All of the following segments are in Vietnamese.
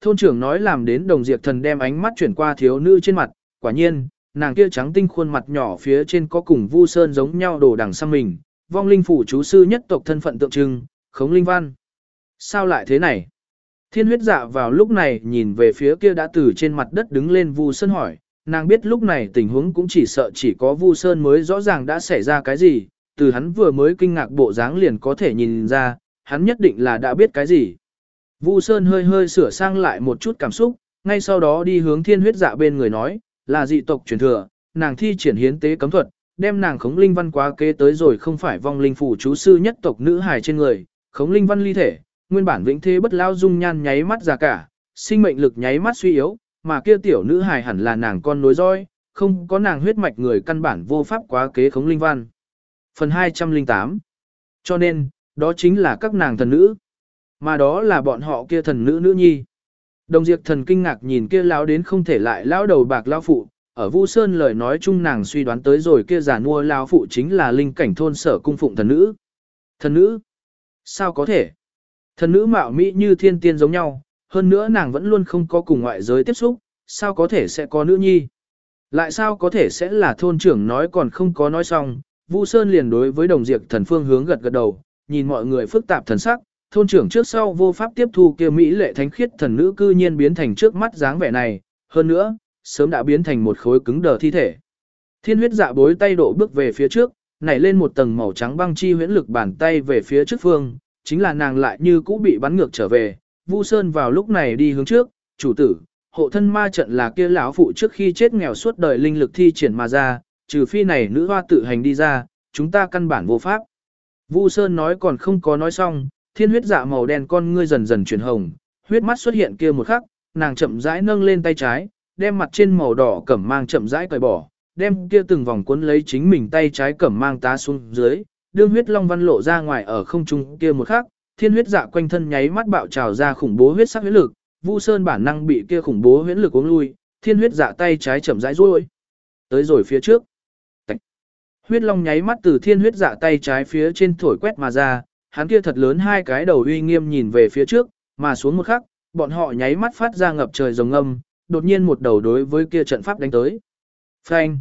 Thôn trưởng nói làm đến đồng diệt thần đem ánh mắt chuyển qua thiếu nữ trên mặt, quả nhiên, nàng kia trắng tinh khuôn mặt nhỏ phía trên có cùng vu sơn giống nhau đồ đằng sang mình, vong linh phủ chú sư nhất tộc thân phận tượng trưng, khống linh văn. Sao lại thế này? Thiên huyết dạ vào lúc này nhìn về phía kia đã từ trên mặt đất đứng lên vu sơn hỏi, nàng biết lúc này tình huống cũng chỉ sợ chỉ có vu sơn mới rõ ràng đã xảy ra cái gì, từ hắn vừa mới kinh ngạc bộ dáng liền có thể nhìn ra, hắn nhất định là đã biết cái gì. Vu Sơn hơi hơi sửa sang lại một chút cảm xúc, ngay sau đó đi hướng thiên huyết dạ bên người nói, là dị tộc truyền thừa, nàng thi triển hiến tế cấm thuật, đem nàng khống linh văn quá kế tới rồi không phải vong linh phủ chú sư nhất tộc nữ hài trên người, khống linh văn ly thể, nguyên bản vĩnh thế bất lao dung nhan nháy mắt già cả, sinh mệnh lực nháy mắt suy yếu, mà kia tiểu nữ hài hẳn là nàng con nối roi, không có nàng huyết mạch người căn bản vô pháp quá kế khống linh văn. Phần 208 Cho nên, đó chính là các nàng thần nữ. Mà đó là bọn họ kia thần nữ nữ nhi. Đồng diệt thần kinh ngạc nhìn kia lão đến không thể lại lão đầu bạc lão phụ, ở Vu Sơn lời nói chung nàng suy đoán tới rồi kia giả mua lão phụ chính là linh cảnh thôn sở cung phụng thần nữ. Thần nữ? Sao có thể? Thần nữ mạo mỹ như thiên tiên giống nhau, hơn nữa nàng vẫn luôn không có cùng ngoại giới tiếp xúc, sao có thể sẽ có nữ nhi? Lại sao có thể sẽ là thôn trưởng nói còn không có nói xong, Vu Sơn liền đối với đồng diệt thần phương hướng gật gật đầu, nhìn mọi người phức tạp thần sắc, thôn trưởng trước sau vô pháp tiếp thu kia mỹ lệ thánh khiết thần nữ cư nhiên biến thành trước mắt dáng vẻ này, hơn nữa, sớm đã biến thành một khối cứng đờ thi thể. Thiên huyết dạ bối tay độ bước về phía trước, nảy lên một tầng màu trắng băng chi huyễn lực bàn tay về phía trước phương, chính là nàng lại như cũ bị bắn ngược trở về. Vu Sơn vào lúc này đi hướng trước, chủ tử, hộ thân ma trận là kia lão phụ trước khi chết nghèo suốt đời linh lực thi triển mà ra, trừ phi này nữ hoa tự hành đi ra, chúng ta căn bản vô pháp. Vu Sơn nói còn không có nói xong, thiên huyết dạ màu đen con ngươi dần dần chuyển hồng, huyết mắt xuất hiện kia một khắc, nàng chậm rãi nâng lên tay trái, đem mặt trên màu đỏ cẩm mang chậm rãi cởi bỏ, đem kia từng vòng cuốn lấy chính mình tay trái cẩm mang tá xuống dưới, đương huyết long văn lộ ra ngoài ở không trung kia một khắc, thiên huyết dạ quanh thân nháy mắt bạo trào ra khủng bố huyết sắc huyết lực, Vu Sơn bản năng bị kia khủng bố huyết lực uống lui, thiên huyết dạ tay trái chậm rãi duỗi tới rồi phía trước. Huyết long nháy mắt từ thiên huyết dạ tay trái phía trên thổi quét mà ra, hắn kia thật lớn hai cái đầu uy nghiêm nhìn về phía trước, mà xuống một khắc, bọn họ nháy mắt phát ra ngập trời rồng âm, đột nhiên một đầu đối với kia trận pháp đánh tới. Phanh!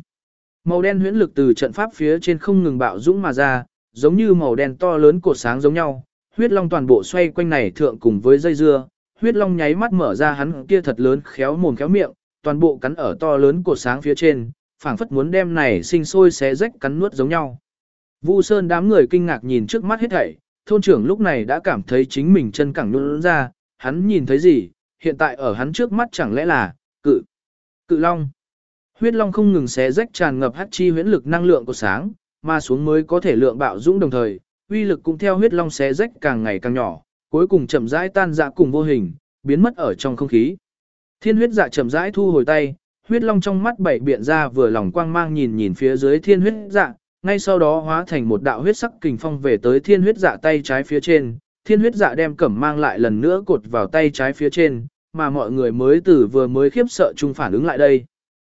Màu đen huyễn lực từ trận pháp phía trên không ngừng bạo dũng mà ra, giống như màu đen to lớn cột sáng giống nhau, huyết long toàn bộ xoay quanh này thượng cùng với dây dưa, huyết long nháy mắt mở ra hắn kia thật lớn khéo mồm khéo miệng, toàn bộ cắn ở to lớn cột sáng phía trên, phảng phất muốn đem này sinh sôi xé rách cắn nuốt giống nhau. Vu Sơn đám người kinh ngạc nhìn trước mắt hết thảy, thôn trưởng lúc này đã cảm thấy chính mình chân cẳng nhũn ra, hắn nhìn thấy gì, hiện tại ở hắn trước mắt chẳng lẽ là, cự, cự long. Huyết long không ngừng xé rách tràn ngập hắc chi huyễn lực năng lượng của sáng, mà xuống mới có thể lượng bạo dũng đồng thời, uy lực cũng theo huyết long xé rách càng ngày càng nhỏ, cuối cùng chậm rãi tan ra cùng vô hình, biến mất ở trong không khí. Thiên huyết dạ chậm rãi thu hồi tay, huyết long trong mắt bảy biện ra vừa lòng quang mang nhìn nhìn phía dưới thiên huyết dạ, ngay sau đó hóa thành một đạo huyết sắc kình phong về tới thiên huyết dạ tay trái phía trên, thiên huyết dạ đem cẩm mang lại lần nữa cột vào tay trái phía trên, mà mọi người mới từ vừa mới khiếp sợ chung phản ứng lại đây.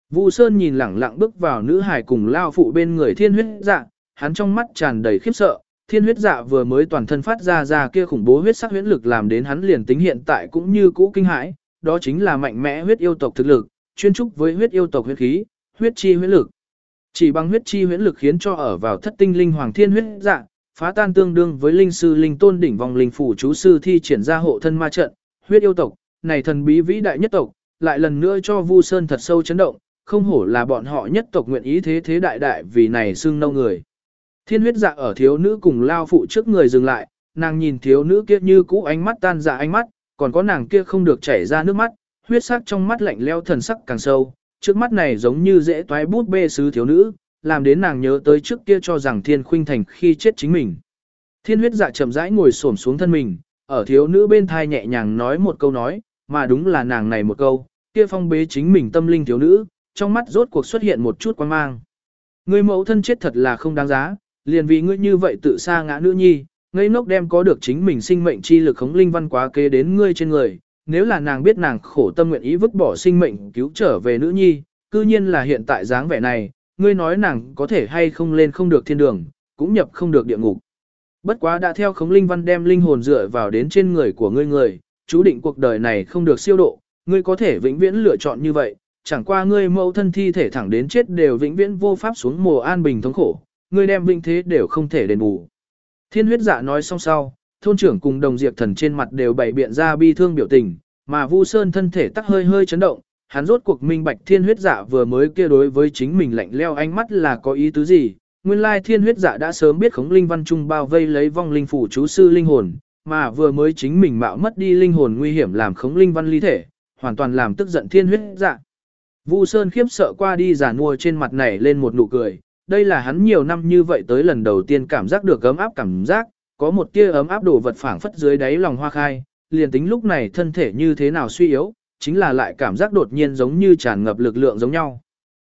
Vu Sơn nhìn lẳng lặng bước vào nữ hải cùng lao phụ bên người thiên huyết dạ, hắn trong mắt tràn đầy khiếp sợ, thiên huyết dạ vừa mới toàn thân phát ra ra kia khủng bố huyết sắc huyết lực làm đến hắn liền tính hiện tại cũng như cũ kinh hãi, đó chính là mạnh mẽ huyết yêu tộc thực lực, chuyên trúc với huyết yêu tộc huyết khí, huyết chi huyết lực. Chỉ bằng huyết chi huyễn lực khiến cho ở vào thất tinh linh hoàng thiên huyết dạng phá tan tương đương với linh sư linh tôn đỉnh vòng linh phủ chú sư thi triển ra hộ thân ma trận, huyết yêu tộc, này thần bí vĩ đại nhất tộc, lại lần nữa cho Vu Sơn thật sâu chấn động, không hổ là bọn họ nhất tộc nguyện ý thế thế đại đại vì này xưng nâu người. Thiên huyết dạ ở thiếu nữ cùng lao phụ trước người dừng lại, nàng nhìn thiếu nữ kia như cũ ánh mắt tan dạ ánh mắt, còn có nàng kia không được chảy ra nước mắt, huyết sắc trong mắt lạnh leo thần sắc càng sâu, trước mắt này giống như dễ toái bút bê sứ thiếu nữ, làm đến nàng nhớ tới trước kia cho rằng thiên khuynh thành khi chết chính mình. Thiên huyết dạ chậm rãi ngồi xổm xuống thân mình, ở thiếu nữ bên thai nhẹ nhàng nói một câu nói, mà đúng là nàng này một câu, kia phong bế chính mình tâm linh thiếu nữ, trong mắt rốt cuộc xuất hiện một chút quan mang. Người mẫu thân chết thật là không đáng giá, liền vì ngươi như vậy tự xa ngã nữ nhi, ngây ngốc đem có được chính mình sinh mệnh chi lực khống linh văn quá kế đến ngươi trên người, nếu là nàng biết nàng khổ tâm nguyện ý vứt bỏ sinh mệnh cứu trở về nữ nhi, cư nhiên là hiện tại dáng vẻ này, ngươi nói nàng có thể hay không lên không được thiên đường, cũng nhập không được địa ngục. Bất quá đã theo khống linh văn đem linh hồn dựa vào đến trên người của ngươi người, chú định cuộc đời này không được siêu độ, ngươi có thể vĩnh viễn lựa chọn như vậy, chẳng qua ngươi mẫu thân thi thể thẳng đến chết đều vĩnh viễn vô pháp xuống mùa an bình thống khổ, ngươi đem vinh thế đều không thể đền bù. Thiên huyết dạ nói xong sau, thôn trưởng cùng đồng diệt thần trên mặt đều bày biện ra bi thương biểu tình, mà Vu Sơn thân thể tắc hơi hơi chấn động, hắn rốt cuộc minh bạch thiên huyết dạ vừa mới kia đối với chính mình lạnh leo ánh mắt là có ý tứ gì. Nguyên lai thiên huyết dạ đã sớm biết khống linh văn trung bao vây lấy vong linh phủ chú sư linh hồn, mà vừa mới chính mình mạo mất đi linh hồn nguy hiểm làm khống linh văn ly thể, hoàn toàn làm tức giận thiên huyết dạ. Vu Sơn khiếp sợ qua đi giả mua trên mặt này lên một nụ cười, đây là hắn nhiều năm như vậy tới lần đầu tiên cảm giác được gấm áp cảm giác, có một tia ấm áp đổ vật phảng phất dưới đáy lòng hoa khai, liền tính lúc này thân thể như thế nào suy yếu, chính là lại cảm giác đột nhiên giống như tràn ngập lực lượng giống nhau.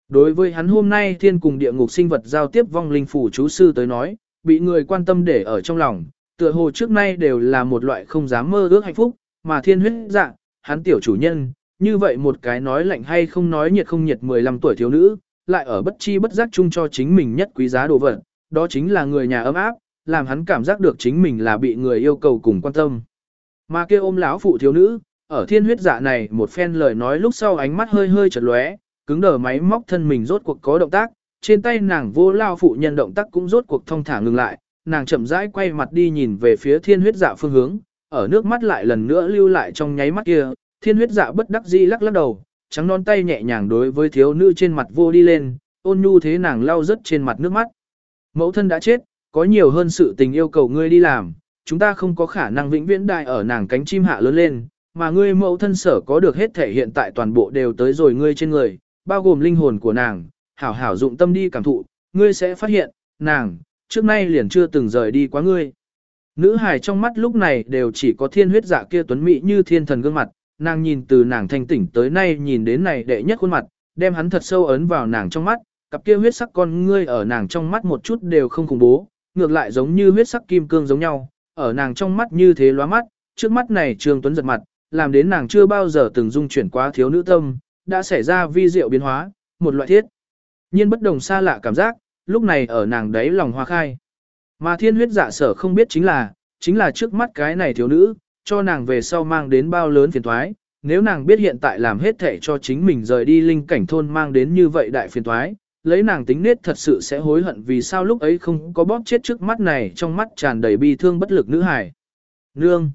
Đối với hắn hôm nay thiên cùng địa ngục sinh vật giao tiếp vong linh phủ chú sư tới nói, bị người quan tâm để ở trong lòng, tựa hồ trước nay đều là một loại không dám mơ ước hạnh phúc, mà thiên huyết dạ, hắn tiểu chủ nhân, như vậy một cái nói lạnh hay không nói nhiệt không nhiệt 15 tuổi thiếu nữ, lại ở bất chi bất giác chung cho chính mình nhất quý giá đồ vật, đó chính là người nhà ấm áp, làm hắn cảm giác được chính mình là bị người yêu cầu cùng quan tâm. Mà kia ôm lão phụ thiếu nữ, ở thiên huyết dạ này một phen lời nói lúc sau ánh mắt hơi hơi chật lóe, cứng đờ máy móc thân mình rốt cuộc có động tác, trên tay nàng vô lao phụ nhân động tác cũng rốt cuộc thông thả ngừng lại, nàng chậm rãi quay mặt đi nhìn về phía thiên huyết dạ phương hướng, ở nước mắt lại lần nữa lưu lại trong nháy mắt kia, thiên huyết dạ bất đắc dĩ lắc lắc đầu, trắng non tay nhẹ nhàng đối với thiếu nữ trên mặt vô đi lên, ôn nhu thế nàng lau rất trên mặt nước mắt. Mẫu thân đã chết, có nhiều hơn sự tình yêu cầu ngươi đi làm, chúng ta không có khả năng vĩnh viễn đại ở nàng cánh chim hạ lớn lên, mà ngươi mẫu thân sở có được hết thể hiện tại toàn bộ đều tới rồi ngươi trên người, bao gồm linh hồn của nàng, hảo hảo dụng tâm đi cảm thụ, ngươi sẽ phát hiện, nàng, trước nay liền chưa từng rời đi quá ngươi. Nữ hài trong mắt lúc này đều chỉ có thiên huyết dạ kia tuấn mỹ như thiên thần gương mặt, nàng nhìn từ nàng thanh tỉnh tới nay nhìn đến này đệ nhất khuôn mặt, đem hắn thật sâu ấn vào nàng trong mắt, cặp kia huyết sắc con ngươi ở nàng trong mắt một chút đều không khủng bố, ngược lại giống như huyết sắc kim cương giống nhau, ở nàng trong mắt như thế lóa mắt, trước mắt này Trương Tuấn giật mặt, làm đến nàng chưa bao giờ từng dung chuyển quá thiếu nữ tâm, đã xảy ra vi diệu biến hóa, một loại thiết. nhiên bất đồng xa lạ cảm giác, lúc này ở nàng đấy lòng hoa khai. Mà thiên huyết dạ sở không biết chính là, chính là trước mắt cái này thiếu nữ, cho nàng về sau mang đến bao lớn phiền thoái, nếu nàng biết hiện tại làm hết thể cho chính mình rời đi linh cảnh thôn mang đến như vậy đại phiền thoái, lấy nàng tính nết thật sự sẽ hối hận vì sao lúc ấy không có bóp chết trước mắt này trong mắt tràn đầy bi thương bất lực nữ hải. Nương!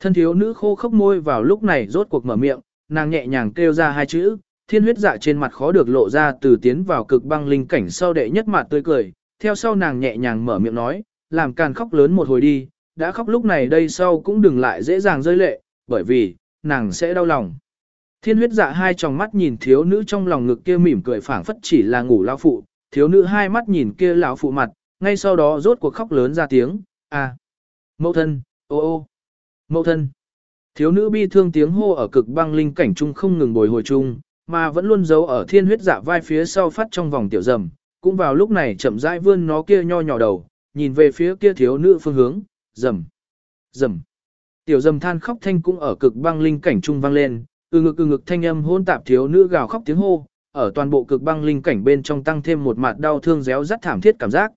Thân thiếu nữ khô khốc môi vào lúc này rốt cuộc mở miệng, nàng nhẹ nhàng kêu ra hai chữ, thiên huyết dạ trên mặt khó được lộ ra từ tiến vào cực băng linh cảnh sau đệ nhất mặt tươi cười, theo sau nàng nhẹ nhàng mở miệng nói, làm càn khóc lớn một hồi đi, đã khóc lúc này đây sau cũng đừng lại dễ dàng rơi lệ, bởi vì, nàng sẽ đau lòng. Thiên huyết dạ hai tròng mắt nhìn thiếu nữ trong lòng ngực kia mỉm cười phảng phất chỉ là ngủ lão phụ, thiếu nữ hai mắt nhìn kia lão phụ mặt, ngay sau đó rốt cuộc khóc lớn ra tiếng, A, mẫu thân, ô ô, mẫu thân. Thiếu nữ bi thương tiếng hô ở cực băng linh cảnh trung không ngừng bồi hồi chung, mà vẫn luôn giấu ở thiên huyết dạ vai phía sau phát trong vòng tiểu rầm, cũng vào lúc này chậm rãi vươn nó kia nho nhỏ đầu, nhìn về phía kia thiếu nữ phương hướng, rầm, rầm. Tiểu rầm than khóc thanh cũng ở cực băng linh cảnh trung vang lên, từ ngực từ ngực thanh âm hôn tạp thiếu nữ gào khóc tiếng hô, ở toàn bộ cực băng linh cảnh bên trong tăng thêm một mặt đau thương réo rắt thảm thiết cảm giác.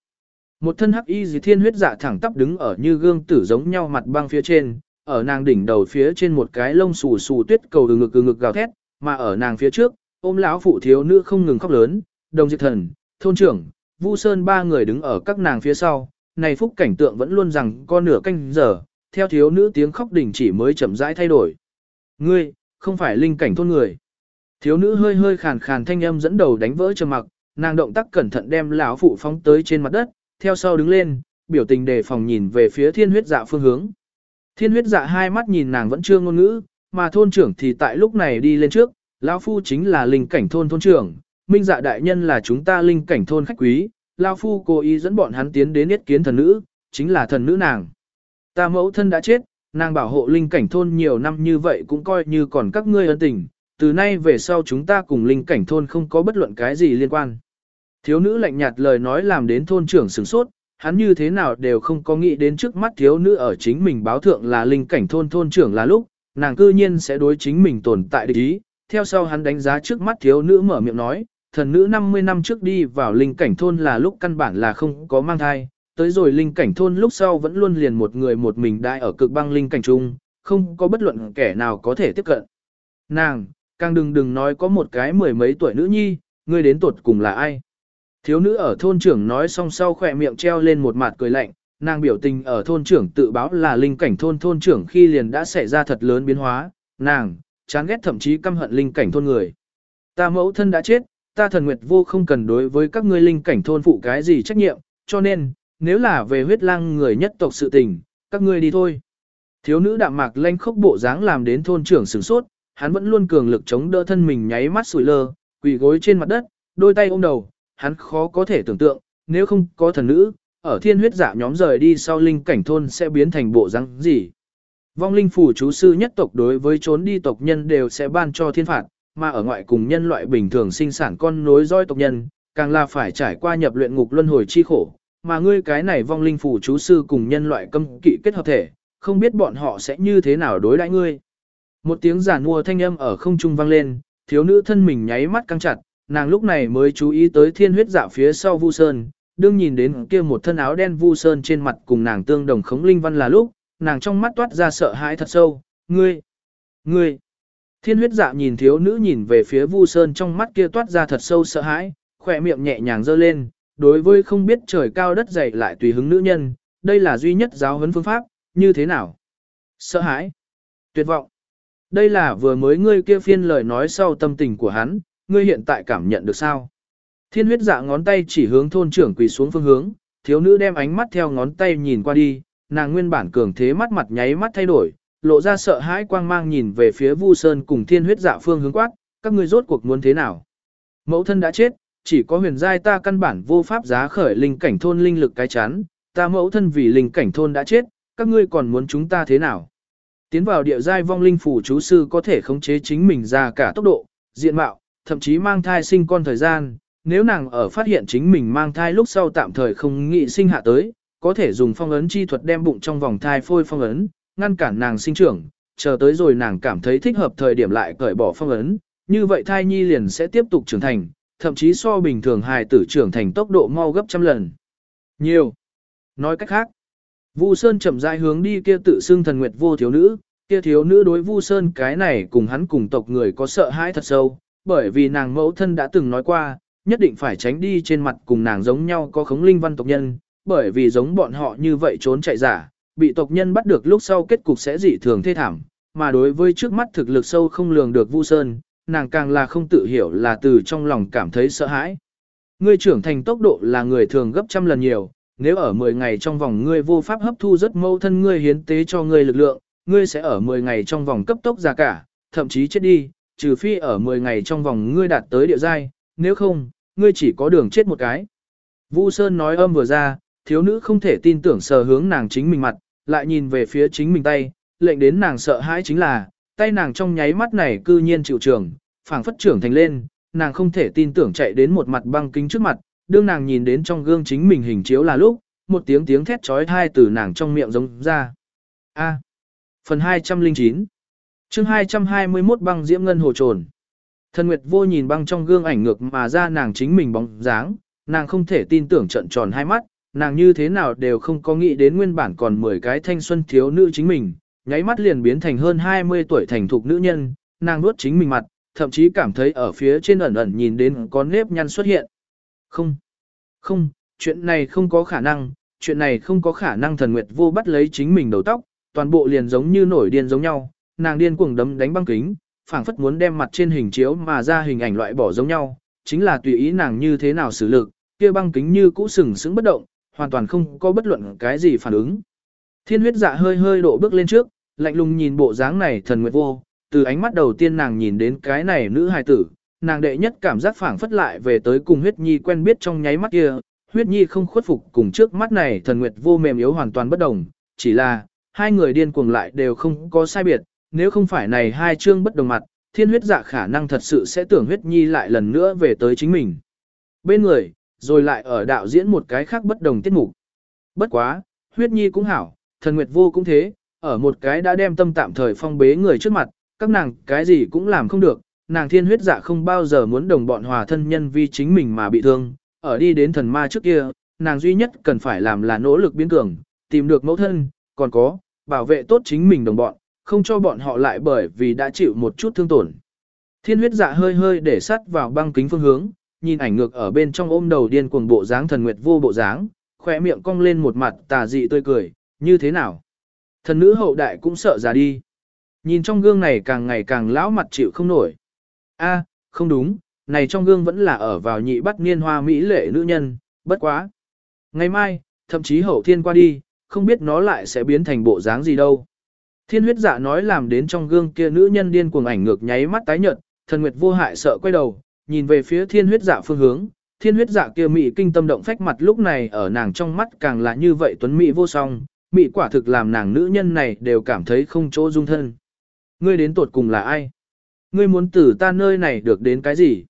Một thân hắc y dì thiên huyết dạ thẳng tắp đứng ở như gương tử giống nhau mặt băng phía trên, ở nàng đỉnh đầu phía trên một cái lông xù xù tuyết cầu từ ngực từ ngực gào thét, mà ở nàng phía trước, ôm lão phụ thiếu nữ không ngừng khóc lớn, đồng diệt thần, thôn trưởng, Vu Sơn ba người đứng ở các nàng phía sau, này phúc cảnh tượng vẫn luôn rằng con nửa canh giờ, theo thiếu nữ tiếng khóc đỉnh chỉ mới chậm rãi thay đổi. Ngươi, không phải linh cảnh thôn người. Thiếu nữ hơi hơi khàn khàn thanh âm dẫn đầu đánh vỡ trầm mặc, nàng động tác cẩn thận đem lão phụ phóng tới trên mặt đất, theo sau đứng lên, biểu tình đề phòng nhìn về phía thiên huyết dạ phương hướng. Thiên huyết dạ hai mắt nhìn nàng vẫn chưa ngôn ngữ, mà thôn trưởng thì tại lúc này đi lên trước, lão phu chính là linh cảnh thôn thôn trưởng, minh dạ đại nhân là chúng ta linh cảnh thôn khách quý, lão phu cố ý dẫn bọn hắn tiến đến yết kiến thần nữ, chính là thần nữ nàng. Ta mẫu thân đã chết, nàng bảo hộ linh cảnh thôn nhiều năm như vậy cũng coi như còn các ngươi ân tình, từ nay về sau chúng ta cùng linh cảnh thôn không có bất luận cái gì liên quan. Thiếu nữ lạnh nhạt lời nói làm đến thôn trưởng sửng sốt, hắn như thế nào đều không có nghĩ đến trước mắt thiếu nữ ở chính mình báo thượng là linh cảnh thôn thôn trưởng là lúc, nàng cư nhiên sẽ đối chính mình tồn tại địch ý. Theo sau hắn đánh giá trước mắt thiếu nữ mở miệng nói, thần nữ 50 năm trước đi vào linh cảnh thôn là lúc căn bản là không có mang thai, tới rồi linh cảnh thôn lúc sau vẫn luôn liền một người một mình đại ở cực băng linh cảnh trung, không có bất luận kẻ nào có thể tiếp cận. Nàng, càng đừng đừng nói có một cái mười mấy tuổi nữ nhi, ngươi đến tuột cùng là ai. Thiếu nữ ở thôn trưởng nói xong sau khỏe miệng treo lên một mặt cười lạnh, nàng biểu tình ở thôn trưởng tự báo là linh cảnh thôn thôn trưởng khi liền đã xảy ra thật lớn biến hóa, nàng, chán ghét thậm chí căm hận linh cảnh thôn người. Ta mẫu thân đã chết, ta thần nguyệt vô không cần đối với các ngươi linh cảnh thôn phụ cái gì trách nhiệm, cho nên, nếu là về huyết lang người nhất tộc sự tình, các ngươi đi thôi. Thiếu nữ đạm mạc lanh khốc bộ dáng làm đến thôn trưởng sửng sốt, hắn vẫn luôn cường lực chống đỡ thân mình nháy mắt sủi lơ, quỳ gối trên mặt đất, đôi tay ôm đầu, hắn khó có thể tưởng tượng, nếu không có thần nữ, ở thiên huyết giả nhóm rời đi sau linh cảnh thôn sẽ biến thành bộ dáng gì. Vong linh phủ chú sư nhất tộc đối với trốn đi tộc nhân đều sẽ ban cho thiên phạt, mà ở ngoại cùng nhân loại bình thường sinh sản con nối roi tộc nhân, càng là phải trải qua nhập luyện ngục luân hồi chi khổ, mà ngươi cái này vong linh phủ chú sư cùng nhân loại cấm kỵ kết hợp thể, không biết bọn họ sẽ như thế nào đối đãi ngươi. Một tiếng giả mua thanh âm ở không trung vang lên, thiếu nữ thân mình nháy mắt căng chặt, nàng lúc này mới chú ý tới thiên huyết dạ phía sau Vu Sơn, đương nhìn đến kia một thân áo đen Vu Sơn trên mặt cùng nàng tương đồng khống linh văn là lúc, nàng trong mắt toát ra sợ hãi thật sâu, ngươi, ngươi. Thiên huyết dạ nhìn thiếu nữ nhìn về phía Vu Sơn trong mắt kia toát ra thật sâu sợ hãi, khỏe miệng nhẹ nhàng giơ lên, đối với không biết trời cao đất dày lại tùy hứng nữ nhân, đây là duy nhất giáo huấn phương pháp, như thế nào? Sợ hãi, tuyệt vọng. Đây là vừa mới ngươi kia phiên lời nói sau tâm tình của hắn, ngươi hiện tại cảm nhận được sao? Thiên huyết dạ ngón tay chỉ hướng thôn trưởng quỳ xuống phương hướng, thiếu nữ đem ánh mắt theo ngón tay nhìn qua đi, nàng nguyên bản cường thế mắt mặt nháy mắt thay đổi, lộ ra sợ hãi quang mang nhìn về phía Vu Sơn cùng thiên huyết dạ phương hướng quát, các ngươi rốt cuộc muốn thế nào? Mẫu thân đã chết, chỉ có huyền giai ta căn bản vô pháp giá khởi linh cảnh thôn linh lực cái chán, ta mẫu thân vì linh cảnh thôn đã chết, các ngươi còn muốn chúng ta thế nào? Tiến vào địa giai vong linh phủ chú sư có thể khống chế chính mình ra cả tốc độ, diện mạo, thậm chí mang thai sinh con thời gian, nếu nàng ở phát hiện chính mình mang thai lúc sau tạm thời không nghị sinh hạ tới, có thể dùng phong ấn chi thuật đem bụng trong vòng thai phôi phong ấn, ngăn cản nàng sinh trưởng, chờ tới rồi nàng cảm thấy thích hợp thời điểm lại cởi bỏ phong ấn, như vậy thai nhi liền sẽ tiếp tục trưởng thành, thậm chí so bình thường hài tử trưởng thành tốc độ mau gấp trăm lần. Nhiều. Nói cách khác, Vu Sơn chậm rãi hướng đi kia tự xưng thần nguyệt vô thiếu nữ, kia thiếu nữ đối Vu Sơn cái này cùng hắn cùng tộc người có sợ hãi thật sâu, bởi vì nàng mẫu thân đã từng nói qua, nhất định phải tránh đi trên mặt cùng nàng giống nhau có khống linh văn tộc nhân, bởi vì giống bọn họ như vậy trốn chạy giả, bị tộc nhân bắt được lúc sau kết cục sẽ dị thường thê thảm, mà đối với trước mắt thực lực sâu không lường được Vu Sơn, nàng càng là không tự hiểu là từ trong lòng cảm thấy sợ hãi. Ngươi trưởng thành tốc độ là người thường gấp trăm lần nhiều, nếu ở 10 ngày trong vòng ngươi vô pháp hấp thu rất mâu thân ngươi hiến tế cho ngươi lực lượng, ngươi sẽ ở 10 ngày trong vòng cấp tốc già cả, thậm chí chết đi, trừ phi ở 10 ngày trong vòng ngươi đạt tới địa giai, nếu không, ngươi chỉ có đường chết một cái. Vu Sơn nói âm vừa ra, thiếu nữ không thể tin tưởng sờ hướng nàng chính mình mặt, lại nhìn về phía chính mình tay, lệnh đến nàng sợ hãi chính là, tay nàng trong nháy mắt này cư nhiên chịu trường, phảng phất trưởng thành lên, nàng không thể tin tưởng chạy đến một mặt băng kính trước mặt, đương nàng nhìn đến trong gương chính mình hình chiếu là lúc, một tiếng tiếng thét trói thai từ nàng trong miệng giống ra. A. phần 209 chương 221 băng diễm ngân hồ trồn. Thần Nguyệt vô nhìn băng trong gương ảnh ngược mà ra nàng chính mình bóng dáng, nàng không thể tin tưởng trận tròn hai mắt, nàng như thế nào đều không có nghĩ đến nguyên bản còn 10 cái thanh xuân thiếu nữ chính mình, nháy mắt liền biến thành hơn 20 tuổi thành thục nữ nhân, nàng nuốt chính mình mặt, thậm chí cảm thấy ở phía trên ẩn ẩn nhìn đến có nếp nhăn xuất hiện. Không, không, chuyện này không có khả năng, chuyện này không có khả năng thần nguyệt vô bắt lấy chính mình đầu tóc, toàn bộ liền giống như nổi điên giống nhau, nàng điên cuồng đấm đánh băng kính, phảng phất muốn đem mặt trên hình chiếu mà ra hình ảnh loại bỏ giống nhau, chính là tùy ý nàng như thế nào xử lực, kia băng kính như cũ sừng sững bất động, hoàn toàn không có bất luận cái gì phản ứng. Thiên huyết dạ hơi hơi độ bước lên trước, lạnh lùng nhìn bộ dáng này thần nguyệt vô, từ ánh mắt đầu tiên nàng nhìn đến cái này nữ hài tử, nàng đệ nhất cảm giác phảng phất lại về tới cùng huyết nhi quen biết trong nháy mắt kia, huyết nhi không khuất phục cùng trước mắt này thần nguyệt vô mềm yếu hoàn toàn bất đồng, chỉ là, hai người điên cuồng lại đều không có sai biệt, nếu không phải này hai chương bất đồng mặt, thiên huyết dạ khả năng thật sự sẽ tưởng huyết nhi lại lần nữa về tới chính mình. Bên người, rồi lại ở đạo diễn một cái khác bất đồng tiết mục. Bất quá, huyết nhi cũng hảo, thần nguyệt vô cũng thế, ở một cái đã đem tâm tạm thời phong bế người trước mặt, các nàng cái gì cũng làm không được, nàng thiên huyết dạ không bao giờ muốn đồng bọn hòa thân nhân vì chính mình mà bị thương, ở đi đến thần ma trước kia, nàng duy nhất cần phải làm là nỗ lực biến cường, tìm được mẫu thân, còn có, bảo vệ tốt chính mình đồng bọn, không cho bọn họ lại bởi vì đã chịu một chút thương tổn. Thiên huyết dạ hơi hơi để sắt vào băng kính phương hướng, nhìn ảnh ngược ở bên trong ôm đầu điên cuồng bộ dáng thần nguyệt vô bộ dáng, khỏe miệng cong lên một mặt tà dị tươi cười, như thế nào? Thần nữ hậu đại cũng sợ già đi. Nhìn trong gương này càng ngày càng lão mặt chịu không nổi. A, không đúng, này trong gương vẫn là ở vào nhị bắt niên hoa mỹ lệ nữ nhân, bất quá. Ngày mai, thậm chí hậu thiên qua đi, không biết nó lại sẽ biến thành bộ dáng gì đâu. Thiên huyết dạ nói làm đến trong gương kia nữ nhân điên cuồng ảnh ngược nháy mắt tái nhợt, thần nguyệt vô hại sợ quay đầu, nhìn về phía thiên huyết dạ phương hướng, thiên huyết dạ kia mỹ kinh tâm động phách mặt lúc này ở nàng trong mắt càng là như vậy tuấn mỹ vô song, mị quả thực làm nàng nữ nhân này đều cảm thấy không chỗ dung thân. Ngươi đến tột cùng là ai? Ngươi muốn từ ta nơi này được đến cái gì?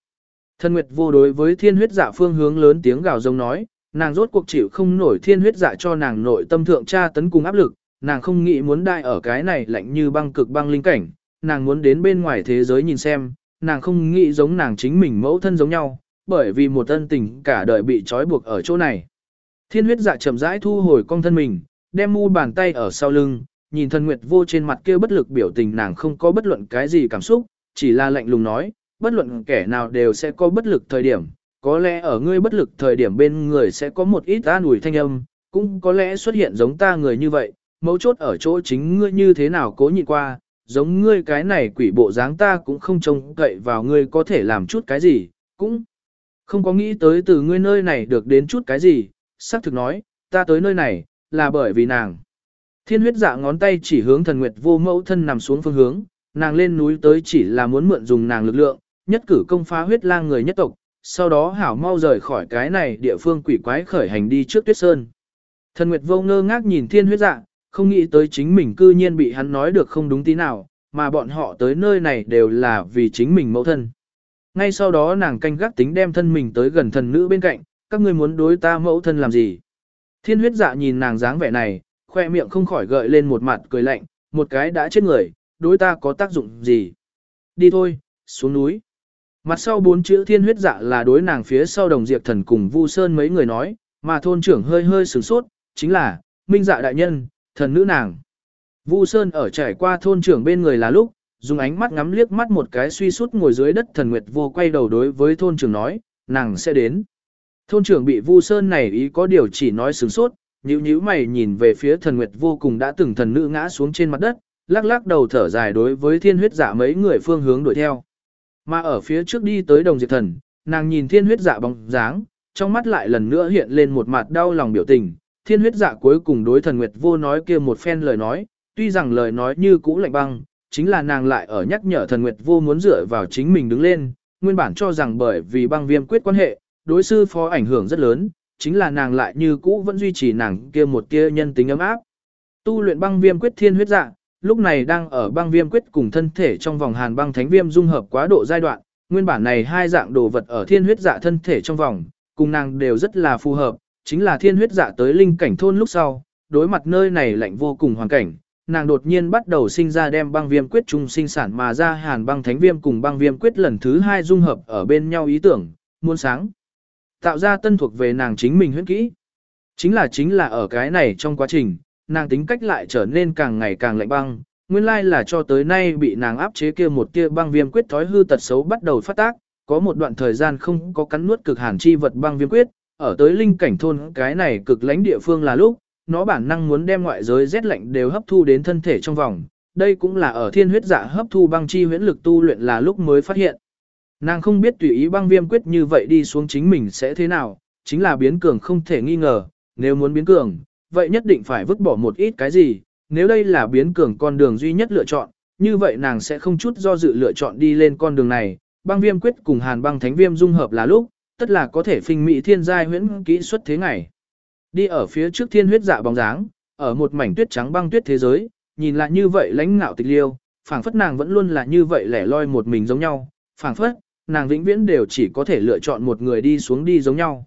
Thần Nguyệt vô đối với thiên huyết dạ phương hướng lớn tiếng gào rông nói, nàng rốt cuộc chịu không nổi thiên huyết dạ cho nàng nội tâm thượng tra tấn cùng áp lực, nàng không nghĩ muốn đại ở cái này lạnh như băng cực băng linh cảnh, nàng muốn đến bên ngoài thế giới nhìn xem, nàng không nghĩ giống nàng chính mình mẫu thân giống nhau, bởi vì một ân tình cả đời bị trói buộc ở chỗ này. Thiên huyết dạ chậm rãi thu hồi con thân mình, đem mu bàn tay ở sau lưng, nhìn thần nguyệt vô trên mặt kia bất lực biểu tình nàng không có bất luận cái gì cảm xúc, chỉ là lạnh lùng nói, bất luận kẻ nào đều sẽ có bất lực thời điểm, có lẽ ở ngươi bất lực thời điểm bên người sẽ có một ít an ủi thanh âm, cũng có lẽ xuất hiện giống ta người như vậy, mấu chốt ở chỗ chính ngươi như thế nào cố nhịn qua, giống ngươi cái này quỷ bộ dáng ta cũng không trông cậy vào ngươi có thể làm chút cái gì, cũng không có nghĩ tới từ ngươi nơi này được đến chút cái gì, xác thực nói, ta tới nơi này, là bởi vì nàng. Thiên huyết dạ ngón tay chỉ hướng thần nguyệt vô mẫu thân nằm xuống phương hướng, nàng lên núi tới chỉ là muốn mượn dùng nàng lực lượng, nhất cử công phá huyết lang người nhất tộc, sau đó hảo mau rời khỏi cái này địa phương quỷ quái khởi hành đi trước tuyết sơn. Thần nguyệt vô ngơ ngác nhìn thiên huyết dạ, không nghĩ tới chính mình cư nhiên bị hắn nói được không đúng tí nào, mà bọn họ tới nơi này đều là vì chính mình mẫu thân. Ngay sau đó nàng canh gác tính đem thân mình tới gần thần nữ bên cạnh, các ngươi muốn đối ta mẫu thân làm gì? Thiên huyết dạ nhìn nàng dáng vẻ này, khoe miệng không khỏi gợi lên một mặt cười lạnh, một cái đã chết người, đối ta có tác dụng gì? Đi thôi, xuống núi. Mặt sau bốn chữ thiên huyết dạ là đối nàng phía sau đồng diệt thần cùng Vu Sơn mấy người nói, mà thôn trưởng hơi hơi sửng sốt, chính là, minh dạ đại nhân, thần nữ nàng. Vu Sơn ở trải qua thôn trưởng bên người là lúc, dùng ánh mắt ngắm liếc mắt một cái suy sút ngồi dưới đất thần nguyệt vô quay đầu đối với thôn trưởng nói, nàng sẽ đến. Thôn trưởng bị Vu Sơn này ý có điều chỉ nói sửng sốt, nhíu nhíu mày nhìn về phía thần nguyệt vô cùng đã từng thần nữ ngã xuống trên mặt đất, lắc lắc đầu thở dài đối với thiên huyết dạ mấy người phương hướng đuổi theo. Mà ở phía trước đi tới đồng diệt thần, nàng nhìn thiên huyết dạ bóng dáng, trong mắt lại lần nữa hiện lên một mặt đau lòng biểu tình. Thiên huyết dạ cuối cùng đối thần nguyệt vô nói kia một phen lời nói, tuy rằng lời nói như cũ lạnh băng, chính là nàng lại ở nhắc nhở thần nguyệt vô muốn dựa vào chính mình đứng lên, nguyên bản cho rằng bởi vì băng viêm quyết quan hệ, đối sư phó ảnh hưởng rất lớn, chính là nàng lại như cũ vẫn duy trì nàng kia một tia nhân tính ấm áp. Tu luyện băng viêm quyết thiên huyết dạ, lúc này đang ở băng viêm quyết cùng thân thể trong vòng hàn băng thánh viêm dung hợp quá độ giai đoạn, nguyên bản này hai dạng đồ vật ở thiên huyết dạ thân thể trong vòng, cùng nàng đều rất là phù hợp, chính là thiên huyết dạ tới linh cảnh thôn lúc sau, đối mặt nơi này lạnh vô cùng hoàn cảnh, nàng đột nhiên bắt đầu sinh ra đem băng viêm quyết trung sinh sản mà ra hàn băng thánh viêm cùng băng viêm quyết lần thứ hai dung hợp ở bên nhau ý tưởng, muôn sáng. Tạo ra tân thuộc về nàng chính mình huyễn kỹ. Chính là chính là ở cái này trong quá trình, nàng tính cách lại trở nên càng ngày càng lạnh băng, nguyên lai là cho tới nay bị nàng áp chế kia một tia băng viêm quyết thói hư tật xấu bắt đầu phát tác, có một đoạn thời gian không có cắn nuốt cực hàn chi vật băng viêm quyết, ở tới linh cảnh thôn cái này cực lãnh địa phương là lúc, nó bản năng muốn đem ngoại giới rét lạnh đều hấp thu đến thân thể trong vòng, đây cũng là ở thiên huyết dạ hấp thu băng chi huyễn lực tu luyện là lúc mới phát hiện. Nàng không biết tùy ý băng viêm quyết như vậy đi xuống chính mình sẽ thế nào, chính là biến cường không thể nghi ngờ, nếu muốn biến cường, vậy nhất định phải vứt bỏ một ít cái gì, nếu đây là biến cường con đường duy nhất lựa chọn, như vậy nàng sẽ không chút do dự lựa chọn đi lên con đường này, băng viêm quyết cùng hàn băng thánh viêm dung hợp là lúc, tất là có thể phình mỹ thiên giai huyễn kỹ xuất thế ngày. Đi ở phía trước thiên huyết dạ bóng dáng, ở một mảnh tuyết trắng băng tuyết thế giới, nhìn lại như vậy lãnh ngạo tịch liêu, phảng phất nàng vẫn luôn là như vậy lẻ loi một mình giống nhau, phảng phất, nàng vĩnh viễn đều chỉ có thể lựa chọn một người đi xuống đi giống nhau.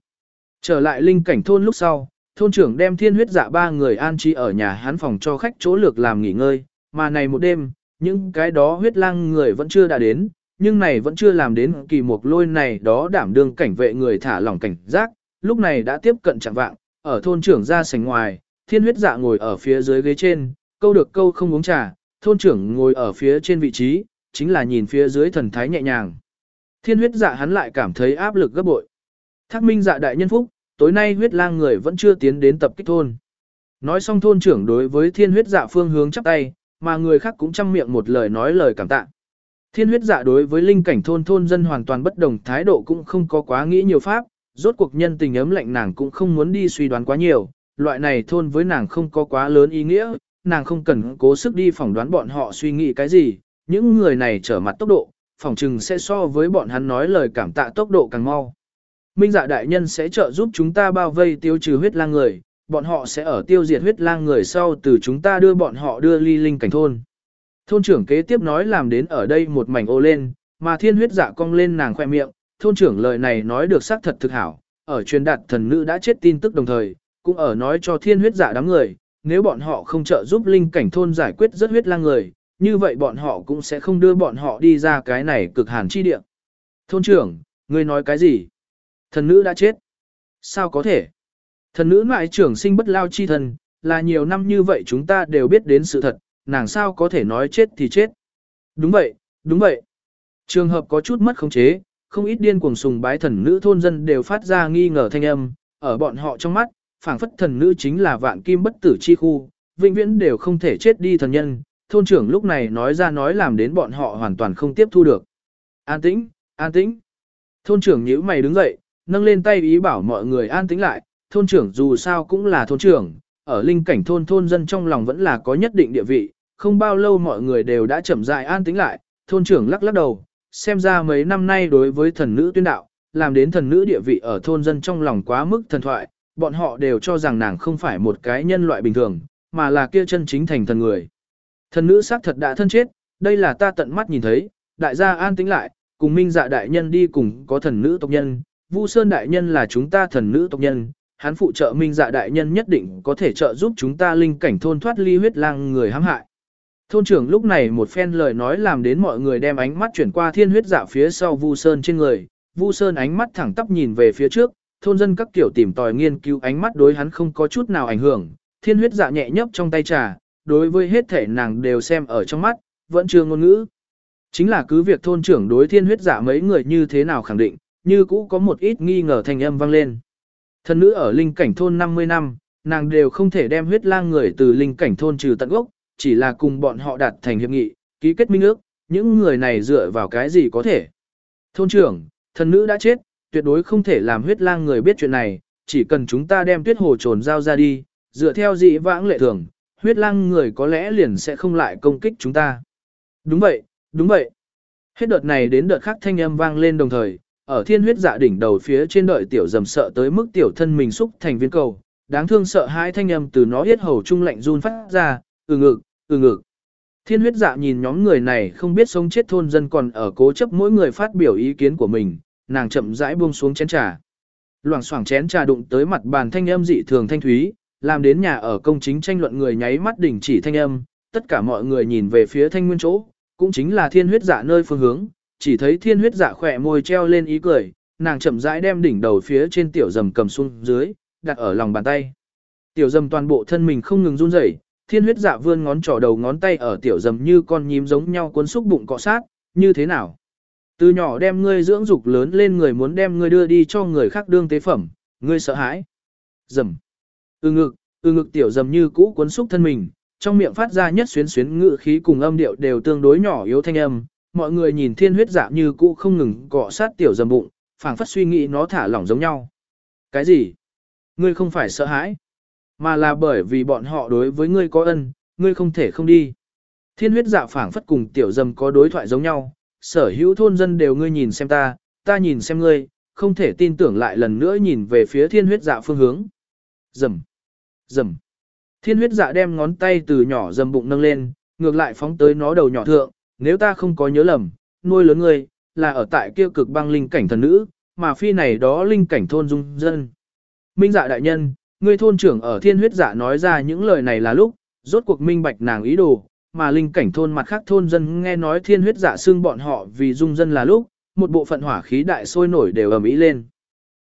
Trở lại linh cảnh thôn lúc sau, thôn trưởng đem thiên huyết dạ ba người an trí ở nhà hắn phòng cho khách chỗ lược làm nghỉ ngơi, mà này một đêm, những cái đó huyết lang người vẫn chưa đã đến, nhưng này vẫn chưa làm đến kỳ mục lôi này đó đảm đương cảnh vệ người thả lỏng cảnh giác, lúc này đã tiếp cận chẳng vạng, ở thôn trưởng ra sành ngoài, thiên huyết dạ ngồi ở phía dưới ghế trên, câu được câu không uống trà, thôn trưởng ngồi ở phía trên vị trí, chính là nhìn phía dưới thần thái nhẹ nhàng. Thiên huyết dạ hắn lại cảm thấy áp lực gấp bội. Thác minh dạ đại nhân phúc, tối nay huyết lang người vẫn chưa tiến đến tập kích thôn. Nói xong thôn trưởng đối với thiên huyết dạ phương hướng chắp tay, mà người khác cũng chăm miệng một lời nói lời cảm tạ. Thiên huyết dạ đối với linh cảnh thôn thôn dân hoàn toàn bất đồng thái độ cũng không có quá nghĩ nhiều pháp, rốt cuộc nhân tình ấm lạnh nàng cũng không muốn đi suy đoán quá nhiều, loại này thôn với nàng không có quá lớn ý nghĩa, nàng không cần cố sức đi phỏng đoán bọn họ suy nghĩ cái gì, những người này trở mặt tốc độ, phỏng chừng sẽ so với bọn hắn nói lời cảm tạ tốc độ càng mau. Minh dạ đại nhân sẽ trợ giúp chúng ta bao vây tiêu trừ huyết lang người, bọn họ sẽ ở tiêu diệt huyết lang người sau từ chúng ta đưa bọn họ đưa ly linh cảnh thôn. Thôn trưởng kế tiếp nói làm đến ở đây một mảnh ô lên, mà thiên huyết dạ cong lên nàng khoe miệng, thôn trưởng lời này nói được xác thật thực hảo, ở truyền đạt thần nữ đã chết tin tức đồng thời, cũng ở nói cho thiên huyết dạ đám người, nếu bọn họ không trợ giúp linh cảnh thôn giải quyết rất huyết lang người, như vậy bọn họ cũng sẽ không đưa bọn họ đi ra cái này cực hàn chi địa. Thôn trưởng, ngươi nói cái gì? Thần nữ đã chết. Sao có thể? Thần nữ ngoại trưởng sinh bất lao chi thần, là nhiều năm như vậy chúng ta đều biết đến sự thật, nàng sao có thể nói chết thì chết. Đúng vậy, đúng vậy. Trường hợp có chút mất khống chế, không ít điên cuồng sùng bái thần nữ thôn dân đều phát ra nghi ngờ thanh âm, ở bọn họ trong mắt, phảng phất thần nữ chính là vạn kim bất tử chi khu, vĩnh viễn đều không thể chết đi thần nhân. Thôn trưởng lúc này nói ra nói làm đến bọn họ hoàn toàn không tiếp thu được. An tĩnh, an tĩnh. Thôn trưởng nhíu mày đứng dậy, nâng lên tay ý bảo mọi người an tĩnh lại, thôn trưởng dù sao cũng là thôn trưởng, ở linh cảnh thôn thôn dân trong lòng vẫn là có nhất định địa vị, không bao lâu mọi người đều đã chậm rãi an tĩnh lại, thôn trưởng lắc lắc đầu, xem ra mấy năm nay đối với thần nữ tuyên đạo, làm đến thần nữ địa vị ở thôn dân trong lòng quá mức thần thoại, bọn họ đều cho rằng nàng không phải một cái nhân loại bình thường, mà là kia chân chính thành thần người. Thần nữ xác thật đã thân chết, đây là ta tận mắt nhìn thấy, đại gia an tĩnh lại, cùng minh dạ đại nhân đi cùng có thần nữ tộc nhân, Vu Sơn đại nhân là chúng ta thần nữ tộc nhân, hắn phụ trợ minh dạ đại nhân nhất định có thể trợ giúp chúng ta linh cảnh thôn thoát ly huyết lang người hãm hại. Thôn trưởng lúc này một phen lời nói làm đến mọi người đem ánh mắt chuyển qua thiên huyết dạ phía sau Vu Sơn trên người, Vu Sơn ánh mắt thẳng tắp nhìn về phía trước, thôn dân các kiểu tìm tòi nghiên cứu ánh mắt đối hắn không có chút nào ảnh hưởng, thiên huyết dạ nhẹ nhấp trong tay trà, đối với hết thể nàng đều xem ở trong mắt, vẫn chưa ngôn ngữ. Chính là cứ việc thôn trưởng đối thiên huyết giả mấy người như thế nào khẳng định, như cũ có một ít nghi ngờ thành âm vang lên. Thân nữ ở linh cảnh thôn 50 năm, nàng đều không thể đem huyết lang người từ linh cảnh thôn trừ tận gốc, chỉ là cùng bọn họ đạt thành hiệp nghị, ký kết minh ước, những người này dựa vào cái gì có thể. Thôn trưởng, thần nữ đã chết, tuyệt đối không thể làm huyết lang người biết chuyện này, chỉ cần chúng ta đem tuyết hồ trồn giao ra đi, dựa theo dị vãng lệ thường, huyết lang người có lẽ liền sẽ không lại công kích chúng ta. Đúng vậy, đúng vậy. Hết đợt này đến đợt khác thanh âm vang lên đồng thời, ở thiên huyết dạ đỉnh đầu phía trên đợi tiểu dầm sợ tới mức tiểu thân mình xúc thành viên cầu, đáng thương sợ hãi thanh âm từ nó hết hầu trung lạnh run phát ra, ừ ngực, ừ ngực. Thiên huyết dạ nhìn nhóm người này không biết sống chết thôn dân còn ở cố chấp mỗi người phát biểu ý kiến của mình, nàng chậm rãi buông xuống chén trà. Loảng xoảng chén trà đụng tới mặt bàn thanh âm dị thường thanh thúy, làm đến nhà ở công chính tranh luận người nháy mắt đỉnh chỉ thanh âm, tất cả mọi người nhìn về phía thanh nguyên chỗ, cũng chính là thiên huyết giả nơi phương hướng, chỉ thấy thiên huyết giả khỏe môi treo lên ý cười, nàng chậm rãi đem đỉnh đầu phía trên tiểu dầm cầm xuống dưới, đặt ở lòng bàn tay. Tiểu dầm toàn bộ thân mình không ngừng run rẩy, thiên huyết dạ vươn ngón trỏ đầu ngón tay ở tiểu dầm như con nhím giống nhau cuốn xúc bụng cọ sát, như thế nào? Từ nhỏ đem ngươi dưỡng dục lớn lên người muốn đem ngươi đưa đi cho người khác đương tế phẩm, ngươi sợ hãi. Dầm. Ừ ngực, ừ ngực tiểu dầm như cũ cuốn xúc thân mình, trong miệng phát ra nhất xuyến xuyến ngự khí cùng âm điệu đều tương đối nhỏ yếu thanh âm, mọi người nhìn thiên huyết dạ như cũ không ngừng cọ sát tiểu dầm bụng, phảng phất suy nghĩ nó thả lỏng giống nhau. Cái gì? Ngươi không phải sợ hãi, mà là bởi vì bọn họ đối với ngươi có ân, ngươi không thể không đi. Thiên huyết dạ phảng phất cùng tiểu dầm có đối thoại giống nhau, sở hữu thôn dân đều ngươi nhìn xem ta, ta nhìn xem ngươi, không thể tin tưởng lại lần nữa nhìn về phía thiên huyết dạ phương hướng. Dầm, dầm. Thiên huyết dạ đem ngón tay từ nhỏ dầm bụng nâng lên, ngược lại phóng tới nó đầu nhỏ thượng, nếu ta không có nhớ lầm, nuôi lớn ngươi, là ở tại kia cực băng linh cảnh thần nữ, mà phi này đó linh cảnh thôn dung dân. Minh dạ đại nhân, ngươi thôn trưởng ở thiên huyết dạ nói ra những lời này là lúc, rốt cuộc minh bạch nàng ý đồ, mà linh cảnh thôn mặt khác thôn dân nghe nói thiên huyết dạ xưng bọn họ vì dung dân là lúc, một bộ phận hỏa khí đại sôi nổi đều ầm ĩ lên.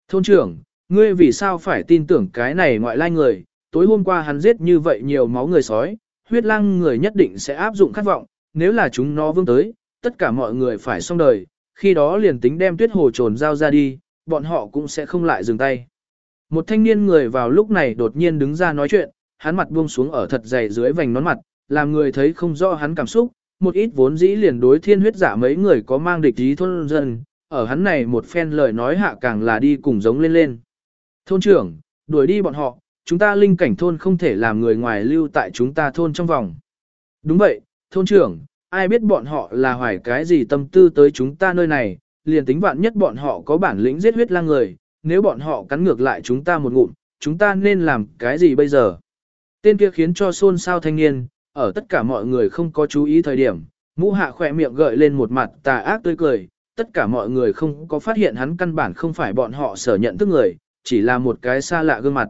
Thôn trưởng, ngươi vì sao phải tin tưởng cái này ngoại lai người, tối hôm qua hắn giết như vậy nhiều máu người sói, huyết lang người nhất định sẽ áp dụng khát vọng, nếu là chúng nó vương tới, tất cả mọi người phải xong đời, khi đó liền tính đem tuyết hồ trồn giao ra đi, bọn họ cũng sẽ không lại dừng tay. Một thanh niên người vào lúc này đột nhiên đứng ra nói chuyện, hắn mặt buông xuống ở thật dày dưới vành nón mặt, làm người thấy không rõ hắn cảm xúc, một ít vốn dĩ liền đối thiên huyết giả mấy người có mang địch ý thôn dân, ở hắn này một phen lời nói hạ càng là đi cùng giống lên lên. Thôn trưởng, đuổi đi bọn họ, chúng ta linh cảnh thôn không thể làm người ngoài lưu tại chúng ta thôn trong vòng. Đúng vậy, thôn trưởng, ai biết bọn họ là hoài cái gì tâm tư tới chúng ta nơi này, liền tính vạn nhất bọn họ có bản lĩnh giết huyết lang người, nếu bọn họ cắn ngược lại chúng ta một ngụm, chúng ta nên làm cái gì bây giờ? Tên kia khiến cho xôn xao thanh niên, ở tất cả mọi người không có chú ý thời điểm, mũ hạ khỏe miệng gợi lên một mặt tà ác tươi cười, tất cả mọi người không có phát hiện hắn căn bản không phải bọn họ sở nhận thức người, chỉ là một cái xa lạ gương mặt.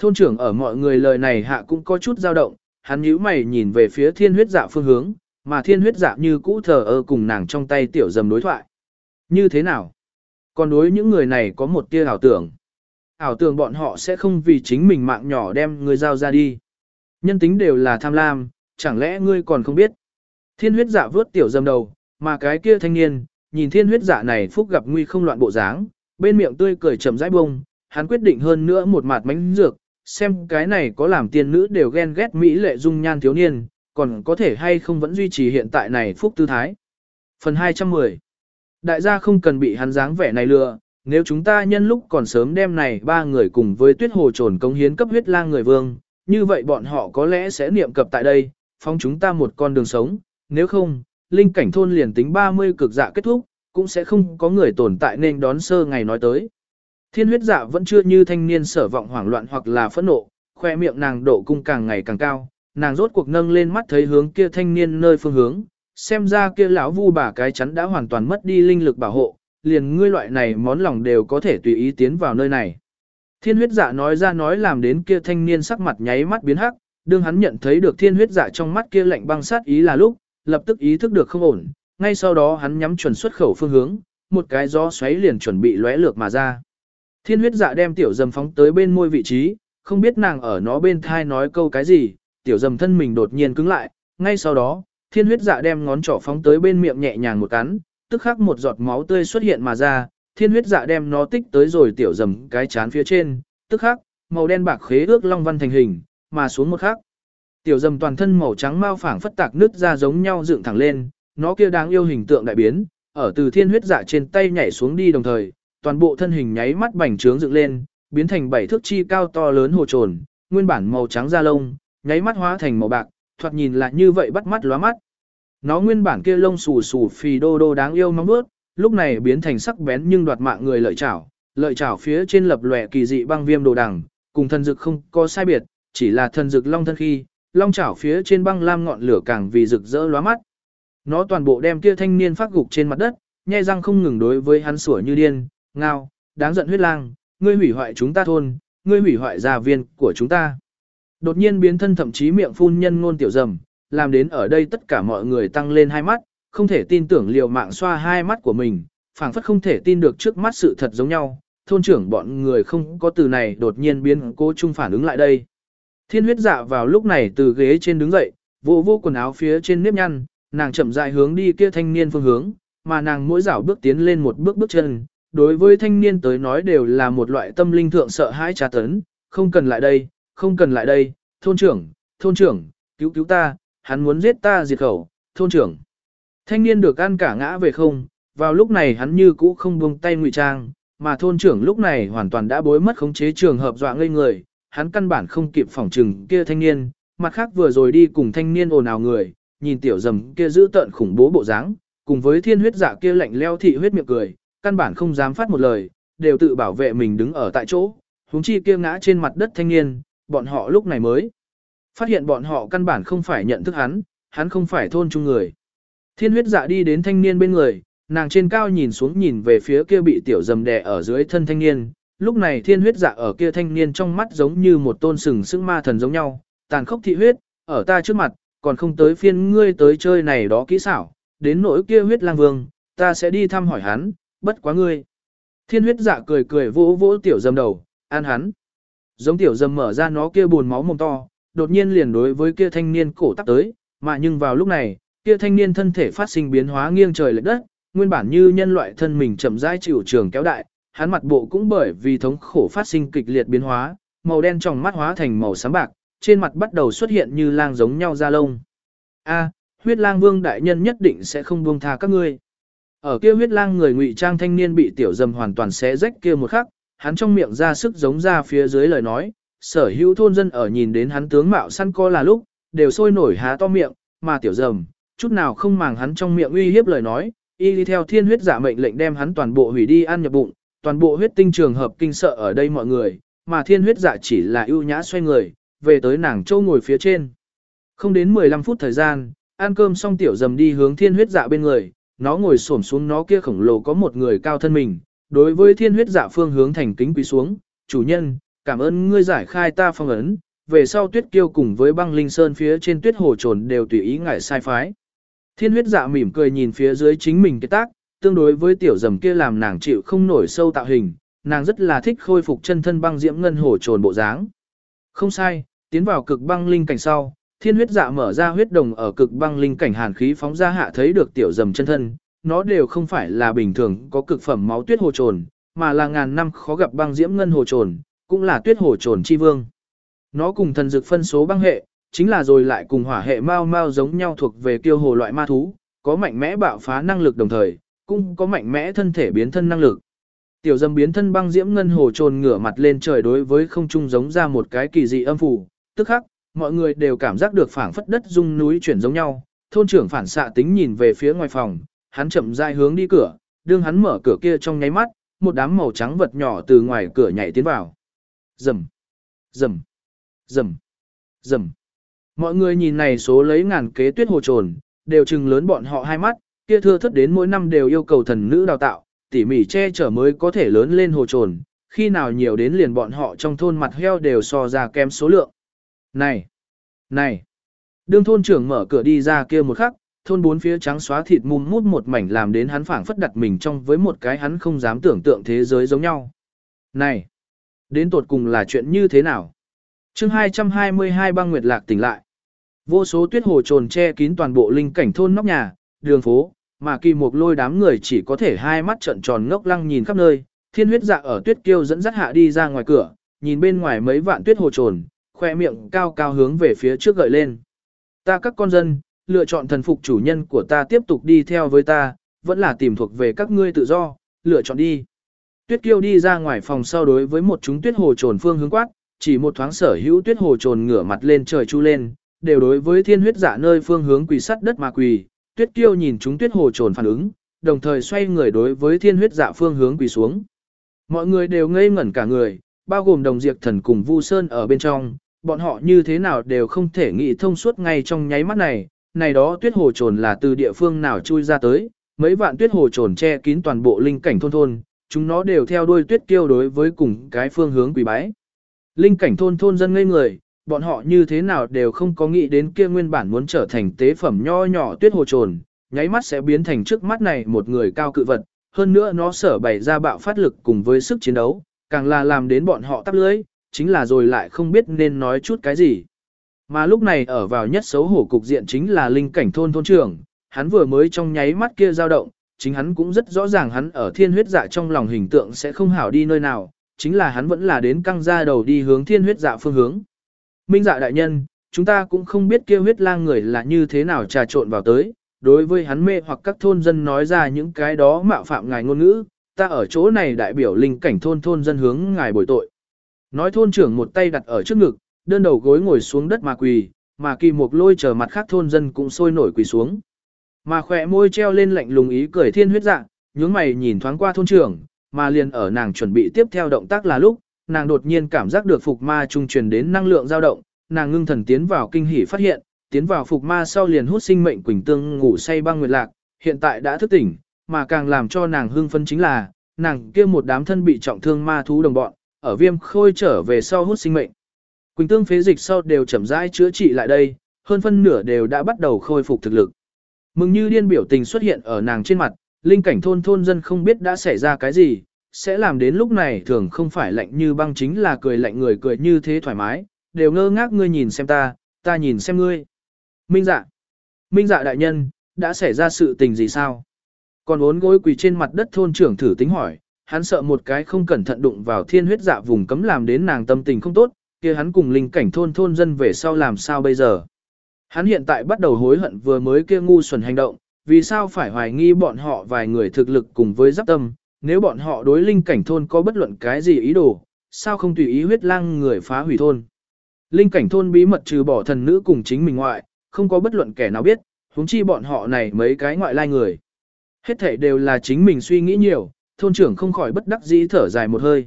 Thôn trưởng ở mọi người lời này hạ cũng có chút dao động, hắn nhíu mày nhìn về phía thiên huyết dạ phương hướng, mà thiên huyết dạ như cũ thờ ơ cùng nàng trong tay tiểu dầm đối thoại. Như thế nào? Còn đối những người này có một tia ảo tưởng. Ảo tưởng bọn họ sẽ không vì chính mình mạng nhỏ đem người giao ra đi. Nhân tính đều là tham lam, chẳng lẽ ngươi còn không biết. Thiên huyết dạ vớt tiểu dầm đầu, mà cái kia thanh niên, nhìn thiên huyết dạ này phúc gặp nguy không loạn bộ dáng, bên miệng tươi cười chậm rãi bông, hắn quyết định hơn nữa một mặt mánh dược, xem cái này có làm tiên nữ đều ghen ghét mỹ lệ dung nhan thiếu niên, còn có thể hay không vẫn duy trì hiện tại này phúc tư thái. Phần 210 Đại gia không cần bị hắn dáng vẻ này lừa, nếu chúng ta nhân lúc còn sớm đem này ba người cùng với tuyết hồ trồn công hiến cấp huyết lang người vương, như vậy bọn họ có lẽ sẽ niệm cập tại đây, phóng chúng ta một con đường sống, nếu không, linh cảnh thôn liền tính 30 cực dạ kết thúc, cũng sẽ không có người tồn tại nên đón sơ ngày nói tới. Thiên huyết dạ vẫn chưa như thanh niên sở vọng hoảng loạn hoặc là phẫn nộ, khoe miệng nàng độ cung càng ngày càng cao, nàng rốt cuộc nâng lên mắt thấy hướng kia thanh niên nơi phương hướng, xem ra kia lão vu bà cái chắn đã hoàn toàn mất đi linh lực bảo hộ, liền ngươi loại này món lòng đều có thể tùy ý tiến vào nơi này. Thiên huyết dạ nói ra nói làm đến kia thanh niên sắc mặt nháy mắt biến hắc, đương hắn nhận thấy được thiên huyết dạ trong mắt kia lạnh băng sát ý là lúc, lập tức ý thức được không ổn, ngay sau đó hắn nhắm chuẩn xuất khẩu phương hướng, một cái gió xoáy liền chuẩn bị lóe lược mà ra. Thiên huyết dạ đem tiểu dầm phóng tới bên môi vị trí, không biết nàng ở nó bên thai nói câu cái gì, tiểu dầm thân mình đột nhiên cứng lại, ngay sau đó, thiên huyết dạ đem ngón trỏ phóng tới bên miệng nhẹ nhàng một cắn, tức khắc một giọt máu tươi xuất hiện mà ra, thiên huyết dạ đem nó tích tới rồi tiểu dầm cái chán phía trên, tức khắc, màu đen bạc khế ước long văn thành hình, mà xuống một khắc. Tiểu dầm toàn thân màu trắng mau phảng phất tạc nứt ra giống nhau dựng thẳng lên, nó kia đáng yêu hình tượng đại biến, ở từ thiên huyết dạ trên tay nhảy xuống đi đồng thời, toàn bộ thân hình nháy mắt bành trướng dựng lên, biến thành bảy thước chi cao to lớn hồ trồn, nguyên bản màu trắng da lông, nháy mắt hóa thành màu bạc, thoạt nhìn lại như vậy bắt mắt lóa mắt. Nó nguyên bản kia lông xù xù phì đô đô đáng yêu mong bước, lúc này biến thành sắc bén nhưng đoạt mạng người lợi chảo, lợi chảo phía trên lập lòe kỳ dị băng viêm đồ đằng, cùng thần dực không có sai biệt, chỉ là thần dực long thân khi, long chảo phía trên băng lam ngọn lửa càng vì rực rỡ lóa mắt. Nó toàn bộ đem kia thanh niên phát gục trên mặt đất, nhe răng không ngừng đối với hắn sủa như điên, ngao, đáng giận huyết lang, ngươi hủy hoại chúng ta thôn, ngươi hủy hoại gia viên của chúng ta. Đột nhiên biến thân thậm chí miệng phun nhân ngôn tiểu dầm, làm đến ở đây tất cả mọi người tăng lên hai mắt, không thể tin tưởng liều mạng xoa hai mắt của mình, phảng phất không thể tin được trước mắt sự thật giống nhau, thôn trưởng bọn người không có từ này đột nhiên biến cố chung phản ứng lại đây. Thiên huyết dạ vào lúc này từ ghế trên đứng dậy, vô vô quần áo phía trên nếp nhăn, nàng chậm rãi hướng đi kia thanh niên phương hướng, mà nàng mỗi dạo bước tiến lên một bước bước chân, đối với thanh niên tới nói đều là một loại tâm linh thượng sợ hãi trà tấn, không cần lại đây, không cần lại đây, thôn trưởng, thôn trưởng, cứu cứu ta, hắn muốn giết ta diệt khẩu, thôn trưởng. Thanh niên được ăn cả ngã về không, vào lúc này hắn như cũ không buông tay ngụy trang, mà thôn trưởng lúc này hoàn toàn đã bối mất khống chế trường hợp dọa ngây người, hắn căn bản không kịp phỏng trừng kia thanh niên, mặt khác vừa rồi đi cùng thanh niên ồn ào người, nhìn tiểu dầm kia giữ tợn khủng bố bộ dáng, cùng với thiên huyết giả kia lạnh leo thị huyết miệng cười, căn bản không dám phát một lời, đều tự bảo vệ mình đứng ở tại chỗ, huống chi kia ngã trên mặt đất thanh niên, bọn họ lúc này mới phát hiện bọn họ căn bản không phải nhận thức hắn, hắn không phải thôn chung người. Thiên huyết dạ đi đến thanh niên bên người, nàng trên cao nhìn xuống nhìn về phía kia bị tiểu dầm đè ở dưới thân thanh niên, lúc này thiên huyết dạ ở kia thanh niên trong mắt giống như một tôn sừng sững ma thần giống nhau, tàn khốc thị huyết, ở ta trước mặt, còn không tới phiên ngươi tới chơi này đó kỹ xảo, đến nỗi kia huyết lang vương, ta sẽ đi thăm hỏi hắn, bất quá ngươi. Thiên huyết dạ cười cười vỗ vỗ tiểu dầm đầu, an hắn. Giống tiểu dầm mở ra nó kia buồn máu mồm to, đột nhiên liền đối với kia thanh niên cổ tắc tới, mà nhưng vào lúc này, kia thanh niên thân thể phát sinh biến hóa nghiêng trời lệch đất, nguyên bản như nhân loại thân mình chậm rãi chịu trường kéo đại, hắn mặt bộ cũng bởi vì thống khổ phát sinh kịch liệt biến hóa, màu đen trong mắt hóa thành màu xám bạc, trên mặt bắt đầu xuất hiện như lang giống nhau da lông. A, huyết lang vương đại nhân nhất định sẽ không buông tha các ngươi. Ở kia huyết lang người ngụy trang thanh niên bị tiểu dầm hoàn toàn xé rách kia một khắc, hắn trong miệng ra sức giống ra phía dưới lời nói, sở hữu thôn dân ở nhìn đến hắn tướng mạo săn co là lúc, đều sôi nổi há to miệng, mà tiểu dầm, chút nào không màng hắn trong miệng uy hiếp lời nói, y đi theo thiên huyết giả mệnh lệnh đem hắn toàn bộ hủy đi ăn nhập bụng, toàn bộ huyết tinh trường hợp kinh sợ ở đây mọi người, mà thiên huyết giả chỉ là ưu nhã xoay người, về tới nàng châu ngồi phía trên. Không đến 15 phút thời gian, ăn cơm xong tiểu dầm đi hướng thiên huyết dạ bên người, nó ngồi xổm xuống nó kia khổng lồ có một người cao thân mình, đối với thiên huyết dạ phương hướng thành kính quý xuống, chủ nhân, cảm ơn ngươi giải khai ta phong ấn, về sau tuyết kiêu cùng với băng linh sơn phía trên tuyết hồ trồn đều tùy ý ngại sai phái. Thiên huyết dạ mỉm cười nhìn phía dưới chính mình cái tác, tương đối với tiểu dầm kia làm nàng chịu không nổi sâu tạo hình, nàng rất là thích khôi phục chân thân băng diễm ngân hồ trồn bộ dáng. Không sai, tiến vào cực băng linh cảnh sau, thiên huyết dạ mở ra huyết đồng ở cực băng linh cảnh hàn khí phóng ra hạ thấy được tiểu dầm chân thân, nó đều không phải là bình thường có cực phẩm máu tuyết hồ trồn, mà là ngàn năm khó gặp băng diễm ngân hồ trồn, cũng là tuyết hồ trồn chi vương. Nó cùng thần dược phân số băng hệ, chính là rồi lại cùng hỏa hệ mau mau giống nhau thuộc về kiêu hồ loại ma thú, có mạnh mẽ bạo phá năng lực đồng thời, cũng có mạnh mẽ thân thể biến thân năng lực. Tiểu dâm biến thân băng diễm ngân hồ trồn ngửa mặt lên trời đối với không trung giống ra một cái kỳ dị âm phủ, tức khắc, mọi người đều cảm giác được phảng phất đất rung núi chuyển giống nhau. Thôn trưởng phản xạ tính nhìn về phía ngoài phòng, hắn chậm rãi hướng đi cửa, đương hắn mở cửa kia trong nháy mắt, một đám màu trắng vật nhỏ từ ngoài cửa nhảy tiến vào. Rầm, rầm, rầm, rầm. Mọi người nhìn này số lấy ngàn kế tuyết hồ trồn, đều chừng lớn bọn họ hai mắt, kia thưa thất đến mỗi năm đều yêu cầu thần nữ đào tạo, tỉ mỉ che chở mới có thể lớn lên hồ trồn, khi nào nhiều đến liền bọn họ trong thôn mặt heo đều so ra kém số lượng. Này! Này! Đương thôn trưởng mở cửa đi ra kia một khắc, thôn bốn phía trắng xóa thịt mum mút một mảnh làm đến hắn phảng phất đặt mình trong với một cái hắn không dám tưởng tượng thế giới giống nhau. Này! Đến tột cùng là chuyện như thế nào? chương 222 băng nguyệt lạc tỉnh lại. Vô số tuyết hồ trồn che kín toàn bộ linh cảnh thôn nóc nhà, đường phố, mà kỳ mục lôi đám người chỉ có thể hai mắt trận tròn ngốc lăng nhìn khắp nơi, thiên huyết dạ ở tuyết kiêu dẫn dắt hạ đi ra ngoài cửa, nhìn bên ngoài mấy vạn tuyết hồ trồn, khoe miệng cao cao hướng về phía trước gợi lên. Ta các con dân, lựa chọn thần phục chủ nhân của ta tiếp tục đi theo với ta, vẫn là tìm thuộc về các ngươi tự do, lựa chọn đi. Tuyết kiêu đi ra ngoài phòng sau đối với một chúng tuyết hồ trồn phương hướng quát, chỉ một thoáng sở hữu tuyết hồ trồn ngửa mặt lên trời chu lên, đều đối với thiên huyết giả nơi phương hướng quỳ sắt đất mà quỳ. Tuyết kiêu nhìn chúng tuyết hồ trồn phản ứng, đồng thời xoay người đối với thiên huyết dạ phương hướng quỳ xuống. Mọi người đều ngây ngẩn cả người, bao gồm đồng diệt thần cùng Vu Sơn ở bên trong, bọn họ như thế nào đều không thể nghĩ thông suốt ngay trong nháy mắt này, này đó tuyết hồ trồn là từ địa phương nào chui ra tới, mấy vạn tuyết hồ trồn che kín toàn bộ linh cảnh thôn thôn, chúng nó đều theo đuôi tuyết kiêu đối với cùng cái phương hướng quỷ bái. Linh cảnh thôn thôn dân ngây người, bọn họ như thế nào đều không có nghĩ đến kia nguyên bản muốn trở thành tế phẩm nho nhỏ tuyết hồ trồn, nháy mắt sẽ biến thành trước mắt này một người cao cự vật, hơn nữa nó sở bày ra bạo phát lực cùng với sức chiến đấu, càng là làm đến bọn họ tắp lưới, chính là rồi lại không biết nên nói chút cái gì. Mà lúc này ở vào nhất xấu hổ cục diện chính là linh cảnh thôn thôn trưởng, hắn vừa mới trong nháy mắt kia dao động, chính hắn cũng rất rõ ràng hắn ở thiên huyết dạ trong lòng hình tượng sẽ không hảo đi nơi nào, chính là hắn vẫn là đến căng ra đầu đi hướng thiên huyết dạ phương hướng. Minh dạ đại nhân, chúng ta cũng không biết kia huyết lang người là như thế nào trà trộn vào tới, đối với hắn mê hoặc các thôn dân nói ra những cái đó mạo phạm ngài ngôn ngữ, ta ở chỗ này đại biểu linh cảnh thôn thôn dân hướng ngài bồi tội. Nói thôn trưởng một tay đặt ở trước ngực, đơn đầu gối ngồi xuống đất mà quỳ, mà kỳ mục lôi chờ mặt khác thôn dân cũng sôi nổi quỳ xuống. Mà khỏe môi treo lên lạnh lùng ý cười thiên huyết dạng, nhướng mày nhìn thoáng qua thôn trưởng, mà liền ở nàng chuẩn bị tiếp theo động tác là lúc, nàng đột nhiên cảm giác được phục ma trung truyền đến năng lượng dao động, nàng ngưng thần tiến vào kinh hỉ phát hiện, tiến vào phục ma sau liền hút sinh mệnh quỳnh tương ngủ say băng nguyệt lạc, hiện tại đã thức tỉnh, mà càng làm cho nàng hưng phấn chính là, nàng kia một đám thân bị trọng thương ma thú đồng bọn, ở viêm khôi trở về sau hút sinh mệnh. Quỳnh tương phế dịch sau đều chậm rãi chữa trị lại đây, hơn phân nửa đều đã bắt đầu khôi phục thực lực. Mừng như điên biểu tình xuất hiện ở nàng trên mặt, linh cảnh thôn thôn dân không biết đã xảy ra cái gì, sẽ làm đến lúc này thường không phải lạnh như băng chính là cười lạnh người cười như thế thoải mái, đều ngơ ngác ngươi nhìn xem ta, ta nhìn xem ngươi. Minh dạ. Minh dạ đại nhân, đã xảy ra sự tình gì sao? Còn bốn gối quỳ trên mặt đất thôn trưởng thử tính hỏi, hắn sợ một cái không cẩn thận đụng vào thiên huyết dạ vùng cấm làm đến nàng tâm tình không tốt, kia hắn cùng linh cảnh thôn thôn dân về sau làm sao bây giờ. Hắn hiện tại bắt đầu hối hận vừa mới kia ngu xuẩn hành động, vì sao phải hoài nghi bọn họ vài người thực lực cùng với giáp tâm, nếu bọn họ đối linh cảnh thôn có bất luận cái gì ý đồ, sao không tùy ý huyết lang người phá hủy thôn. Linh cảnh thôn bí mật trừ bỏ thần nữ cùng chính mình ngoại, không có bất luận kẻ nào biết, huống chi bọn họ này mấy cái ngoại lai người. Hết thảy đều là chính mình suy nghĩ nhiều, thôn trưởng không khỏi bất đắc dĩ thở dài một hơi.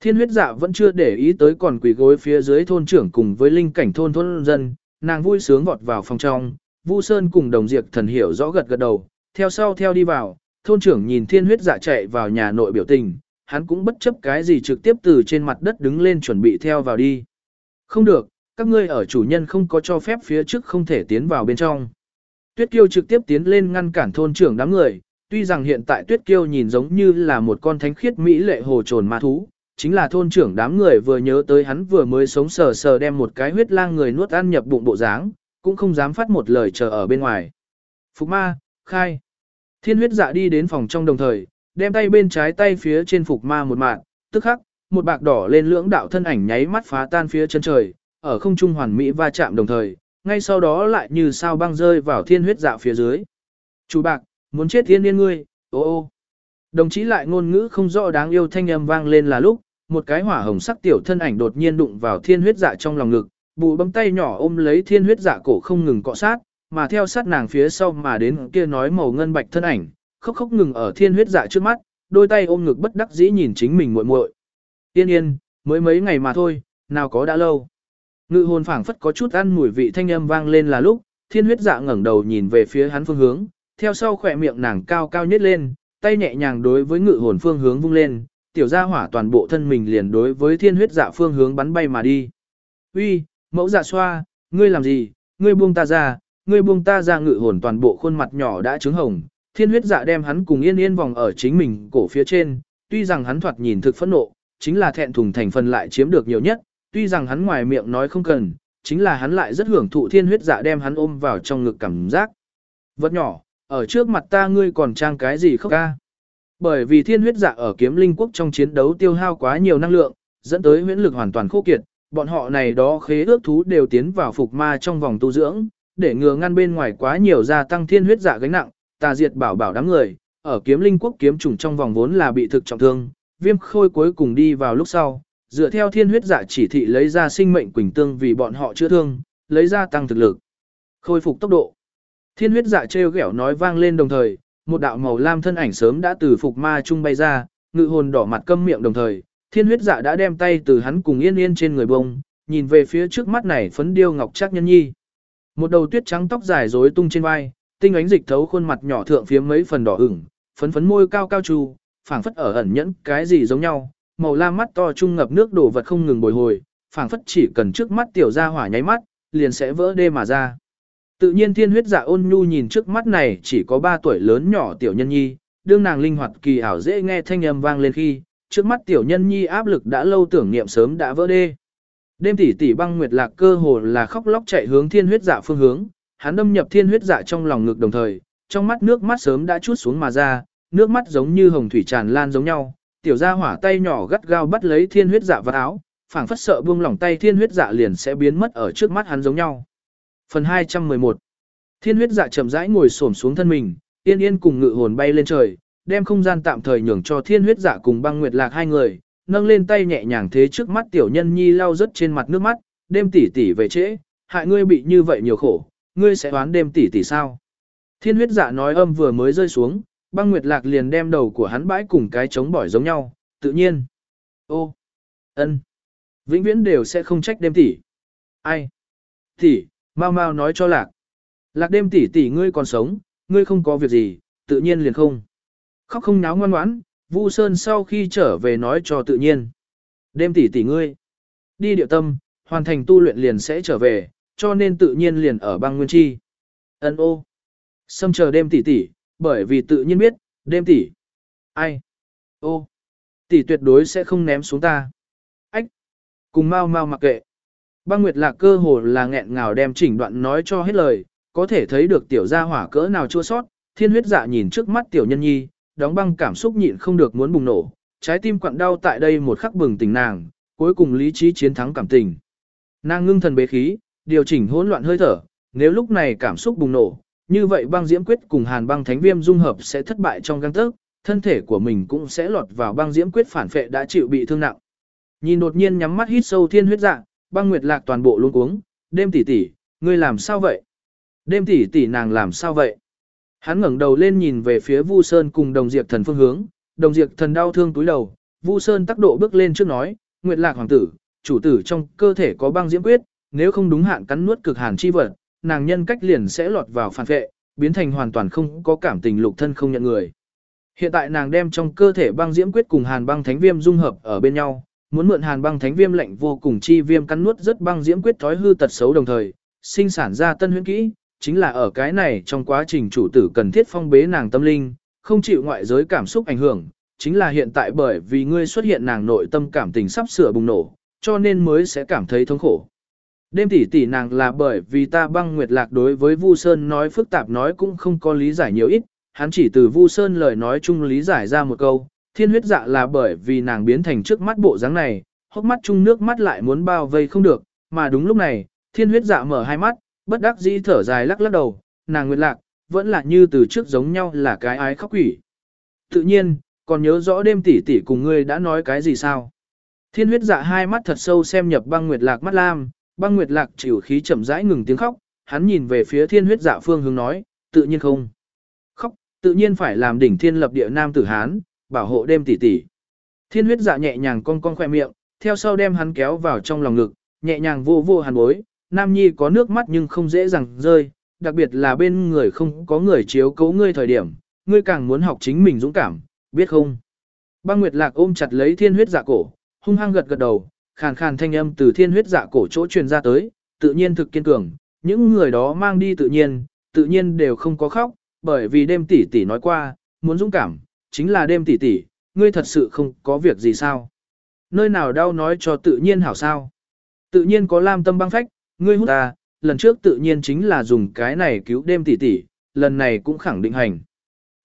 Thiên huyết dạ vẫn chưa để ý tới còn quỷ gối phía dưới thôn trưởng cùng với linh cảnh thôn thôn dân, nàng vui sướng vọt vào phòng trong, Vu Sơn cùng đồng diệt thần hiểu rõ gật gật đầu, theo sau theo đi vào, thôn trưởng nhìn thiên huyết dạ chạy vào nhà nội biểu tình, hắn cũng bất chấp cái gì trực tiếp từ trên mặt đất đứng lên chuẩn bị theo vào đi. Không được, các ngươi ở chủ nhân không có cho phép phía trước không thể tiến vào bên trong. Tuyết Kiêu trực tiếp tiến lên ngăn cản thôn trưởng đám người, tuy rằng hiện tại Tuyết Kiêu nhìn giống như là một con thánh khiết mỹ lệ hồ trồn ma thú, chính là thôn trưởng đám người vừa nhớ tới hắn vừa mới sống sờ sờ đem một cái huyết lang người nuốt ăn nhập bụng bộ dáng, cũng không dám phát một lời chờ ở bên ngoài. Phục ma, khai. Thiên huyết dạ đi đến phòng trong đồng thời, đem tay bên trái tay phía trên phục ma một mạng, tức khắc, một bạc đỏ lên lưỡng đạo thân ảnh nháy mắt phá tan phía chân trời, ở không trung hoàn mỹ va chạm đồng thời, ngay sau đó lại như sao băng rơi vào thiên huyết dạ phía dưới. Chủ bạc, muốn chết thiên yên ngươi, ô ô. Đồng chí lại ngôn ngữ không rõ đáng yêu thanh âm vang lên là lúc, một cái hỏa hồng sắc tiểu thân ảnh đột nhiên đụng vào thiên huyết dạ trong lòng ngực, bụ bấm tay nhỏ ôm lấy thiên huyết dạ cổ không ngừng cọ sát, mà theo sát nàng phía sau mà đến kia nói màu ngân bạch thân ảnh, khóc khóc ngừng ở thiên huyết dạ trước mắt, đôi tay ôm ngực bất đắc dĩ nhìn chính mình muội muội. Yên yên, mới mấy ngày mà thôi, nào có đã lâu. Ngự hồn phảng phất có chút ăn mùi vị thanh âm vang lên là lúc, thiên huyết dạ ngẩng đầu nhìn về phía hắn phương hướng, theo sau khỏe miệng nàng cao cao nhất lên, tay nhẹ nhàng đối với ngự hồn phương hướng vung lên, tiểu gia hỏa toàn bộ thân mình liền đối với thiên huyết dạ phương hướng bắn bay mà đi. Uy, mẫu dạ xoa, ngươi làm gì, ngươi buông ta ra, ngươi buông ta ra ngự hồn toàn bộ khuôn mặt nhỏ đã trứng hồng, thiên huyết dạ đem hắn cùng yên yên vòng ở chính mình cổ phía trên, tuy rằng hắn thoạt nhìn thực phẫn nộ, chính là thẹn thùng thành phần lại chiếm được nhiều nhất, tuy rằng hắn ngoài miệng nói không cần, chính là hắn lại rất hưởng thụ thiên huyết dạ đem hắn ôm vào trong ngực cảm giác. Vật nhỏ, ở trước mặt ta ngươi còn trang cái gì khóc ca. Bởi vì thiên huyết dạ ở kiếm linh quốc trong chiến đấu tiêu hao quá nhiều năng lượng, dẫn tới huyễn lực hoàn toàn khô kiệt, bọn họ này đó khế ước thú đều tiến vào phục ma trong vòng tu dưỡng, để ngừa ngăn bên ngoài quá nhiều gia tăng thiên huyết dạ gánh nặng, tà diệt bảo bảo đám người, ở kiếm linh quốc kiếm trùng trong vòng vốn là bị thực trọng thương, viêm khôi cuối cùng đi vào lúc sau, dựa theo thiên huyết dạ chỉ thị lấy ra sinh mệnh quỳnh tương vì bọn họ chữa thương, lấy ra tăng thực lực, khôi phục tốc độ. Thiên huyết dạ trêu ghẹo nói vang lên đồng thời, một đạo màu lam thân ảnh sớm đã từ phục ma trung bay ra, ngự hồn đỏ mặt câm miệng đồng thời, thiên huyết dạ đã đem tay từ hắn cùng yên yên trên người bông, nhìn về phía trước mắt này phấn điêu ngọc chắc nhân nhi. Một đầu tuyết trắng tóc dài rối tung trên vai, tinh ánh dịch thấu khuôn mặt nhỏ thượng phía mấy phần đỏ ửng, phấn phấn môi cao cao trù, phảng phất ở ẩn nhẫn cái gì giống nhau, màu lam mắt to trung ngập nước đổ vật không ngừng bồi hồi, phảng phất chỉ cần trước mắt tiểu ra hỏa nháy mắt, liền sẽ vỡ đê mà ra. Tự nhiên thiên huyết dạ ôn nhu nhìn trước mắt này chỉ có 3 tuổi lớn nhỏ tiểu nhân nhi, đương nàng linh hoạt kỳ ảo dễ nghe thanh âm vang lên khi, trước mắt tiểu nhân nhi áp lực đã lâu tưởng niệm sớm đã vỡ đê. Đêm tỷ tỷ băng nguyệt lạc cơ hồ là khóc lóc chạy hướng thiên huyết dạ phương hướng, hắn đâm nhập thiên huyết dạ trong lòng ngực đồng thời, trong mắt nước mắt sớm đã chút xuống mà ra, nước mắt giống như hồng thủy tràn lan giống nhau, tiểu gia hỏa tay nhỏ gắt gao bắt lấy thiên huyết dạ vào áo, phảng phất sợ buông lỏng tay thiên huyết dạ liền sẽ biến mất ở trước mắt hắn giống nhau. Phần 211 Thiên huyết dạ chậm rãi ngồi xổm xuống thân mình, yên yên cùng ngự hồn bay lên trời, đem không gian tạm thời nhường cho thiên huyết dạ cùng băng nguyệt lạc hai người, nâng lên tay nhẹ nhàng thế trước mắt tiểu nhân nhi lau rớt trên mặt nước mắt, đêm tỷ tỷ về trễ, hại ngươi bị như vậy nhiều khổ, ngươi sẽ đoán đêm tỷ tỷ sao. Thiên huyết dạ nói âm vừa mới rơi xuống, băng nguyệt lạc liền đem đầu của hắn bãi cùng cái trống bỏi giống nhau, tự nhiên. Ô, ân, vĩnh viễn đều sẽ không trách đêm tỷ. Ai? Tỷ, mau mau nói cho lạc. Lạc đêm tỷ tỷ ngươi còn sống, ngươi không có việc gì, tự nhiên liền không. Khóc không náo ngoan ngoãn, Vu Sơn sau khi trở về nói cho tự nhiên. Đêm tỷ tỷ ngươi. Đi điệu tâm, hoàn thành tu luyện liền sẽ trở về, cho nên tự nhiên liền ở băng nguyên chi. Ấn ô. Xâm chờ đêm tỷ tỷ, bởi vì tự nhiên biết, đêm tỷ. Ai? Ô. Tỷ tuyệt đối sẽ không ném xuống ta. Ách. Cùng mau mau mặc kệ. Băng Nguyệt Lạc cơ hồ là nghẹn ngào đem chỉnh đoạn nói cho hết lời, có thể thấy được tiểu gia hỏa cỡ nào chua sót, thiên huyết dạ nhìn trước mắt tiểu nhân nhi, đóng băng cảm xúc nhịn không được muốn bùng nổ, trái tim quặn đau tại đây một khắc bừng tỉnh nàng, cuối cùng lý trí chiến thắng cảm tình. Nàng ngưng thần bế khí, điều chỉnh hỗn loạn hơi thở, nếu lúc này cảm xúc bùng nổ, như vậy băng diễm quyết cùng hàn băng thánh viêm dung hợp sẽ thất bại trong găng tấc, thân thể của mình cũng sẽ lọt vào băng diễm quyết phản phệ đã chịu bị thương nặng. Nhìn đột nhiên nhắm mắt hít sâu thiên huyết dạ, băng nguyệt lạc toàn bộ luôn cuống, đêm tỷ tỷ, ngươi làm sao vậy? Đêm tỷ tỷ nàng làm sao vậy? Hắn ngẩng đầu lên nhìn về phía Vu Sơn cùng Đồng Diệp Thần phương hướng, Đồng Diệp Thần đau thương túi đầu, Vu Sơn tắc độ bước lên trước nói, Nguyệt Lạc hoàng tử, chủ tử trong cơ thể có băng diễm quyết, nếu không đúng hạn cắn nuốt cực hàn chi vật, nàng nhân cách liền sẽ lọt vào phản vệ, biến thành hoàn toàn không có cảm tình lục thân không nhận người. Hiện tại nàng đem trong cơ thể băng diễm quyết cùng hàn băng thánh viêm dung hợp ở bên nhau, muốn mượn hàn băng thánh viêm lạnh vô cùng chi viêm cắn nuốt rất băng diễm quyết thói hư tật xấu đồng thời, sinh sản ra tân huyễn kỹ, chính là ở cái này trong quá trình chủ tử cần thiết phong bế nàng tâm linh, không chịu ngoại giới cảm xúc ảnh hưởng, chính là hiện tại bởi vì ngươi xuất hiện nàng nội tâm cảm tình sắp sửa bùng nổ, cho nên mới sẽ cảm thấy thống khổ. Đêm tỷ tỷ nàng là bởi vì ta băng nguyệt lạc đối với Vu Sơn nói phức tạp nói cũng không có lý giải nhiều ít, hắn chỉ từ Vu Sơn lời nói chung lý giải ra một câu, thiên huyết dạ là bởi vì nàng biến thành trước mắt bộ dáng này, hốc mắt chung nước mắt lại muốn bao vây không được, mà đúng lúc này, thiên huyết dạ mở hai mắt, bất đắc dĩ thở dài lắc lắc đầu, nàng nguyệt lạc, vẫn là như từ trước giống nhau là cái ái khóc quỷ. Tự nhiên, còn nhớ rõ đêm tỷ tỷ cùng ngươi đã nói cái gì sao? Thiên huyết dạ hai mắt thật sâu xem nhập băng nguyệt lạc mắt lam, băng nguyệt lạc chịu khí chậm rãi ngừng tiếng khóc, hắn nhìn về phía thiên huyết dạ phương hướng nói, tự nhiên không. Khóc, tự nhiên phải làm đỉnh thiên lập địa nam tử hán, bảo hộ đêm tỷ tỷ. Thiên huyết dạ nhẹ nhàng cong cong khoe miệng, theo sau đem hắn kéo vào trong lòng ngực, nhẹ nhàng vô vô hàn bối, nam nhi có nước mắt nhưng không dễ dàng rơi, đặc biệt là bên người không có người chiếu cố ngươi thời điểm, ngươi càng muốn học chính mình dũng cảm, biết không? Băng Nguyệt Lạc ôm chặt lấy thiên huyết dạ cổ, hung hăng gật gật đầu, khàn khàn thanh âm từ thiên huyết dạ cổ chỗ truyền ra tới, tự nhiên thực kiên cường, những người đó mang đi tự nhiên, tự nhiên đều không có khóc, bởi vì đêm tỷ tỷ nói qua, muốn dũng cảm, chính là đêm tỷ tỷ, ngươi thật sự không có việc gì sao? Nơi nào đau nói cho tự nhiên hảo sao? Tự nhiên có lam tâm băng phách, ngươi hút ta, lần trước tự nhiên chính là dùng cái này cứu đêm tỷ tỷ, lần này cũng khẳng định hành.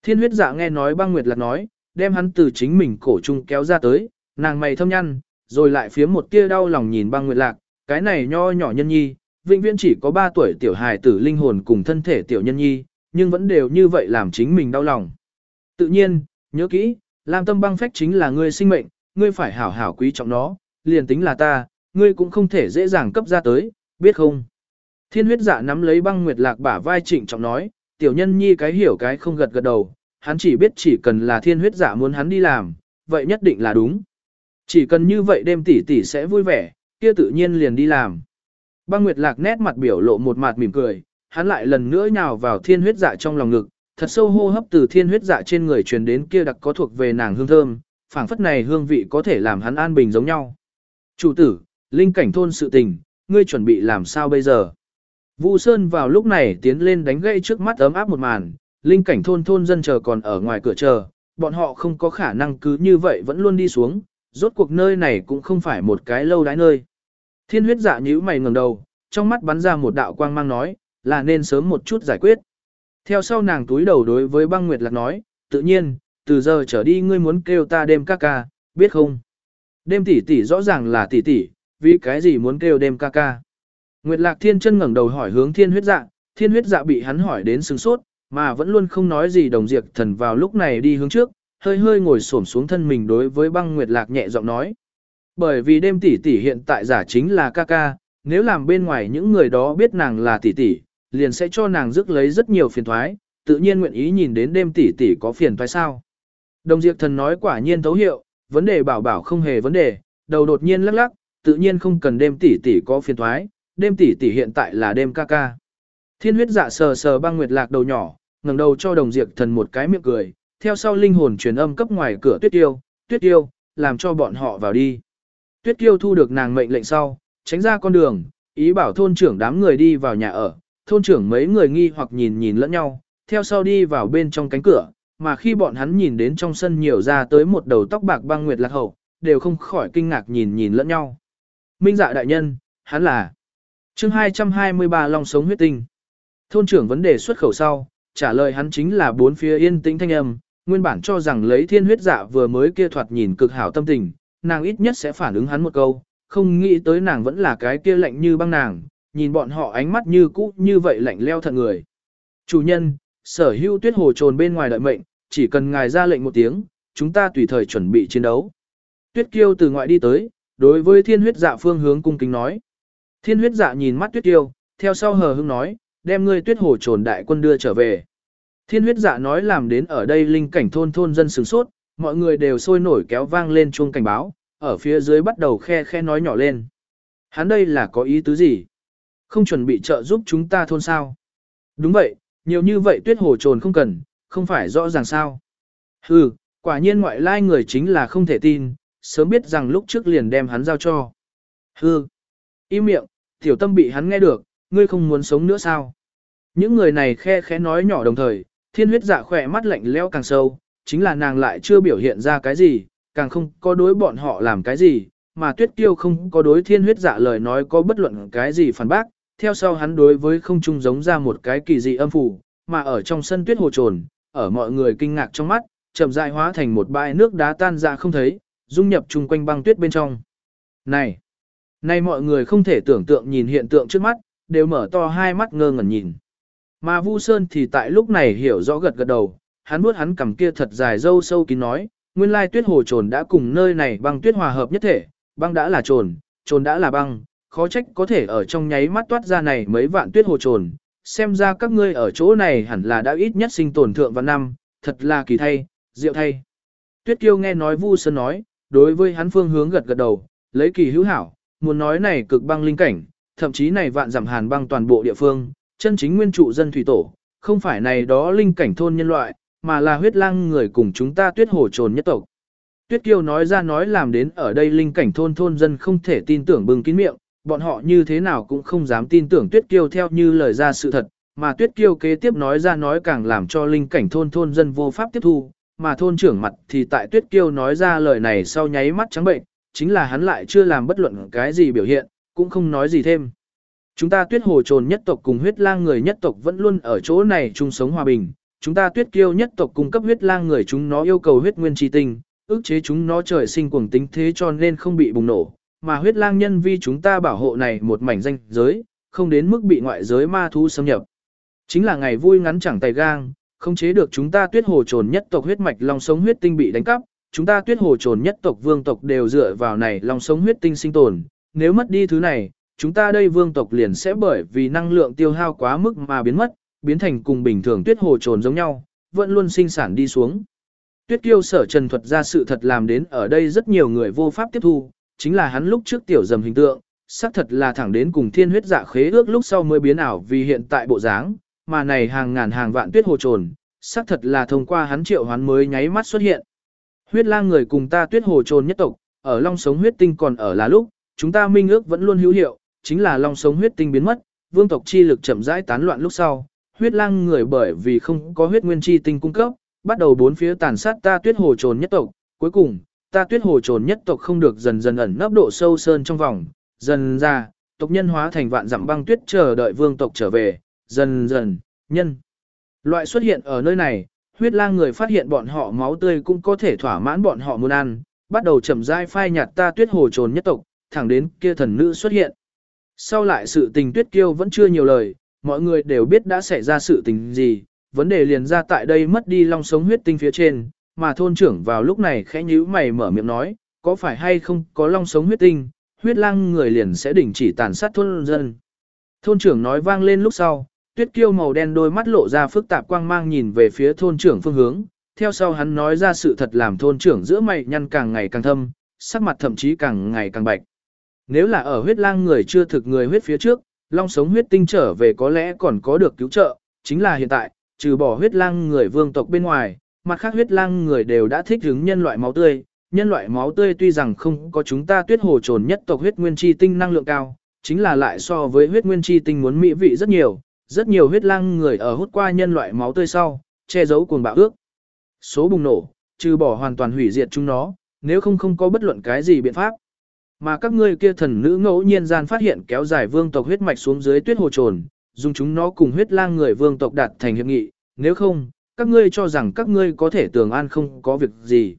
Thiên huyết dạ nghe nói băng nguyệt lạc nói, đem hắn từ chính mình cổ trung kéo ra tới, nàng mày thâm nhăn, rồi lại phía một tia đau lòng nhìn băng nguyệt lạc, cái này nho nhỏ nhân nhi, vĩnh viễn chỉ có 3 tuổi tiểu hài tử linh hồn cùng thân thể tiểu nhân nhi, nhưng vẫn đều như vậy làm chính mình đau lòng. Tự nhiên, nhớ kỹ, làm tâm băng phách chính là ngươi sinh mệnh, ngươi phải hảo hảo quý trọng nó, liền tính là ta, ngươi cũng không thể dễ dàng cấp ra tới, biết không? Thiên huyết dạ nắm lấy băng nguyệt lạc bả vai trịnh trọng nói, tiểu nhân nhi cái hiểu cái không gật gật đầu, hắn chỉ biết chỉ cần là thiên huyết dạ muốn hắn đi làm, vậy nhất định là đúng. Chỉ cần như vậy đêm tỷ tỷ sẽ vui vẻ, kia tự nhiên liền đi làm. Băng Nguyệt Lạc nét mặt biểu lộ một mặt mỉm cười, hắn lại lần nữa nhào vào thiên huyết dạ trong lòng ngực, thật sâu hô hấp từ thiên huyết dạ trên người truyền đến kia đặc có thuộc về nàng hương thơm, phảng phất này hương vị có thể làm hắn an bình giống nhau. Chủ tử, linh cảnh thôn sự tình, ngươi chuẩn bị làm sao bây giờ? Vu Sơn vào lúc này tiến lên đánh gãy trước mắt ấm áp một màn, linh cảnh thôn thôn dân chờ còn ở ngoài cửa chờ, bọn họ không có khả năng cứ như vậy vẫn luôn đi xuống, rốt cuộc nơi này cũng không phải một cái lâu đái nơi. Thiên huyết dạ nhíu mày ngẩng đầu, trong mắt bắn ra một đạo quang mang nói, là nên sớm một chút giải quyết. Theo sau nàng túi đầu đối với băng nguyệt lạc nói, tự nhiên, từ giờ trở đi ngươi muốn kêu ta đêm ca ca, biết không? Đêm tỷ tỷ rõ ràng là tỷ tỷ, vì cái gì muốn kêu đêm ca ca? Nguyệt lạc thiên chân ngẩng đầu hỏi hướng thiên huyết dạ, thiên huyết dạ bị hắn hỏi đến sừng sốt, mà vẫn luôn không nói gì đồng diệt thần vào lúc này đi hướng trước, hơi hơi ngồi xổm xuống thân mình đối với băng nguyệt lạc nhẹ giọng nói. Bởi vì đêm tỷ tỷ hiện tại giả chính là ca ca, nếu làm bên ngoài những người đó biết nàng là tỷ tỷ, liền sẽ cho nàng rước lấy rất nhiều phiền thoái, tự nhiên nguyện ý nhìn đến đêm tỷ tỷ có phiền thoái sao. Đồng diệt thần nói quả nhiên thấu hiệu, vấn đề bảo bảo không hề vấn đề, đầu đột nhiên lắc lắc, tự nhiên không cần đêm tỷ tỷ có phiền thoái, đêm tỷ tỷ hiện tại là đêm ca ca. Thiên huyết dạ sờ sờ băng nguyệt lạc đầu nhỏ, ngẩng đầu cho đồng diệt thần một cái miệng cười, theo sau linh hồn truyền âm cấp ngoài cửa tuyết tiêu, tuyết tiêu, làm cho bọn họ vào đi. Tuyết tiêu thu được nàng mệnh lệnh sau, tránh ra con đường, ý bảo thôn trưởng đám người đi vào nhà ở, thôn trưởng mấy người nghi hoặc nhìn nhìn lẫn nhau, theo sau đi vào bên trong cánh cửa, mà khi bọn hắn nhìn đến trong sân nhiều ra tới một đầu tóc bạc băng nguyệt lạc hậu, đều không khỏi kinh ngạc nhìn nhìn lẫn nhau. Minh dạ đại nhân, hắn là chương 223 Long sống huyết tinh. Thôn trưởng vấn đề xuất khẩu sau, trả lời hắn chính là bốn phía yên tĩnh thanh âm, nguyên bản cho rằng lấy thiên huyết dạ vừa mới kia thoạt nhìn cực hảo tâm tình, nàng ít nhất sẽ phản ứng hắn một câu, không nghĩ tới nàng vẫn là cái kia lạnh như băng nàng, nhìn bọn họ ánh mắt như cũ như vậy lạnh leo thật người. Chủ nhân, sở hữu tuyết hồ trồn bên ngoài đợi mệnh, chỉ cần ngài ra lệnh một tiếng, chúng ta tùy thời chuẩn bị chiến đấu. Tuyết kiêu từ ngoại đi tới, đối với thiên huyết dạ phương hướng cung kính nói. Thiên huyết dạ nhìn mắt tuyết kiêu, theo sau hờ hững nói, đem ngươi tuyết hồ trồn đại quân đưa trở về. Thiên huyết dạ nói làm đến ở đây linh cảnh thôn thôn dân sửng sốt, mọi người đều sôi nổi kéo vang lên chuông cảnh báo, ở phía dưới bắt đầu khe khe nói nhỏ lên. Hắn đây là có ý tứ gì? Không chuẩn bị trợ giúp chúng ta thôn sao? Đúng vậy, nhiều như vậy tuyết hồ trồn không cần, không phải rõ ràng sao? Hừ, quả nhiên ngoại lai người chính là không thể tin, sớm biết rằng lúc trước liền đem hắn giao cho. Hừ, im miệng, tiểu tâm bị hắn nghe được, ngươi không muốn sống nữa sao? Những người này khe khẽ nói nhỏ đồng thời, thiên huyết dạ khỏe mắt lạnh leo càng sâu, chính là nàng lại chưa biểu hiện ra cái gì, càng không có đối bọn họ làm cái gì, mà tuyết tiêu không có đối thiên huyết dạ lời nói có bất luận cái gì phản bác, theo sau hắn đối với không trung giống ra một cái kỳ dị âm phủ, mà ở trong sân tuyết hồ trồn, ở mọi người kinh ngạc trong mắt, chậm rãi hóa thành một bãi nước đá tan ra không thấy, dung nhập chung quanh băng tuyết bên trong. Này! Này mọi người không thể tưởng tượng nhìn hiện tượng trước mắt, đều mở to hai mắt ngơ ngẩn nhìn. Mà Vu Sơn thì tại lúc này hiểu rõ gật gật đầu, hắn bước hắn cầm kia thật dài dâu sâu kín nói, nguyên lai tuyết hồ trồn đã cùng nơi này băng tuyết hòa hợp nhất thể, băng đã là trồn, trồn đã là băng, khó trách có thể ở trong nháy mắt toát ra này mấy vạn tuyết hồ trồn, xem ra các ngươi ở chỗ này hẳn là đã ít nhất sinh tồn thượng văn năm, thật là kỳ thay, diệu thay. Tuyết kiêu nghe nói Vu Sơn nói, đối với hắn phương hướng gật gật đầu, lấy kỳ hữu hảo, muốn nói này cực băng linh cảnh, thậm chí này vạn giảm hàn băng toàn bộ địa phương, chân chính nguyên trụ dân thủy tổ, không phải này đó linh cảnh thôn nhân loại, mà là huyết lang người cùng chúng ta tuyết hồ trồn nhất tộc. Tuyết Kiêu nói ra nói làm đến ở đây linh cảnh thôn thôn dân không thể tin tưởng bừng kín miệng, bọn họ như thế nào cũng không dám tin tưởng Tuyết Kiêu theo như lời ra sự thật, mà Tuyết Kiêu kế tiếp nói ra nói càng làm cho linh cảnh thôn thôn dân vô pháp tiếp thu, mà thôn trưởng mặt thì tại Tuyết Kiêu nói ra lời này sau nháy mắt trắng bệnh, chính là hắn lại chưa làm bất luận cái gì biểu hiện, cũng không nói gì thêm. Chúng ta tuyết hồ trồn nhất tộc cùng huyết lang người nhất tộc vẫn luôn ở chỗ này chung sống hòa bình. Chúng ta tuyết kiêu nhất tộc cung cấp huyết lang người chúng nó yêu cầu huyết nguyên tri tinh, ức chế chúng nó trời sinh cuồng tính thế cho nên không bị bùng nổ. Mà huyết lang nhân vi chúng ta bảo hộ này một mảnh danh giới, không đến mức bị ngoại giới ma thú xâm nhập. Chính là ngày vui ngắn chẳng tay gang, không chế được chúng ta tuyết hồ trồn nhất tộc huyết mạch long sống huyết tinh bị đánh cắp, chúng ta tuyết hồ trồn nhất tộc vương tộc đều dựa vào này long sống huyết tinh sinh tồn, nếu mất đi thứ này, chúng ta đây vương tộc liền sẽ bởi vì năng lượng tiêu hao quá mức mà biến mất, biến thành cùng bình thường tuyết hồ trồn giống nhau, vẫn luôn sinh sản đi xuống. Tuyết kiêu sở trần thuật ra sự thật làm đến ở đây rất nhiều người vô pháp tiếp thu, chính là hắn lúc trước tiểu dầm hình tượng, xác thật là thẳng đến cùng thiên huyết dạ khế ước lúc sau mới biến ảo vì hiện tại bộ dáng, mà này hàng ngàn hàng vạn tuyết hồ trồn, xác thật là thông qua hắn triệu hoán mới nháy mắt xuất hiện. Huyết lang người cùng ta tuyết hồ trồn nhất tộc, ở long sống huyết tinh còn ở là lúc, chúng ta minh ước vẫn luôn hữu hiệu, chính là long sống huyết tinh biến mất, vương tộc chi lực chậm rãi tán loạn lúc sau, huyết lang người bởi vì không có huyết nguyên chi tinh cung cấp, bắt đầu bốn phía tàn sát ta tuyết hồ trồn nhất tộc, cuối cùng, ta tuyết hồ trồn nhất tộc không được dần dần ẩn nấp độ sâu sơn trong vòng, dần ra, tộc nhân hóa thành vạn dặm băng tuyết chờ đợi vương tộc trở về, dần dần, nhân. Loại xuất hiện ở nơi này, huyết lang người phát hiện bọn họ máu tươi cũng có thể thỏa mãn bọn họ muốn ăn, bắt đầu chậm rãi phai nhạt ta tuyết hồ trồn nhất tộc, thẳng đến kia thần nữ xuất hiện. Sau lại sự tình tuyết kiêu vẫn chưa nhiều lời, mọi người đều biết đã xảy ra sự tình gì, vấn đề liền ra tại đây mất đi long sống huyết tinh phía trên, mà thôn trưởng vào lúc này khẽ nhíu mày mở miệng nói, có phải hay không có long sống huyết tinh, huyết lang người liền sẽ đình chỉ tàn sát thôn dân. Thôn trưởng nói vang lên lúc sau, tuyết kiêu màu đen đôi mắt lộ ra phức tạp quang mang nhìn về phía thôn trưởng phương hướng, theo sau hắn nói ra sự thật làm thôn trưởng giữa mày nhăn càng ngày càng thâm, sắc mặt thậm chí càng ngày càng bạch. Nếu là ở huyết lang người chưa thực người huyết phía trước, long sống huyết tinh trở về có lẽ còn có được cứu trợ, chính là hiện tại, trừ bỏ huyết lang người vương tộc bên ngoài, mặt khác huyết lang người đều đã thích hứng nhân loại máu tươi. Nhân loại máu tươi tuy rằng không có chúng ta tuyết hồ trồn nhất tộc huyết nguyên chi tinh năng lượng cao, chính là lại so với huyết nguyên chi tinh muốn mỹ vị rất nhiều, rất nhiều huyết lang người ở hút qua nhân loại máu tươi sau, che giấu cuồng bạo ước. Số bùng nổ, trừ bỏ hoàn toàn hủy diệt chúng nó, nếu không không có bất luận cái gì biện pháp. Mà các ngươi kia thần nữ ngẫu nhiên gian phát hiện kéo dài vương tộc huyết mạch xuống dưới tuyết hồ trồn, dùng chúng nó cùng huyết lang người vương tộc đạt thành hiệp nghị, nếu không, các ngươi cho rằng các ngươi có thể tường an không có việc gì.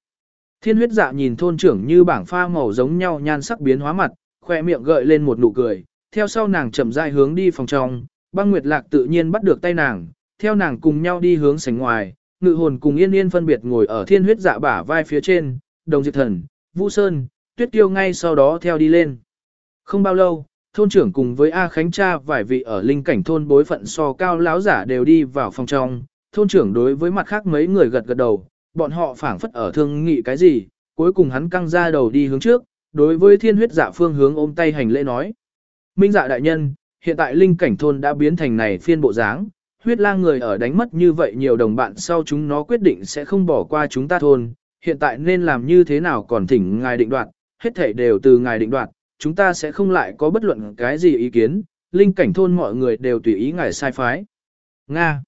Thiên huyết dạ nhìn thôn trưởng như bảng pha màu giống nhau nhan sắc biến hóa mặt, khoe miệng gợi lên một nụ cười, theo sau nàng chậm rãi hướng đi phòng trong, băng nguyệt lạc tự nhiên bắt được tay nàng, theo nàng cùng nhau đi hướng sảnh ngoài, ngự hồn cùng yên yên phân biệt ngồi ở thiên huyết dạ bả vai phía trên, đồng diệt thần, vũ sơn, tuyết tiêu ngay sau đó theo đi lên. Không bao lâu, thôn trưởng cùng với A Khánh cha vài vị ở linh cảnh thôn bối phận so cao láo giả đều đi vào phòng trong, thôn trưởng đối với mặt khác mấy người gật gật đầu, bọn họ phảng phất ở thương nghị cái gì, cuối cùng hắn căng ra đầu đi hướng trước, đối với thiên huyết dạ phương hướng ôm tay hành lễ nói. Minh dạ đại nhân, hiện tại linh cảnh thôn đã biến thành này phiên bộ dáng, huyết lang người ở đánh mất như vậy nhiều đồng bạn sau chúng nó quyết định sẽ không bỏ qua chúng ta thôn, hiện tại nên làm như thế nào còn thỉnh ngài định đoạt, hết thảy đều từ ngài định đoạt, chúng ta sẽ không lại có bất luận cái gì ý kiến, linh cảnh thôn mọi người đều tùy ý ngài sai phái. Nga.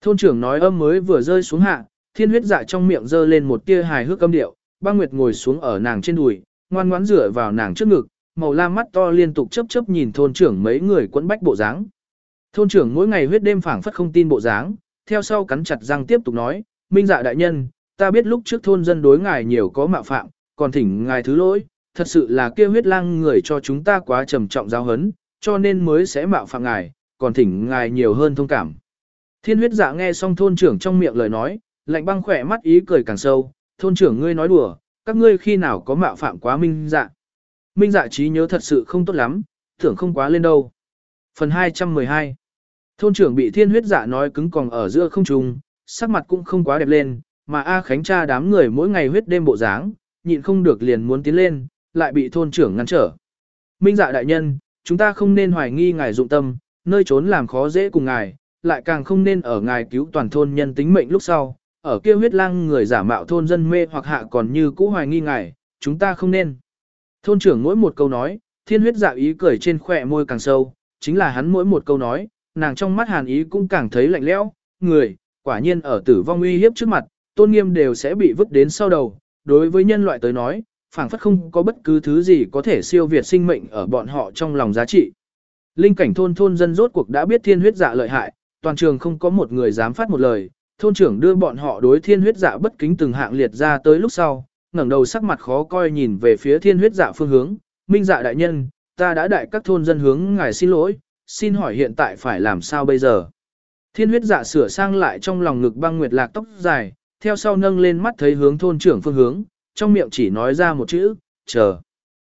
Thôn trưởng nói âm mới vừa rơi xuống hạ, thiên huyết dạ trong miệng dơ lên một tia hài hước âm điệu, băng nguyệt ngồi xuống ở nàng trên đùi, ngoan ngoãn rửa vào nàng trước ngực, màu lam mắt to liên tục chớp chớp nhìn thôn trưởng mấy người quấn bách bộ dáng. Thôn trưởng mỗi ngày huyết đêm phảng phất không tin bộ dáng, theo sau cắn chặt răng tiếp tục nói, minh dạ đại nhân, ta biết lúc trước thôn dân đối ngài nhiều có mạo phạm, còn thỉnh ngài thứ lỗi, thật sự là kia huyết lang người cho chúng ta quá trầm trọng giáo hấn, cho nên mới sẽ mạo phạm ngài, còn thỉnh ngài nhiều hơn thông cảm. Thiên huyết dạ nghe xong thôn trưởng trong miệng lời nói, lạnh băng khỏe mắt ý cười càng sâu, thôn trưởng ngươi nói đùa, các ngươi khi nào có mạo phạm quá minh dạ. Minh dạ trí nhớ thật sự không tốt lắm, thưởng không quá lên đâu. Phần 212 Thôn trưởng bị thiên huyết dạ nói cứng còn ở giữa không trung, sắc mặt cũng không quá đẹp lên, mà A Khánh cha đám người mỗi ngày huyết đêm bộ dáng, nhịn không được liền muốn tiến lên, lại bị thôn trưởng ngăn trở. Minh dạ đại nhân, chúng ta không nên hoài nghi ngài dụng tâm, nơi trốn làm khó dễ cùng ngài, lại càng không nên ở ngài cứu toàn thôn nhân tính mệnh lúc sau, ở kia huyết lang người giả mạo thôn dân mê hoặc hạ còn như cũ hoài nghi ngài, chúng ta không nên. Thôn trưởng mỗi một câu nói, thiên huyết dạ ý cười trên khỏe môi càng sâu, chính là hắn mỗi một câu nói, nàng trong mắt hàn ý cũng càng thấy lạnh lẽo, người, quả nhiên ở tử vong uy hiếp trước mặt, tôn nghiêm đều sẽ bị vứt đến sau đầu, đối với nhân loại tới nói, phảng phất không có bất cứ thứ gì có thể siêu việt sinh mệnh ở bọn họ trong lòng giá trị. Linh cảnh thôn thôn dân rốt cuộc đã biết thiên huyết dạ lợi hại, toàn trường không có một người dám phát một lời, thôn trưởng đưa bọn họ đối thiên huyết dạ bất kính từng hạng liệt ra tới lúc sau, ngẩng đầu sắc mặt khó coi nhìn về phía thiên huyết dạ phương hướng, minh dạ đại nhân, ta đã đại các thôn dân hướng ngài xin lỗi, xin hỏi hiện tại phải làm sao bây giờ. Thiên huyết dạ sửa sang lại trong lòng ngực băng nguyệt lạc tóc dài, theo sau nâng lên mắt thấy hướng thôn trưởng phương hướng, trong miệng chỉ nói ra một chữ, chờ.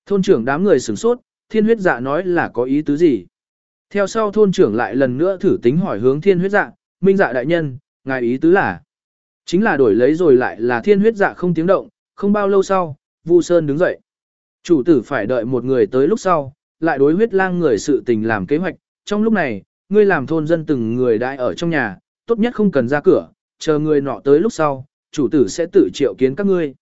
Thôn trưởng đám người sửng sốt, thiên huyết dạ nói là có ý tứ gì. Theo sau thôn trưởng lại lần nữa thử tính hỏi hướng thiên huyết dạ, minh dạ đại nhân, ngài ý tứ là. Chính là đổi lấy rồi lại là thiên huyết dạ không tiếng động, không bao lâu sau, Vu Sơn đứng dậy. Chủ tử phải đợi một người tới lúc sau, lại đối huyết lang người sự tình làm kế hoạch, trong lúc này, ngươi làm thôn dân từng người đại ở trong nhà, tốt nhất không cần ra cửa, chờ người nọ tới lúc sau, chủ tử sẽ tự triệu kiến các ngươi.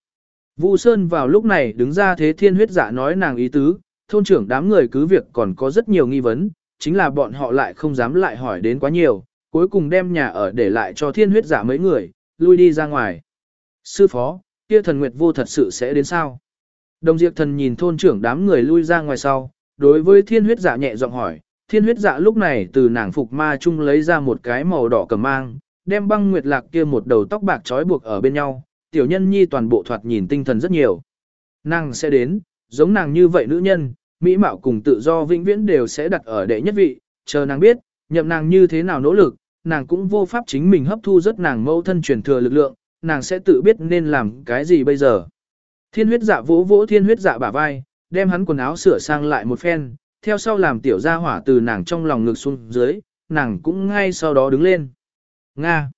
Vu Sơn vào lúc này đứng ra thế thiên huyết dạ nói nàng ý tứ, thôn trưởng đám người cứ việc còn có rất nhiều nghi vấn, chính là bọn họ lại không dám lại hỏi đến quá nhiều, cuối cùng đem nhà ở để lại cho thiên huyết dạ mấy người, lui đi ra ngoài. Sư phó, kia thần nguyệt vô thật sự sẽ đến sao? Đồng diệt thần nhìn thôn trưởng đám người lui ra ngoài sau, đối với thiên huyết dạ nhẹ giọng hỏi, thiên huyết dạ lúc này từ nàng phục ma chung lấy ra một cái màu đỏ cầm mang, đem băng nguyệt lạc kia một đầu tóc bạc trói buộc ở bên nhau, tiểu nhân nhi toàn bộ thoạt nhìn tinh thần rất nhiều. Nàng sẽ đến, giống nàng như vậy nữ nhân, mỹ mạo cùng tự do vĩnh viễn đều sẽ đặt ở đệ nhất vị, chờ nàng biết, nhậm nàng như thế nào nỗ lực, nàng cũng vô pháp chính mình hấp thu rất nàng mâu thân truyền thừa lực lượng, nàng sẽ tự biết nên làm cái gì bây giờ. Thiên huyết dạ vỗ vỗ thiên huyết dạ bả vai, đem hắn quần áo sửa sang lại một phen, theo sau làm tiểu gia hỏa từ nàng trong lòng ngực xuống dưới, nàng cũng ngay sau đó đứng lên. Nga.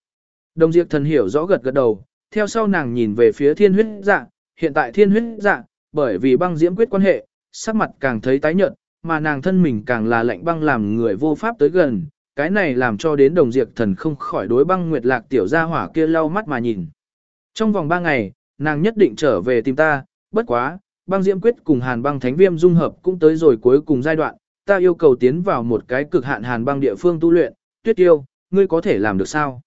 Đồng diệt thần hiểu rõ gật gật đầu, theo sau nàng nhìn về phía thiên huyết dạ, hiện tại thiên huyết dạ, bởi vì băng diễm quyết quan hệ, sắc mặt càng thấy tái nhợt, mà nàng thân mình càng là lạnh băng làm người vô pháp tới gần, cái này làm cho đến đồng diệt thần không khỏi đối băng nguyệt lạc tiểu gia hỏa kia lau mắt mà nhìn. Trong vòng ba ngày, nàng nhất định trở về tìm ta, bất quá, băng diễm quyết cùng hàn băng thánh viêm dung hợp cũng tới rồi cuối cùng giai đoạn, ta yêu cầu tiến vào một cái cực hạn hàn băng địa phương tu luyện, tuyết yêu, ngươi có thể làm được sao?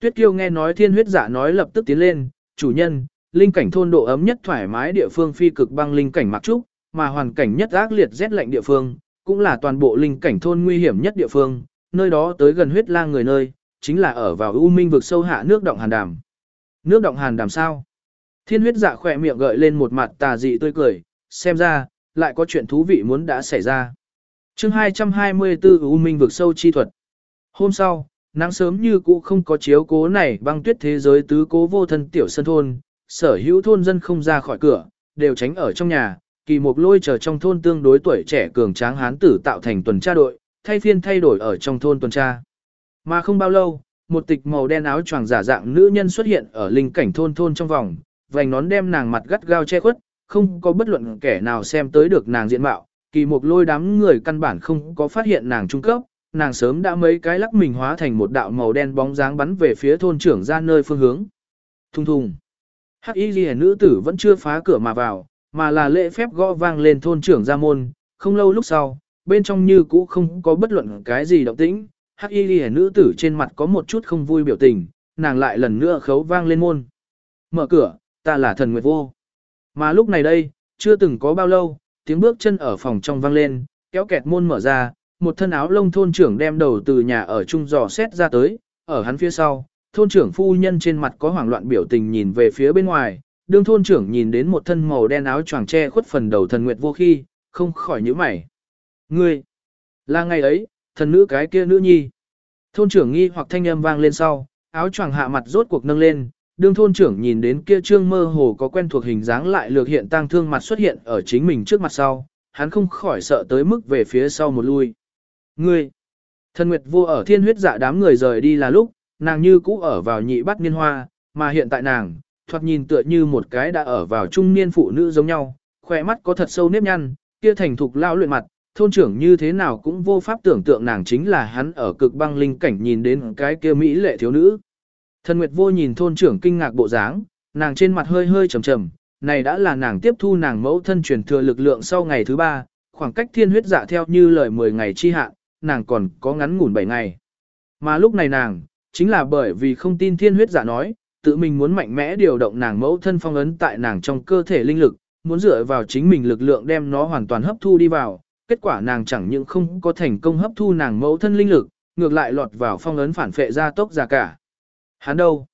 Tuyết tiêu nghe nói thiên huyết giả nói lập tức tiến lên, chủ nhân, linh cảnh thôn độ ấm nhất thoải mái địa phương phi cực băng linh cảnh mặc trúc, mà hoàn cảnh nhất ác liệt rét lạnh địa phương, cũng là toàn bộ linh cảnh thôn nguy hiểm nhất địa phương, nơi đó tới gần huyết lang người nơi, chính là ở vào U Minh vực sâu hạ nước động hàn đàm. Nước động hàn đàm sao? Thiên huyết dạ khỏe miệng gợi lên một mặt tà dị tươi cười, xem ra, lại có chuyện thú vị muốn đã xảy ra. chương 224 U Minh vực sâu chi thuật. Hôm sau, nắng sớm như cũ không có chiếu cố này băng tuyết thế giới tứ cố vô thân tiểu sân thôn, sở hữu thôn dân không ra khỏi cửa, đều tránh ở trong nhà, kỳ mục lôi chờ trong thôn tương đối tuổi trẻ cường tráng hán tử tạo thành tuần tra đội, thay phiên thay đổi ở trong thôn tuần tra. Mà không bao lâu, một tịch màu đen áo choàng giả dạng nữ nhân xuất hiện ở linh cảnh thôn thôn trong vòng, vành nón đem nàng mặt gắt gao che khuất, không có bất luận kẻ nào xem tới được nàng diện mạo, kỳ mục lôi đám người căn bản không có phát hiện nàng trung cấp, nàng sớm đã mấy cái lắc mình hóa thành một đạo màu đen bóng dáng bắn về phía thôn trưởng ra nơi phương hướng. Thùng thùng. Hắc y ghi nữ tử vẫn chưa phá cửa mà vào, mà là lễ phép gõ vang lên thôn trưởng ra môn, không lâu lúc sau, bên trong như cũ không có bất luận cái gì động tĩnh, hắc y ghi nữ tử trên mặt có một chút không vui biểu tình, nàng lại lần nữa khấu vang lên môn. Mở cửa, ta là thần nguyệt vô. Mà lúc này đây, chưa từng có bao lâu, tiếng bước chân ở phòng trong vang lên, kéo kẹt môn mở ra, một thân áo lông thôn trưởng đem đầu từ nhà ở trung dò xét ra tới, ở hắn phía sau, thôn trưởng phu nhân trên mặt có hoảng loạn biểu tình nhìn về phía bên ngoài, đương thôn trưởng nhìn đến một thân màu đen áo choàng che khuất phần đầu thần nguyệt vô khi, không khỏi nhíu mày. Ngươi, là ngày ấy, thần nữ cái kia nữ nhi. Thôn trưởng nghi hoặc thanh âm vang lên sau, áo choàng hạ mặt rốt cuộc nâng lên, đương thôn trưởng nhìn đến kia trương mơ hồ có quen thuộc hình dáng lại lược hiện tăng thương mặt xuất hiện ở chính mình trước mặt sau, hắn không khỏi sợ tới mức về phía sau một lui. Ngươi, thần nguyệt vô ở thiên huyết dạ đám người rời đi là lúc, nàng như cũ ở vào nhị bắt niên hoa, mà hiện tại nàng, thoạt nhìn tựa như một cái đã ở vào trung niên phụ nữ giống nhau, khỏe mắt có thật sâu nếp nhăn, kia thành thục lao luyện mặt, thôn trưởng như thế nào cũng vô pháp tưởng tượng nàng chính là hắn ở cực băng linh cảnh nhìn đến cái kia mỹ lệ thiếu nữ. Thần Nguyệt vô nhìn thôn trưởng kinh ngạc bộ dáng, nàng trên mặt hơi hơi trầm trầm, này đã là nàng tiếp thu nàng mẫu thân truyền thừa lực lượng sau ngày thứ ba, khoảng cách thiên huyết dạ theo như lời 10 ngày chi hạn, nàng còn có ngắn ngủn 7 ngày. Mà lúc này nàng, chính là bởi vì không tin thiên huyết dạ nói, tự mình muốn mạnh mẽ điều động nàng mẫu thân phong ấn tại nàng trong cơ thể linh lực, muốn dựa vào chính mình lực lượng đem nó hoàn toàn hấp thu đi vào, kết quả nàng chẳng những không có thành công hấp thu nàng mẫu thân linh lực, ngược lại lọt vào phong ấn phản phệ ra tốc ra cả. Hắn đâu?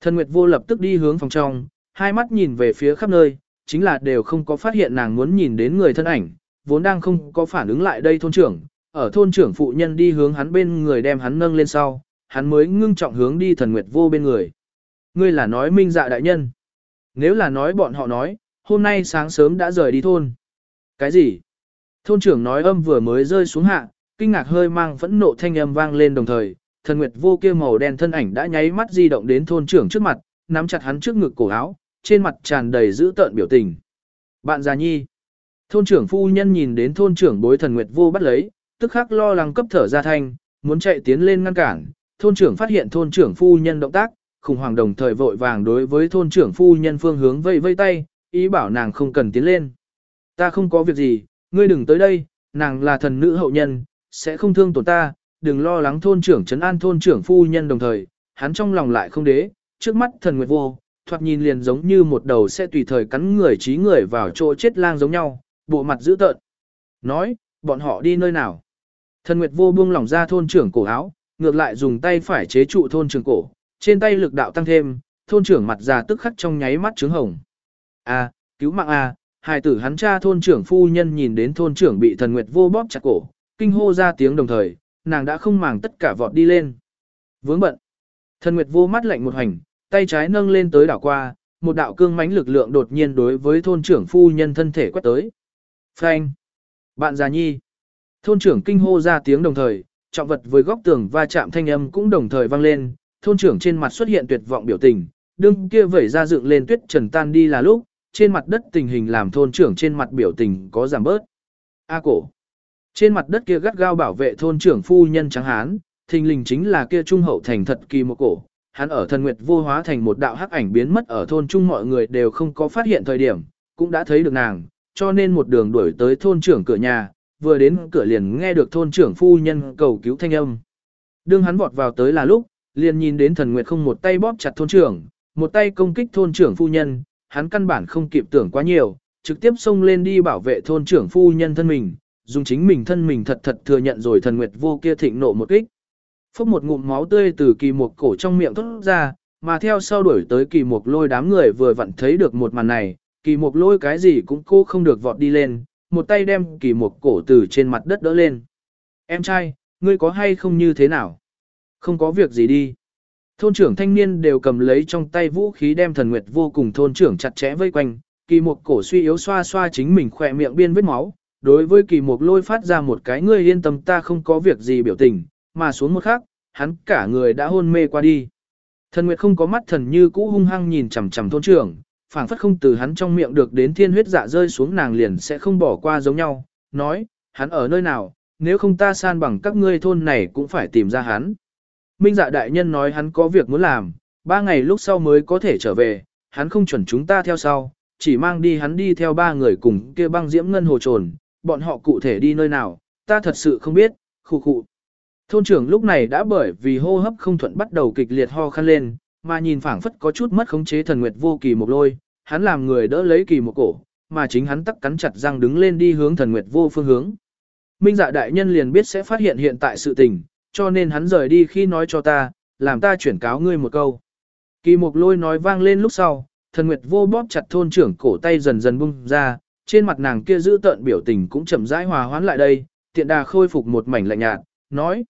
Thần Nguyệt vô lập tức đi hướng phòng trong, hai mắt nhìn về phía khắp nơi, chính là đều không có phát hiện nàng muốn nhìn đến người thân ảnh, vốn đang không có phản ứng lại đây thôn trưởng, ở thôn trưởng phụ nhân đi hướng hắn bên người đem hắn nâng lên sau, hắn mới ngưng trọng hướng đi thần Nguyệt vô bên người. Ngươi là nói minh dạ đại nhân. Nếu là nói bọn họ nói, hôm nay sáng sớm đã rời đi thôn. Cái gì? Thôn trưởng nói âm vừa mới rơi xuống hạ, kinh ngạc hơi mang phẫn nộ thanh âm vang lên đồng thời, thần nguyệt vô kia màu đen thân ảnh đã nháy mắt di động đến thôn trưởng trước mặt, nắm chặt hắn trước ngực cổ áo, trên mặt tràn đầy dữ tợn biểu tình. Bạn già nhi. Thôn trưởng phu nhân nhìn đến thôn trưởng bối thần nguyệt vô bắt lấy, tức khắc lo lắng cấp thở ra thanh, muốn chạy tiến lên ngăn cản. Thôn trưởng phát hiện thôn trưởng phu nhân động tác, khủng hoảng đồng thời vội vàng đối với thôn trưởng phu nhân phương hướng vây vây tay, ý bảo nàng không cần tiến lên. Ta không có việc gì, ngươi đừng tới đây, nàng là thần nữ hậu nhân, sẽ không thương tổn ta, đừng lo lắng thôn trưởng trấn an thôn trưởng phu nhân đồng thời, hắn trong lòng lại không đế, trước mắt thần nguyệt vô, thoạt nhìn liền giống như một đầu sẽ tùy thời cắn người trí người vào chỗ chết lang giống nhau, bộ mặt dữ tợn. Nói, bọn họ đi nơi nào? Thần nguyệt vô buông lỏng ra thôn trưởng cổ áo, ngược lại dùng tay phải chế trụ thôn trưởng cổ, trên tay lực đạo tăng thêm, thôn trưởng mặt già tức khắc trong nháy mắt trướng hồng. A, cứu mạng a, hài tử hắn cha thôn trưởng phu nhân nhìn đến thôn trưởng bị thần nguyệt vô bóp chặt cổ, kinh hô ra tiếng đồng thời, nàng đã không màng tất cả vọt đi lên. Vướng bận. Thần nguyệt vô mắt lạnh một hành, tay trái nâng lên tới đảo qua, một đạo cương mãnh lực lượng đột nhiên đối với thôn trưởng phu nhân thân thể quét tới. Phanh. Bạn già nhi. Thôn trưởng kinh hô ra tiếng đồng thời, trọng vật với góc tường va chạm thanh âm cũng đồng thời vang lên, thôn trưởng trên mặt xuất hiện tuyệt vọng biểu tình, đương kia vẩy ra dựng lên tuyết trần tan đi là lúc, trên mặt đất tình hình làm thôn trưởng trên mặt biểu tình có giảm bớt. A cổ. Trên mặt đất kia gắt gao bảo vệ thôn trưởng phu nhân trắng hán, thình lình chính là kia trung hậu thành thật kỳ một cổ. Hắn ở thần nguyệt vô hóa thành một đạo hắc ảnh biến mất ở thôn trung mọi người đều không có phát hiện thời điểm, cũng đã thấy được nàng, cho nên một đường đuổi tới thôn trưởng cửa nhà, vừa đến cửa liền nghe được thôn trưởng phu nhân cầu cứu thanh âm. Đương hắn vọt vào tới là lúc, liền nhìn đến thần nguyệt không một tay bóp chặt thôn trưởng, một tay công kích thôn trưởng phu nhân, hắn căn bản không kịp tưởng quá nhiều, trực tiếp xông lên đi bảo vệ thôn trưởng phu nhân thân mình, dùng chính mình thân mình thật thật thừa nhận rồi thần nguyệt vô kia thịnh nộ một kích. Phốc một ngụm máu tươi từ kỳ mục cổ trong miệng thoát ra, mà theo sau đuổi tới kỳ mục lôi đám người vừa vặn thấy được một màn này, kỳ mục lôi cái gì cũng cô không được vọt đi lên, một tay đem kỳ mục cổ từ trên mặt đất đỡ lên. Em trai, ngươi có hay không như thế nào? Không có việc gì đi. Thôn trưởng thanh niên đều cầm lấy trong tay vũ khí đem thần nguyệt vô cùng thôn trưởng chặt chẽ vây quanh, kỳ mục cổ suy yếu xoa xoa chính mình khỏe miệng biên vết máu, đối với kỳ mục lôi phát ra một cái ngươi yên tâm ta không có việc gì biểu tình, mà xuống một khắc, hắn cả người đã hôn mê qua đi. Thần Nguyệt không có mắt thần như cũ hung hăng nhìn chằm chằm thôn trưởng, phảng phất không từ hắn trong miệng được đến thiên huyết dạ rơi xuống nàng liền sẽ không bỏ qua giống nhau, nói, hắn ở nơi nào, nếu không ta san bằng các ngươi thôn này cũng phải tìm ra hắn. Minh dạ đại nhân nói hắn có việc muốn làm, ba ngày lúc sau mới có thể trở về, hắn không chuẩn chúng ta theo sau, chỉ mang đi hắn đi theo ba người cùng kia băng diễm ngân hồ trồn, bọn họ cụ thể đi nơi nào, ta thật sự không biết, khu khu. Thôn trưởng lúc này đã bởi vì hô hấp không thuận bắt đầu kịch liệt ho khăn lên, mà nhìn phảng phất có chút mất khống chế thần nguyệt vô kỳ một lôi, hắn làm người đỡ lấy kỳ một cổ, mà chính hắn tắc cắn chặt răng đứng lên đi hướng thần nguyệt vô phương hướng. Minh dạ đại nhân liền biết sẽ phát hiện hiện tại sự tình, cho nên hắn rời đi khi nói cho ta, làm ta chuyển cáo ngươi một câu. Kỳ mục lôi nói vang lên lúc sau, thần nguyệt vô bóp chặt thôn trưởng cổ tay dần dần bung ra, trên mặt nàng kia giữ tợn biểu tình cũng chậm rãi hòa hoãn lại đây, tiện đà khôi phục một mảnh lạnh nhạt, nói.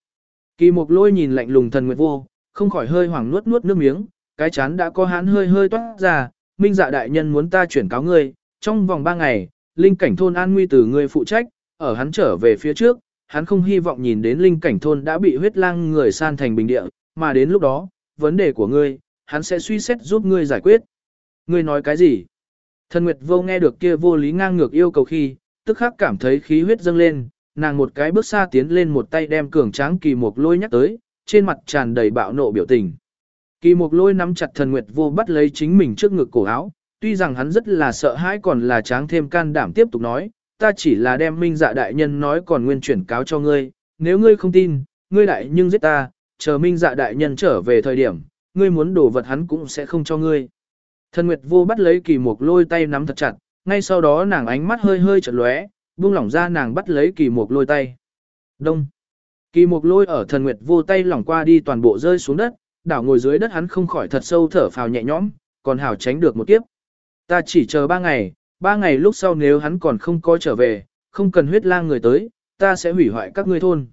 Kỳ mục lôi nhìn lạnh lùng thần nguyệt vô, không khỏi hơi hoảng nuốt nuốt nước miếng, cái chán đã có hán hơi hơi toát ra, minh dạ đại nhân muốn ta chuyển cáo ngươi, trong vòng 3 ngày, linh cảnh thôn an nguy từ ngươi phụ trách, ở hắn trở về phía trước, hắn không hy vọng nhìn đến linh cảnh thôn đã bị huyết lang người san thành bình địa, mà đến lúc đó, vấn đề của ngươi, hắn sẽ suy xét giúp ngươi giải quyết. Ngươi nói cái gì? Thần Nguyệt vô nghe được kia vô lý ngang ngược yêu cầu khi, tức khắc cảm thấy khí huyết dâng lên, nàng một cái bước xa tiến lên một tay đem cường tráng kỳ mục lôi nhắc tới, trên mặt tràn đầy bạo nộ biểu tình. Kỳ mục lôi nắm chặt thần Nguyệt vô bắt lấy chính mình trước ngực cổ áo, tuy rằng hắn rất là sợ hãi còn là tráng thêm can đảm tiếp tục nói, ta chỉ là đem minh dạ đại nhân nói còn nguyên chuyển cáo cho ngươi, nếu ngươi không tin, ngươi đại nhưng giết ta, chờ minh dạ đại nhân trở về thời điểm, ngươi muốn đổ vật hắn cũng sẽ không cho ngươi. Thần Nguyệt vô bắt lấy kỳ mục lôi tay nắm thật chặt, ngay sau đó nàng ánh mắt hơi hơi chợt lóe, buông lỏng ra nàng bắt lấy kỳ mục lôi tay. Đông. Kỳ mục lôi ở thần Nguyệt vô tay lỏng qua đi toàn bộ rơi xuống đất, đảo ngồi dưới đất hắn không khỏi thật sâu thở phào nhẹ nhõm, còn hảo tránh được một kiếp. Ta chỉ chờ ba ngày, ba ngày lúc sau nếu hắn còn không có trở về, không cần huyết lang người tới, ta sẽ hủy hoại các ngươi thôn.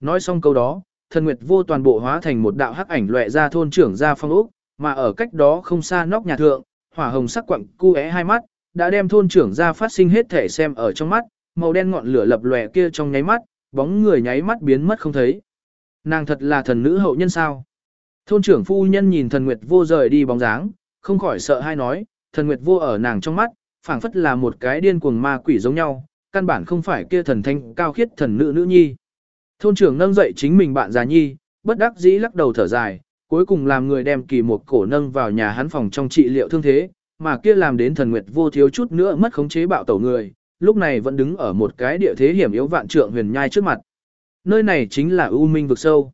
Nói xong câu đó, thần nguyệt vô toàn bộ hóa thành một đạo hắc ảnh lệ ra thôn trưởng ra phong ốc, mà ở cách đó không xa nóc nhà thượng, hỏa hồng sắc quặng cu é hai mắt, đã đem thôn trưởng ra phát sinh hết thể xem ở trong mắt, màu đen ngọn lửa lập lòe kia trong nháy mắt, bóng người nháy mắt biến mất không thấy. Nàng thật là thần nữ hậu nhân sao? Thôn trưởng phu nhân nhìn thần nguyệt vô rời đi bóng dáng, không khỏi sợ hai nói, thần nguyệt vô ở nàng trong mắt, phảng phất là một cái điên cuồng ma quỷ giống nhau, căn bản không phải kia thần thanh cao khiết thần nữ nữ nhi. Thôn trưởng nâng dậy chính mình bạn già nhi, bất đắc dĩ lắc đầu thở dài, cuối cùng làm người đem kỳ một cổ nâng vào nhà hắn phòng trong trị liệu thương thế, mà kia làm đến thần nguyệt vô thiếu chút nữa mất khống chế bạo tẩu người, lúc này vẫn đứng ở một cái địa thế hiểm yếu vạn trượng huyền nhai trước mặt. Nơi này chính là U Minh vực sâu.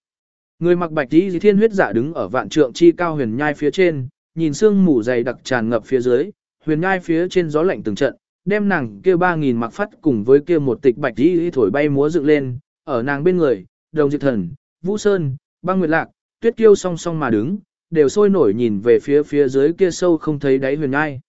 Người mặc bạch y thiên huyết giả đứng ở vạn trượng chi cao huyền nhai phía trên, nhìn sương mù dày đặc tràn ngập phía dưới, huyền Ngai phía trên gió lạnh từng trận, đem nàng kia ba nghìn mặc phát cùng với kia một tịch bạch đi thổi bay múa dựng lên, ở nàng bên người, đồng diệt thần, vũ sơn, băng nguyệt lạc, tuyết kiêu song song mà đứng, đều sôi nổi nhìn về phía phía dưới kia sâu không thấy đáy huyền Ngai.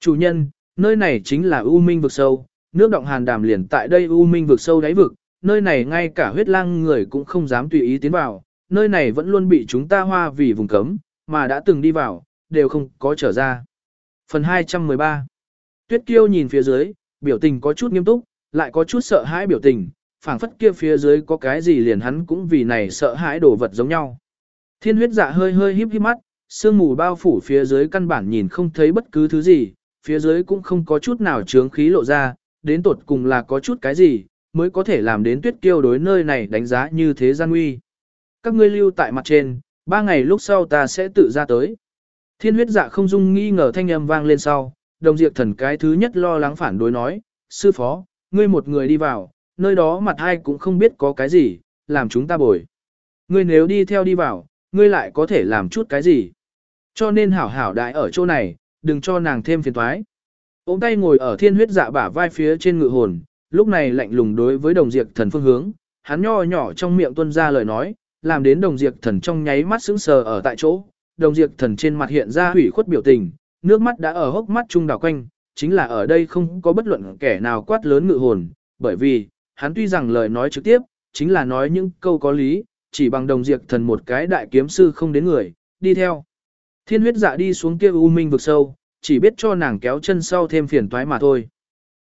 Chủ nhân, nơi này chính là U Minh vực sâu, nước động hàn đàm liền tại đây U Minh vực sâu đáy vực, nơi này ngay cả huyết lang người cũng không dám tùy ý tiến vào, nơi này vẫn luôn bị chúng ta hoa vì vùng cấm, mà đã từng đi vào, đều không có trở ra. Phần 213 Tuyết Kiêu nhìn phía dưới, biểu tình có chút nghiêm túc, lại có chút sợ hãi biểu tình, phảng phất kia phía dưới có cái gì liền hắn cũng vì này sợ hãi đổ vật giống nhau. Thiên huyết dạ hơi hơi híp híp mắt, sương mù bao phủ phía dưới căn bản nhìn không thấy bất cứ thứ gì, phía dưới cũng không có chút nào trướng khí lộ ra, đến tột cùng là có chút cái gì, mới có thể làm đến tuyết kiêu đối nơi này đánh giá như thế gian nguy. Các ngươi lưu tại mặt trên, ba ngày lúc sau ta sẽ tự ra tới. Thiên huyết dạ không dung nghi ngờ thanh âm vang lên sau, đồng diệt thần cái thứ nhất lo lắng phản đối nói, sư phó, ngươi một người đi vào, nơi đó mặt hai cũng không biết có cái gì, làm chúng ta bồi. Ngươi nếu đi theo đi vào, ngươi lại có thể làm chút cái gì. Cho nên hảo hảo đại ở chỗ này, đừng cho nàng thêm phiền toái. Ôm tay ngồi ở thiên huyết dạ bả vai phía trên ngự hồn, lúc này lạnh lùng đối với đồng diệt thần phương hướng, hắn nho nhỏ trong miệng tuân ra lời nói, làm đến đồng diệt thần trong nháy mắt sững sờ ở tại chỗ, đồng diệt thần trên mặt hiện ra hủy khuất biểu tình, nước mắt đã ở hốc mắt trung đảo quanh, chính là ở đây không có bất luận kẻ nào quát lớn ngự hồn, bởi vì, hắn tuy rằng lời nói trực tiếp, chính là nói những câu có lý, chỉ bằng đồng diệt thần một cái đại kiếm sư không đến người, đi theo. Thiên huyết dạ đi xuống kia u minh vực sâu, chỉ biết cho nàng kéo chân sau thêm phiền toái mà thôi.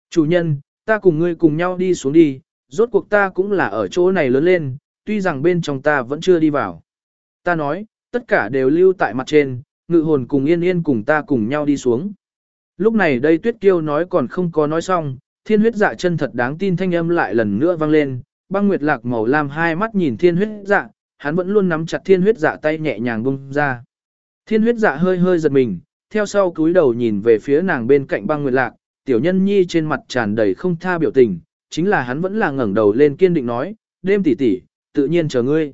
Chủ nhân, ta cùng ngươi cùng nhau đi xuống đi, rốt cuộc ta cũng là ở chỗ này lớn lên, tuy rằng bên trong ta vẫn chưa đi vào. Ta nói, tất cả đều lưu tại mặt trên, ngự hồn cùng yên yên cùng ta cùng nhau đi xuống. Lúc này đây tuyết kiêu nói còn không có nói xong, thiên huyết dạ chân thật đáng tin thanh âm lại lần nữa vang lên, băng nguyệt lạc màu lam hai mắt nhìn thiên huyết dạ, hắn vẫn luôn nắm chặt thiên huyết dạ tay nhẹ nhàng bung ra. Thiên huyết dạ hơi hơi giật mình, theo sau cúi đầu nhìn về phía nàng bên cạnh băng nguyệt lạc, tiểu nhân nhi trên mặt tràn đầy không tha biểu tình, chính là hắn vẫn là ngẩng đầu lên kiên định nói, đêm tỷ tỷ, tự nhiên chờ ngươi.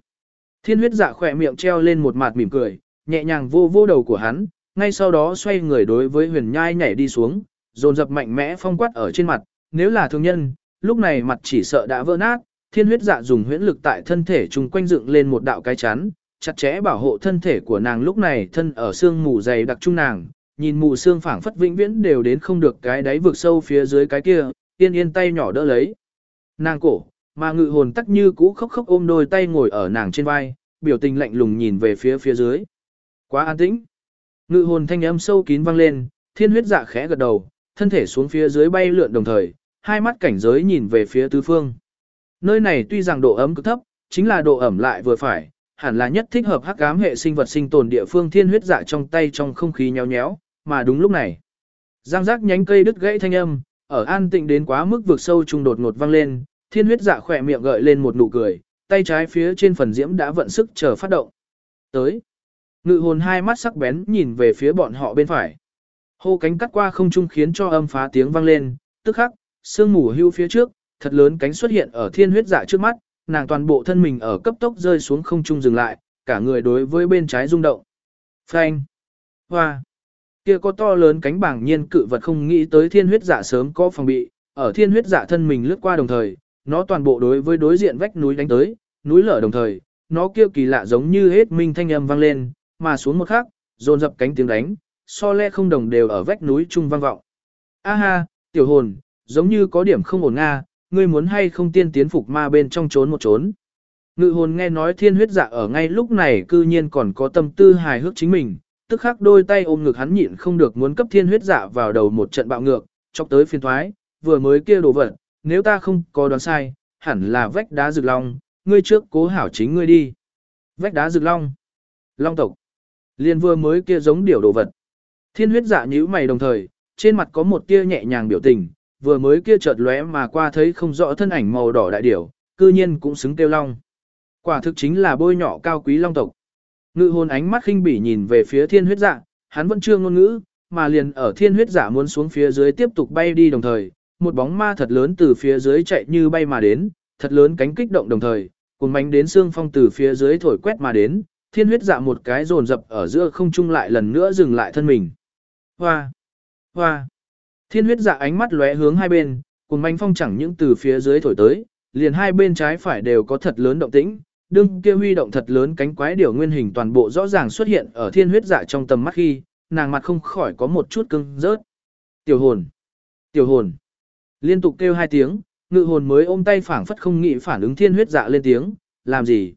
Thiên huyết dạ khỏe miệng treo lên một mặt mỉm cười, nhẹ nhàng vô vô đầu của hắn, ngay sau đó xoay người đối với huyền nhai nhảy đi xuống, dồn dập mạnh mẽ phong quát ở trên mặt, nếu là thương nhân, lúc này mặt chỉ sợ đã vỡ nát, thiên huyết dạ dùng huyễn lực tại thân thể chung quanh dựng lên một đạo cái chắn, chặt chẽ bảo hộ thân thể của nàng lúc này thân ở xương mù dày đặc trung nàng, nhìn mù xương phảng phất vĩnh viễn đều đến không được cái đáy vực sâu phía dưới cái kia, Yên yên tay nhỏ đỡ lấy. Nàng cổ, mà ngự hồn tắc như cũ khóc khóc ôm đôi tay ngồi ở nàng trên vai, biểu tình lạnh lùng nhìn về phía phía dưới. Quá an tĩnh. Ngự hồn thanh âm sâu kín vang lên, thiên huyết dạ khẽ gật đầu, thân thể xuống phía dưới bay lượn đồng thời, hai mắt cảnh giới nhìn về phía tứ phương. Nơi này tuy rằng độ ấm cực thấp, chính là độ ẩm lại vừa phải, hẳn là nhất thích hợp hắc ám hệ sinh vật sinh tồn địa phương thiên huyết dạ trong tay trong không khí nhéo nhéo, mà đúng lúc này. Giang giác nhánh cây đứt gãy thanh âm, ở an tịnh đến quá mức vực sâu trung đột ngột vang lên, thiên huyết dạ khỏe miệng gợi lên một nụ cười, tay trái phía trên phần diễm đã vận sức chờ phát động. Tới. Ngự hồn hai mắt sắc bén nhìn về phía bọn họ bên phải. Hô cánh cắt qua không trung khiến cho âm phá tiếng vang lên, tức khắc, sương mù hưu phía trước, thật lớn cánh xuất hiện ở thiên huyết dạ trước mắt, nàng toàn bộ thân mình ở cấp tốc rơi xuống không trung dừng lại, cả người đối với bên trái rung động. Phanh! Hoa! Kia có to lớn cánh bảng nhiên cự vật không nghĩ tới thiên huyết dạ sớm có phòng bị, ở thiên huyết dạ thân mình lướt qua đồng thời, nó toàn bộ đối với đối diện vách núi đánh tới, núi lở đồng thời, nó kêu kỳ lạ giống như hết minh thanh âm vang lên, mà xuống một khắc, dồn dập cánh tiếng đánh, so le không đồng đều ở vách núi trung vang vọng. A ha, tiểu hồn, giống như có điểm không ổn nga, ngươi muốn hay không tiên tiến phục ma bên trong trốn một trốn. Ngự hồn nghe nói thiên huyết dạ ở ngay lúc này cư nhiên còn có tâm tư hài hước chính mình, tức khắc đôi tay ôm ngực hắn nhịn không được muốn cấp thiên huyết dạ vào đầu một trận bạo ngược, chọc tới phiên thoái, vừa mới kia đồ vật, nếu ta không có đoán sai, hẳn là vách đá rực long, ngươi trước cố hảo chính ngươi đi. Vách đá rực long. Long tộc. Liên vừa mới kia giống điểu đồ vật. Thiên huyết dạ nhíu mày đồng thời, trên mặt có một tia nhẹ nhàng biểu tình, vừa mới kia chợt lóe mà qua thấy không rõ thân ảnh màu đỏ đại điểu, cư nhiên cũng xứng tiêu long. Quả thực chính là bôi nhỏ cao quý long tộc. Ngự hồn ánh mắt khinh bỉ nhìn về phía thiên huyết dạ, hắn vẫn chưa ngôn ngữ, mà liền ở thiên huyết dạ muốn xuống phía dưới tiếp tục bay đi đồng thời, một bóng ma thật lớn từ phía dưới chạy như bay mà đến, thật lớn cánh kích động đồng thời, cùng mánh đến xương phong từ phía dưới thổi quét mà đến, thiên huyết dạ một cái rồn rập ở giữa không trung lại lần nữa dừng lại thân mình. Hoa! Hoa! Thiên huyết dạ ánh mắt lóe hướng hai bên, cùng mánh phong chẳng những từ phía dưới thổi tới, liền hai bên trái phải đều có thật lớn động tĩnh, đương kia huy động thật lớn cánh quái điều nguyên hình toàn bộ rõ ràng xuất hiện ở thiên huyết dạ trong tầm mắt khi, nàng mặt không khỏi có một chút cứng rớt. Tiểu hồn! Tiểu hồn! Liên tục kêu hai tiếng, ngự hồn mới ôm tay phảng phất không nghĩ phản ứng thiên huyết dạ lên tiếng, làm gì?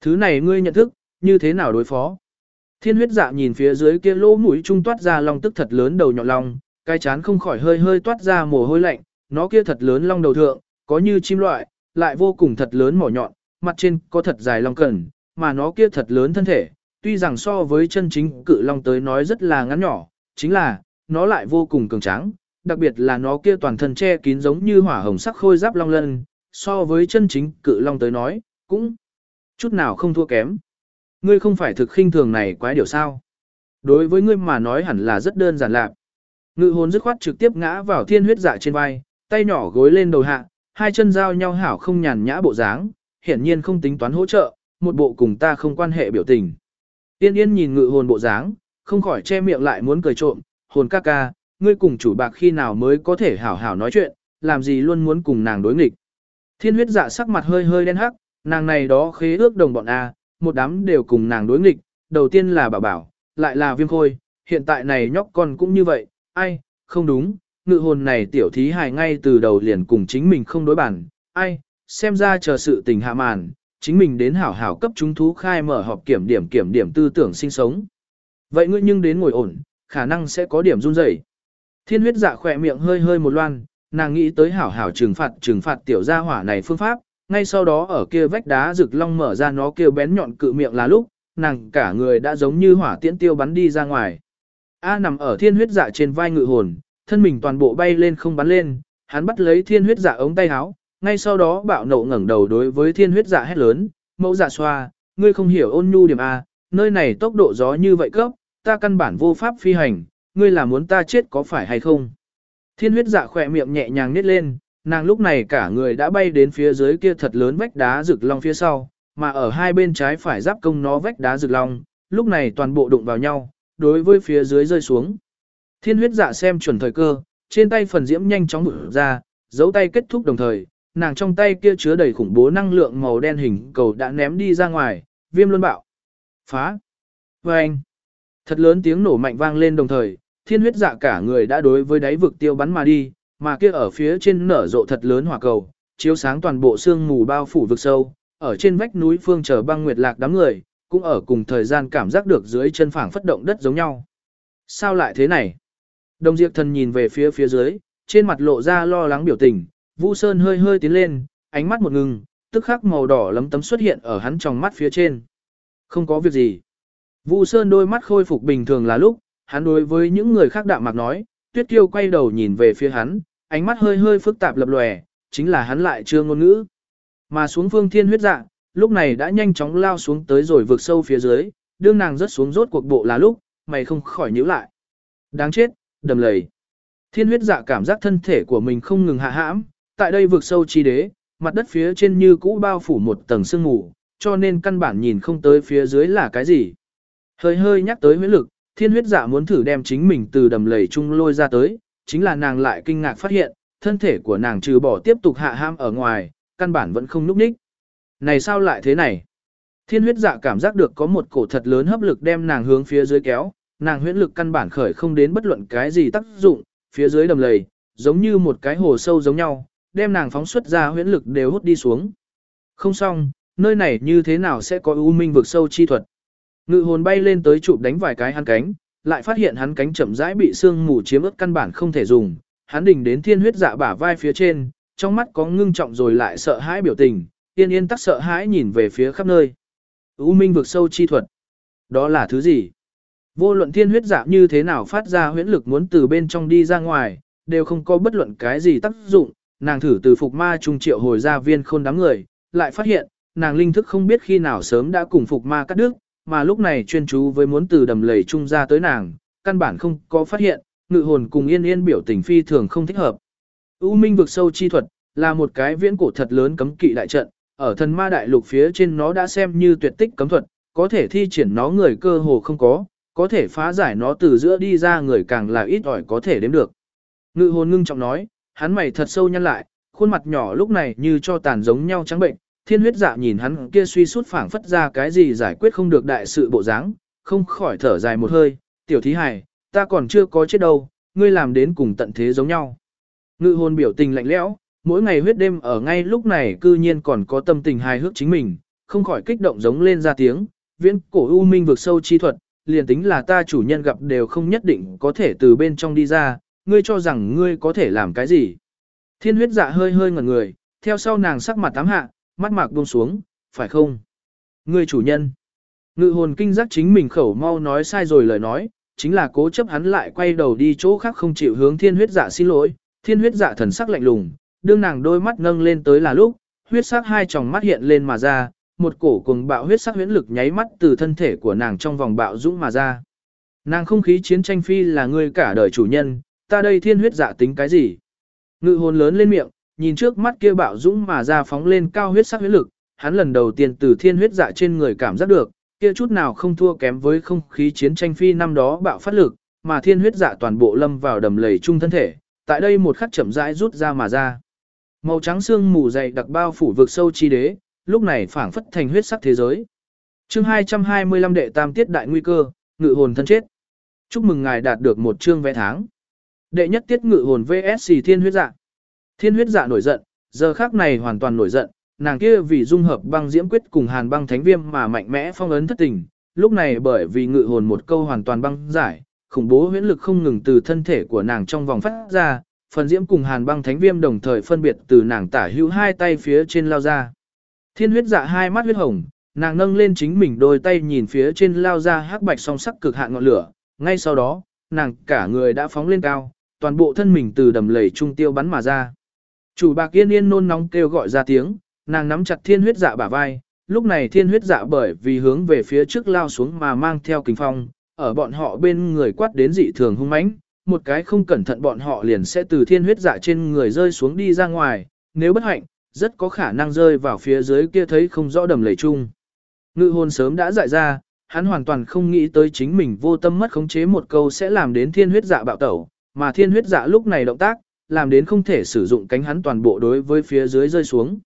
Thứ này ngươi nhận thức, như thế nào đối phó? Thiên huyết dạ nhìn phía dưới kia lỗ mũi trung toát ra long tức thật lớn đầu nhọn long, cái chán không khỏi hơi hơi toát ra mồ hôi lạnh, nó kia thật lớn long đầu thượng, có như chim loại, lại vô cùng thật lớn mỏ nhọn, mặt trên có thật dài long cần, mà nó kia thật lớn thân thể, tuy rằng so với chân chính cự long tới nói rất là ngắn nhỏ, chính là, nó lại vô cùng cường tráng, đặc biệt là nó kia toàn thân che kín giống như hỏa hồng sắc khôi giáp long lân, so với chân chính cự long tới nói, cũng chút nào không thua kém. Ngươi không phải thực khinh thường này quái điều sao? Đối với ngươi mà nói hẳn là rất đơn giản lạc. Ngự hồn dứt khoát trực tiếp ngã vào thiên huyết dạ trên vai, tay nhỏ gối lên đầu hạ, hai chân giao nhau hảo không nhàn nhã bộ dáng, hiển nhiên không tính toán hỗ trợ, một bộ cùng ta không quan hệ biểu tình. Tiên yên nhìn ngự hồn bộ dáng, không khỏi che miệng lại muốn cười trộm, hồn ca ca, ngươi cùng chủ bạc khi nào mới có thể hảo hảo nói chuyện, làm gì luôn muốn cùng nàng đối nghịch. Thiên huyết dạ sắc mặt hơi hơi đen hắc, nàng này đó khế ước đồng bọn A, một đám đều cùng nàng đối nghịch, đầu tiên là bảo bảo, lại là viêm khôi, hiện tại này nhóc con cũng như vậy, ai, không đúng, ngự hồn này tiểu thí hài ngay từ đầu liền cùng chính mình không đối bản, ai, xem ra chờ sự tình hạ màn, chính mình đến hảo hảo cấp chúng thú khai mở họp kiểm điểm kiểm điểm tư tưởng sinh sống. Vậy ngươi nhưng đến ngồi ổn, khả năng sẽ có điểm run rẩy. Thiên huyết dạ khỏe miệng hơi hơi một loan, nàng nghĩ tới hảo hảo trừng phạt trừng phạt tiểu gia hỏa này phương pháp, ngay sau đó ở kia vách đá rực long mở ra nó kêu bén nhọn cự miệng là lúc, nàng cả người đã giống như hỏa tiễn tiêu bắn đi ra ngoài. A nằm ở thiên huyết dạ trên vai ngự hồn, thân mình toàn bộ bay lên không bắn lên, hắn bắt lấy thiên huyết dạ ống tay áo, ngay sau đó bạo nộ ngẩng đầu đối với thiên huyết dạ hét lớn, mẫu dạ xoa, ngươi không hiểu ôn nhu điểm A, nơi này tốc độ gió như vậy cấp, ta căn bản vô pháp phi hành, ngươi là muốn ta chết có phải hay không? Thiên huyết dạ khỏe miệng nhẹ nhàng nít lên, nàng lúc này cả người đã bay đến phía dưới kia thật lớn vách đá rực long phía sau, mà ở hai bên trái phải giáp công nó vách đá rực long, lúc này toàn bộ đụng vào nhau, đối với phía dưới rơi xuống. Thiên huyết dạ xem chuẩn thời cơ, trên tay phần diễm nhanh chóng bự ra, giấu tay kết thúc đồng thời, nàng trong tay kia chứa đầy khủng bố năng lượng màu đen hình cầu đã ném đi ra ngoài, viêm luân bạo. Phá. Và anh. Thật lớn tiếng nổ mạnh vang lên đồng thời, thiên huyết dạ cả người đã đối với đáy vực tiêu bắn mà đi, mà kia ở phía trên nở rộ thật lớn hỏa cầu, chiếu sáng toàn bộ sương mù bao phủ vực sâu, ở trên vách núi phương chờ băng nguyệt lạc đám người, cũng ở cùng thời gian cảm giác được dưới chân phảng phất động đất giống nhau. Sao lại thế này? Đồng Diệp Thần nhìn về phía phía dưới, trên mặt lộ ra lo lắng biểu tình, Vu Sơn hơi hơi tiến lên, ánh mắt một ngừng, tức khắc màu đỏ lấm tấm xuất hiện ở hắn trong mắt phía trên. Không có việc gì. Vu Sơn đôi mắt khôi phục bình thường là lúc, hắn đối với những người khác đạm mạc nói, Tuyết Kiêu quay đầu nhìn về phía hắn, ánh mắt hơi hơi phức tạp lập lòe, chính là hắn lại chưa ngôn ngữ. Mà xuống phương thiên huyết dạ, lúc này đã nhanh chóng lao xuống tới rồi vượt sâu phía dưới, đương nàng rất xuống rốt cuộc bộ là lúc, mày không khỏi nhíu lại. Đáng chết, đầm lầy. Thiên huyết dạ cảm giác thân thể của mình không ngừng hạ hãm, tại đây vượt sâu chi đế, mặt đất phía trên như cũ bao phủ một tầng sương mù, cho nên căn bản nhìn không tới phía dưới là cái gì. Hơi hơi nhắc tới huyết lực, thiên huyết dạ muốn thử đem chính mình từ đầm lầy chung lôi ra tới, chính là nàng lại kinh ngạc phát hiện, thân thể của nàng trừ bỏ tiếp tục hạ ham ở ngoài, căn bản vẫn không núp ních. Này sao lại thế này? Thiên huyết dạ cảm giác được có một cổ thật lớn hấp lực đem nàng hướng phía dưới kéo, nàng huyễn lực căn bản khởi không đến bất luận cái gì tác dụng, phía dưới đầm lầy, giống như một cái hồ sâu giống nhau, đem nàng phóng xuất ra huyễn lực đều hút đi xuống. Không xong, nơi này như thế nào sẽ có u minh vực sâu chi thuật? Ngự hồn bay lên tới chụp đánh vài cái hắn cánh, lại phát hiện hắn cánh chậm rãi bị sương mù chiếm ướt căn bản không thể dùng. Hắn đỉnh đến thiên huyết dạ bả vai phía trên, trong mắt có ngưng trọng rồi lại sợ hãi biểu tình, yên yên tắc sợ hãi nhìn về phía khắp nơi. U minh vực sâu chi thuật. Đó là thứ gì? Vô luận thiên huyết dạ như thế nào phát ra huyễn lực muốn từ bên trong đi ra ngoài, đều không có bất luận cái gì tác dụng, nàng thử từ phục ma trung triệu hồi ra viên khôn đám người, lại phát hiện, nàng linh thức không biết khi nào sớm đã cùng phục ma cắt đứt, mà lúc này chuyên chú với muốn từ đầm lầy trung ra tới nàng, căn bản không có phát hiện, ngự hồn cùng yên yên biểu tình phi thường không thích hợp. U minh vực sâu chi thuật, là một cái viễn cổ thật lớn cấm kỵ đại trận, ở thần ma đại lục phía trên nó đã xem như tuyệt tích cấm thuật, có thể thi triển nó người cơ hồ không có, có thể phá giải nó từ giữa đi ra người càng là ít ỏi có thể đếm được. Ngự hồn ngưng trọng nói, hắn mày thật sâu nhăn lại, khuôn mặt nhỏ lúc này như cho tàn giống nhau trắng bệnh, thiên huyết dạ nhìn hắn kia suy sút phảng phất ra cái gì giải quyết không được đại sự bộ dáng, không khỏi thở dài một hơi, tiểu thí hài, ta còn chưa có chết đâu, ngươi làm đến cùng tận thế giống nhau. Ngự hồn biểu tình lạnh lẽo, mỗi ngày huyết đêm ở ngay lúc này cư nhiên còn có tâm tình hài hước chính mình, không khỏi kích động giống lên ra tiếng, viễn cổ u minh vực sâu chi thuật, liền tính là ta chủ nhân gặp đều không nhất định có thể từ bên trong đi ra, ngươi cho rằng ngươi có thể làm cái gì. Thiên huyết dạ hơi hơi ngẩn người, theo sau nàng sắc mặt tám hạ, mắt mạc buông xuống, phải không? Ngươi chủ nhân. Ngự hồn kinh giác chính mình khẩu mau nói sai rồi lời nói, chính là cố chấp hắn lại quay đầu đi chỗ khác không chịu hướng thiên huyết dạ xin lỗi, thiên huyết dạ thần sắc lạnh lùng, đương nàng đôi mắt nâng lên tới là lúc, huyết sắc hai tròng mắt hiện lên mà ra, một cổ cùng bạo huyết sắc huyễn lực nháy mắt từ thân thể của nàng trong vòng bạo dũng mà ra. Nàng không khí chiến tranh phi là ngươi cả đời chủ nhân, ta đây thiên huyết dạ tính cái gì? Ngự hồn lớn lên miệng, nhìn trước mắt kia bạo dũng mà ra phóng lên cao huyết sắc huyết lực, hắn lần đầu tiên từ thiên huyết dạ trên người cảm giác được, kia chút nào không thua kém với không khí chiến tranh phi năm đó bạo phát lực, mà thiên huyết dạ toàn bộ lâm vào đầm lầy chung thân thể, tại đây một khắc chậm rãi rút ra mà ra. Màu trắng xương mù dày đặc bao phủ vực sâu chi đế, lúc này phảng phất thành huyết sắc thế giới. Chương 225 đệ tam tiết đại nguy cơ, ngự hồn thân chết. Chúc mừng ngài đạt được một chương vé tháng. Đệ nhất tiết ngự hồn VSC thiên huyết dạ. Thiên huyết dạ nổi giận, giờ khác này hoàn toàn nổi giận, nàng kia vì dung hợp băng diễm quyết cùng hàn băng thánh viêm mà mạnh mẽ phong ấn thất tình, lúc này bởi vì ngự hồn một câu hoàn toàn băng giải, khủng bố huyễn lực không ngừng từ thân thể của nàng trong vòng phát ra, phần diễm cùng hàn băng thánh viêm đồng thời phân biệt từ nàng tả hữu hai tay phía trên lao ra. Thiên huyết dạ hai mắt huyết hồng, nàng nâng lên chính mình đôi tay nhìn phía trên lao ra hắc bạch song sắc cực hạn ngọn lửa, ngay sau đó, nàng cả người đã phóng lên cao, toàn bộ thân mình từ đầm lầy trung tiêu bắn mà ra. Chủ bạc yên yên nôn nóng kêu gọi ra tiếng, nàng nắm chặt thiên huyết dạ bả vai, lúc này thiên huyết dạ bởi vì hướng về phía trước lao xuống mà mang theo kính phong, ở bọn họ bên người quát đến dị thường hung mãnh, một cái không cẩn thận bọn họ liền sẽ từ thiên huyết dạ trên người rơi xuống đi ra ngoài, nếu bất hạnh, rất có khả năng rơi vào phía dưới kia thấy không rõ đầm lầy chung. Ngự hồn sớm đã dại ra, hắn hoàn toàn không nghĩ tới chính mình vô tâm mất khống chế một câu sẽ làm đến thiên huyết dạ bạo tẩu, mà thiên huyết dạ lúc này động tác, làm đến không thể sử dụng cánh hắn toàn bộ đối với phía dưới rơi xuống.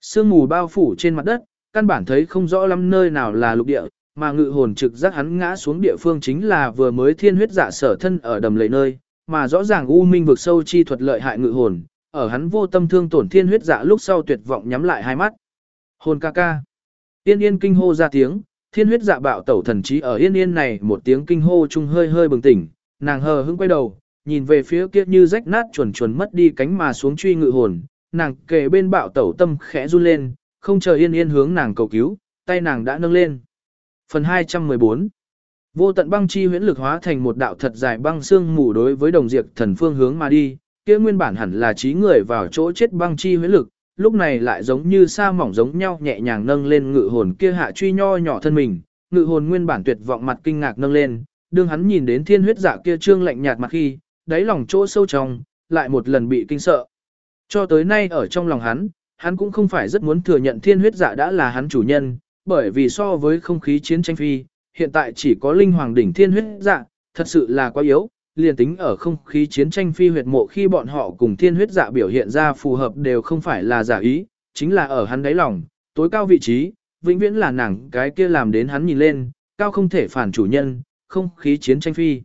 Sương mù bao phủ trên mặt đất, căn bản thấy không rõ lắm nơi nào là lục địa, mà ngự hồn trực giác hắn ngã xuống địa phương chính là vừa mới thiên huyết dạ sở thân ở đầm lầy nơi, mà rõ ràng u minh vực sâu chi thuật lợi hại ngự hồn, ở hắn vô tâm thương tổn thiên huyết dạ lúc sau tuyệt vọng nhắm lại hai mắt. Hồn ca ca. Yên yên kinh hô ra tiếng, thiên huyết dạ bạo tẩu thần trí ở yên yên này một tiếng kinh hô chung hơi hơi bừng tỉnh, nàng hờ hững quay đầu, nhìn về phía kia như rách nát chuẩn chuẩn mất đi cánh mà xuống truy ngự hồn, nàng kề bên bạo tẩu tâm khẽ run lên, không chờ yên yên hướng nàng cầu cứu, tay nàng đã nâng lên. Phần 214 Vô tận băng chi huyễn lực hóa thành một đạo thật dài băng xương mù đối với đồng diệt thần phương hướng mà đi, kia nguyên bản hẳn là trí người vào chỗ chết băng chi huyễn lực, lúc này lại giống như sa mỏng giống nhau nhẹ nhàng nâng lên ngự hồn kia hạ truy nho nhỏ thân mình, ngự hồn nguyên bản tuyệt vọng mặt kinh ngạc nâng lên, đương hắn nhìn đến thiên huyết dạ kia trương lạnh nhạt mặt khi, đáy lòng chỗ sâu trong, lại một lần bị kinh sợ. Cho tới nay ở trong lòng hắn, hắn cũng không phải rất muốn thừa nhận thiên huyết dạ đã là hắn chủ nhân, bởi vì so với không khí chiến tranh phi, hiện tại chỉ có linh hoàng đỉnh thiên huyết dạ, thật sự là quá yếu, liền tính ở không khí chiến tranh phi huyệt mộ khi bọn họ cùng thiên huyết dạ biểu hiện ra phù hợp đều không phải là giả ý, chính là ở hắn đáy lòng, tối cao vị trí, vĩnh viễn là nàng cái kia làm đến hắn nhìn lên, cao không thể phản chủ nhân, không khí chiến tranh phi.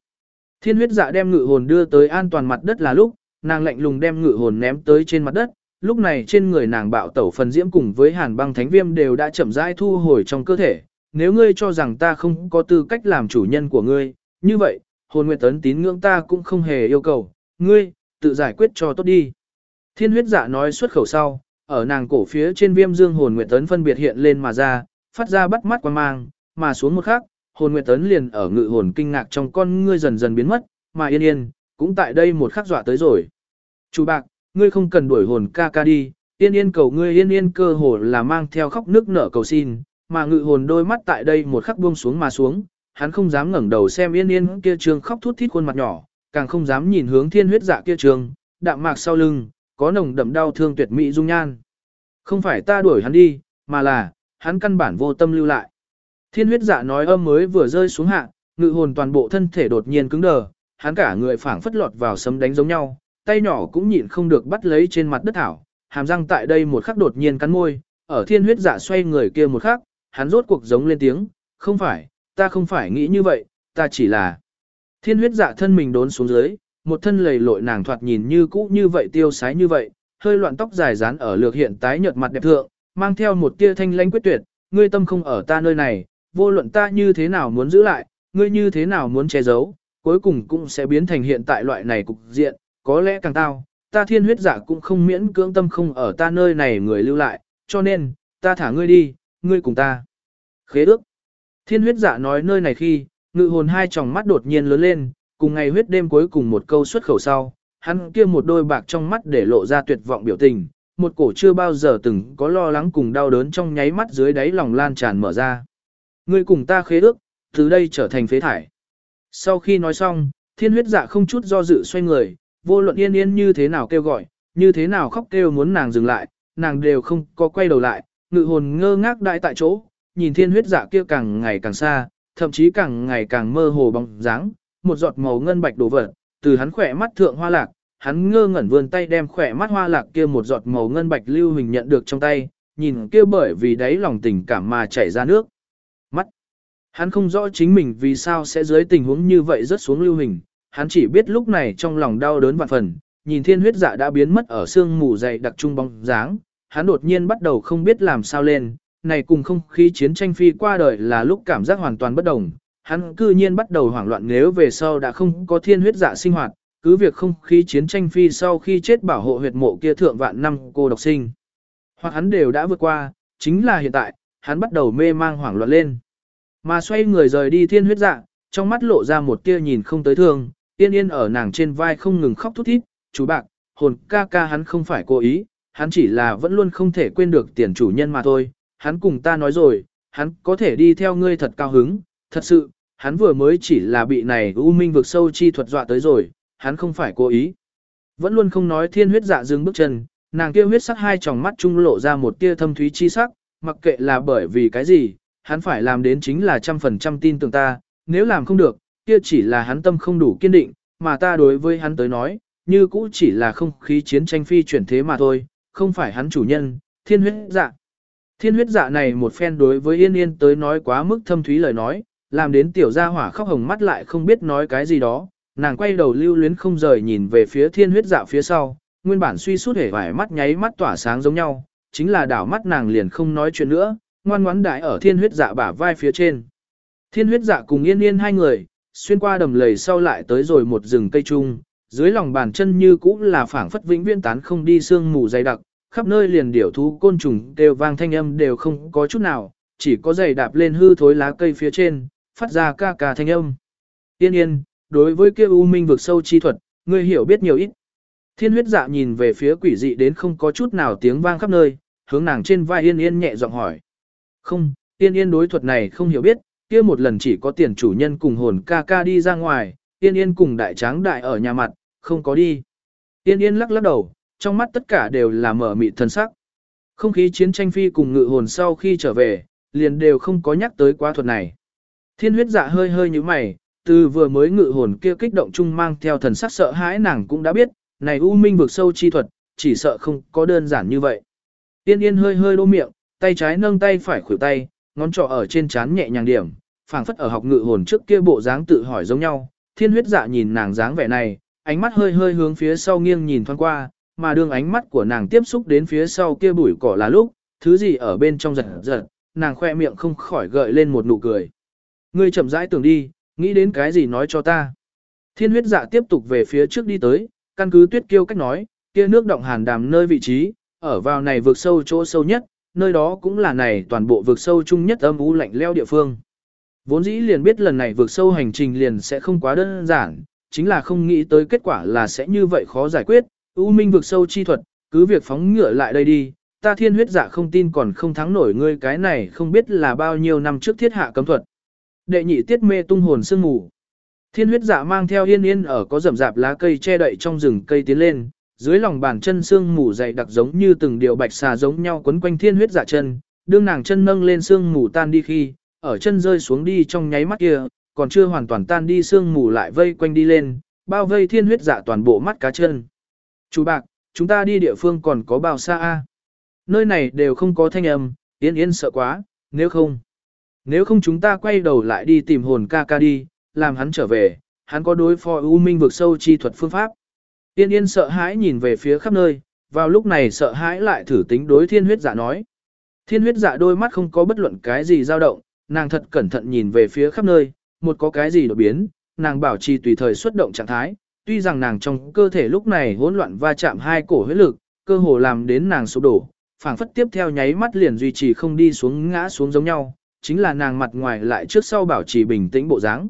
Thiên huyết dạ đem ngự hồn đưa tới an toàn mặt đất là lúc, nàng lạnh lùng đem ngự hồn ném tới trên mặt đất, lúc này trên người nàng bạo tẩu phần diễm cùng với hàn băng thánh viêm đều đã chậm rãi thu hồi trong cơ thể. Nếu ngươi cho rằng ta không có tư cách làm chủ nhân của ngươi, như vậy, hồn nguyệt tấn tín ngưỡng ta cũng không hề yêu cầu, ngươi, tự giải quyết cho tốt đi. Thiên huyết dạ nói xuất khẩu sau, ở nàng cổ phía trên viêm dương hồn nguyệt tấn phân biệt hiện lên mà ra, phát ra bắt mắt quan mang, mà xuống một khắc, hồn nguyệt tấn liền ở ngự hồn kinh ngạc trong con ngươi dần dần biến mất, mà yên yên, cũng tại đây một khắc dọa tới rồi. Chủ bạc, ngươi không cần đuổi hồn ca ca đi, yên yên cầu ngươi yên yên cơ hồ là mang theo khóc nước nở cầu xin, mà ngự hồn đôi mắt tại đây một khắc buông xuống mà xuống, hắn không dám ngẩng đầu xem yên yên kia trường khóc thút thít khuôn mặt nhỏ, càng không dám nhìn hướng thiên huyết dạ kia trường, đạm mạc sau lưng, có nồng đậm đau thương tuyệt mỹ dung nhan. Không phải ta đuổi hắn đi, mà là, hắn căn bản vô tâm lưu lại. Thiên huyết dạ nói âm mới vừa rơi xuống hạ, ngự hồn toàn bộ thân thể đột nhiên cứng đờ, hắn cả người phảng phất lọt vào sấm đánh giống nhau, tay nhỏ cũng nhịn không được bắt lấy trên mặt đất thảo, hàm răng tại đây một khắc đột nhiên cắn môi, ở thiên huyết dạ xoay người kia một khắc, hắn rốt cuộc giống lên tiếng, không phải, ta không phải nghĩ như vậy, ta chỉ là. Thiên huyết dạ thân mình đốn xuống dưới, một thân lầy lội nàng thoạt nhìn như cũ như vậy tiêu sái như vậy, hơi loạn tóc dài dán ở lược hiện tái nhợt mặt đẹp thượng, mang theo một tia thanh lãnh quyết tuyệt, ngươi tâm không ở ta nơi này, vô luận ta như thế nào muốn giữ lại, ngươi như thế nào muốn che giấu, cuối cùng cũng sẽ biến thành hiện tại loại này cục diện, có lẽ càng tao, ta thiên huyết giả cũng không miễn cưỡng tâm không ở ta nơi này người lưu lại, cho nên, ta thả ngươi đi, ngươi cùng ta. Khế ước. Thiên huyết giả nói nơi này khi, ngự hồn hai tròng mắt đột nhiên lớn lên, cùng ngày huyết đêm cuối cùng một câu xuất khẩu sau, hắn kia một đôi bạc trong mắt để lộ ra tuyệt vọng biểu tình, một cổ chưa bao giờ từng có lo lắng cùng đau đớn trong nháy mắt dưới đáy lòng lan tràn mở ra. Ngươi cùng ta khế ước, từ đây trở thành phế thải. Sau khi nói xong, thiên huyết dạ không chút do dự xoay người, vô luận yên yên như thế nào kêu gọi, như thế nào khóc kêu muốn nàng dừng lại, nàng đều không có quay đầu lại, ngự hồn ngơ ngác đại tại chỗ, nhìn thiên huyết dạ kia càng ngày càng xa, thậm chí càng ngày càng mơ hồ bóng dáng, một giọt màu ngân bạch đổ vỡ. từ hắn khỏe mắt thượng hoa lạc, hắn ngơ ngẩn vươn tay đem khỏe mắt hoa lạc kia một giọt màu ngân bạch lưu hình nhận được trong tay, nhìn kia bởi vì đáy lòng tình cảm mà chảy ra nước. Hắn không rõ chính mình vì sao sẽ dưới tình huống như vậy rớt xuống lưu hình, hắn chỉ biết lúc này trong lòng đau đớn vạn phần, nhìn thiên huyết dạ đã biến mất ở sương mù dày đặc trung bóng dáng, hắn đột nhiên bắt đầu không biết làm sao lên, này cùng không khí chiến tranh phi qua đời là lúc cảm giác hoàn toàn bất đồng, hắn cư nhiên bắt đầu hoảng loạn nếu về sau đã không có thiên huyết dạ sinh hoạt, cứ việc không khí chiến tranh phi sau khi chết bảo hộ huyệt mộ kia thượng vạn năm cô độc sinh. Hoặc hắn đều đã vượt qua, chính là hiện tại, hắn bắt đầu mê mang hoảng loạn lên. Mà xoay người rời đi thiên huyết dạ, trong mắt lộ ra một tia nhìn không tới thương, yên yên ở nàng trên vai không ngừng khóc thút thít, chú bạc, hồn ca ca hắn không phải cố ý, hắn chỉ là vẫn luôn không thể quên được tiền chủ nhân mà thôi, hắn cùng ta nói rồi, hắn có thể đi theo ngươi thật cao hứng, thật sự, hắn vừa mới chỉ là bị này u minh vực sâu chi thuật dọa tới rồi, hắn không phải cố ý. Vẫn luôn không nói thiên huyết dạ dừng bước chân, nàng kia huyết sắc hai tròng mắt trung lộ ra một tia thâm thúy chi sắc, mặc kệ là bởi vì cái gì, hắn phải làm đến chính là trăm phần trăm tin tưởng ta, nếu làm không được, kia chỉ là hắn tâm không đủ kiên định, mà ta đối với hắn tới nói, như cũ chỉ là không khí chiến tranh phi chuyển thế mà thôi, không phải hắn chủ nhân, thiên huyết dạ. Thiên huyết dạ này một phen đối với yên yên tới nói quá mức thâm thúy lời nói, làm đến tiểu gia hỏa khóc hồng mắt lại không biết nói cái gì đó, nàng quay đầu lưu luyến không rời nhìn về phía thiên huyết dạ phía sau, nguyên bản suy sút hể vải mắt nháy mắt tỏa sáng giống nhau, chính là đảo mắt nàng liền không nói chuyện nữa, ngoan ngoãn đại ở thiên huyết dạ bả vai phía trên. Thiên huyết dạ cùng yên yên hai người, xuyên qua đầm lầy sau lại tới rồi một rừng cây trung, dưới lòng bàn chân như cũ là phảng phất vĩnh viễn tán không đi sương mù dày đặc, khắp nơi liền điểu thú côn trùng đều vang thanh âm đều không có chút nào, chỉ có giày đạp lên hư thối lá cây phía trên, phát ra ca ca thanh âm. Yên yên, đối với kia u minh vực sâu chi thuật, ngươi hiểu biết nhiều ít. Thiên huyết dạ nhìn về phía quỷ dị đến không có chút nào tiếng vang khắp nơi, hướng nàng trên vai yên yên nhẹ giọng hỏi. Không, yên yên đối thuật này không hiểu biết, kia một lần chỉ có tiền chủ nhân cùng hồn ca ca đi ra ngoài, yên yên cùng đại tráng đại ở nhà mặt, không có đi. Yên yên lắc lắc đầu, trong mắt tất cả đều là mở mị thân sắc. Không khí chiến tranh phi cùng ngự hồn sau khi trở về, liền đều không có nhắc tới quá thuật này. Thiên huyết dạ hơi hơi như mày, từ vừa mới ngự hồn kia kích động chung mang theo thần sắc sợ hãi nàng cũng đã biết, này u minh vực sâu chi thuật, chỉ sợ không có đơn giản như vậy. Tiên yên hơi hơi đô miệng, tay trái nâng tay phải khuỷu tay, ngón trỏ ở trên trán nhẹ nhàng điểm, phảng phất ở học ngự hồn trước kia bộ dáng tự hỏi giống nhau. Thiên huyết dạ nhìn nàng dáng vẻ này, ánh mắt hơi hơi hướng phía sau nghiêng nhìn thoáng qua, mà đường ánh mắt của nàng tiếp xúc đến phía sau kia bụi cỏ là lúc, thứ gì ở bên trong giật giật, nàng khoe miệng không khỏi gợi lên một nụ cười. Ngươi chậm rãi tưởng đi, nghĩ đến cái gì nói cho ta. Thiên huyết dạ tiếp tục về phía trước đi tới, căn cứ tuyết kiêu cách nói, kia nước động hàn đàm nơi vị trí, ở vào này vượt sâu chỗ sâu nhất, nơi đó cũng là này toàn bộ vượt sâu chung nhất âm u lạnh leo địa phương. Vốn dĩ liền biết lần này vượt sâu hành trình liền sẽ không quá đơn giản, chính là không nghĩ tới kết quả là sẽ như vậy khó giải quyết, U Minh vượt sâu chi thuật, cứ việc phóng ngựa lại đây đi, ta thiên huyết giả không tin còn không thắng nổi ngươi cái này không biết là bao nhiêu năm trước thiết hạ cấm thuật. Đệ nhị tiết mê tung hồn sương mù. Thiên huyết giả mang theo yên yên ở có rậm rạp lá cây che đậy trong rừng cây tiến lên, dưới lòng bàn chân xương mù dày đặc giống như từng điều bạch xà giống nhau quấn quanh thiên huyết dạ chân, đương nàng chân nâng lên xương mù tan đi khi, ở chân rơi xuống đi trong nháy mắt kia, còn chưa hoàn toàn tan đi xương mù lại vây quanh đi lên, bao vây thiên huyết dạ toàn bộ mắt cá chân. Chú bạc, chúng ta đi địa phương còn có bao xa a? Nơi này đều không có thanh âm, yên yên sợ quá, nếu không. Nếu không chúng ta quay đầu lại đi tìm hồn ca ca đi, làm hắn trở về, hắn có đối phó U Minh vực sâu chi thuật phương pháp. Tiên yên sợ hãi nhìn về phía khắp nơi, vào lúc này sợ hãi lại thử tính đối thiên huyết dạ nói. Thiên huyết dạ đôi mắt không có bất luận cái gì dao động, nàng thật cẩn thận nhìn về phía khắp nơi, một có cái gì đột biến, nàng bảo trì tùy thời xuất động trạng thái, tuy rằng nàng trong cơ thể lúc này hỗn loạn va chạm hai cổ huyết lực, cơ hồ làm đến nàng sụp đổ, phảng phất tiếp theo nháy mắt liền duy trì không đi xuống ngã xuống giống nhau, chính là nàng mặt ngoài lại trước sau bảo trì bình tĩnh bộ dáng.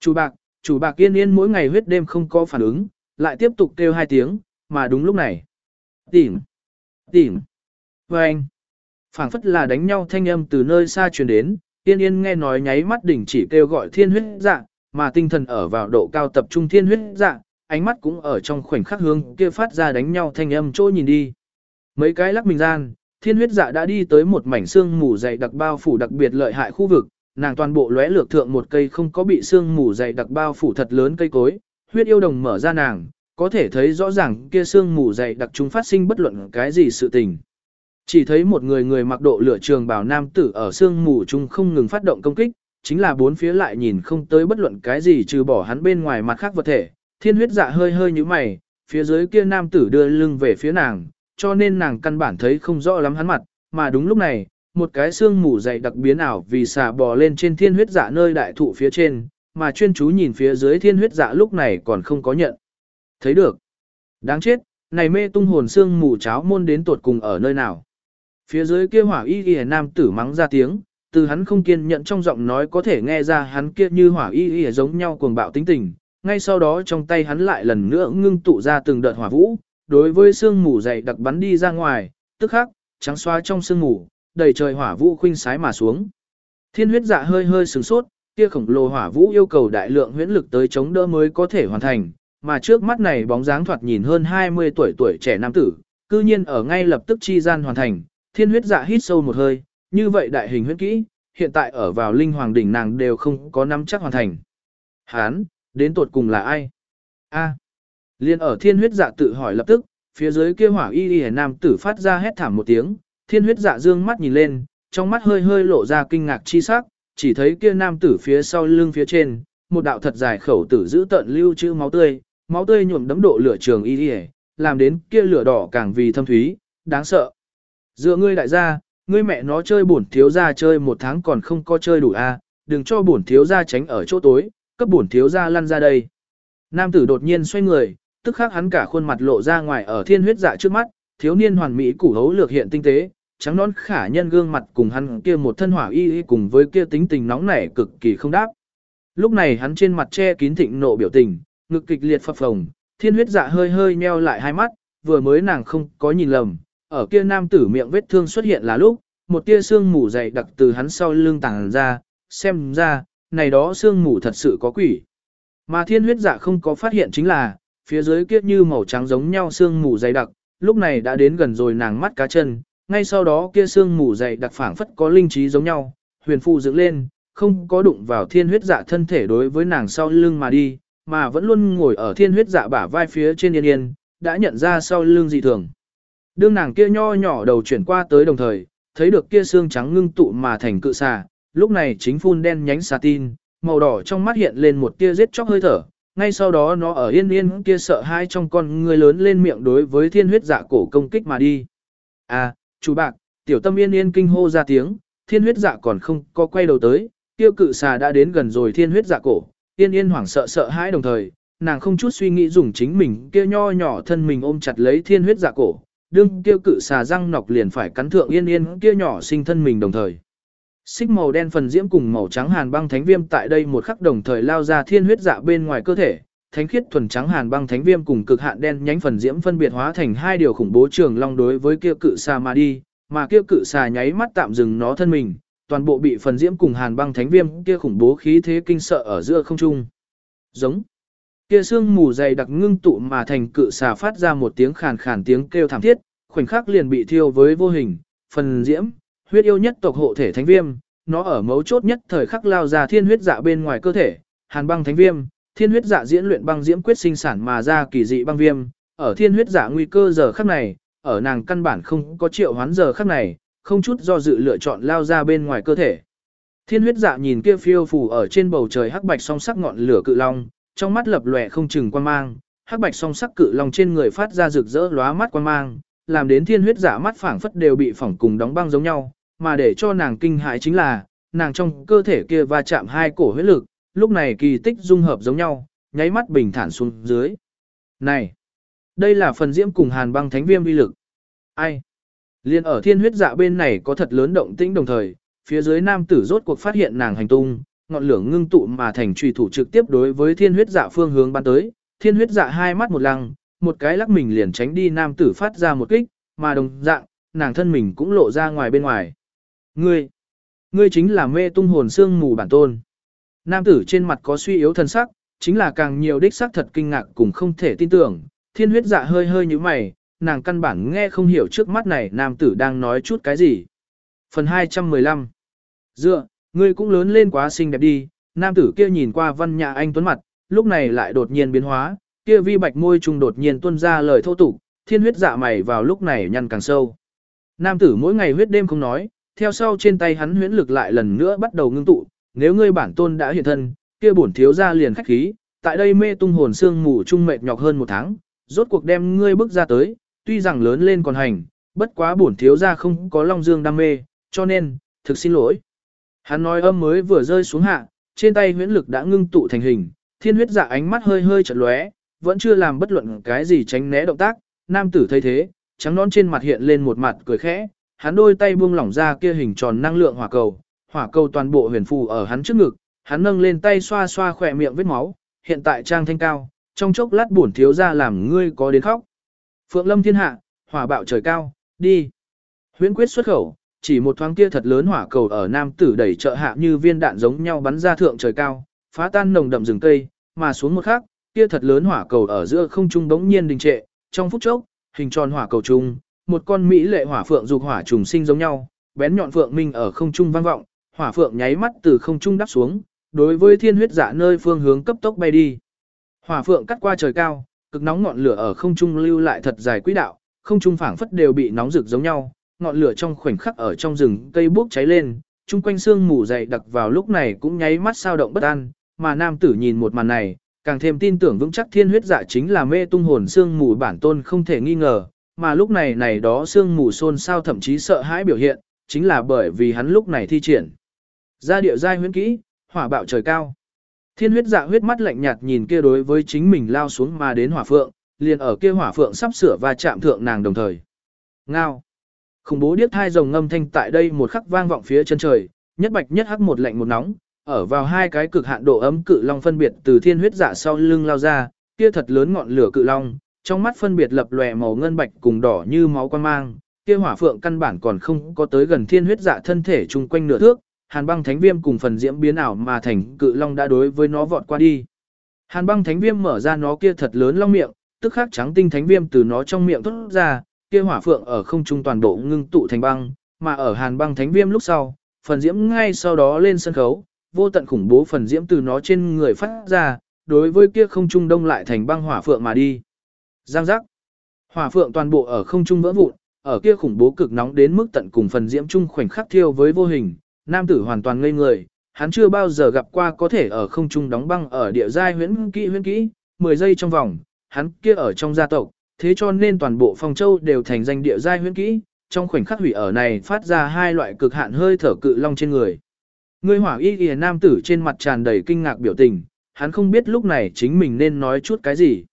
Chủ bạc, chủ bạc yên yên mỗi ngày huyết đêm không có phản ứng, lại tiếp tục kêu hai tiếng, mà đúng lúc này. Tỉnh, tỉnh, và anh. phảng phất là đánh nhau thanh âm từ nơi xa truyền đến, tiên yên nghe nói nháy mắt đỉnh chỉ kêu gọi thiên huyết dạ, mà tinh thần ở vào độ cao tập trung thiên huyết dạ, ánh mắt cũng ở trong khoảnh khắc hướng kia phát ra đánh nhau thanh âm trôi nhìn đi. Mấy cái lắc mình gian, thiên huyết dạ đã đi tới một mảnh xương mù dày đặc bao phủ đặc biệt lợi hại khu vực, nàng toàn bộ lóe lược thượng một cây không có bị xương mù dày đặc bao phủ thật lớn cây cối, huyết yêu đồng mở ra nàng, có thể thấy rõ ràng kia xương mù dày đặc chúng phát sinh bất luận cái gì sự tình. Chỉ thấy một người người mặc độ lửa trường bảo nam tử ở xương mù chung không ngừng phát động công kích, chính là bốn phía lại nhìn không tới bất luận cái gì trừ bỏ hắn bên ngoài mặt khác vật thể. Thiên huyết dạ hơi hơi như mày, phía dưới kia nam tử đưa lưng về phía nàng, cho nên nàng căn bản thấy không rõ lắm hắn mặt, mà đúng lúc này, một cái xương mù dày đặc biến ảo vì xà bò lên trên thiên huyết dạ nơi đại thụ phía trên, mà chuyên chú nhìn phía dưới thiên huyết dạ lúc này còn không có nhận. Thấy được. Đáng chết, này mê tung hồn xương mù cháo môn đến tột cùng ở nơi nào. Phía dưới kia hỏa y y nam tử mắng ra tiếng, từ hắn không kiên nhận trong giọng nói có thể nghe ra hắn kia như hỏa y y giống nhau cuồng bạo tính tình. Ngay sau đó trong tay hắn lại lần nữa ngưng tụ ra từng đợt hỏa vũ, đối với xương mù dày đặc bắn đi ra ngoài, tức khắc, trắng xóa trong xương mù, đầy trời hỏa vũ khuynh sái mà xuống. Thiên huyết dạ hơi hơi sửng sốt, kia khổng lồ hỏa vũ yêu cầu đại lượng huyễn lực tới chống đỡ mới có thể hoàn thành, mà trước mắt này bóng dáng thoạt nhìn hơn 20 tuổi tuổi trẻ nam tử, cư nhiên ở ngay lập tức chi gian hoàn thành, thiên huyết dạ hít sâu một hơi, như vậy đại hình huyễn kỹ, hiện tại ở vào linh hoàng đỉnh nàng đều không có nắm chắc hoàn thành. Hán, đến tột cùng là ai? A. Liên ở thiên huyết dạ tự hỏi lập tức, phía dưới kia hỏa y y nam tử phát ra hét thảm một tiếng, thiên huyết dạ dương mắt nhìn lên, trong mắt hơi hơi lộ ra kinh ngạc chi sắc, chỉ thấy kia nam tử phía sau lưng phía trên, một đạo thật dài khẩu tử giữ tận lưu chữ máu tươi, máu tươi nhuộm đấm độ lửa trường y đi làm đến kia lửa đỏ càng vì thâm thúy, đáng sợ. Dựa ngươi đại gia, ngươi mẹ nó chơi bổn thiếu gia chơi một tháng còn không có chơi đủ a, à, đừng cho bổn thiếu gia tránh ở chỗ tối, cấp bổn thiếu gia lăn ra đây. Nam tử đột nhiên xoay người, tức khắc hắn cả khuôn mặt lộ ra ngoài ở thiên huyết dạ trước mắt, thiếu niên hoàn mỹ củ hấu lược hiện tinh tế, trắng nón khả nhân gương mặt cùng hắn kia một thân hỏa y y cùng với kia tính tình nóng nảy cực kỳ không đáp. Lúc này hắn trên mặt che kín thịnh nộ biểu tình, ngực kịch liệt phập phồng, thiên huyết dạ hơi hơi nheo lại hai mắt, vừa mới nàng không có nhìn lầm, ở kia nam tử miệng vết thương xuất hiện là lúc, một tia xương mù dày đặc từ hắn sau lưng tàng ra, xem ra, này đó xương mù thật sự có quỷ. Mà thiên huyết dạ không có phát hiện chính là, phía dưới kia như màu trắng giống nhau xương mù dày đặc, lúc này đã đến gần rồi nàng mắt cá chân, ngay sau đó kia xương mù dày đặc phảng phất có linh trí giống nhau, huyền phù dựng lên, không có đụng vào thiên huyết dạ thân thể đối với nàng sau lưng mà đi, mà vẫn luôn ngồi ở thiên huyết dạ bả vai phía trên yên yên, đã nhận ra sau lưng dị thường. Đương nàng kia nho nhỏ đầu chuyển qua tới đồng thời, thấy được kia xương trắng ngưng tụ mà thành cự xà, lúc này chính phun đen nhánh xà tin, màu đỏ trong mắt hiện lên một tia giết chóc hơi thở, ngay sau đó nó ở yên yên kia sợ hai trong con người lớn lên miệng đối với thiên huyết dạ cổ công kích mà đi. À, chủ bạc, tiểu tâm yên yên kinh hô ra tiếng, thiên huyết dạ còn không có quay đầu tới, tiêu cự xà đã đến gần rồi thiên huyết dạ cổ, yên yên hoảng sợ sợ hãi đồng thời, nàng không chút suy nghĩ dùng chính mình kia nho nhỏ thân mình ôm chặt lấy thiên huyết dạ cổ, đương tiêu cự xà răng nọc liền phải cắn thượng yên yên kia nhỏ sinh thân mình đồng thời. Xích màu đen phần diễm cùng màu trắng hàn băng thánh viêm tại đây một khắc đồng thời lao ra thiên huyết dạ bên ngoài cơ thể, thánh khiết thuần trắng hàn băng thánh viêm cùng cực hạn đen nhánh phần diễm phân biệt hóa thành hai điều khủng bố trường long đối với kia cự xà mà đi, mà kia cự xà nháy mắt tạm dừng nó thân mình, toàn bộ bị phần diễm cùng hàn băng thánh viêm kia khủng bố khí thế kinh sợ ở giữa không trung. Giống kia xương mù dày đặc ngưng tụ mà thành cự xà phát ra một tiếng khàn khàn tiếng kêu thảm thiết, khoảnh khắc liền bị thiêu với vô hình, phần diễm, huyết yêu nhất tộc hộ thể thánh viêm, nó ở mấu chốt nhất thời khắc lao ra thiên huyết dạ bên ngoài cơ thể, hàn băng thánh viêm, thiên huyết dạ diễn luyện băng diễm quyết sinh sản mà ra kỳ dị băng viêm, ở thiên huyết dạ nguy cơ giờ khắc này, ở nàng căn bản không có triệu hoán giờ khắc này, không chút do dự lựa chọn lao ra bên ngoài cơ thể. Thiên huyết dạ nhìn kia phiêu phù ở trên bầu trời hắc bạch song sắc ngọn lửa cự long, trong mắt lập lòe không chừng quan mang, hắc bạch song sắc cự long trên người phát ra rực rỡ lóa mắt quan mang, làm đến thiên huyết dạ mắt phảng phất đều bị phỏng cùng đóng băng giống nhau, mà để cho nàng kinh hãi chính là, nàng trong cơ thể kia va chạm hai cổ huyết lực, lúc này kỳ tích dung hợp giống nhau, nháy mắt bình thản xuống dưới. Này, đây là phần diễm cùng hàn băng thánh viêm uy lực. Ai? Liên ở thiên huyết dạ bên này có thật lớn động tĩnh đồng thời, phía dưới nam tử rốt cuộc phát hiện nàng hành tung, ngọn lửa ngưng tụ mà thành trùy thủ trực tiếp đối với thiên huyết dạ phương hướng bắn tới, thiên huyết dạ hai mắt một lăng, một cái lắc mình liền tránh đi nam tử phát ra một kích, mà đồng dạng, nàng thân mình cũng lộ ra ngoài bên ngoài. Ngươi, ngươi chính là mê tung hồn xương mù bản tôn. Nam tử trên mặt có suy yếu thân sắc, chính là càng nhiều đích sắc thật kinh ngạc cùng không thể tin tưởng, thiên huyết dạ hơi hơi như mày, nàng căn bản nghe không hiểu trước mắt này nam tử đang nói chút cái gì. Phần 215 Dựa, Ngươi cũng lớn lên quá xinh đẹp đi, nam tử kia nhìn qua văn nhã anh tuấn mặt, lúc này lại đột nhiên biến hóa, kia vi bạch môi trùng đột nhiên tuôn ra lời thô tục, thiên huyết dạ mày vào lúc này nhăn càng sâu. Nam tử mỗi ngày huyết đêm không nói, theo sau trên tay hắn huyễn lực lại lần nữa bắt đầu ngưng tụ, nếu ngươi bản tôn đã hiện thân, kia bổn thiếu gia liền khách khí, tại đây mê tung hồn xương mù trung mệt nhọc hơn một tháng, rốt cuộc đem ngươi bước ra tới, tuy rằng lớn lên còn hành, bất quá bổn thiếu gia không có long dương đam mê, cho nên, thực xin lỗi. Hắn nói âm mới vừa rơi xuống hạ, trên tay huyễn lực đã ngưng tụ thành hình, thiên huyết dạ ánh mắt hơi hơi chợt lóe, vẫn chưa làm bất luận cái gì tránh né động tác, nam tử thấy thế, trắng nón trên mặt hiện lên một mặt cười khẽ, hắn đôi tay buông lỏng ra kia hình tròn năng lượng hỏa cầu, hỏa cầu toàn bộ huyền phù ở hắn trước ngực, hắn nâng lên tay xoa xoa khỏe miệng vết máu, hiện tại trang thanh cao, trong chốc lát bổn thiếu ra làm ngươi có đến khóc. Phượng lâm thiên hạ, hỏa bạo trời cao, đi. Huyễn quyết xuất khẩu, chỉ một thoáng kia thật lớn hỏa cầu ở nam tử đẩy trợ hạ như viên đạn giống nhau bắn ra thượng trời cao, phá tan nồng đậm rừng cây, mà xuống một khắc, kia thật lớn hỏa cầu ở giữa không trung bỗng nhiên đình trệ, trong phút chốc, hình tròn hỏa cầu trung, một con mỹ lệ hỏa phượng dục hỏa trùng sinh giống nhau, bén nhọn phượng minh ở không trung vang vọng, hỏa phượng nháy mắt từ không trung đáp xuống, đối với thiên huyết dạ nơi phương hướng cấp tốc bay đi. Hỏa phượng cắt qua trời cao, cực nóng ngọn lửa ở không trung lưu lại thật dài quỹ đạo, không trung phảng phất đều bị nóng rực giống nhau, ngọn lửa trong khoảnh khắc ở trong rừng cây bốc cháy lên, chung quanh xương mù dày đặc vào lúc này cũng nháy mắt sao động bất an, mà nam tử nhìn một màn này, càng thêm tin tưởng vững chắc thiên huyết dạ chính là mê tung hồn xương mù bản tôn không thể nghi ngờ, mà lúc này này đó xương mù xôn sao thậm chí sợ hãi biểu hiện, chính là bởi vì hắn lúc này thi triển gia địa giai huyễn kỹ, hỏa bạo trời cao. Thiên huyết dạ huyết mắt lạnh nhạt nhìn kia đối với chính mình lao xuống mà đến hỏa phượng, liền ở kia hỏa phượng sắp sửa và chạm thượng nàng đồng thời. Ngao. Khủng bố điếc thai rồng ngâm thanh tại đây một khắc vang vọng phía chân trời, nhất bạch nhất hắc một lạnh một nóng, ở vào hai cái cực hạn độ ấm cự long phân biệt từ thiên huyết dạ sau lưng lao ra, kia thật lớn ngọn lửa cự long, trong mắt phân biệt lập lòe màu ngân bạch cùng đỏ như máu quan mang, kia hỏa phượng căn bản còn không có tới gần thiên huyết dạ thân thể chung quanh nửa thước, hàn băng thánh viêm cùng phần diễm biến ảo mà thành cự long đã đối với nó vọt qua đi. Hàn băng thánh viêm mở ra nó kia thật lớn long miệng, tức khắc trắng tinh thánh viêm từ nó trong miệng thoát ra, kia hỏa phượng ở không trung toàn bộ ngưng tụ thành băng, mà ở hàn băng thánh viêm lúc sau, phần diễm ngay sau đó lên sân khấu, vô tận khủng bố phần diễm từ nó trên người phát ra, đối với kia không trung đông lại thành băng hỏa phượng mà đi. Giang giác. Hỏa phượng toàn bộ ở không trung vỡ vụn, ở kia khủng bố cực nóng đến mức tận cùng phần diễm trung khoảnh khắc thiêu với vô hình, nam tử hoàn toàn ngây người, hắn chưa bao giờ gặp qua có thể ở không trung đóng băng ở địa giai huyễn kỹ huyễn kỹ, 10 giây trong vòng, hắn kia ở trong gia tộc, thế cho nên toàn bộ phong châu đều thành danh địa giai huyễn kỹ, trong khoảnh khắc hủy ở này phát ra hai loại cực hạn hơi thở cự long trên người. Người hỏa y kìa nam tử trên mặt tràn đầy kinh ngạc biểu tình, hắn không biết lúc này chính mình nên nói chút cái gì.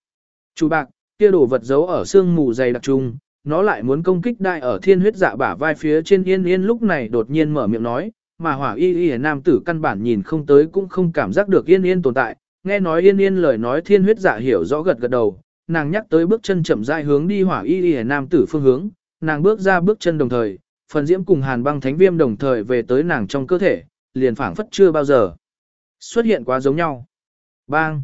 Chú bạc, kia đồ vật giấu ở xương mù dày đặc trung, nó lại muốn công kích đại ở thiên huyết dạ bả vai phía trên yên yên lúc này đột nhiên mở miệng nói, mà hỏa y y nam tử căn bản nhìn không tới cũng không cảm giác được yên yên tồn tại, nghe nói yên yên lời nói thiên huyết dạ hiểu rõ gật gật đầu, nàng nhắc tới bước chân chậm rãi hướng đi hỏa y y nam tử phương hướng, nàng bước ra bước chân đồng thời, phần diễm cùng hàn băng thánh viêm đồng thời về tới nàng trong cơ thể, liền phảng phất chưa bao giờ xuất hiện quá giống nhau. Bang!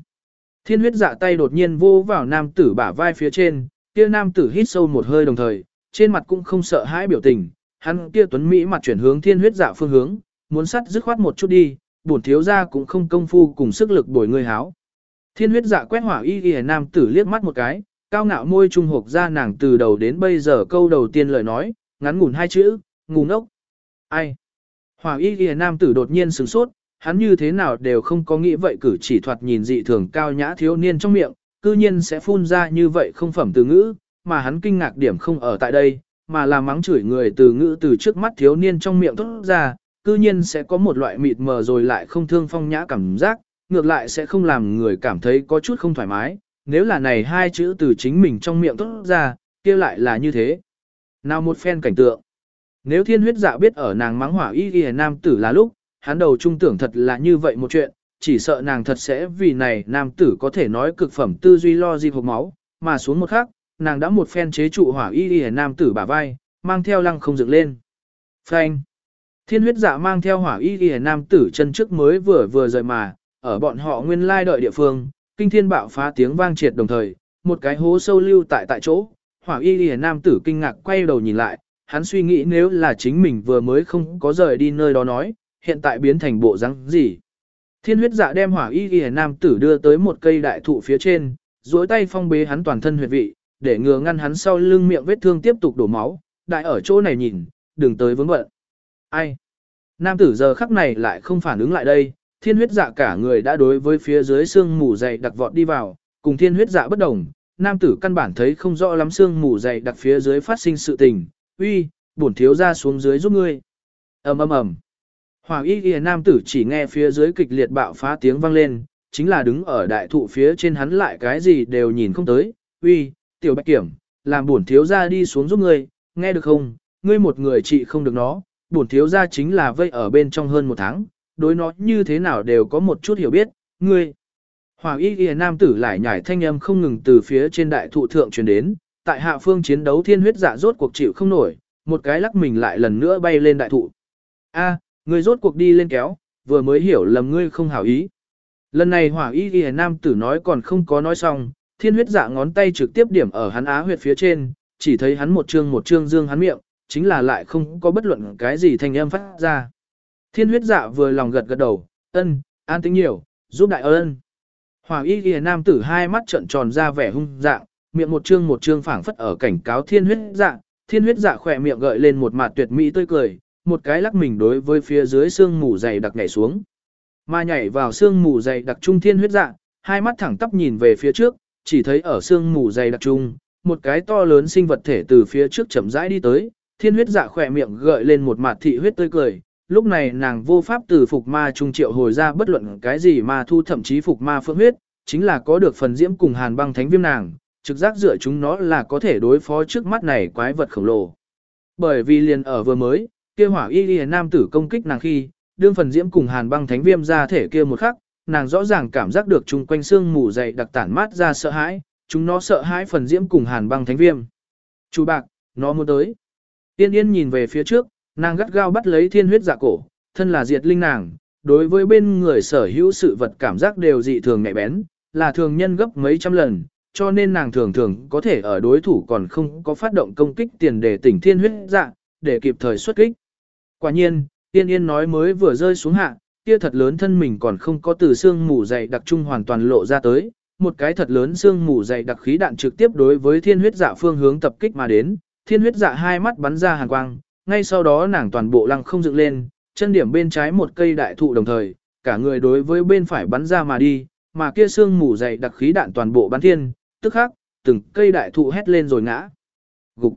Thiên huyết dạ tay đột nhiên vô vào nam tử bả vai phía trên, kia nam tử hít sâu một hơi đồng thời, trên mặt cũng không sợ hãi biểu tình, hắn kia tuấn Mỹ mặt chuyển hướng thiên huyết dạ phương hướng, muốn sắt dứt khoát một chút đi, bổn thiếu gia cũng không công phu cùng sức lực bồi người háo. Thiên huyết dạ quét hỏa y y nam tử liếc mắt một cái, cao ngạo môi trung hộp ra nàng từ đầu đến bây giờ câu đầu tiên lời nói, ngắn ngủn hai chữ, ngu ngốc. Ai? Hỏa y y nam tử đột nhiên sửng sốt, hắn như thế nào đều không có nghĩ vậy cử chỉ thoạt nhìn dị thường cao nhã thiếu niên trong miệng, cư nhiên sẽ phun ra như vậy không phẩm từ ngữ, mà hắn kinh ngạc điểm không ở tại đây, mà là mắng chửi người từ ngữ từ trước mắt thiếu niên trong miệng tốt ra, cư nhiên sẽ có một loại mịt mờ rồi lại không thương phong nhã cảm giác, ngược lại sẽ không làm người cảm thấy có chút không thoải mái, nếu là này hai chữ từ chính mình trong miệng tốt ra, kia lại là như thế. Nào một phen cảnh tượng. Nếu thiên huyết dạ biết ở nàng mắng hỏa y ghi nam tử là lúc, hắn đầu trung tưởng thật là như vậy một chuyện, chỉ sợ nàng thật sẽ vì này nam tử có thể nói cực phẩm tư duy lo di hộp máu, mà xuống một khắc, nàng đã một phen chế trụ hỏa y ghi nam tử bả vai, mang theo lăng không dựng lên. Phanh! Thiên huyết dạ mang theo hỏa y y nam tử chân trước mới vừa vừa rời mà, ở bọn họ nguyên lai đợi địa phương, kinh thiên bạo phá tiếng vang triệt đồng thời, một cái hố sâu lưu tại tại chỗ, hỏa y y nam tử kinh ngạc quay đầu nhìn lại, hắn suy nghĩ nếu là chính mình vừa mới không có rời đi nơi đó nói, hiện tại biến thành bộ rắn gì. Thiên huyết dạ đem hỏa y ghi nam tử đưa tới một cây đại thụ phía trên, duỗi tay phong bế hắn toàn thân huyệt vị, để ngừa ngăn hắn sau lưng miệng vết thương tiếp tục đổ máu, đại ở chỗ này nhìn, đừng tới vướng bận. Ai? Nam tử giờ khắc này lại không phản ứng lại đây, thiên huyết dạ cả người đã đối với phía dưới xương mù dày đặc vọt đi vào, cùng thiên huyết dạ bất đồng, nam tử căn bản thấy không rõ lắm xương mù dày đặc phía dưới phát sinh sự tình, uy, bổn thiếu ra xuống dưới giúp ngươi. ầm ầm ầm. Hoàng y ghi nam tử chỉ nghe phía dưới kịch liệt bạo phá tiếng vang lên, chính là đứng ở đại thụ phía trên hắn lại cái gì đều nhìn không tới, uy, tiểu bạch kiểm, làm bổn thiếu ra đi xuống giúp ngươi, nghe được không, ngươi một người trị không được nó, bổn thiếu gia chính là vây ở bên trong hơn một tháng, đối nó như thế nào đều có một chút hiểu biết, ngươi. Hoàng y ghi nam tử lại nhảy thanh âm không ngừng từ phía trên đại thụ thượng truyền đến, tại hạ phương chiến đấu thiên huyết dạ rốt cuộc chịu không nổi, một cái lắc mình lại lần nữa bay lên đại thụ. A, ngươi rốt cuộc đi lên kéo, vừa mới hiểu lầm ngươi không hảo ý. Lần này hỏa y ghi nam tử nói còn không có nói xong, thiên huyết dạ ngón tay trực tiếp điểm ở hắn á huyệt phía trên, chỉ thấy hắn một trương một trương dương hắn miệng, chính là lại không có bất luận cái gì thành âm phát ra. Thiên huyết dạ vừa lòng gật gật đầu, ân, an tính nhiều, giúp đại ân Hỏa y ghi nam tử hai mắt trợn tròn ra vẻ hung dạng, miệng một chương một chương phảng phất ở cảnh cáo thiên huyết dạ, thiên huyết dạ khỏe miệng gợi lên một mặt tuyệt mỹ tươi cười, một cái lắc mình đối với phía dưới xương mù dày đặc nhảy xuống. Mà nhảy vào xương mù dày đặc trung thiên huyết dạ, hai mắt thẳng tắp nhìn về phía trước, chỉ thấy ở xương mù dày đặc trung, một cái to lớn sinh vật thể từ phía trước chậm rãi đi tới, thiên huyết dạ khỏe miệng gợi lên một mặt thị huyết tươi cười. Lúc này nàng vô pháp từ phục ma trung triệu hồi ra bất luận cái gì mà thu thậm chí phục ma phượng huyết, chính là có được phần diễm cùng hàn băng thánh viêm nàng, trực giác dựa chúng nó là có thể đối phó trước mắt này quái vật khổng lồ. Bởi vì liền ở vừa mới, kia hỏa y y nam tử công kích nàng khi, đương phần diễm cùng hàn băng thánh viêm ra thể kia một khắc, nàng rõ ràng cảm giác được chung quanh xương mù dày đặc tản mát ra sợ hãi, chúng nó sợ hãi phần diễm cùng hàn băng thánh viêm. Chú bạc, nó muốn tới. Tiên yên nhìn về phía trước, nàng gắt gao bắt lấy thiên huyết dạ cổ, thân là diệt linh nàng, đối với bên người sở hữu sự vật cảm giác đều dị thường nhạy bén, là thường nhân gấp mấy trăm lần, cho nên nàng thường thường có thể ở đối thủ còn không có phát động công kích tiền để tỉnh thiên huyết dạ, để kịp thời xuất kích. Quả nhiên, tiên yên nói mới vừa rơi xuống hạ, kia thật lớn thân mình còn không có từ xương mù dày đặc trung hoàn toàn lộ ra tới, một cái thật lớn xương mù dày đặc khí đạn trực tiếp đối với thiên huyết dạ phương hướng tập kích mà đến, thiên huyết dạ hai mắt bắn ra hàn quang, ngay sau đó nàng toàn bộ lăng không dựng lên, chân điểm bên trái một cây đại thụ đồng thời, cả người đối với bên phải bắn ra mà đi, mà kia xương mù dày đặc khí đạn toàn bộ bắn thiên, tức khắc, từng cây đại thụ hét lên rồi ngã. Gục.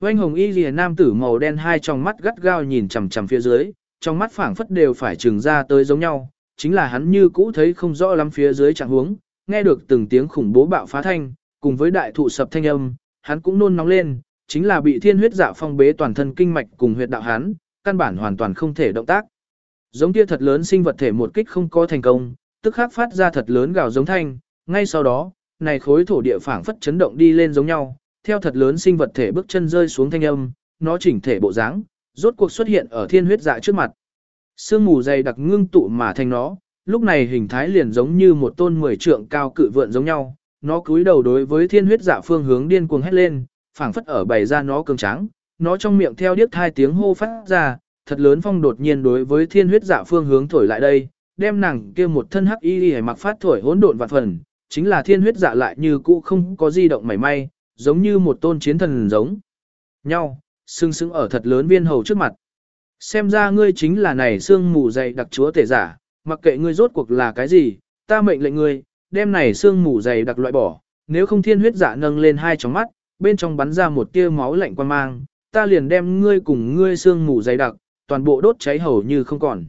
Oanh hồng y lìa nam tử màu đen hai trong mắt gắt gao nhìn chằm chằm phía dưới, trong mắt phảng phất đều phải trừng ra tới giống nhau, chính là hắn như cũ thấy không rõ lắm phía dưới trạng huống, nghe được từng tiếng khủng bố bạo phá thanh, cùng với đại thụ sập thanh âm, hắn cũng nôn nóng lên, chính là bị thiên huyết dạ phong bế toàn thân kinh mạch cùng huyệt đạo hán căn bản hoàn toàn không thể động tác. Giống kia thật lớn sinh vật thể một kích không có thành công, tức khắc phát ra thật lớn gào giống thanh, ngay sau đó, này khối thổ địa phảng phất chấn động đi lên giống nhau, theo thật lớn sinh vật thể bước chân rơi xuống thanh âm, nó chỉnh thể bộ dáng, rốt cuộc xuất hiện ở thiên huyết dạ trước mặt. Sương mù dày đặc ngưng tụ mà thành nó, lúc này hình thái liền giống như một tôn mười trượng cao cự vượn giống nhau, nó cúi đầu đối với thiên huyết dạ phương hướng điên cuồng hét lên, phảng phất ở bày ra nó cường tráng, nó trong miệng theo điếc hai tiếng hô phát ra, thật lớn phong đột nhiên đối với thiên huyết dạ phương hướng thổi lại đây, đem nàng kia một thân hắc y y mặc phát thổi hỗn độn vạn phần, chính là thiên huyết dạ lại như cũ không có di động mảy may, giống như một tôn chiến thần giống nhau, sưng sững ở thật lớn viên hầu trước mặt. Xem ra ngươi chính là này xương mù dày đặc chúa tể giả, mặc kệ ngươi rốt cuộc là cái gì, ta mệnh lệnh ngươi, đem này xương mù dày đặc loại bỏ, nếu không thiên huyết dạ nâng lên hai tròng mắt, bên trong bắn ra một tia máu lạnh quan mang, ta liền đem ngươi cùng ngươi xương mù dày đặc, toàn bộ đốt cháy hầu như không còn.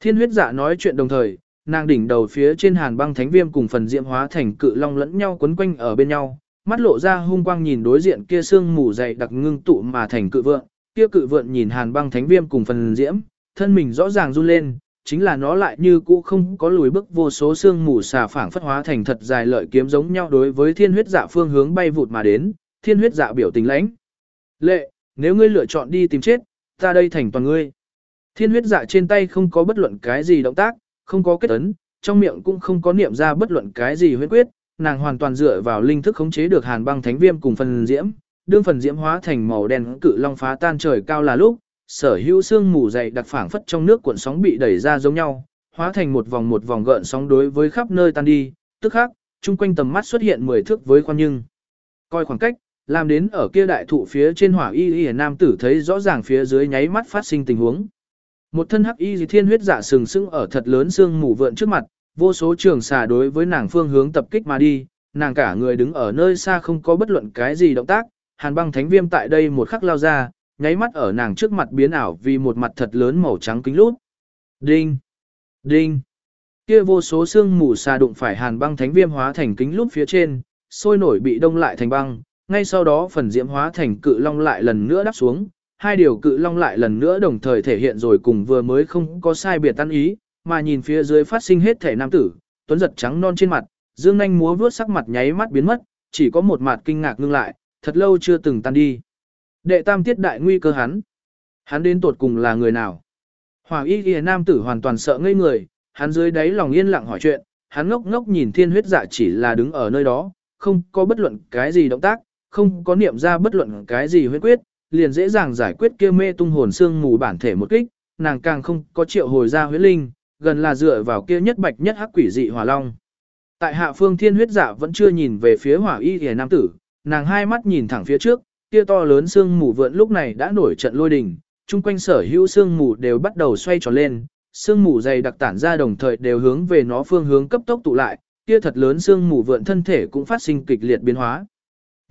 Thiên huyết dạ nói chuyện đồng thời, nàng đỉnh đầu phía trên hàn băng thánh viêm cùng phần diễm hóa thành cự long lẫn nhau quấn quanh ở bên nhau, mắt lộ ra hung quang nhìn đối diện kia xương mù dày đặc ngưng tụ mà thành cự vượng, kia cự vượng nhìn hàn băng thánh viêm cùng phần diễm, thân mình rõ ràng run lên, chính là nó lại như cũ không có lùi bước vô số xương mù xà phảng phất hóa thành thật dài lợi kiếm giống nhau đối với thiên huyết dạ phương hướng bay vụt mà đến, thiên huyết dạ biểu tình lãnh. Lệ, nếu ngươi lựa chọn đi tìm chết, ta đây thành toàn ngươi. Thiên huyết dạ trên tay không có bất luận cái gì động tác, không có kết ấn, trong miệng cũng không có niệm ra bất luận cái gì huyết quyết, nàng hoàn toàn dựa vào linh thức khống chế được hàn băng thánh viêm cùng phần diễm, đương phần diễm hóa thành màu đen cự long phá tan trời cao là lúc, sở hữu xương mù dày đặc phảng phất trong nước cuộn sóng bị đẩy ra giống nhau, hóa thành một vòng một vòng gợn sóng đối với khắp nơi tan đi, tức khắc, chung quanh tầm mắt xuất hiện 10 thước với khoan nhưng. Coi khoảng cách, làm đến ở kia đại thụ phía trên hỏa y y nam tử thấy rõ ràng phía dưới nháy mắt phát sinh tình huống. Một thân hắc y thiên huyết dạ sừng sững ở thật lớn xương mù vượn trước mặt, vô số trường xà đối với nàng phương hướng tập kích mà đi, nàng cả người đứng ở nơi xa không có bất luận cái gì động tác, hàn băng thánh viêm tại đây một khắc lao ra, nháy mắt ở nàng trước mặt biến ảo vì một mặt thật lớn màu trắng kính lút. Đinh! Đinh! Kia vô số xương mù xà đụng phải hàn băng thánh viêm hóa thành kính lút phía trên, sôi nổi bị đông lại thành băng, ngay sau đó phần diễm hóa thành cự long lại lần nữa đáp xuống, hai điều cự long lại lần nữa đồng thời thể hiện rồi cùng vừa mới không có sai biệt tan ý, mà nhìn phía dưới phát sinh hết thể nam tử, tuấn giật trắng non trên mặt, dương nhanh múa vuốt sắc mặt nháy mắt biến mất, chỉ có một mặt kinh ngạc ngưng lại, thật lâu chưa từng tan đi. Đệ tam tiết đại nguy cơ hắn. Hắn đến tột cùng là người nào? Hoàng y ghi nam tử hoàn toàn sợ ngây người, hắn dưới đáy lòng yên lặng hỏi chuyện, hắn ngốc ngốc nhìn thiên huyết dạ chỉ là đứng ở nơi đó, không có bất luận cái gì động tác, không có niệm ra bất luận cái gì huyết quyết, liền dễ dàng giải quyết kia mê tung hồn xương mù bản thể một kích, nàng càng không có triệu hồi ra huyết linh, gần là dựa vào kia nhất bạch nhất hắc quỷ dị hỏa long. Tại hạ phương thiên huyết dạ vẫn chưa nhìn về phía hỏa y hề nam tử, nàng hai mắt nhìn thẳng phía trước, kia to lớn xương mù vượn lúc này đã nổi trận lôi đình, chung quanh sở hữu xương mù đều bắt đầu xoay tròn lên, xương mù dày đặc tản ra đồng thời đều hướng về nó phương hướng cấp tốc tụ lại, kia thật lớn xương mù vượn thân thể cũng phát sinh kịch liệt biến hóa.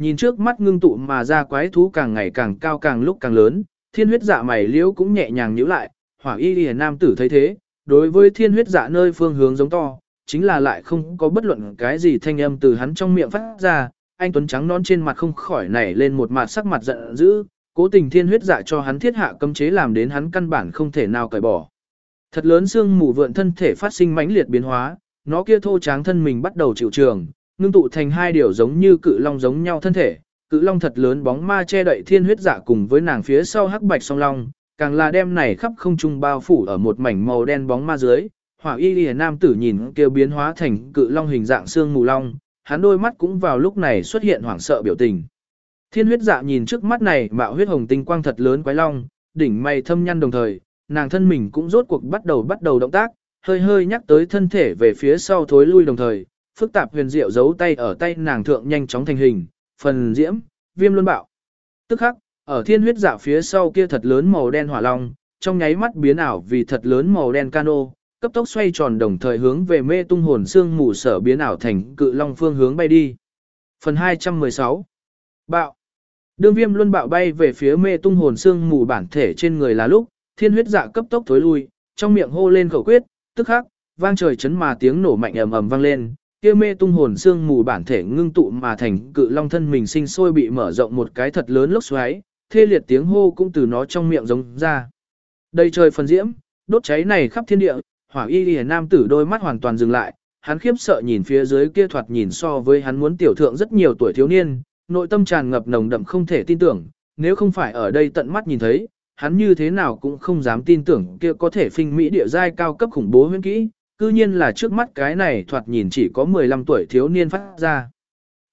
Nhìn trước mắt ngưng tụ mà ra quái thú càng ngày càng cao càng lúc càng lớn, thiên huyết dạ mày liễu cũng nhẹ nhàng nhíu lại, hỏa y lìa nam tử thấy thế, đối với thiên huyết dạ nơi phương hướng giống to, chính là lại không có bất luận cái gì thanh âm từ hắn trong miệng phát ra, anh Tuấn trắng non trên mặt không khỏi nảy lên một mặt sắc mặt giận dữ, cố tình thiên huyết dạ cho hắn thiết hạ cấm chế làm đến hắn căn bản không thể nào cởi bỏ. Thật lớn xương mù vượn thân thể phát sinh mãnh liệt biến hóa, nó kia thô tráng thân mình bắt đầu chịu trường, ngưng tụ thành hai điều giống như cự long giống nhau thân thể, cự long thật lớn bóng ma che đậy thiên huyết dạ cùng với nàng phía sau hắc bạch song long, càng là đem này khắp không trung bao phủ ở một mảnh màu đen bóng ma dưới. Hỏa y Lệ nam tử nhìn kêu biến hóa thành cự long hình dạng xương mù long, hắn đôi mắt cũng vào lúc này xuất hiện hoảng sợ biểu tình. Thiên huyết dạ nhìn trước mắt này mạo huyết hồng tinh quang thật lớn quái long, đỉnh mày thâm nhăn đồng thời, nàng thân mình cũng rốt cuộc bắt đầu bắt đầu động tác, hơi hơi nhắc tới thân thể về phía sau thối lui đồng thời, phức tạp huyền diệu giấu tay ở tay nàng thượng nhanh chóng thành hình, phần diễm, viêm luân bạo. Tức khắc, ở thiên huyết dạ phía sau kia thật lớn màu đen hỏa long, trong nháy mắt biến ảo vì thật lớn màu đen cano, cấp tốc xoay tròn đồng thời hướng về mê tung hồn xương mù sở biến ảo thành cự long phương hướng bay đi. Phần 216 Bạo Đương viêm luân bạo bay về phía mê tung hồn xương mù bản thể trên người là lúc, thiên huyết dạ cấp tốc thối lui, trong miệng hô lên khẩu quyết, tức khắc, vang trời chấn mà tiếng nổ mạnh ầm ầm vang lên, kia mê tung hồn xương mù bản thể ngưng tụ mà thành cự long thân mình sinh sôi bị mở rộng một cái thật lớn lốc xoáy, thê liệt tiếng hô cũng từ nó trong miệng giống ra. Đây trời phần diễm, đốt cháy này khắp thiên địa, hỏa y lìa nam tử đôi mắt hoàn toàn dừng lại, hắn khiếp sợ nhìn phía dưới kia thoạt nhìn so với hắn muốn tiểu thượng rất nhiều tuổi thiếu niên, nội tâm tràn ngập nồng đậm không thể tin tưởng, nếu không phải ở đây tận mắt nhìn thấy, hắn như thế nào cũng không dám tin tưởng kia có thể phinh mỹ địa giai cao cấp khủng bố huyễn kỹ, cư nhiên là trước mắt cái này thoạt nhìn chỉ có 15 tuổi thiếu niên phát ra.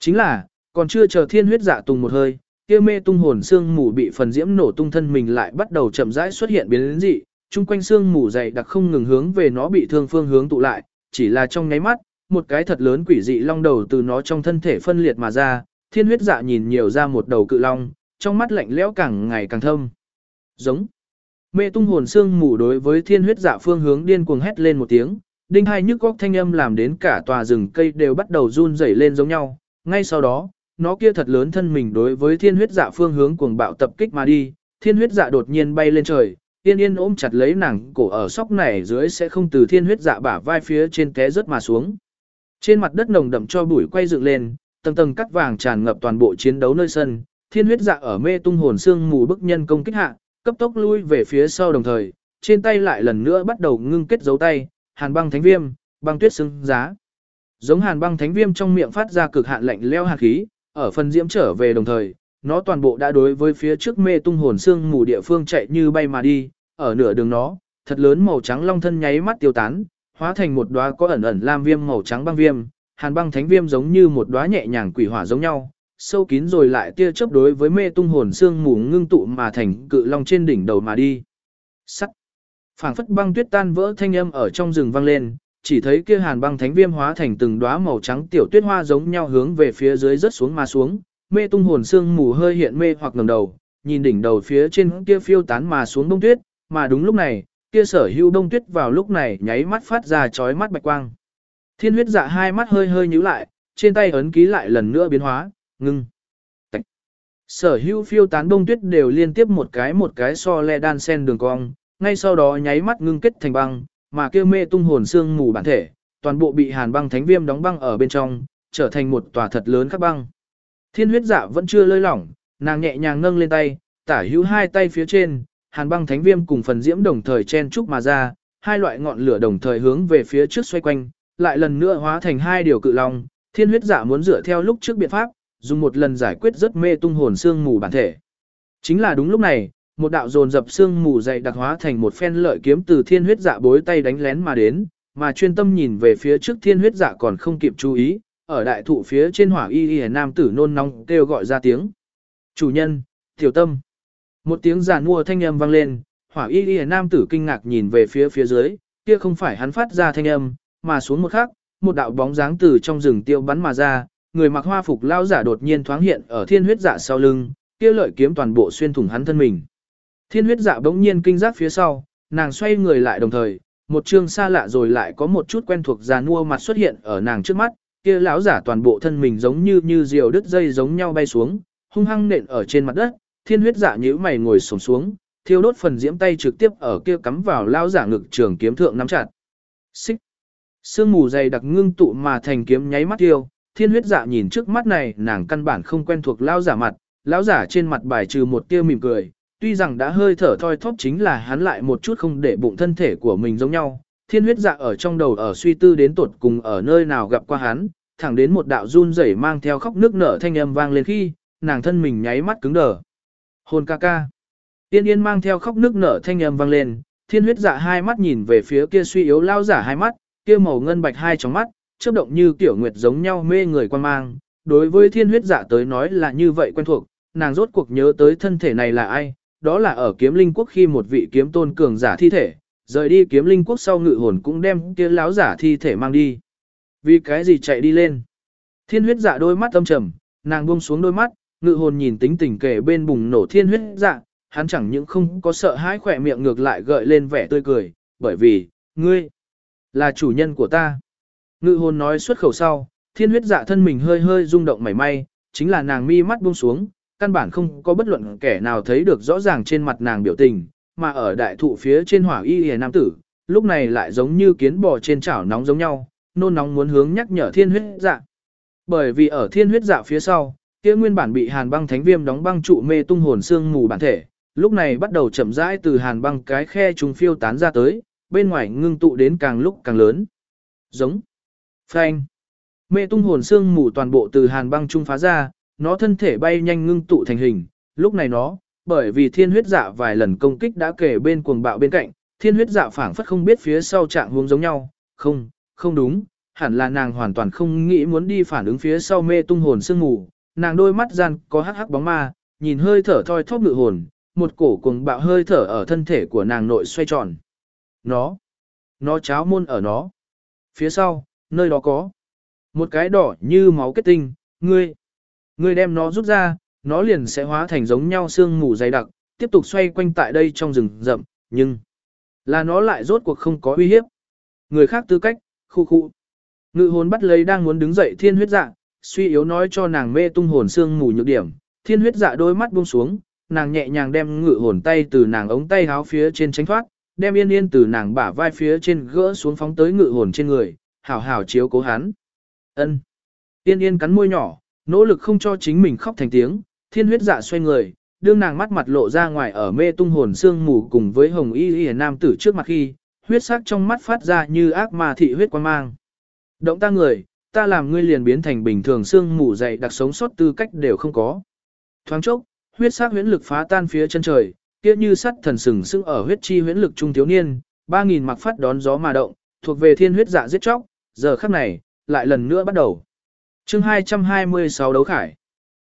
Chính là, còn chưa chờ thiên huyết dạ tung một hơi, kia mê tung hồn xương mù bị phần diễm nổ tung thân mình lại bắt đầu chậm rãi xuất hiện biến đến dị, chung quanh xương mù dày đặc không ngừng hướng về nó bị thương phương hướng tụ lại, chỉ là trong nháy mắt, một cái thật lớn quỷ dị long đầu từ nó trong thân thể phân liệt mà ra, thiên huyết dạ nhìn nhiều ra một đầu cự long, trong mắt lạnh lẽo càng ngày càng thâm. Giống. Mê tung hồn xương mù đối với thiên huyết dạ phương hướng điên cuồng hét lên một tiếng, đinh hai nhức góc thanh âm làm đến cả tòa rừng cây đều bắt đầu run rẩy lên giống nhau. Ngay sau đó, nó kia thật lớn thân mình đối với thiên huyết dạ phương hướng cuồng bạo tập kích mà đi, thiên huyết dạ đột nhiên bay lên trời, yên yên ôm chặt lấy nàng cổ ở sóc này dưới sẽ không từ thiên huyết dạ bả vai phía trên té rớt mà xuống. Trên mặt đất nồng đậm cho bụi quay dựng lên, tầng tầng cắt vàng tràn ngập toàn bộ chiến đấu nơi sân, thiên huyết dạ ở mê tung hồn xương mù bức nhân công kích hạ, cấp tốc lui về phía sau đồng thời, trên tay lại lần nữa bắt đầu ngưng kết dấu tay, hàn băng thánh viêm, băng tuyết xứng giá. Giống hàn băng thánh viêm trong miệng phát ra cực hạn lạnh leo hàn khí, ở phần diễm trở về đồng thời, nó toàn bộ đã đối với phía trước mê tung hồn xương mù địa phương chạy như bay mà đi, ở nửa đường nó, thật lớn màu trắng long thân nháy mắt tiêu tán, hóa thành một đóa có ẩn ẩn lam viêm màu trắng băng viêm, hàn băng thánh viêm giống như một đóa nhẹ nhàng quỷ hỏa giống nhau, sâu kín rồi lại tia chớp đối với mê tung hồn xương mù ngưng tụ mà thành cự long trên đỉnh đầu mà đi. Sắt. Phảng phất băng tuyết tan vỡ thanh âm ở trong rừng vang lên, chỉ thấy kia hàn băng thánh viêm hóa thành từng đóa màu trắng tiểu tuyết hoa giống nhau hướng về phía dưới rất xuống mà xuống, mê tung hồn sương mù hơi hiện mê hoặc ngẩng đầu, nhìn đỉnh đầu phía trên kia phiêu tán mà xuống đông tuyết, mà đúng lúc này, kia sở hữu đông tuyết vào lúc này nháy mắt phát ra chói mắt bạch quang. Thiên huyết dạ hai mắt hơi hơi nhíu lại, trên tay ấn ký lại lần nữa biến hóa, ngưng. Tạch. Sở hữu phiêu tán đông tuyết đều liên tiếp một cái một cái so le đan sen đường cong, ngay sau đó nháy mắt ngưng kết thành băng, mà kia mê tung hồn xương mù bản thể, toàn bộ bị hàn băng thánh viêm đóng băng ở bên trong, trở thành một tòa thật lớn khắc băng. Thiên huyết dạ vẫn chưa lơi lỏng, nàng nhẹ nhàng nâng lên tay, tả hữu hai tay phía trên, hàn băng thánh viêm cùng phần diễm đồng thời chen trúc mà ra, hai loại ngọn lửa đồng thời hướng về phía trước xoay quanh, lại lần nữa hóa thành hai điều cự long, thiên huyết dạ muốn dựa theo lúc trước biện pháp, dùng một lần giải quyết rất mê tung hồn xương mù bản thể. Chính là đúng lúc này, một đạo dồn dập xương mù dày đặc hóa thành một phen lợi kiếm từ thiên huyết dạ bối tay đánh lén mà đến, mà chuyên tâm nhìn về phía trước thiên huyết dạ còn không kịp chú ý, ở đại thụ phía trên hỏa y y nam tử nôn nóng kêu gọi ra tiếng. Chủ nhân, tiểu tâm. Một tiếng giàn mua thanh âm vang lên, hỏa y y nam tử kinh ngạc nhìn về phía phía dưới, kia không phải hắn phát ra thanh âm, mà xuống một khắc, một đạo bóng dáng từ trong rừng tiêu bắn mà ra, người mặc hoa phục lao giả đột nhiên thoáng hiện ở thiên huyết dạ sau lưng, kia lợi kiếm toàn bộ xuyên thủng hắn thân mình. Thiên huyết dạ bỗng nhiên kinh giác phía sau, nàng xoay người lại đồng thời, một chương xa lạ rồi lại có một chút quen thuộc già nua mặt xuất hiện ở nàng trước mắt, kia lão giả toàn bộ thân mình giống như như diều đứt dây giống nhau bay xuống, hung hăng nện ở trên mặt đất, thiên huyết dạ nhíu mày ngồi xổm xuống, thiêu đốt phần diễm tay trực tiếp ở kia cắm vào lão giả ngực trường kiếm thượng nắm chặt. Xích. Sương mù dày đặc ngưng tụ mà thành kiếm nháy mắt tiêu, thiên huyết dạ nhìn trước mắt này nàng căn bản không quen thuộc lão giả mặt, lão giả trên mặt bài trừ một tia mỉm cười, tuy rằng đã hơi thở thoi thóp chính là hắn lại một chút không để bụng thân thể của mình giống nhau. Thiên huyết dạ ở trong đầu ở suy tư đến tột cùng ở nơi nào gặp qua hắn, thẳng đến một đạo run rẩy mang theo khóc nước nở thanh âm vang lên khi, nàng thân mình nháy mắt cứng đờ. Hồn ca ca. Tiên yên mang theo khóc nước nở thanh âm vang lên, thiên huyết dạ hai mắt nhìn về phía kia suy yếu lao giả hai mắt, kia màu ngân bạch hai tròng mắt, chớp động như tiểu nguyệt giống nhau mê người quan mang. Đối với thiên huyết dạ tới nói là như vậy quen thuộc, nàng rốt cuộc nhớ tới thân thể này là ai, đó là ở kiếm linh quốc khi một vị kiếm tôn cường giả thi thể, rời đi kiếm linh quốc sau ngự hồn cũng đem kia láo giả thi thể mang đi. Vì cái gì chạy đi lên? Thiên huyết dạ đôi mắt âm trầm, nàng buông xuống đôi mắt, ngự hồn nhìn tính tình kể bên bùng nổ thiên huyết dạ, hắn chẳng những không có sợ hãi khỏe miệng ngược lại gợi lên vẻ tươi cười, bởi vì, ngươi, là chủ nhân của ta. Ngự hồn nói xuất khẩu sau, thiên huyết dạ thân mình hơi hơi rung động mảy may, chính là nàng mi mắt buông xuống, căn bản không có bất luận kẻ nào thấy được rõ ràng trên mặt nàng biểu tình, mà ở đại thụ phía trên hỏa y hề nam tử, lúc này lại giống như kiến bò trên chảo nóng giống nhau, nôn nóng muốn hướng nhắc nhở thiên huyết dạ. Bởi vì ở thiên huyết dạ phía sau, kia nguyên bản bị hàn băng thánh viêm đóng băng trụ mê tung hồn xương mù bản thể, lúc này bắt đầu chậm rãi từ hàn băng cái khe trùng phiêu tán ra tới, bên ngoài ngưng tụ đến càng lúc càng lớn. Giống. Phanh. Mê tung hồn xương mù toàn bộ từ hàn băng trung phá ra, nó thân thể bay nhanh ngưng tụ thành hình, lúc này nó, bởi vì thiên huyết dạ vài lần công kích đã kể bên cuồng bạo bên cạnh, thiên huyết dạ phảng phất không biết phía sau trạng huống giống nhau, không, không đúng, hẳn là nàng hoàn toàn không nghĩ muốn đi phản ứng phía sau mê tung hồn sương ngủ, nàng đôi mắt gian có hắc hắc bóng ma, nhìn hơi thở thoi thóp ngự hồn, một cổ cuồng bạo hơi thở ở thân thể của nàng nội xoay tròn. Nó, nó cháo môn ở nó. Phía sau, nơi đó có một cái đỏ như máu kết tinh, ngươi, ngươi đem nó rút ra, nó liền sẽ hóa thành giống nhau xương mù dày đặc, tiếp tục xoay quanh tại đây trong rừng rậm, nhưng là nó lại rốt cuộc không có uy hiếp. Người khác tư cách, khu khu. Ngự hồn bắt lấy đang muốn đứng dậy thiên huyết dạ, suy yếu nói cho nàng mê tung hồn xương mù nhược điểm. Thiên huyết dạ đôi mắt buông xuống, nàng nhẹ nhàng đem ngự hồn tay từ nàng ống tay háo phía trên tránh thoát, đem yên yên từ nàng bả vai phía trên gỡ xuống phóng tới ngự hồn trên người, hảo hảo chiếu cố hắn. Ân. Yên yên cắn môi nhỏ, nỗ lực không cho chính mình khóc thành tiếng, thiên huyết dạ xoay người, đương nàng mắt mặt lộ ra ngoài ở mê tung hồn xương mù cùng với hồng y y nam tử trước mặt khi, huyết sắc trong mắt phát ra như ác ma thị huyết quan mang. Động ta người, ta làm ngươi liền biến thành bình thường xương mù dày đặc sống sót tư cách đều không có. Thoáng chốc, huyết sắc huyễn lực phá tan phía chân trời, kia như sắt thần sừng sững ở huyết chi huyễn lực trung thiếu niên, 3000 mặc phát đón gió mà động, thuộc về thiên huyết dạ giết chóc, giờ khắc này, lại lần nữa bắt đầu. Chương 226 đấu khải.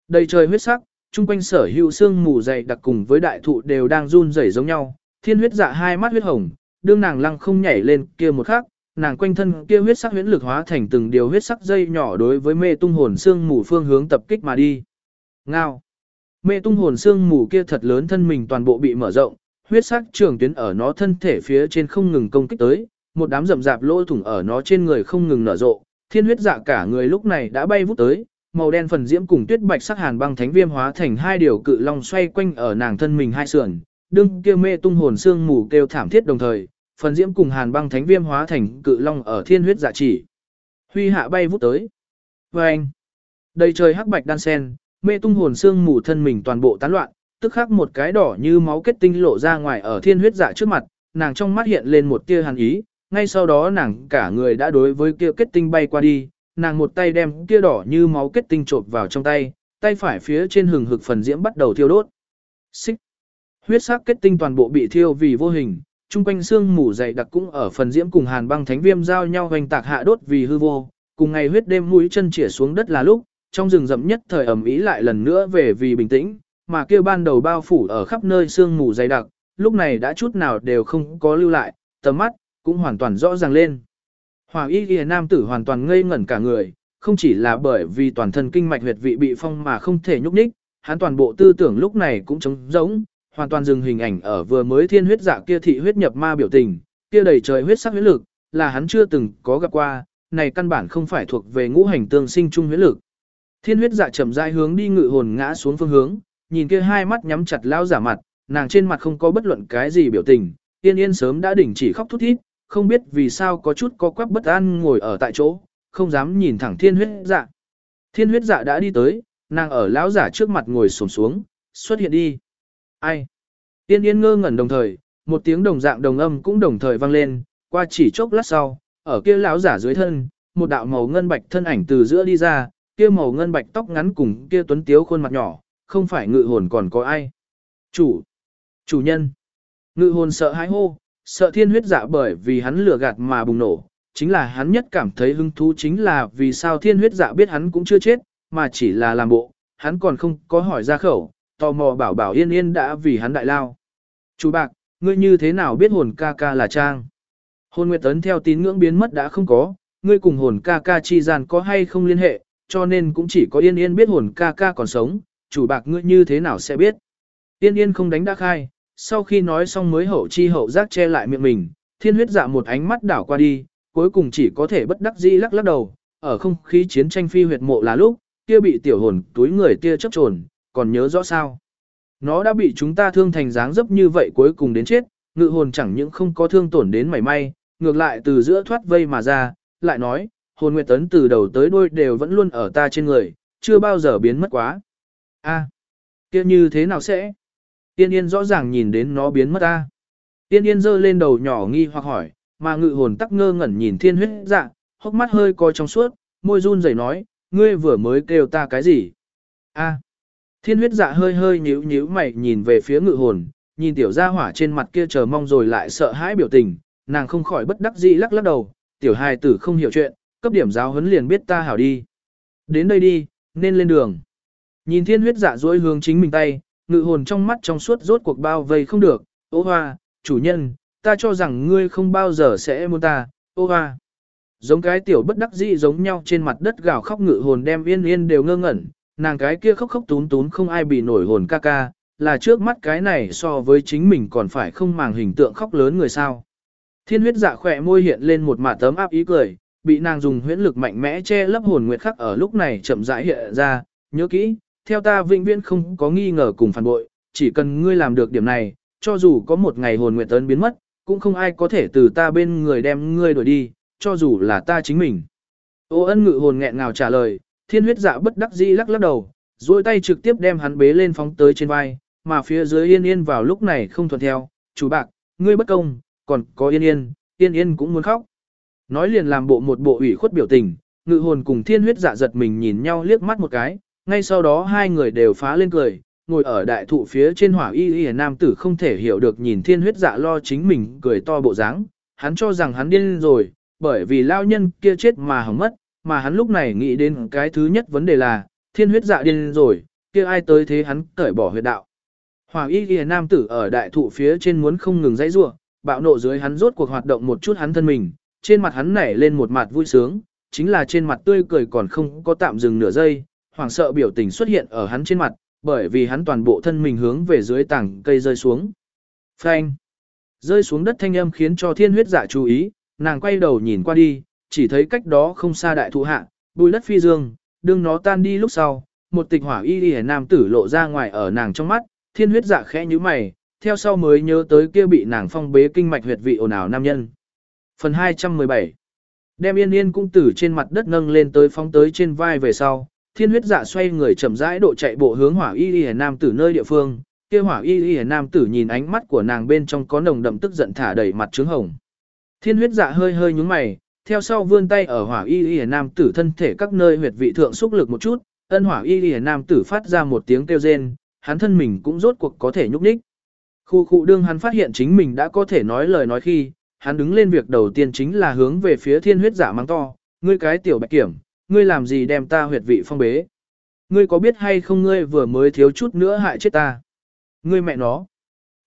Đầy trời huyết sắc, chung quanh sở hữu xương mù dày đặc cùng với đại thụ đều đang run rẩy giống nhau, thiên huyết dạ hai mắt huyết hồng, đương nàng lăng không nhảy lên kia một khắc, nàng quanh thân kia huyết sắc huyễn lực hóa thành từng điều huyết sắc dây nhỏ đối với mê tung hồn xương mù phương hướng tập kích mà đi. Ngao. Mê tung hồn xương mù kia thật lớn thân mình toàn bộ bị mở rộng, huyết sắc trường tuyến ở nó thân thể phía trên không ngừng công kích tới, một đám rậm rạp lỗ thủng ở nó trên người không ngừng nở rộ, thiên huyết dạ cả người lúc này đã bay vút tới, màu đen phần diễm cùng tuyết bạch sắc hàn băng thánh viêm hóa thành hai điều cự long xoay quanh ở nàng thân mình hai sườn, đương kia mê tung hồn xương mù kêu thảm thiết đồng thời, phần diễm cùng hàn băng thánh viêm hóa thành cự long ở thiên huyết dạ chỉ. Huy hạ bay vút tới. Và anh, đầy trời hắc bạch đan sen, mê tung hồn xương mù thân mình toàn bộ tán loạn, tức khắc một cái đỏ như máu kết tinh lộ ra ngoài ở thiên huyết dạ trước mặt, nàng trong mắt hiện lên một tia hàn ý, ngay sau đó nàng cả người đã đối với kia kết tinh bay qua đi, nàng một tay đem kia đỏ như máu kết tinh trộn vào trong tay, tay phải phía trên hừng hực phần diễm bắt đầu thiêu đốt. Xích. Huyết sắc kết tinh toàn bộ bị thiêu vì vô hình, Trung quanh xương mù dày đặc cũng ở phần diễm cùng hàn băng thánh viêm giao nhau hoành tạc hạ đốt vì hư vô, cùng ngày huyết đêm mũi chân chĩa xuống đất là lúc, trong rừng rậm nhất thời ẩm ý lại lần nữa về vì bình tĩnh, mà kia ban đầu bao phủ ở khắp nơi xương mù dày đặc, lúc này đã chút nào đều không có lưu lại, tầm mắt cũng hoàn toàn rõ ràng lên. Hỏa y ghi nam tử hoàn toàn ngây ngẩn cả người, không chỉ là bởi vì toàn thân kinh mạch huyệt vị bị phong mà không thể nhúc nhích, hắn toàn bộ tư tưởng lúc này cũng trống rỗng, hoàn toàn dừng hình ảnh ở vừa mới thiên huyết dạ kia thị huyết nhập ma biểu tình, kia đầy trời huyết sắc huyết lực, là hắn chưa từng có gặp qua, này căn bản không phải thuộc về ngũ hành tương sinh chung huyết lực. Thiên huyết dạ chậm rãi hướng đi ngự hồn ngã xuống phương hướng, nhìn kia hai mắt nhắm chặt lao giả mặt, nàng trên mặt không có bất luận cái gì biểu tình, yên yên sớm đã đình chỉ khóc thút thít, không biết vì sao có chút có quắc bất an ngồi ở tại chỗ, không dám nhìn thẳng thiên huyết dạ. Thiên huyết dạ đã đi tới, nàng ở lão giả trước mặt ngồi sổm xuống, xuất hiện đi. Ai? Tiên yên ngơ ngẩn đồng thời, một tiếng đồng dạng đồng âm cũng đồng thời vang lên, qua chỉ chốc lát sau, ở kia lão giả dưới thân, một đạo màu ngân bạch thân ảnh từ giữa đi ra, kia màu ngân bạch tóc ngắn cùng kia tuấn tiếu khuôn mặt nhỏ, không phải ngự hồn còn có ai. Chủ, chủ nhân. Ngự hồn sợ hãi hô, sợ thiên huyết dạ bởi vì hắn lừa gạt mà bùng nổ, chính là hắn nhất cảm thấy hứng thú chính là vì sao thiên huyết dạ biết hắn cũng chưa chết, mà chỉ là làm bộ, hắn còn không có hỏi ra khẩu, tò mò bảo bảo yên yên đã vì hắn đại lao. Chú bạc, ngươi như thế nào biết hồn ca ca là trang? Hồn nguyệt tấn theo tín ngưỡng biến mất đã không có, ngươi cùng hồn ca ca chi gian có hay không liên hệ, cho nên cũng chỉ có yên yên biết hồn ca ca còn sống, chủ bạc ngươi như thế nào sẽ biết. Yên yên không đánh đã khai, sau khi nói xong mới hậu chi hậu giác che lại miệng mình, thiên huyết dạ một ánh mắt đảo qua đi, cuối cùng chỉ có thể bất đắc dĩ lắc lắc đầu, ở không khí chiến tranh phi huyệt mộ là lúc, kia bị tiểu hồn túi người kia chấp trồn, còn nhớ rõ sao. Nó đã bị chúng ta thương thành dáng dấp như vậy cuối cùng đến chết, ngự hồn chẳng những không có thương tổn đến mảy may, ngược lại từ giữa thoát vây mà ra, lại nói, hồn nguyệt tấn từ đầu tới đuôi đều vẫn luôn ở ta trên người, chưa bao giờ biến mất quá. A, kia như thế nào sẽ? Tiên yên rõ ràng nhìn đến nó biến mất ta. Tiên yên giơ lên đầu nhỏ nghi hoặc hỏi, mà ngự hồn tắc ngơ ngẩn nhìn thiên huyết dạ, hốc mắt hơi coi trong suốt, môi run rẩy nói, ngươi vừa mới kêu ta cái gì? A. Thiên huyết dạ hơi hơi nhíu nhíu mày nhìn về phía ngự hồn, nhìn tiểu gia hỏa trên mặt kia chờ mong rồi lại sợ hãi biểu tình, nàng không khỏi bất đắc dĩ lắc lắc đầu, tiểu hài tử không hiểu chuyện, cấp điểm giáo huấn liền biết ta hảo đi. Đến đây đi, nên lên đường. Nhìn thiên huyết dạ duỗi hướng chính mình tay, ngự hồn trong mắt trong suốt rốt cuộc bao vây không được, ô hoa, chủ nhân, ta cho rằng ngươi không bao giờ sẽ muốn ta, ô hoa. Giống cái tiểu bất đắc dĩ giống nhau trên mặt đất gào khóc ngự hồn đem yên yên đều ngơ ngẩn, nàng cái kia khóc khóc tún tún không ai bị nổi hồn ca ca, là trước mắt cái này so với chính mình còn phải không màng hình tượng khóc lớn người sao. Thiên huyết dạ khỏe môi hiện lên một mả tấm áp ý cười, bị nàng dùng huyễn lực mạnh mẽ che lấp hồn nguyệt khắc ở lúc này chậm rãi hiện ra, nhớ kỹ, theo ta vĩnh viễn không có nghi ngờ cùng phản bội, chỉ cần ngươi làm được điểm này, cho dù có một ngày hồn nguyệt tấn biến mất, cũng không ai có thể từ ta bên người đem ngươi đuổi đi, cho dù là ta chính mình. Ô ân ngự hồn nghẹn ngào trả lời, thiên huyết dạ bất đắc dĩ lắc lắc đầu, duỗi tay trực tiếp đem hắn bế lên phóng tới trên vai, mà phía dưới yên yên vào lúc này không thuận theo, chủ bạc, ngươi bất công, còn có yên yên, yên yên cũng muốn khóc. Nói liền làm bộ một bộ ủy khuất biểu tình, ngự hồn cùng thiên huyết dạ giật mình nhìn nhau liếc mắt một cái, ngay sau đó hai người đều phá lên cười, ngồi ở đại thụ phía trên hỏa y y nam tử không thể hiểu được nhìn thiên huyết dạ lo chính mình cười to bộ dáng, hắn cho rằng hắn điên rồi, bởi vì lao nhân kia chết mà hỏng mất, mà hắn lúc này nghĩ đến cái thứ nhất vấn đề là, thiên huyết dạ điên rồi, kia ai tới thế hắn cởi bỏ huyệt đạo. Hỏa y y nam tử ở đại thụ phía trên muốn không ngừng dãy rua, bạo nộ dưới hắn rốt cuộc hoạt động một chút hắn thân mình, trên mặt hắn nảy lên một mặt vui sướng, chính là trên mặt tươi cười còn không có tạm dừng nửa giây, hoảng sợ biểu tình xuất hiện ở hắn trên mặt, bởi vì hắn toàn bộ thân mình hướng về dưới tảng cây rơi xuống. Phanh! Rơi xuống đất thanh âm khiến cho thiên huyết dạ chú ý, nàng quay đầu nhìn qua đi, chỉ thấy cách đó không xa đại thụ hạ, bùi đất phi dương, đương nó tan đi lúc sau, một tịch hỏa y y nam tử lộ ra ngoài ở nàng trong mắt, thiên huyết dạ khẽ như mày, theo sau mới nhớ tới kia bị nàng phong bế kinh mạch huyệt vị ồn ào nam nhân. Phần 217 Đem yên yên cung tử trên mặt đất nâng lên tới phóng tới trên vai về sau, thiên huyết dạ xoay người chậm rãi độ chạy bộ hướng hỏa y y nam tử nơi địa phương, kia hỏa y y nam tử nhìn ánh mắt của nàng bên trong có nồng đậm tức giận thả đầy mặt trướng hồng. Thiên huyết dạ hơi hơi nhúng mày, theo sau vươn tay ở hỏa y y nam tử thân thể các nơi huyệt vị thượng xúc lực một chút, ân hỏa y y nam tử phát ra một tiếng kêu rên, hắn thân mình cũng rốt cuộc có thể nhúc nhích. Khu khu đương hắn phát hiện chính mình đã có thể nói lời nói khi, hắn đứng lên việc đầu tiên chính là hướng về phía thiên huyết dạ giả mang to, ngươi cái tiểu bạch kiểm, ngươi làm gì đem ta huyệt vị phong bế. Ngươi có biết hay không ngươi vừa mới thiếu chút nữa hại chết ta. Ngươi mẹ nó.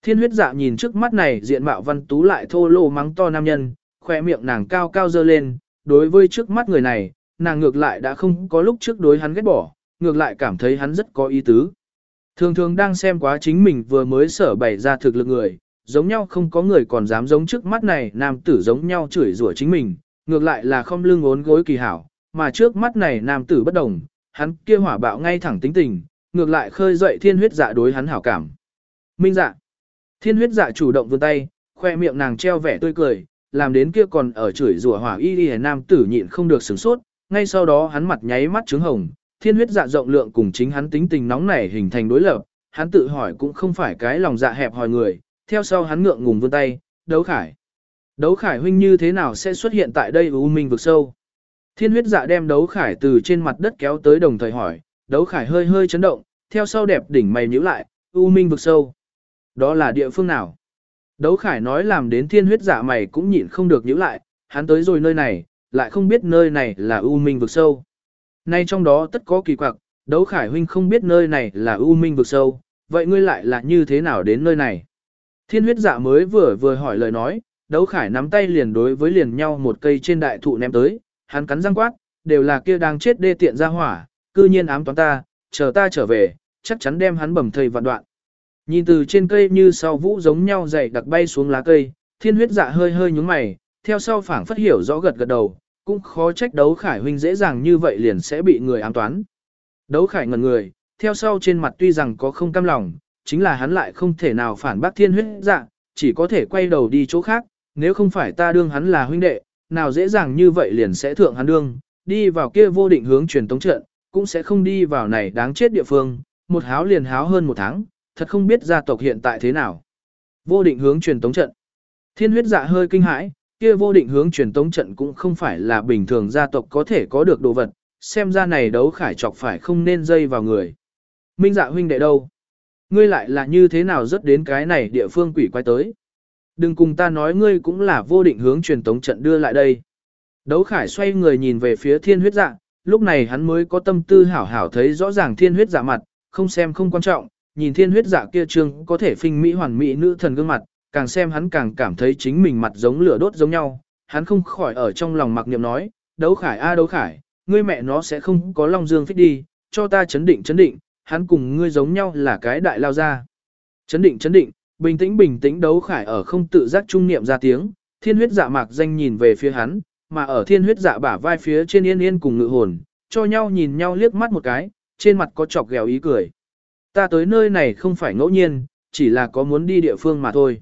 Thiên huyết dạ nhìn trước mắt này diện mạo văn tú lại thô lô mắng to nam nhân, khoe miệng nàng cao cao dơ lên, đối với trước mắt người này, nàng ngược lại đã không có lúc trước đối hắn ghét bỏ, ngược lại cảm thấy hắn rất có ý tứ. Thường thường đang xem quá chính mình vừa mới sở bày ra thực lực người, giống nhau không có người còn dám giống trước mắt này nam tử giống nhau chửi rủa chính mình, ngược lại là không lưng ốn gối kỳ hảo, mà trước mắt này nam tử bất đồng, hắn kia hỏa bạo ngay thẳng tính tình, ngược lại khơi dậy thiên huyết dạ đối hắn hảo cảm. Minh dạ, thiên huyết dạ chủ động vươn tay, khoe miệng nàng treo vẻ tươi cười, làm đến kia còn ở chửi rủa hỏa y y nam tử nhịn không được sửng sốt, ngay sau đó hắn mặt nháy mắt trứng hồng, thiên huyết dạ rộng lượng cùng chính hắn tính tình nóng nảy hình thành đối lập, hắn tự hỏi cũng không phải cái lòng dạ hẹp hòi người, theo sau hắn ngượng ngùng vươn tay, đấu khải. Đấu khải huynh như thế nào sẽ xuất hiện tại đây u minh vực sâu? Thiên huyết dạ đem đấu khải từ trên mặt đất kéo tới đồng thời hỏi, đấu khải hơi hơi chấn động, theo sau đẹp đỉnh mày nhíu lại, u minh vực sâu. Đó là địa phương nào? Đấu khải nói làm đến thiên huyết dạ mày cũng nhịn không được nhíu lại, hắn tới rồi nơi này, lại không biết nơi này là u minh vực sâu. Nay trong đó tất có kỳ quặc, đấu khải huynh không biết nơi này là u minh vực sâu, vậy ngươi lại là như thế nào đến nơi này? Thiên huyết dạ mới vừa vừa hỏi lời nói, đấu khải nắm tay liền đối với liền nhau một cây trên đại thụ ném tới, hắn cắn răng quát, đều là kia đang chết đê tiện ra hỏa, cư nhiên ám toán ta, chờ ta trở về, chắc chắn đem hắn bầm thầy vạn đoạn. Nhìn từ trên cây như sau vũ giống nhau dày đặc bay xuống lá cây, thiên huyết dạ hơi hơi nhúng mày, theo sau phảng phất hiểu rõ gật gật đầu, cũng khó trách đấu khải huynh dễ dàng như vậy liền sẽ bị người ám toán. Đấu khải ngẩn người, theo sau trên mặt tuy rằng có không cam lòng, chính là hắn lại không thể nào phản bác thiên huyết dạ, chỉ có thể quay đầu đi chỗ khác, nếu không phải ta đương hắn là huynh đệ, nào dễ dàng như vậy liền sẽ thượng hắn đương, đi vào kia vô định hướng truyền tống trận, cũng sẽ không đi vào này đáng chết địa phương, một háo liền háo hơn một tháng, thật không biết gia tộc hiện tại thế nào. Vô định hướng truyền tống trận. Thiên huyết dạ hơi kinh hãi, kia vô định hướng truyền tống trận cũng không phải là bình thường gia tộc có thể có được đồ vật, xem ra này đấu khải chọc phải không nên dây vào người. Minh dạ huynh đệ đâu? Ngươi lại là như thế nào rất đến cái này địa phương quỷ quay tới? Đừng cùng ta nói ngươi cũng là vô định hướng truyền tống trận đưa lại đây. Đấu khải xoay người nhìn về phía thiên huyết dạ, lúc này hắn mới có tâm tư hảo hảo thấy rõ ràng thiên huyết dạ mặt, không xem không quan trọng, nhìn thiên huyết dạ kia trương có thể phinh mỹ hoàn mỹ nữ thần gương mặt, càng xem hắn càng cảm thấy chính mình mặt giống lửa đốt giống nhau, hắn không khỏi ở trong lòng mặc niệm nói, đấu khải a đấu khải, ngươi mẹ nó sẽ không có long dương phích đi, cho ta chấn định chấn định, hắn cùng ngươi giống nhau là cái đại lao ra. Chấn định chấn định, bình tĩnh bình tĩnh đấu khải ở không tự giác trung niệm ra tiếng, thiên huyết dạ mạc danh nhìn về phía hắn, mà ở thiên huyết dạ bả vai phía trên yên yên cùng ngự hồn, cho nhau nhìn nhau liếc mắt một cái, trên mặt có chọc ghẹo ý cười. Ta tới nơi này không phải ngẫu nhiên, chỉ là có muốn đi địa phương mà thôi.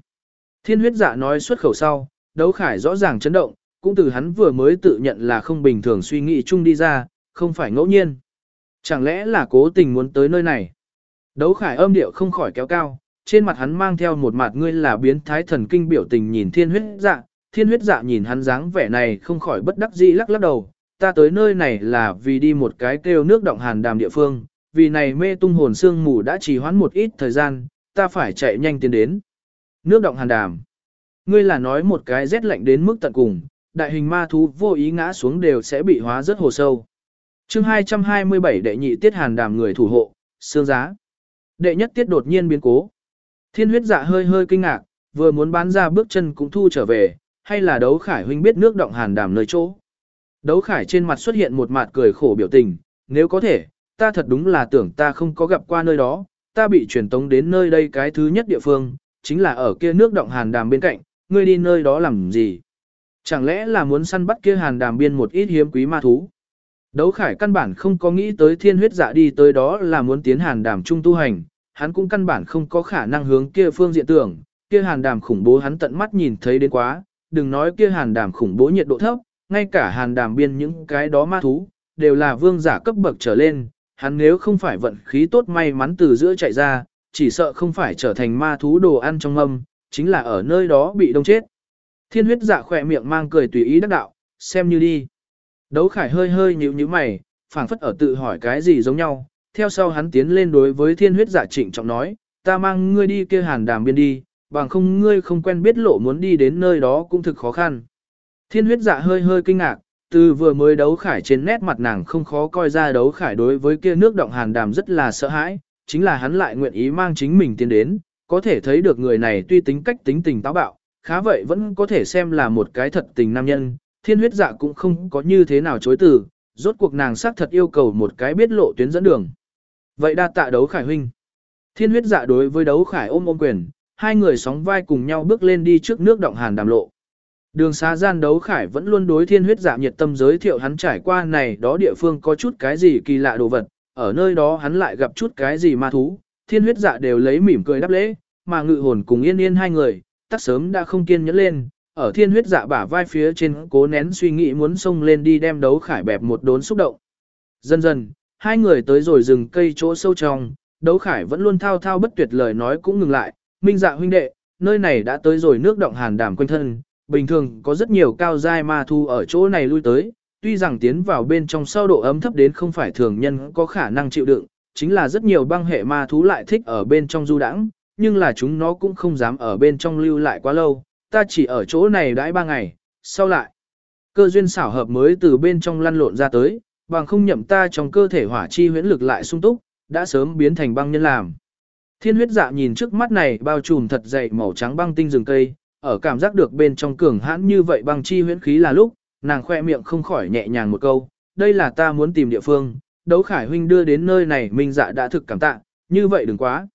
Thiên huyết dạ nói xuất khẩu sau, đấu khải rõ ràng chấn động, cũng từ hắn vừa mới tự nhận là không bình thường suy nghĩ chung đi ra, không phải ngẫu nhiên. Chẳng lẽ là cố tình muốn tới nơi này? Đấu khải âm điệu không khỏi kéo cao, trên mặt hắn mang theo một mặt ngươi là biến thái thần kinh biểu tình nhìn thiên huyết dạ, thiên huyết dạ nhìn hắn dáng vẻ này không khỏi bất đắc dĩ lắc lắc đầu, ta tới nơi này là vì đi một cái kêu nước động hàn đàm địa phương, vì này mê tung hồn xương mù đã trì hoãn một ít thời gian, ta phải chạy nhanh tiến đến. Nước động hàn đàm. Ngươi là nói một cái rét lạnh đến mức tận cùng, đại hình ma thú vô ý ngã xuống đều sẽ bị hóa rất hồ sâu. chương 227 đệ nhị tiết hàn đàm người thủ hộ, xương giá. Đệ nhất tiết đột nhiên biến cố. Thiên huyết dạ hơi hơi kinh ngạc, vừa muốn bán ra bước chân cũng thu trở về, hay là đấu khải huynh biết nước động hàn đàm nơi chỗ. Đấu khải trên mặt xuất hiện một mặt cười khổ biểu tình, nếu có thể, ta thật đúng là tưởng ta không có gặp qua nơi đó, ta bị truyền tống đến nơi đây cái thứ nhất địa phương, chính là ở kia nước động hàn đàm bên cạnh, ngươi đi nơi đó làm gì? Chẳng lẽ là muốn săn bắt kia hàn đàm biên một ít hiếm quý ma thú? Đấu khải căn bản không có nghĩ tới thiên huyết dạ đi tới đó là muốn tiến hàn đàm trung tu hành, hắn cũng căn bản không có khả năng hướng kia phương diện tưởng, kia hàn đàm khủng bố hắn tận mắt nhìn thấy đến quá, đừng nói kia hàn đàm khủng bố nhiệt độ thấp, ngay cả hàn đàm biên những cái đó ma thú, đều là vương giả cấp bậc trở lên, hắn nếu không phải vận khí tốt may mắn từ giữa chạy ra, chỉ sợ không phải trở thành ma thú đồ ăn trong âm, chính là ở nơi đó bị đông chết. Thiên huyết dạ khỏe miệng mang cười tùy ý đắc đạo, xem như đi. Đấu khải hơi hơi nhíu nhíu mày, phảng phất ở tự hỏi cái gì giống nhau, theo sau hắn tiến lên đối với thiên huyết dạ trịnh trọng nói, ta mang ngươi đi kia hàn đàm biên đi, bằng không ngươi không quen biết lộ muốn đi đến nơi đó cũng thực khó khăn. Thiên huyết dạ hơi hơi kinh ngạc, từ vừa mới đấu khải trên nét mặt nàng không khó coi ra đấu khải đối với kia nước động hàn đàm rất là sợ hãi, chính là hắn lại nguyện ý mang chính mình tiến đến, có thể thấy được người này tuy tính cách tính tình táo bạo, khá vậy vẫn có thể xem là một cái thật tình nam nhân, thiên huyết dạ cũng không có như thế nào chối từ, rốt cuộc nàng xác thật yêu cầu một cái biết lộ tuyến dẫn đường. Vậy đa tạ đấu khải huynh. Thiên huyết dạ đối với đấu khải ôm ôm quyền, hai người sóng vai cùng nhau bước lên đi trước nước động hàn đàm lộ. Đường xá gian đấu khải vẫn luôn đối thiên huyết dạ nhiệt tâm giới thiệu hắn trải qua này đó địa phương có chút cái gì kỳ lạ đồ vật, ở nơi đó hắn lại gặp chút cái gì ma thú, thiên huyết dạ đều lấy mỉm cười đáp lễ, mà ngự hồn cùng yên yên hai người, tắt sớm đã không kiên nhẫn lên, ở thiên huyết dạ bả vai phía trên cố nén suy nghĩ muốn xông lên đi đem đấu khải bẹp một đốn xúc động. Dần dần, hai người tới rồi rừng cây chỗ sâu trong, đấu khải vẫn luôn thao thao bất tuyệt lời nói cũng ngừng lại, minh dạ huynh đệ, nơi này đã tới rồi nước động hàn đảm quanh thân, bình thường có rất nhiều cao giai ma thu ở chỗ này lui tới, tuy rằng tiến vào bên trong sau độ ấm thấp đến không phải thường nhân có khả năng chịu đựng, chính là rất nhiều băng hệ ma thú lại thích ở bên trong du đãng, nhưng là chúng nó cũng không dám ở bên trong lưu lại quá lâu, ta chỉ ở chỗ này đãi ba ngày, sau lại. Cơ duyên xảo hợp mới từ bên trong lăn lộn ra tới, bằng không nhậm ta trong cơ thể hỏa chi huyễn lực lại sung túc, đã sớm biến thành băng nhân làm. Thiên huyết dạ nhìn trước mắt này bao trùm thật dày màu trắng băng tinh rừng cây, ở cảm giác được bên trong cường hãn như vậy băng chi huyễn khí là lúc, nàng khoe miệng không khỏi nhẹ nhàng một câu, đây là ta muốn tìm địa phương, đấu khải huynh đưa đến nơi này minh dạ đã thực cảm tạ, như vậy đừng quá.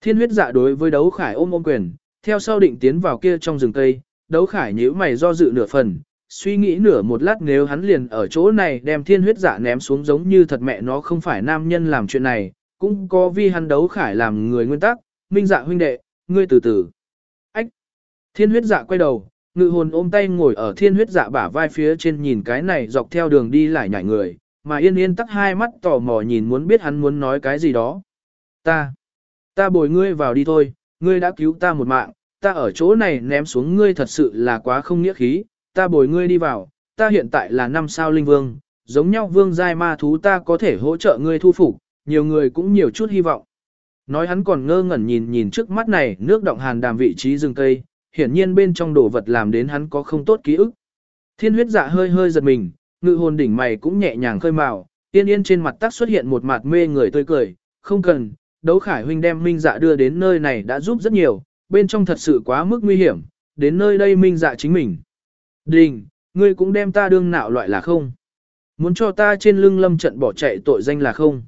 Thiên huyết dạ đối với đấu khải ôm ôm quyền, theo sau định tiến vào kia trong rừng cây, đấu khải nhíu mày do dự nửa phần, suy nghĩ nửa một lát nếu hắn liền ở chỗ này đem thiên huyết dạ ném xuống giống như thật mẹ nó không phải nam nhân làm chuyện này, cũng có vi hắn đấu khải làm người nguyên tắc, minh dạ huynh đệ, ngươi từ từ. Ách! Thiên huyết dạ quay đầu, ngự hồn ôm tay ngồi ở thiên huyết dạ bả vai phía trên nhìn cái này dọc theo đường đi lại nhảy người, mà yên yên tắc hai mắt tò mò nhìn muốn biết hắn muốn nói cái gì đó. Ta! Ta bồi ngươi vào đi thôi, ngươi đã cứu ta một mạng, ta ở chỗ này ném xuống ngươi thật sự là quá không nghĩa khí, ta bồi ngươi đi vào, ta hiện tại là năm sao linh vương, giống nhau vương giai ma thú ta có thể hỗ trợ ngươi thu phục, nhiều người cũng nhiều chút hy vọng. Nói hắn còn ngơ ngẩn nhìn nhìn trước mắt này nước động hàn đàm vị trí rừng cây, hiển nhiên bên trong đồ vật làm đến hắn có không tốt ký ức. Thiên huyết dạ hơi hơi giật mình, ngự hồn đỉnh mày cũng nhẹ nhàng khơi màu, tiên yên trên mặt tắc xuất hiện một mặt mê người tươi cười, không cần, đấu khải huynh đem minh dạ đưa đến nơi này đã giúp rất nhiều, bên trong thật sự quá mức nguy hiểm, đến nơi đây minh dạ chính mình. Đình, ngươi cũng đem ta đương nạo loại là không? Muốn cho ta trên lưng lâm trận bỏ chạy tội danh là không?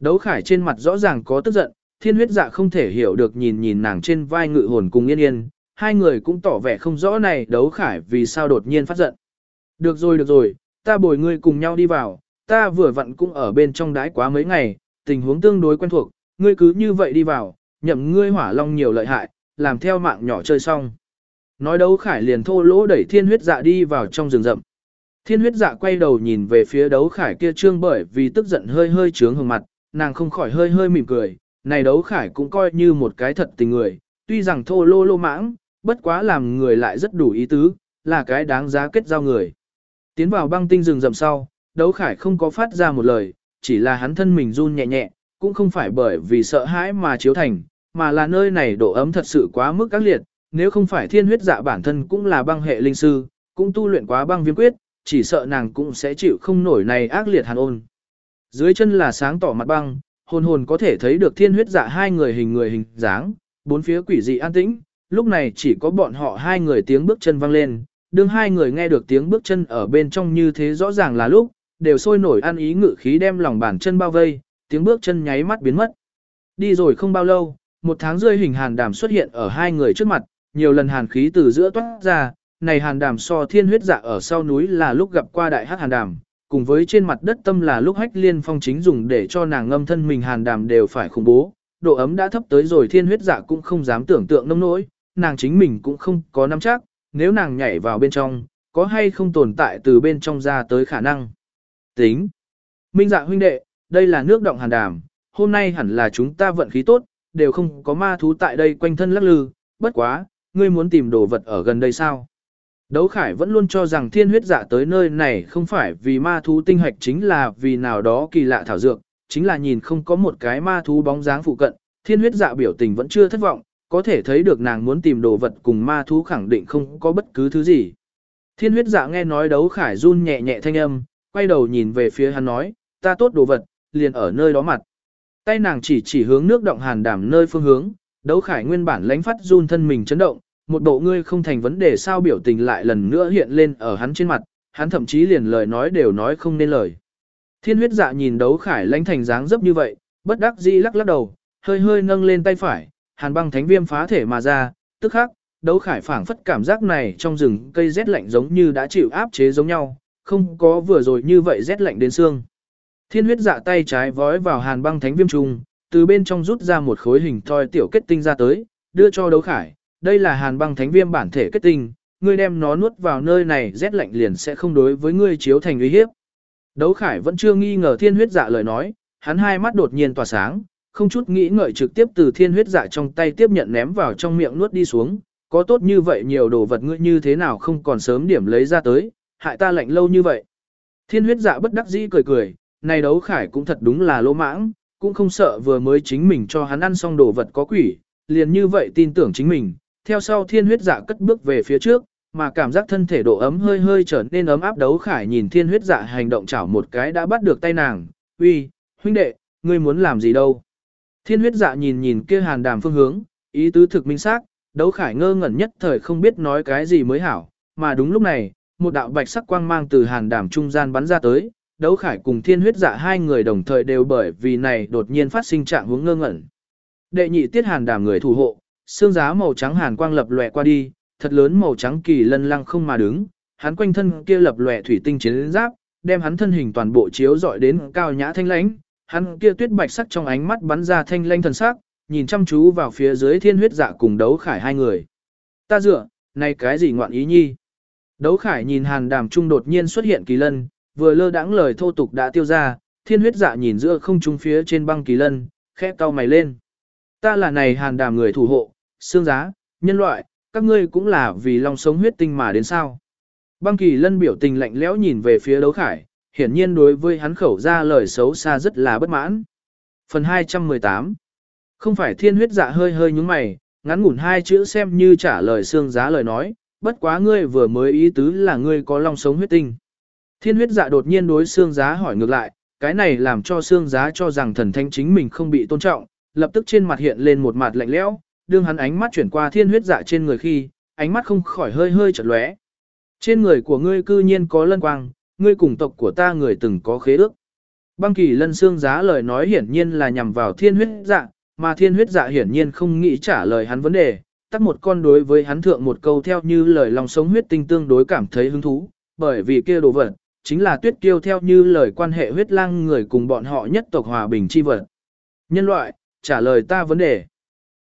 Đấu khải trên mặt rõ ràng có tức giận, thiên huyết dạ không thể hiểu được nhìn nhìn nàng trên vai ngự hồn cùng yên yên, hai người cũng tỏ vẻ không rõ này đấu khải vì sao đột nhiên phát giận. Được rồi được rồi, ta bồi ngươi cùng nhau đi vào, ta vừa vặn cũng ở bên trong đái quá mấy ngày, tình huống tương đối quen thuộc, ngươi cứ như vậy đi vào, nhậm ngươi hỏa long nhiều lợi hại, làm theo mạng nhỏ chơi xong. Nói đấu khải liền thô lỗ đẩy thiên huyết dạ đi vào trong rừng rậm. Thiên huyết dạ quay đầu nhìn về phía đấu khải kia trương bởi vì tức giận hơi hơi trướng hồng mặt, nàng không khỏi hơi hơi mỉm cười, này đấu khải cũng coi như một cái thật tình người, tuy rằng thô lô lô mãng, bất quá làm người lại rất đủ ý tứ, là cái đáng giá kết giao người. Tiến vào băng tinh rừng rậm sau, đấu khải không có phát ra một lời, chỉ là hắn thân mình run nhẹ nhẹ, cũng không phải bởi vì sợ hãi mà chiếu thành, mà là nơi này độ ấm thật sự quá mức các liệt, nếu không phải thiên huyết dạ bản thân cũng là băng hệ linh sư, cũng tu luyện quá băng viêm quyết, chỉ sợ nàng cũng sẽ chịu không nổi này ác liệt hàn ôn. Dưới chân là sáng tỏ mặt băng, hồn hồn có thể thấy được thiên huyết dạ hai người hình người hình dáng, bốn phía quỷ dị an tĩnh, lúc này chỉ có bọn họ hai người tiếng bước chân vang lên, đương hai người nghe được tiếng bước chân ở bên trong như thế rõ ràng là lúc, đều sôi nổi ăn ý ngự khí đem lòng bàn chân bao vây, tiếng bước chân nháy mắt biến mất. Đi rồi không bao lâu, một tháng rơi hình hàn đàm xuất hiện ở hai người trước mặt, nhiều lần hàn khí từ giữa toát ra, này hàn đàm so thiên huyết dạ ở sau núi là lúc gặp qua đại hắc hàn đàm, cùng với trên mặt đất tâm là lúc hách liên phong chính dùng để cho nàng ngâm thân mình hàn đàm đều phải khủng bố, độ ấm đã thấp tới rồi thiên huyết dạ cũng không dám tưởng tượng nông nỗi, nàng chính mình cũng không có nắm chắc, nếu nàng nhảy vào bên trong, có hay không tồn tại từ bên trong ra tới khả năng. Tính. Minh dạ huynh đệ, đây là nước động hàn đàm, hôm nay hẳn là chúng ta vận khí tốt, đều không có ma thú tại đây quanh thân lắc lư, bất quá, ngươi muốn tìm đồ vật ở gần đây sao? Đấu Khải vẫn luôn cho rằng thiên huyết dạ tới nơi này không phải vì ma thú tinh hạch chính là vì nào đó kỳ lạ thảo dược, chính là nhìn không có một cái ma thú bóng dáng phụ cận, thiên huyết dạ biểu tình vẫn chưa thất vọng, có thể thấy được nàng muốn tìm đồ vật cùng ma thú khẳng định không có bất cứ thứ gì. Thiên huyết dạ nghe nói đấu khải run nhẹ nhẹ thanh âm, quay đầu nhìn về phía hắn nói, ta tốt đồ vật, liền ở nơi đó mặt. Tay nàng chỉ chỉ hướng nước động hàn đảm nơi phương hướng, đấu khải nguyên bản lánh phát run thân mình chấn động, một bộ ngươi không thành vấn đề sao biểu tình lại lần nữa hiện lên ở hắn trên mặt, hắn thậm chí liền lời nói đều nói không nên lời. Thiên huyết dạ nhìn đấu khải lánh thành dáng dấp như vậy, bất đắc dĩ lắc lắc đầu, hơi hơi nâng lên tay phải, hàn băng thánh viêm phá thể mà ra, tức khắc, đấu khải phảng phất cảm giác này trong rừng cây rét lạnh giống như đã chịu áp chế giống nhau, không có vừa rồi như vậy rét lạnh đến xương. Thiên huyết dạ tay trái vói vào hàn băng thánh viêm trùng, từ bên trong rút ra một khối hình thoi tiểu kết tinh ra tới, đưa cho đấu khải, đây là hàn băng thánh viêm bản thể kết tinh, ngươi đem nó nuốt vào nơi này rét lạnh liền sẽ không đối với ngươi chiếu thành uy hiếp. Đấu khải vẫn chưa nghi ngờ thiên huyết dạ lời nói, hắn hai mắt đột nhiên tỏa sáng, không chút nghĩ ngợi trực tiếp từ thiên huyết dạ trong tay tiếp nhận ném vào trong miệng nuốt đi xuống, có tốt như vậy nhiều đồ vật ngươi như thế nào không còn sớm điểm lấy ra tới, hại ta lạnh lâu như vậy. Thiên huyết dạ bất đắc dĩ cười cười, này đấu khải cũng thật đúng là lỗ mãng, cũng không sợ vừa mới chính mình cho hắn ăn xong đồ vật có quỷ, liền như vậy tin tưởng chính mình, theo sau thiên huyết dạ cất bước về phía trước, mà cảm giác thân thể độ ấm hơi hơi trở nên ấm áp đấu khải nhìn thiên huyết dạ hành động chảo một cái đã bắt được tay nàng, uy, huynh đệ, ngươi muốn làm gì đâu. Thiên huyết dạ nhìn nhìn kia hàn đàm phương hướng, ý tứ thực minh xác, đấu khải ngơ ngẩn nhất thời không biết nói cái gì mới hảo, mà đúng lúc này, một đạo bạch sắc quang mang từ hàn đàm trung gian bắn ra tới, đấu khải cùng thiên huyết dạ hai người đồng thời đều bởi vì này đột nhiên phát sinh trạng hướng ngơ ngẩn. Đệ nhị tiết hàn đàm người thủ hộ, xương giá màu trắng hàn quang lập lòe qua đi, thật lớn màu trắng kỳ lân lăng không mà đứng, hắn quanh thân kia lập lòe thủy tinh chiến giáp, đem hắn thân hình toàn bộ chiếu dọi đến cao nhã thanh lãnh, hắn kia tuyết bạch sắc trong ánh mắt bắn ra thanh lãnh thần sắc, nhìn chăm chú vào phía dưới thiên huyết dạ cùng đấu khải hai người. Ta dựa, này cái gì ngoạn ý nhi? Đấu khải nhìn hàn đàm trung đột nhiên xuất hiện kỳ lân, vừa lơ đãng lời thô tục đã tiêu ra, thiên huyết dạ nhìn giữa không trung phía trên băng kỳ lân, khẽ cau mày lên. Ta là này hàn đàm người thủ hộ, xương giá, nhân loại, các ngươi cũng là vì lòng sống huyết tinh mà đến sao. Băng kỳ lân biểu tình lạnh lẽo nhìn về phía đấu khải, hiển nhiên đối với hắn khẩu ra lời xấu xa rất là bất mãn. Phần 218 Không phải thiên huyết dạ hơi hơi nhúng mày, ngắn ngủn hai chữ xem như trả lời xương giá lời nói, bất quá ngươi vừa mới ý tứ là ngươi có lòng sống huyết tinh. Thiên huyết dạ đột nhiên đối xương giá hỏi ngược lại, cái này làm cho xương giá cho rằng thần thanh chính mình không bị tôn trọng, lập tức trên mặt hiện lên một mặt lạnh lẽo, đương hắn ánh mắt chuyển qua thiên huyết dạ trên người khi, ánh mắt không khỏi hơi hơi chật lóe. Trên người của ngươi cư nhiên có lân quang, ngươi cùng tộc của ta người từng có khế ước. Băng kỳ lân xương giá lời nói hiển nhiên là nhằm vào thiên huyết dạ, mà thiên huyết dạ hiển nhiên không nghĩ trả lời hắn vấn đề, tắt một con đối với hắn thượng một câu theo như lời lòng sống huyết tinh tương đối cảm thấy hứng thú, bởi vì kia đồ vật, chính là tuyết kiêu theo như lời quan hệ huyết lang người cùng bọn họ nhất tộc hòa bình chi vật. Nhân loại, trả lời ta vấn đề.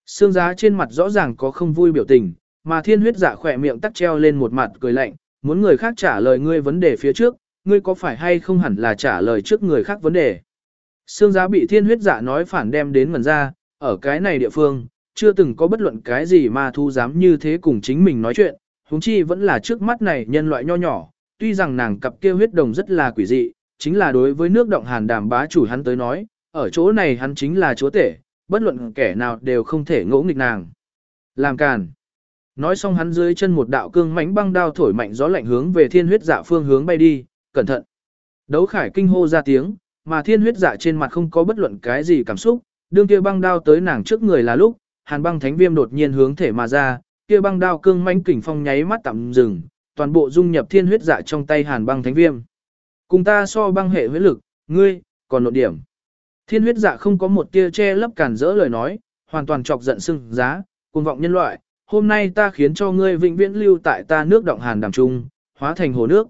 Xương giá trên mặt rõ ràng có không vui biểu tình, mà thiên huyết giả khỏe miệng tắc treo lên một mặt cười lạnh, muốn người khác trả lời ngươi vấn đề phía trước, ngươi có phải hay không hẳn là trả lời trước người khác vấn đề. Sương giá bị thiên huyết giả nói phản đem đến ngần ra, ở cái này địa phương, chưa từng có bất luận cái gì mà thu dám như thế cùng chính mình nói chuyện, huống chi vẫn là trước mắt này nhân loại nho nhỏ, tuy rằng nàng cặp kia huyết đồng rất là quỷ dị, chính là đối với nước động hàn đàm bá chủ hắn tới nói, ở chỗ này hắn chính là chúa tể, bất luận kẻ nào đều không thể ngỗ nghịch nàng. Làm càn. Nói xong hắn dưới chân một đạo cương mãnh băng đao thổi mạnh gió lạnh hướng về thiên huyết dạ phương hướng bay đi, cẩn thận. Đấu khải kinh hô ra tiếng, mà thiên huyết dạ trên mặt không có bất luận cái gì cảm xúc, đương kia băng đao tới nàng trước người là lúc, hàn băng thánh viêm đột nhiên hướng thể mà ra, kia băng đao cương mãnh kình phong nháy mắt tạm dừng, toàn bộ dung nhập thiên huyết dạ trong tay hàn băng thánh viêm. Cùng ta so băng hệ huyết lực, ngươi, còn nội điểm. Thiên huyết dạ không có một tia che lấp cản rỡ lời nói, hoàn toàn chọc giận sưng giá, cuồng vọng nhân loại, hôm nay ta khiến cho ngươi vĩnh viễn lưu tại ta nước động hàn đàm trung, hóa thành hồ nước.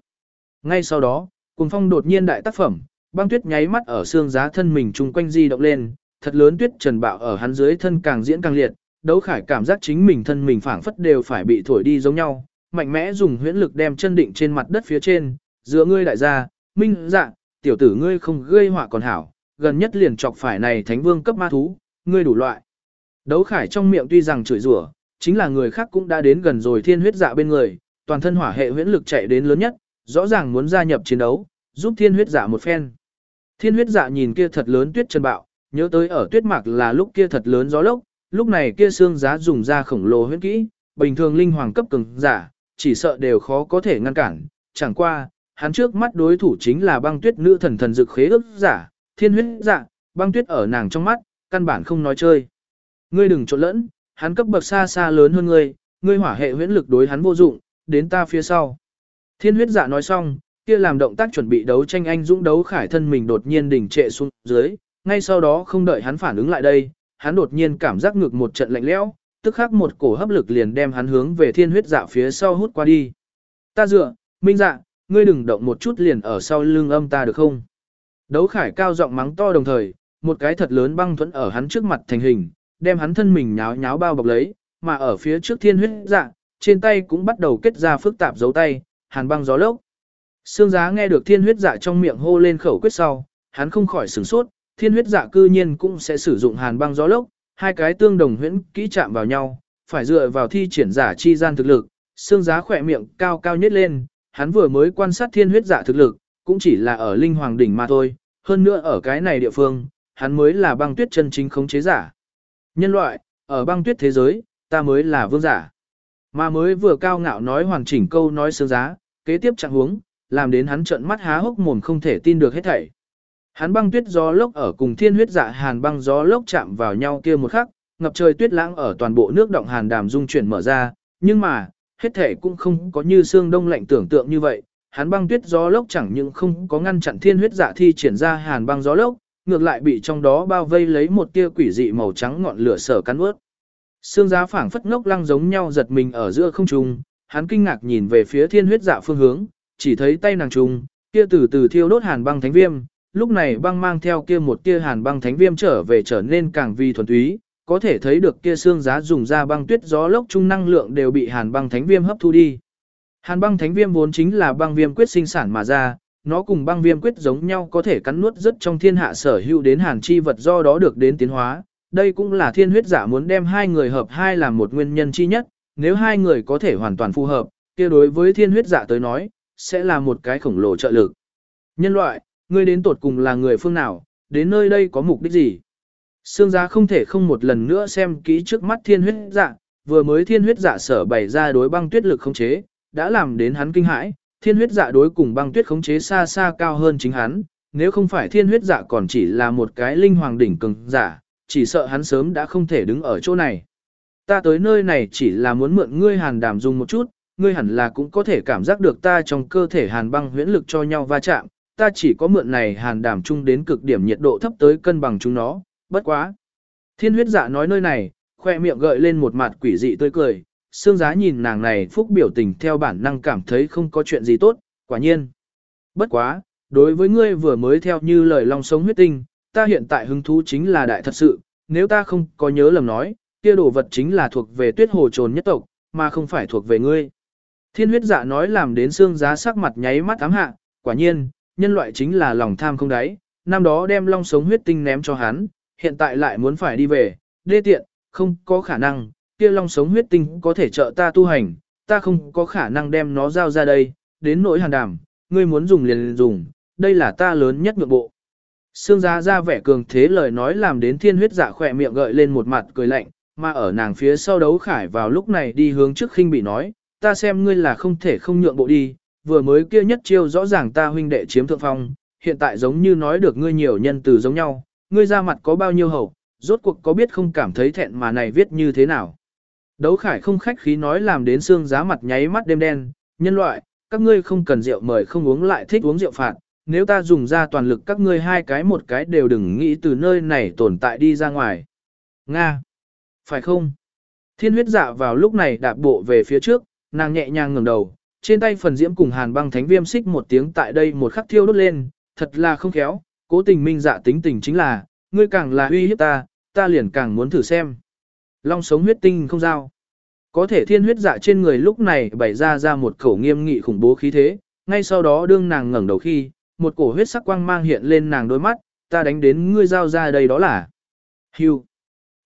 Ngay sau đó, cuồng phong đột nhiên đại tác phẩm, băng tuyết nháy mắt ở xương giá thân mình chung quanh di động lên, thật lớn tuyết trần bạo ở hắn dưới thân càng diễn càng liệt, đấu khải cảm giác chính mình thân mình phảng phất đều phải bị thổi đi giống nhau, mạnh mẽ dùng huyễn lực đem chân định trên mặt đất phía trên, giữa ngươi đại gia, minh dạ, tiểu tử ngươi không gây họa còn hảo, gần nhất liền chọc phải này thánh vương cấp ma thú, ngươi đủ loại. Đấu khải trong miệng tuy rằng chửi rủa, chính là người khác cũng đã đến gần rồi thiên huyết dạ bên người, toàn thân hỏa hệ huyễn lực chạy đến lớn nhất, rõ ràng muốn gia nhập chiến đấu, giúp thiên huyết dạ một phen. Thiên huyết dạ nhìn kia thật lớn tuyết trần bạo, nhớ tới ở tuyết mạc là lúc kia thật lớn gió lốc, lúc này kia xương giá dùng ra khổng lồ huyễn kỹ, bình thường linh hoàng cấp cường giả, chỉ sợ đều khó có thể ngăn cản, chẳng qua, hắn trước mắt đối thủ chính là băng tuyết nữ thần thần dực khế ước giả, thiên huyết dạ, băng tuyết ở nàng trong mắt, căn bản không nói chơi. Ngươi đừng trộn lẫn, hắn cấp bậc xa xa lớn hơn ngươi, ngươi hỏa hệ huyễn lực đối hắn vô dụng, đến ta phía sau. Thiên huyết dạ nói xong, kia làm động tác chuẩn bị đấu tranh anh dũng đấu khải thân mình đột nhiên đỉnh trệ xuống dưới, ngay sau đó không đợi hắn phản ứng lại đây, hắn đột nhiên cảm giác ngực một trận lạnh lẽo, tức khắc một cổ hấp lực liền đem hắn hướng về thiên huyết dạ phía sau hút qua đi. Ta dựa, minh dạ, ngươi đừng động một chút liền ở sau lưng âm ta được không? Đấu khải cao giọng mắng to đồng thời, một cái thật lớn băng thuẫn ở hắn trước mặt thành hình, đem hắn thân mình nháo nháo bao bọc lấy, mà ở phía trước thiên huyết dạ, trên tay cũng bắt đầu kết ra phức tạp dấu tay, hàn băng gió lốc. Sương giá nghe được thiên huyết dạ trong miệng hô lên khẩu quyết sau, hắn không khỏi sửng sốt, thiên huyết dạ cư nhiên cũng sẽ sử dụng hàn băng gió lốc, hai cái tương đồng huyễn kỹ chạm vào nhau, phải dựa vào thi triển giả chi gian thực lực. xương giá khỏe miệng cao cao nhất lên, hắn vừa mới quan sát thiên huyết giả thực lực, cũng chỉ là ở linh hoàng đỉnh mà thôi, hơn nữa ở cái này địa phương, hắn mới là băng tuyết chân chính khống chế giả. Nhân loại, ở băng tuyết thế giới, ta mới là vương giả. Mà mới vừa cao ngạo nói hoàn chỉnh câu nói xương giá, kế tiếp trạng huống, làm đến hắn trợn mắt há hốc mồm không thể tin được hết thảy. Hắn băng tuyết gió lốc ở cùng thiên huyết dạ hàn băng gió lốc chạm vào nhau kia một khắc, ngập trời tuyết lãng ở toàn bộ nước động hàn đàm dung chuyển mở ra, nhưng mà, hết thể cũng không có như xương đông lạnh tưởng tượng như vậy. Hắn băng tuyết gió lốc chẳng những không có ngăn chặn thiên huyết dạ thi triển ra hàn băng gió lốc, ngược lại bị trong đó bao vây lấy một tia quỷ dị màu trắng ngọn lửa sở cắn ướt. Xương giá phảng phất ngốc lăng giống nhau giật mình ở giữa không trung, hắn kinh ngạc nhìn về phía thiên huyết dạ phương hướng, chỉ thấy tay nàng trùng, kia từ từ thiêu đốt hàn băng thánh viêm, lúc này băng mang theo kia một tia hàn băng thánh viêm trở về trở nên càng vi thuần túy, có thể thấy được kia xương giá dùng ra băng tuyết gió lốc trung năng lượng đều bị hàn băng thánh viêm hấp thu đi. Hàn băng thánh viêm vốn chính là băng viêm quyết sinh sản mà ra, nó cùng băng viêm quyết giống nhau có thể cắn nuốt rất trong thiên hạ sở hữu đến hàn chi vật do đó được đến tiến hóa. Đây cũng là thiên huyết giả muốn đem hai người hợp hai làm một nguyên nhân chi nhất, nếu hai người có thể hoàn toàn phù hợp, kia đối với thiên huyết giả tới nói, sẽ là một cái khổng lồ trợ lực. Nhân loại, ngươi đến tột cùng là người phương nào, đến nơi đây có mục đích gì? Sương giá không thể không một lần nữa xem kỹ trước mắt thiên huyết dạ, vừa mới thiên huyết dạ sở bày ra đối băng tuyết lực khống chế, đã làm đến hắn kinh hãi, thiên huyết dạ đối cùng băng tuyết khống chế xa xa cao hơn chính hắn, nếu không phải thiên huyết dạ còn chỉ là một cái linh hoàng đỉnh cường giả, chỉ sợ hắn sớm đã không thể đứng ở chỗ này. Ta tới nơi này chỉ là muốn mượn ngươi hàn đàm dùng một chút, ngươi hẳn là cũng có thể cảm giác được ta trong cơ thể hàn băng huyễn lực cho nhau va chạm, ta chỉ có mượn này hàn đảm chung đến cực điểm nhiệt độ thấp tới cân bằng chúng nó, bất quá. Thiên huyết dạ nói nơi này, khoe miệng gợi lên một mặt quỷ dị tươi cười, xương giá nhìn nàng này phúc biểu tình theo bản năng cảm thấy không có chuyện gì tốt, quả nhiên. Bất quá, đối với ngươi vừa mới theo như lời long sống huyết tinh, ta hiện tại hứng thú chính là đại thật sự, nếu ta không có nhớ lầm nói, kia đồ vật chính là thuộc về tuyết hồ trồn nhất tộc, mà không phải thuộc về ngươi. Thiên huyết dạ nói làm đến xương giá sắc mặt nháy mắt ám hạ, quả nhiên, nhân loại chính là lòng tham không đáy, năm đó đem long sống huyết tinh ném cho hắn, hiện tại lại muốn phải đi về, đê tiện, không có khả năng, kia long sống huyết tinh có thể trợ ta tu hành, ta không có khả năng đem nó giao ra đây, đến nỗi hàn đàm, ngươi muốn dùng liền dùng, đây là ta lớn nhất ngược bộ. Sương giá ra vẻ cường thế lời nói làm đến thiên huyết giả khỏe miệng gợi lên một mặt cười lạnh, mà ở nàng phía sau đấu khải vào lúc này đi hướng trước khinh bị nói, ta xem ngươi là không thể không nhượng bộ đi, vừa mới kia nhất chiêu rõ ràng ta huynh đệ chiếm thượng phong, hiện tại giống như nói được ngươi nhiều nhân từ giống nhau, ngươi ra mặt có bao nhiêu hậu, rốt cuộc có biết không cảm thấy thẹn mà này viết như thế nào. Đấu khải không khách khí nói làm đến xương giá mặt nháy mắt đêm đen, nhân loại, các ngươi không cần rượu mời không uống lại thích uống rượu phạt, nếu ta dùng ra toàn lực các ngươi hai cái một cái đều đừng nghĩ từ nơi này tồn tại đi ra ngoài. Nga! Phải không? Thiên huyết dạ vào lúc này đạp bộ về phía trước, nàng nhẹ nhàng ngẩng đầu, trên tay phần diễm cùng hàn băng thánh viêm xích một tiếng tại đây một khắc thiêu đốt lên, thật là không khéo, cố tình minh dạ tính tình chính là, ngươi càng là uy hiếp ta, ta liền càng muốn thử xem. Long sống huyết tinh không giao. Có thể thiên huyết dạ trên người lúc này bày ra ra một khẩu nghiêm nghị khủng bố khí thế, ngay sau đó đương nàng ngẩng đầu khi, một cổ huyết sắc quang mang hiện lên nàng đôi mắt, ta đánh đến ngươi giao ra đây đó là. Hưu.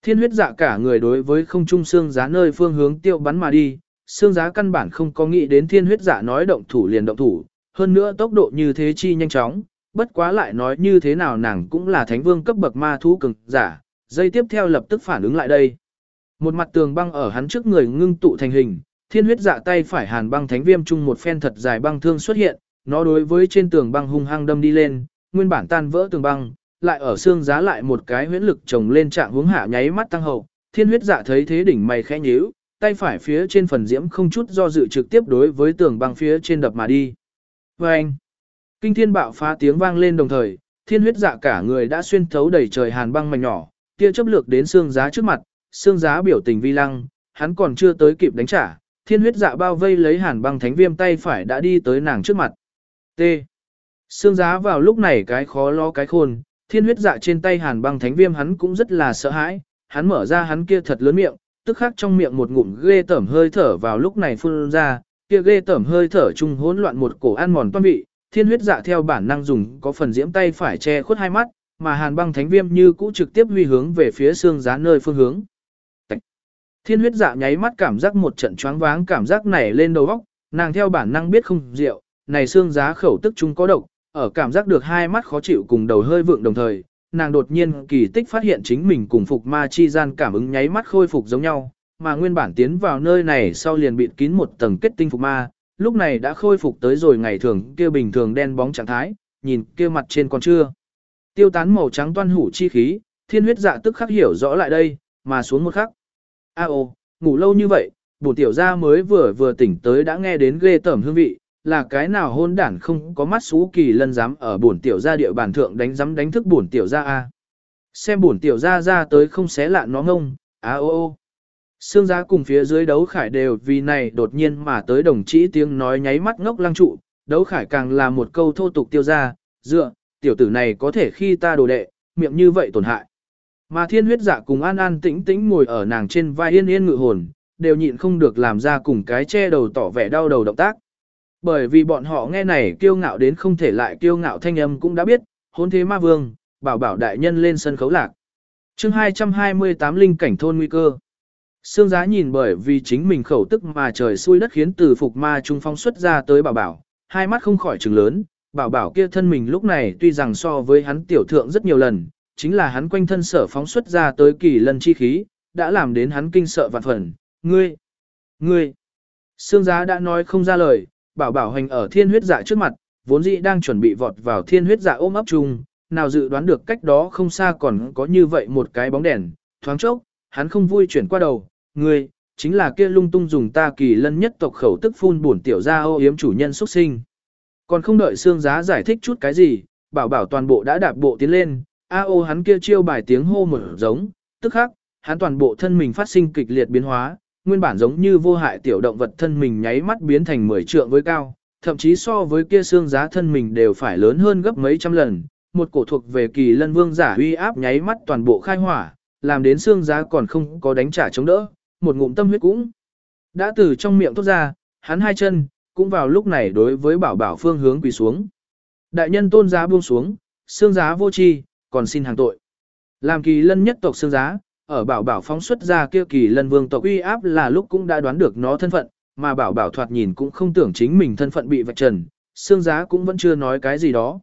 Thiên huyết dạ cả người đối với không trung xương giá nơi phương hướng tiêu bắn mà đi, xương giá căn bản không có nghĩ đến thiên huyết dạ nói động thủ liền động thủ, hơn nữa tốc độ như thế chi nhanh chóng, bất quá lại nói như thế nào nàng cũng là thánh vương cấp bậc ma thú cường giả, dây tiếp theo lập tức phản ứng lại đây. Một mặt tường băng ở hắn trước người ngưng tụ thành hình, thiên huyết dạ tay phải hàn băng thánh viêm chung một phen thật dài băng thương xuất hiện, nó đối với trên tường băng hung hăng đâm đi lên, nguyên bản tan vỡ tường băng, lại ở xương giá lại một cái huyễn lực trồng lên trạng hướng hạ nháy mắt tăng hậu, thiên huyết dạ thấy thế đỉnh mày khẽ nhíu, tay phải phía trên phần diễm không chút do dự trực tiếp đối với tường băng phía trên đập mà đi. Và anh, kinh thiên bạo phá tiếng vang lên đồng thời, thiên huyết dạ cả người đã xuyên thấu đầy trời hàn băng mảnh nhỏ, tia chấp lược đến xương giá trước mặt, xương giá biểu tình vi lăng, hắn còn chưa tới kịp đánh trả, thiên huyết dạ bao vây lấy hàn băng thánh viêm tay phải đã đi tới nàng trước mặt. T. Xương giá vào lúc này cái khó lo cái khôn, thiên huyết dạ trên tay hàn băng thánh viêm hắn cũng rất là sợ hãi, hắn mở ra hắn kia thật lớn miệng, tức khắc trong miệng một ngụm ghê tởm hơi thở vào lúc này phun ra, kia ghê tởm hơi thở chung hỗn loạn một cổ ăn mòn toan vị, thiên huyết dạ theo bản năng dùng có phần diễm tay phải che khuất hai mắt, mà hàn băng thánh viêm như cũ trực tiếp huy hướng về phía xương giá nơi phương hướng. Thiên huyết dạ nháy mắt cảm giác một trận choáng váng cảm giác nảy lên đầu óc, nàng theo bản năng biết không rượu, này xương giá khẩu tức chúng có độc, ở cảm giác được hai mắt khó chịu cùng đầu hơi vượng đồng thời, nàng đột nhiên kỳ tích phát hiện chính mình cùng phục ma chi gian cảm ứng nháy mắt khôi phục giống nhau, mà nguyên bản tiến vào nơi này sau liền bịt kín một tầng kết tinh phục ma, lúc này đã khôi phục tới rồi ngày thường kia bình thường đen bóng trạng thái, nhìn kia mặt trên còn chưa. Tiêu tán màu trắng toan hủ chi khí, thiên huyết dạ tức khắc hiểu rõ lại đây, mà xuống một khắc. A ô, ngủ lâu như vậy, bổn tiểu gia mới vừa vừa tỉnh tới đã nghe đến ghê tởm hương vị, là cái nào hôn đản không có mắt xú kỳ lân dám ở bổn tiểu gia địa bàn thượng đánh dám đánh thức bổn tiểu gia a. Xem bổn tiểu gia ra tới không xé lạ nó ngông, a ô ô. Sương giá cùng phía dưới đấu khải đều vì này đột nhiên mà tới đồng chí tiếng nói nháy mắt ngốc lăng trụ, đấu khải càng là một câu thô tục tiêu ra, dựa, tiểu tử này có thể khi ta đồ đệ, miệng như vậy tổn hại. Mà thiên huyết dạ cùng an an tĩnh tĩnh ngồi ở nàng trên vai yên yên ngự hồn, đều nhịn không được làm ra cùng cái che đầu tỏ vẻ đau đầu động tác. Bởi vì bọn họ nghe này kiêu ngạo đến không thể lại kiêu ngạo thanh âm cũng đã biết, hôn thế ma vương, bảo bảo đại nhân lên sân khấu lạc. chương 228 linh cảnh thôn nguy cơ. Sương giá nhìn bởi vì chính mình khẩu tức mà trời xui đất khiến từ phục ma trung phong xuất ra tới bảo bảo, hai mắt không khỏi trừng lớn, bảo bảo kia thân mình lúc này tuy rằng so với hắn tiểu thượng rất nhiều lần, chính là hắn quanh thân sở phóng xuất ra tới kỳ lần chi khí, đã làm đến hắn kinh sợ vạn phần, ngươi, ngươi. Sương giá đã nói không ra lời, bảo bảo hành ở thiên huyết dạ trước mặt, vốn dĩ đang chuẩn bị vọt vào thiên huyết dạ ôm ấp chung, nào dự đoán được cách đó không xa còn có như vậy một cái bóng đèn, thoáng chốc, hắn không vui chuyển qua đầu, người chính là kia lung tung dùng ta kỳ lân nhất tộc khẩu tức phun buồn tiểu ra ô yếm chủ nhân xuất sinh. Còn không đợi xương giá giải thích chút cái gì, bảo bảo toàn bộ đã đạp bộ tiến lên, a ô hắn kia chiêu bài tiếng hô mở giống, tức khắc, hắn toàn bộ thân mình phát sinh kịch liệt biến hóa, nguyên bản giống như vô hại tiểu động vật thân mình nháy mắt biến thành 10 trượng với cao, thậm chí so với kia xương giá thân mình đều phải lớn hơn gấp mấy trăm lần. Một cổ thuộc về kỳ lân vương giả uy áp nháy mắt toàn bộ khai hỏa, làm đến xương giá còn không có đánh trả chống đỡ, một ngụm tâm huyết cũng đã từ trong miệng thoát ra, hắn hai chân, cũng vào lúc này đối với bảo bảo phương hướng quỳ xuống. Đại nhân tôn giá buông xuống, xương giá vô tri còn xin hàng tội. Làm kỳ lân nhất tộc xương giá, ở bảo bảo phóng xuất ra kia kỳ lân vương tộc uy áp là lúc cũng đã đoán được nó thân phận, mà bảo bảo thoạt nhìn cũng không tưởng chính mình thân phận bị vạch trần, xương giá cũng vẫn chưa nói cái gì đó.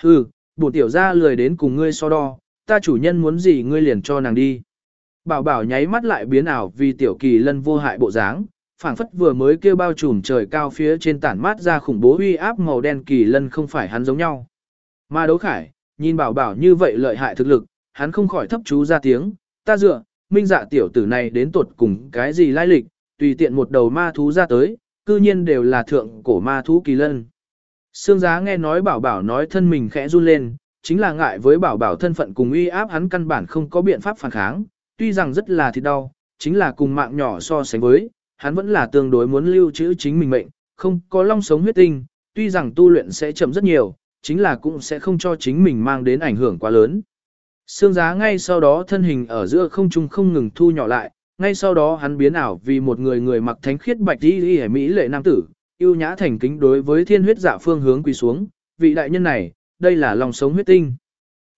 Hừ, bổ tiểu ra lười đến cùng ngươi so đo, ta chủ nhân muốn gì ngươi liền cho nàng đi. Bảo bảo nháy mắt lại biến ảo vì tiểu kỳ lân vô hại bộ dáng, phảng phất vừa mới kêu bao trùm trời cao phía trên tản mát ra khủng bố uy áp màu đen kỳ lân không phải hắn giống nhau. Mà đấu khải, nhìn bảo bảo như vậy lợi hại thực lực, hắn không khỏi thấp chú ra tiếng, ta dựa, minh dạ tiểu tử này đến tuột cùng cái gì lai lịch, tùy tiện một đầu ma thú ra tới, cư nhiên đều là thượng cổ ma thú kỳ lân. Sương giá nghe nói bảo bảo nói thân mình khẽ run lên, chính là ngại với bảo bảo thân phận cùng uy áp hắn căn bản không có biện pháp phản kháng, tuy rằng rất là thịt đau, chính là cùng mạng nhỏ so sánh với, hắn vẫn là tương đối muốn lưu trữ chính mình mệnh, không có long sống huyết tinh, tuy rằng tu luyện sẽ chậm rất nhiều, chính là cũng sẽ không cho chính mình mang đến ảnh hưởng quá lớn. Sương giá ngay sau đó thân hình ở giữa không trung không ngừng thu nhỏ lại, ngay sau đó hắn biến ảo vì một người người mặc thánh khiết bạch y hẻ mỹ lệ nam tử, yêu nhã thành kính đối với thiên huyết dạ phương hướng quỳ xuống, vị đại nhân này, đây là lòng sống huyết tinh.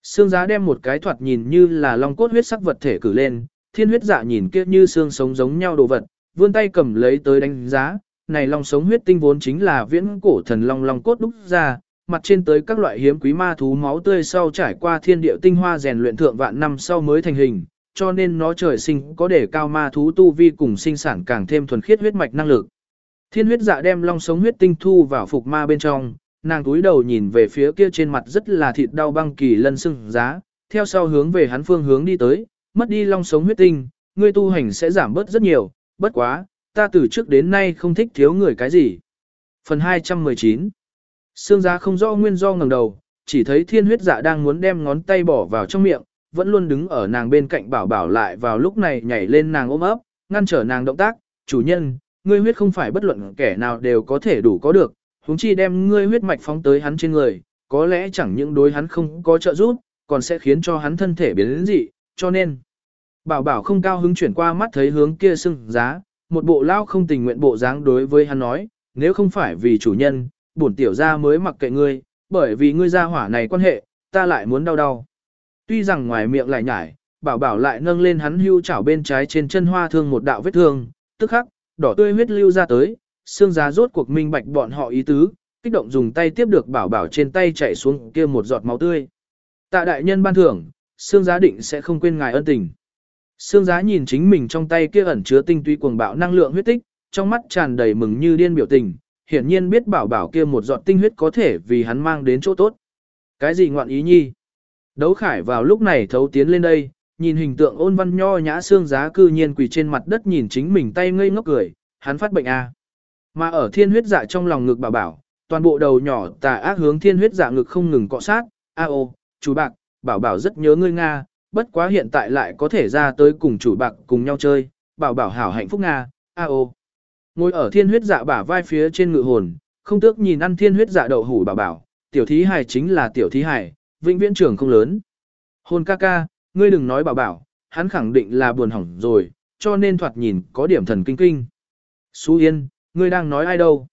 Sương giá đem một cái thoạt nhìn như là long cốt huyết sắc vật thể cử lên, thiên huyết dạ nhìn kia như xương sống giống nhau đồ vật, vươn tay cầm lấy tới đánh giá, này long sống huyết tinh vốn chính là viễn cổ thần long long cốt đúc ra, mặt trên tới các loại hiếm quý ma thú máu tươi sau trải qua thiên địa tinh hoa rèn luyện thượng vạn năm sau mới thành hình, cho nên nó trời sinh có để cao ma thú tu vi cùng sinh sản càng thêm thuần khiết huyết mạch năng lực. Thiên huyết dạ đem long sống huyết tinh thu vào phục ma bên trong, nàng túi đầu nhìn về phía kia trên mặt rất là thịt đau băng kỳ lân sưng giá, theo sau hướng về hắn phương hướng đi tới, mất đi long sống huyết tinh, ngươi tu hành sẽ giảm bớt rất nhiều, bất quá, ta từ trước đến nay không thích thiếu người cái gì. Phần 219 Sương giá không rõ nguyên do ngẩng đầu, chỉ thấy thiên huyết dạ đang muốn đem ngón tay bỏ vào trong miệng, vẫn luôn đứng ở nàng bên cạnh bảo bảo lại vào lúc này nhảy lên nàng ôm ấp, ngăn trở nàng động tác, chủ nhân, ngươi huyết không phải bất luận kẻ nào đều có thể đủ có được, huống chi đem ngươi huyết mạch phóng tới hắn trên người, có lẽ chẳng những đối hắn không có trợ giúp, còn sẽ khiến cho hắn thân thể biến dị, cho nên. Bảo bảo không cao hứng chuyển qua mắt thấy hướng kia sưng giá, một bộ lao không tình nguyện bộ dáng đối với hắn nói, nếu không phải vì chủ nhân, bổn tiểu gia mới mặc kệ ngươi, bởi vì ngươi gia hỏa này quan hệ, ta lại muốn đau đau. Tuy rằng ngoài miệng lại nhải, bảo bảo lại nâng lên hắn hưu chảo bên trái trên chân hoa thương một đạo vết thương, tức khắc, đỏ tươi huyết lưu ra tới, xương giá rốt cuộc minh bạch bọn họ ý tứ, kích động dùng tay tiếp được bảo bảo trên tay chạy xuống kia một giọt máu tươi. Tạ đại nhân ban thưởng, xương giá định sẽ không quên ngài ân tình. Xương giá nhìn chính mình trong tay kia ẩn chứa tinh túy cuồng bạo năng lượng huyết tích, trong mắt tràn đầy mừng như điên biểu tình, hiển nhiên biết bảo bảo kia một giọt tinh huyết có thể vì hắn mang đến chỗ tốt. Cái gì ngoạn ý nhi? Đấu khải vào lúc này thấu tiến lên đây, nhìn hình tượng ôn văn nho nhã xương giá cư nhiên quỳ trên mặt đất nhìn chính mình tay ngây ngốc cười, hắn phát bệnh à. Mà ở thiên huyết dạ trong lòng ngực bảo bảo, toàn bộ đầu nhỏ tà ác hướng thiên huyết dạ ngực không ngừng cọ sát, a ô, chủ bạc, bảo bảo rất nhớ ngươi Nga, bất quá hiện tại lại có thể ra tới cùng chủ bạc cùng nhau chơi, bảo bảo hảo hạnh phúc Nga, a ô. Ngồi ở thiên huyết dạ bả vai phía trên ngự hồn, không tước nhìn ăn thiên huyết dạ đậu hủ bảo bảo, tiểu thí hài chính là tiểu thí hài, vĩnh viễn trưởng không lớn. Hồn ca ca, ngươi đừng nói bảo bảo, hắn khẳng định là buồn hỏng rồi, cho nên thoạt nhìn có điểm thần kinh kinh. Xú Yên, ngươi đang nói ai đâu?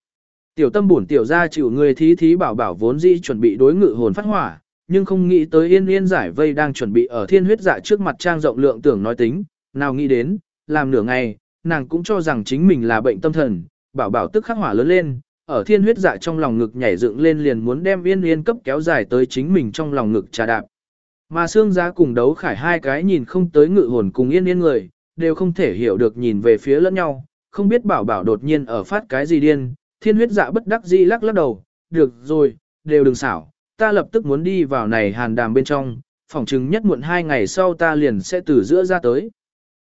Tiểu tâm bổn tiểu ra chịu người thí thí bảo bảo vốn dĩ chuẩn bị đối ngự hồn phát hỏa, nhưng không nghĩ tới yên yên giải vây đang chuẩn bị ở thiên huyết dạ trước mặt trang rộng lượng tưởng nói tính, nào nghĩ đến, làm nửa ngày, nàng cũng cho rằng chính mình là bệnh tâm thần, bảo bảo tức khắc hỏa lớn lên, ở thiên huyết dạ trong lòng ngực nhảy dựng lên liền muốn đem yên yên cấp kéo dài tới chính mình trong lòng ngực trà đạp. Mà xương giá cùng đấu khải hai cái nhìn không tới ngự hồn cùng yên yên người, đều không thể hiểu được nhìn về phía lẫn nhau, không biết bảo bảo đột nhiên ở phát cái gì điên, thiên huyết dạ bất đắc dĩ lắc lắc đầu, được rồi, đều đừng xảo, ta lập tức muốn đi vào này hàn đàm bên trong, phỏng chừng nhất muộn hai ngày sau ta liền sẽ từ giữa ra tới.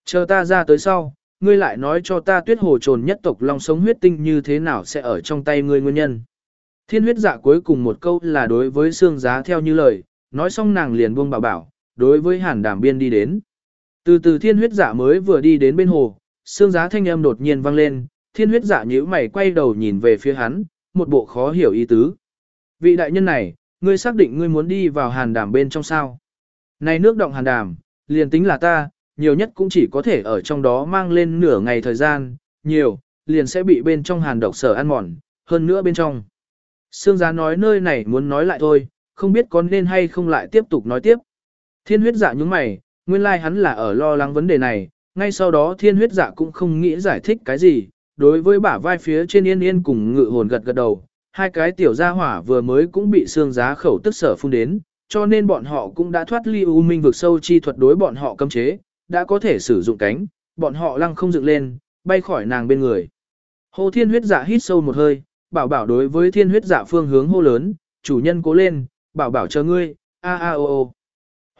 Chờ ta ra tới sau, ngươi lại nói cho ta tuyết hồ trồn nhất tộc long sống huyết tinh như thế nào sẽ ở trong tay ngươi nguyên nhân. Thiên huyết dạ cuối cùng một câu là đối với xương giá theo như lời, nói xong nàng liền buông bảo bảo, đối với hàn đảm biên đi đến. Từ từ thiên huyết dạ mới vừa đi đến bên hồ, xương giá thanh âm đột nhiên vang lên, thiên huyết dạ nhíu mày quay đầu nhìn về phía hắn, một bộ khó hiểu ý tứ. Vị đại nhân này, ngươi xác định ngươi muốn đi vào hàn đảm bên trong sao? Này nước động hàn đảm liền tính là ta, nhiều nhất cũng chỉ có thể ở trong đó mang lên nửa ngày thời gian, nhiều, liền sẽ bị bên trong hàn độc sở ăn mòn, hơn nữa bên trong. Sương giá nói nơi này muốn nói lại thôi, không biết có nên hay không lại tiếp tục nói tiếp. Thiên huyết dạ nhúng mày, nguyên lai like hắn là ở lo lắng vấn đề này, ngay sau đó thiên huyết dạ cũng không nghĩ giải thích cái gì, đối với bả vai phía trên yên yên cùng ngự hồn gật gật đầu, hai cái tiểu gia hỏa vừa mới cũng bị xương giá khẩu tức sở phun đến, cho nên bọn họ cũng đã thoát ly u minh vực sâu chi thuật đối bọn họ cấm chế, đã có thể sử dụng cánh, bọn họ lăng không dựng lên, bay khỏi nàng bên người. Hồ thiên huyết dạ hít sâu một hơi, bảo bảo đối với thiên huyết dạ phương hướng hô lớn, chủ nhân cố lên, bảo bảo chờ ngươi, a a o o.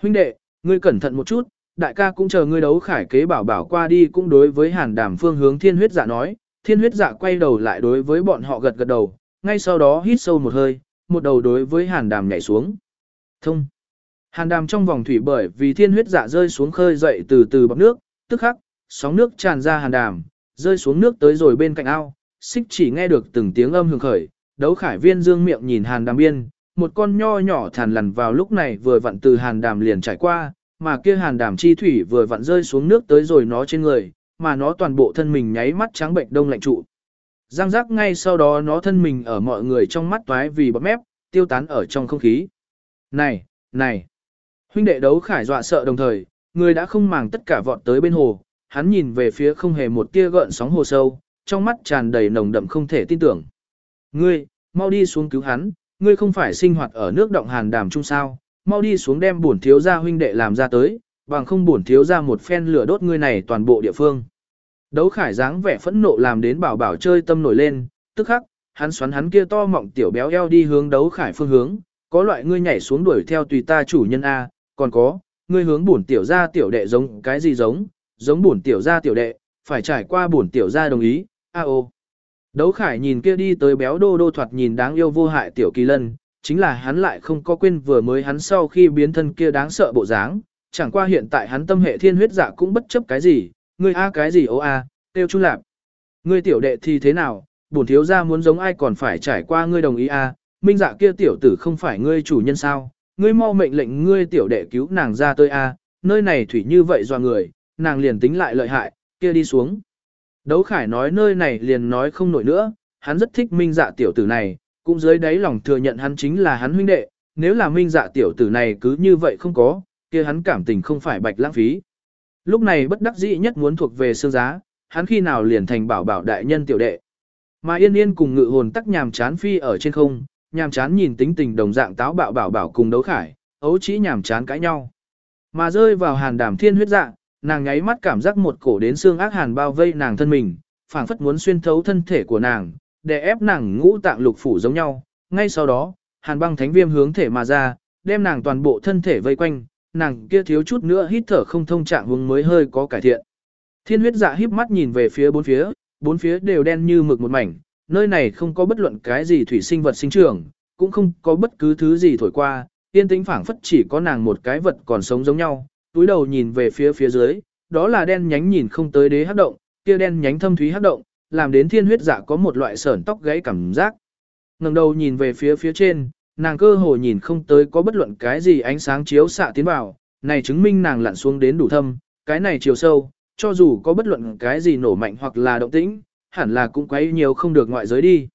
Huynh đệ, ngươi cẩn thận một chút, đại ca cũng chờ ngươi đấu khải kế bảo bảo qua đi cũng đối với hàn đàm phương hướng thiên huyết dạ nói, thiên huyết dạ quay đầu lại đối với bọn họ gật gật đầu, ngay sau đó hít sâu một hơi, một đầu đối với hàn đàm nhảy xuống. Thông. Hàn đàm trong vòng thủy bởi vì thiên huyết dạ rơi xuống khơi dậy từ từ bọc nước, tức khắc, sóng nước tràn ra hàn đàm, rơi xuống nước tới rồi bên cạnh ao, xích chỉ nghe được từng tiếng âm hưởng khởi, đấu khải viên dương miệng nhìn hàn đàm biên, một con nho nhỏ thàn lằn vào lúc này vừa vặn từ hàn đàm liền trải qua, mà kia hàn đàm chi thủy vừa vặn rơi xuống nước tới rồi nó trên người, mà nó toàn bộ thân mình nháy mắt trắng bệnh đông lạnh trụ. Giang giác ngay sau đó nó thân mình ở mọi người trong mắt toái vì bọt mép, tiêu tán ở trong không khí. Này, này, huynh đệ đấu khải dọa sợ đồng thời, người đã không màng tất cả vọt tới bên hồ, hắn nhìn về phía không hề một tia gợn sóng hồ sâu, trong mắt tràn đầy nồng đậm không thể tin tưởng. Ngươi, mau đi xuống cứu hắn, ngươi không phải sinh hoạt ở nước động hàn đàm chung sao, mau đi xuống đem bổn thiếu gia huynh đệ làm ra tới, bằng không bổn thiếu gia một phen lửa đốt ngươi này toàn bộ địa phương. Đấu khải dáng vẻ phẫn nộ làm đến bảo bảo chơi tâm nổi lên, tức khắc, hắn xoắn hắn kia to mọng tiểu béo eo đi hướng đấu khải phương hướng, có loại ngươi nhảy xuống đuổi theo tùy ta chủ nhân A, còn có, ngươi hướng bổn tiểu gia tiểu đệ giống cái gì giống, giống bổn tiểu gia tiểu đệ, phải trải qua bổn tiểu gia đồng ý, a ô. Đấu khải nhìn kia đi tới béo đô đô thoạt nhìn đáng yêu vô hại tiểu kỳ lân, chính là hắn lại không có quên vừa mới hắn sau khi biến thân kia đáng sợ bộ dáng, chẳng qua hiện tại hắn tâm hệ thiên huyết dạ cũng bất chấp cái gì, ngươi a cái gì ô a, tiêu chu lạp. Ngươi tiểu đệ thì thế nào, bổn thiếu gia muốn giống ai còn phải trải qua ngươi đồng ý a, minh dạ kia tiểu tử không phải ngươi chủ nhân sao, ngươi mau mệnh lệnh ngươi tiểu đệ cứu nàng ra tôi a, nơi này thủy như vậy do người, nàng liền tính lại lợi hại, kia đi xuống. Đấu khải nói nơi này liền nói không nổi nữa, hắn rất thích minh dạ tiểu tử này, cũng dưới đáy lòng thừa nhận hắn chính là hắn huynh đệ, nếu là minh dạ tiểu tử này cứ như vậy không có, kia hắn cảm tình không phải bạch lãng phí. Lúc này bất đắc dĩ nhất muốn thuộc về sương giá, hắn khi nào liền thành bảo bảo đại nhân tiểu đệ. Mà yên yên cùng ngự hồn tắc nhàm chán phi ở trên không, nhàm chán nhìn tính tình đồng dạng táo bạo bảo bảo cùng đấu khải, ấu chỉ nhàm chán cãi nhau. Mà rơi vào hàn đàm thiên huyết dạng, nàng nháy mắt cảm giác một cổ đến xương ác hàn bao vây nàng thân mình, phảng phất muốn xuyên thấu thân thể của nàng, để ép nàng ngũ tạng lục phủ giống nhau. Ngay sau đó, hàn băng thánh viêm hướng thể mà ra, đem nàng toàn bộ thân thể vây quanh, nàng kia thiếu chút nữa hít thở không thông trạng hướng mới hơi có cải thiện. Thiên huyết dạ híp mắt nhìn về phía bốn phía, bốn phía đều đen như mực một mảnh, nơi này không có bất luận cái gì thủy sinh vật sinh trưởng, cũng không có bất cứ thứ gì thổi qua, yên tĩnh phảng phất chỉ có nàng một cái vật còn sống giống nhau, túi đầu nhìn về phía phía dưới, đó là đen nhánh nhìn không tới đế hắc động, kia đen nhánh thâm thúy hắc động, làm đến thiên huyết dạ có một loại sởn tóc gãy cảm giác. ngẩng đầu nhìn về phía phía trên, nàng cơ hồ nhìn không tới có bất luận cái gì ánh sáng chiếu xạ tiến vào, này chứng minh nàng lặn xuống đến đủ thâm, cái này chiều sâu, cho dù có bất luận cái gì nổ mạnh hoặc là động tĩnh, hẳn là cũng quấy nhiều không được ngoại giới đi.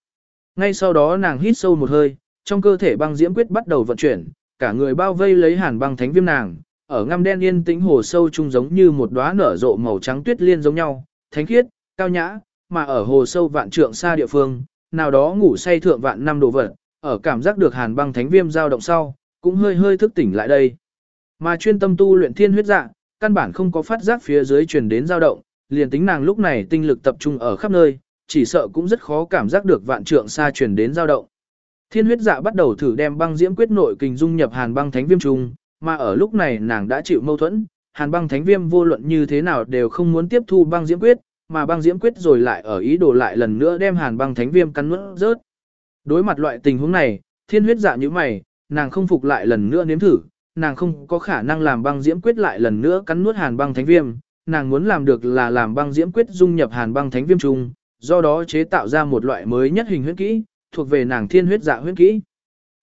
Ngay sau đó nàng hít sâu một hơi, trong cơ thể băng diễm quyết bắt đầu vận chuyển, cả người bao vây lấy hàn băng thánh viêm nàng, ở ngăm đen yên tĩnh hồ sâu trung giống như một đóa nở rộ màu trắng tuyết liên giống nhau, thánh khiết, cao nhã, mà ở hồ sâu vạn trượng xa địa phương, nào đó ngủ say thượng vạn năm đồ vật, ở cảm giác được hàn băng thánh viêm dao động sau, cũng hơi hơi thức tỉnh lại đây. Mà chuyên tâm tu luyện thiên huyết dạ, căn bản không có phát giác phía dưới truyền đến dao động, liền tính nàng lúc này tinh lực tập trung ở khắp nơi, chỉ sợ cũng rất khó cảm giác được vạn trượng xa truyền đến dao động. Thiên huyết dạ bắt đầu thử đem băng diễm quyết nội kình dung nhập hàn băng thánh viêm trùng, mà ở lúc này nàng đã chịu mâu thuẫn, hàn băng thánh viêm vô luận như thế nào đều không muốn tiếp thu băng diễm quyết, mà băng diễm quyết rồi lại ở ý đồ lại lần nữa đem hàn băng thánh viêm cắn nuốt rớt. Đối mặt loại tình huống này, thiên huyết dạ như mày, nàng không phục lại lần nữa nếm thử, nàng không có khả năng làm băng diễm quyết lại lần nữa cắn nuốt hàn băng thánh viêm, nàng muốn làm được là làm băng diễm quyết dung nhập hàn băng thánh viêm trùng, do đó chế tạo ra một loại mới nhất hình huyết kỹ, thuộc về nàng thiên huyết dạ huyết kỹ.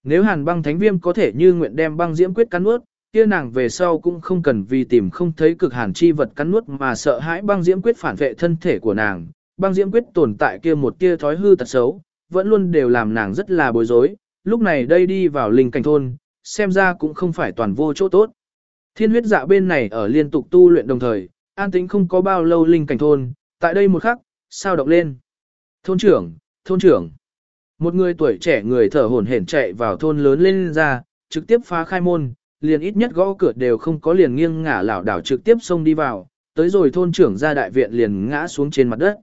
Nếu hàn băng thánh viêm có thể như nguyện đem băng diễm quyết cắn nuốt, kia nàng về sau cũng không cần vì tìm không thấy cực hàn chi vật cắn nuốt mà sợ hãi băng diễm quyết phản vệ thân thể của nàng. Băng diễm quyết tồn tại kia một tia thói hư tật xấu, vẫn luôn đều làm nàng rất là bối rối, lúc này đây đi vào linh cảnh thôn, xem ra cũng không phải toàn vô chỗ tốt. Thiên huyết dạ bên này ở liên tục tu luyện đồng thời, an tĩnh không có bao lâu linh cảnh thôn, tại đây một khắc, sao động lên. Thôn trưởng, thôn trưởng. Một người tuổi trẻ người thở hổn hển chạy vào thôn lớn lên ra, trực tiếp phá khai môn, liền ít nhất gõ cửa đều không có liền nghiêng ngả lảo đảo trực tiếp xông đi vào, tới rồi thôn trưởng ra đại viện liền ngã xuống trên mặt đất.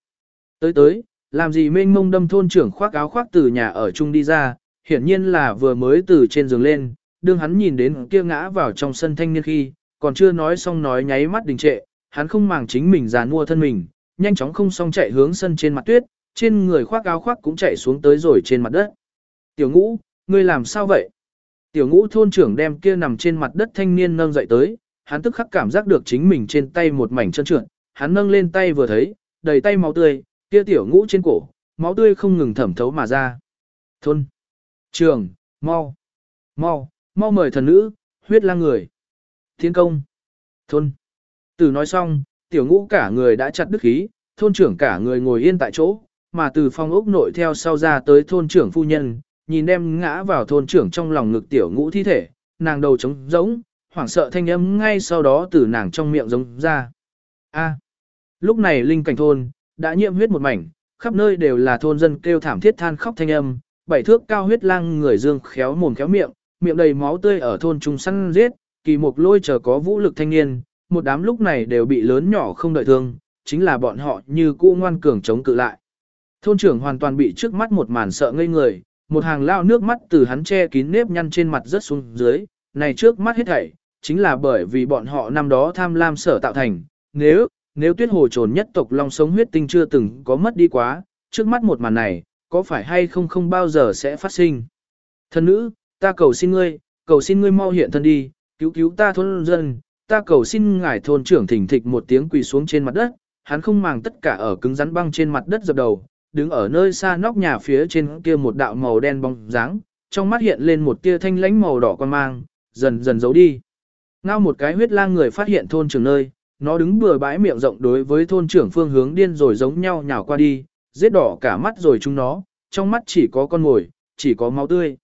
Tới tới, làm gì mênh mông đâm thôn trưởng khoác áo khoác từ nhà ở chung đi ra, hiển nhiên là vừa mới từ trên giường lên, đương hắn nhìn đến kia ngã vào trong sân thanh niên khi, còn chưa nói xong nói nháy mắt đình trệ, hắn không màng chính mình già mua thân mình, nhanh chóng không xong chạy hướng sân trên mặt tuyết, trên người khoác áo khoác cũng chạy xuống tới rồi trên mặt đất. Tiểu ngũ, ngươi làm sao vậy? Tiểu ngũ thôn trưởng đem kia nằm trên mặt đất thanh niên nâng dậy tới, hắn tức khắc cảm giác được chính mình trên tay một mảnh chân trượt, hắn nâng lên tay vừa thấy, đầy tay máu tươi, kia tiểu ngũ trên cổ, máu tươi không ngừng thẩm thấu mà ra. Thôn, trường, mau, mau, mau mời thần nữ, huyết lang người. Thiên công, thôn. Từ nói xong, tiểu ngũ cả người đã chặt đứt khí, thôn trưởng cả người ngồi yên tại chỗ, mà từ phong ốc nội theo sau ra tới thôn trưởng phu nhân, nhìn đem ngã vào thôn trưởng trong lòng ngực tiểu ngũ thi thể, nàng đầu trống giống, hoảng sợ thanh âm ngay sau đó từ nàng trong miệng giống ra. A. lúc này linh cảnh thôn, đã nhiễm huyết một mảnh, khắp nơi đều là thôn dân kêu thảm thiết than khóc thanh âm, bảy thước cao huyết lang người dương khéo mồm khéo miệng, miệng đầy máu tươi ở thôn trung săn giết, kỳ mục lôi chờ có vũ lực thanh niên, một đám lúc này đều bị lớn nhỏ không đợi thương, chính là bọn họ như cũ ngoan cường chống cự lại. Thôn trưởng hoàn toàn bị trước mắt một màn sợ ngây người, một hàng lao nước mắt từ hắn che kín nếp nhăn trên mặt rất xuống dưới, này trước mắt hết thảy, chính là bởi vì bọn họ năm đó tham lam sở tạo thành, nếu, nếu tuyết hồ trồn nhất tộc long sống huyết tinh chưa từng có mất đi quá, trước mắt một màn này, có phải hay không không bao giờ sẽ phát sinh. Thân nữ, ta cầu xin ngươi, cầu xin ngươi mau hiện thân đi, cứu cứu ta thôn dân, ta cầu xin ngài thôn trưởng thỉnh thịch một tiếng quỳ xuống trên mặt đất, hắn không màng tất cả ở cứng rắn băng trên mặt đất dập đầu, đứng ở nơi xa nóc nhà phía trên kia một đạo màu đen bóng dáng, trong mắt hiện lên một tia thanh lãnh màu đỏ quan mang, dần dần giấu đi. Ngao một cái huyết lang người phát hiện thôn trưởng nơi, nó đứng bừa bãi miệng rộng đối với thôn trưởng phương hướng điên rồi giống nhau nhào qua đi, giết đỏ cả mắt rồi chúng nó, trong mắt chỉ có con ngồi, chỉ có máu tươi.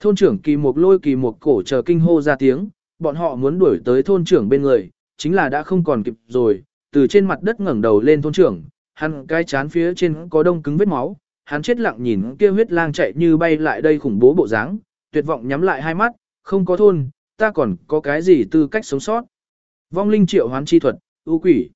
Thôn trưởng kỳ một lôi kỳ một cổ chờ kinh hô ra tiếng, bọn họ muốn đuổi tới thôn trưởng bên người, chính là đã không còn kịp rồi, từ trên mặt đất ngẩng đầu lên thôn trưởng, hắn cái chán phía trên có đông cứng vết máu, hắn chết lặng nhìn kia huyết lang chạy như bay lại đây khủng bố bộ dáng, tuyệt vọng nhắm lại hai mắt, không có thôn, ta còn có cái gì tư cách sống sót. Vong linh triệu hoán chi thuật, ưu quỷ.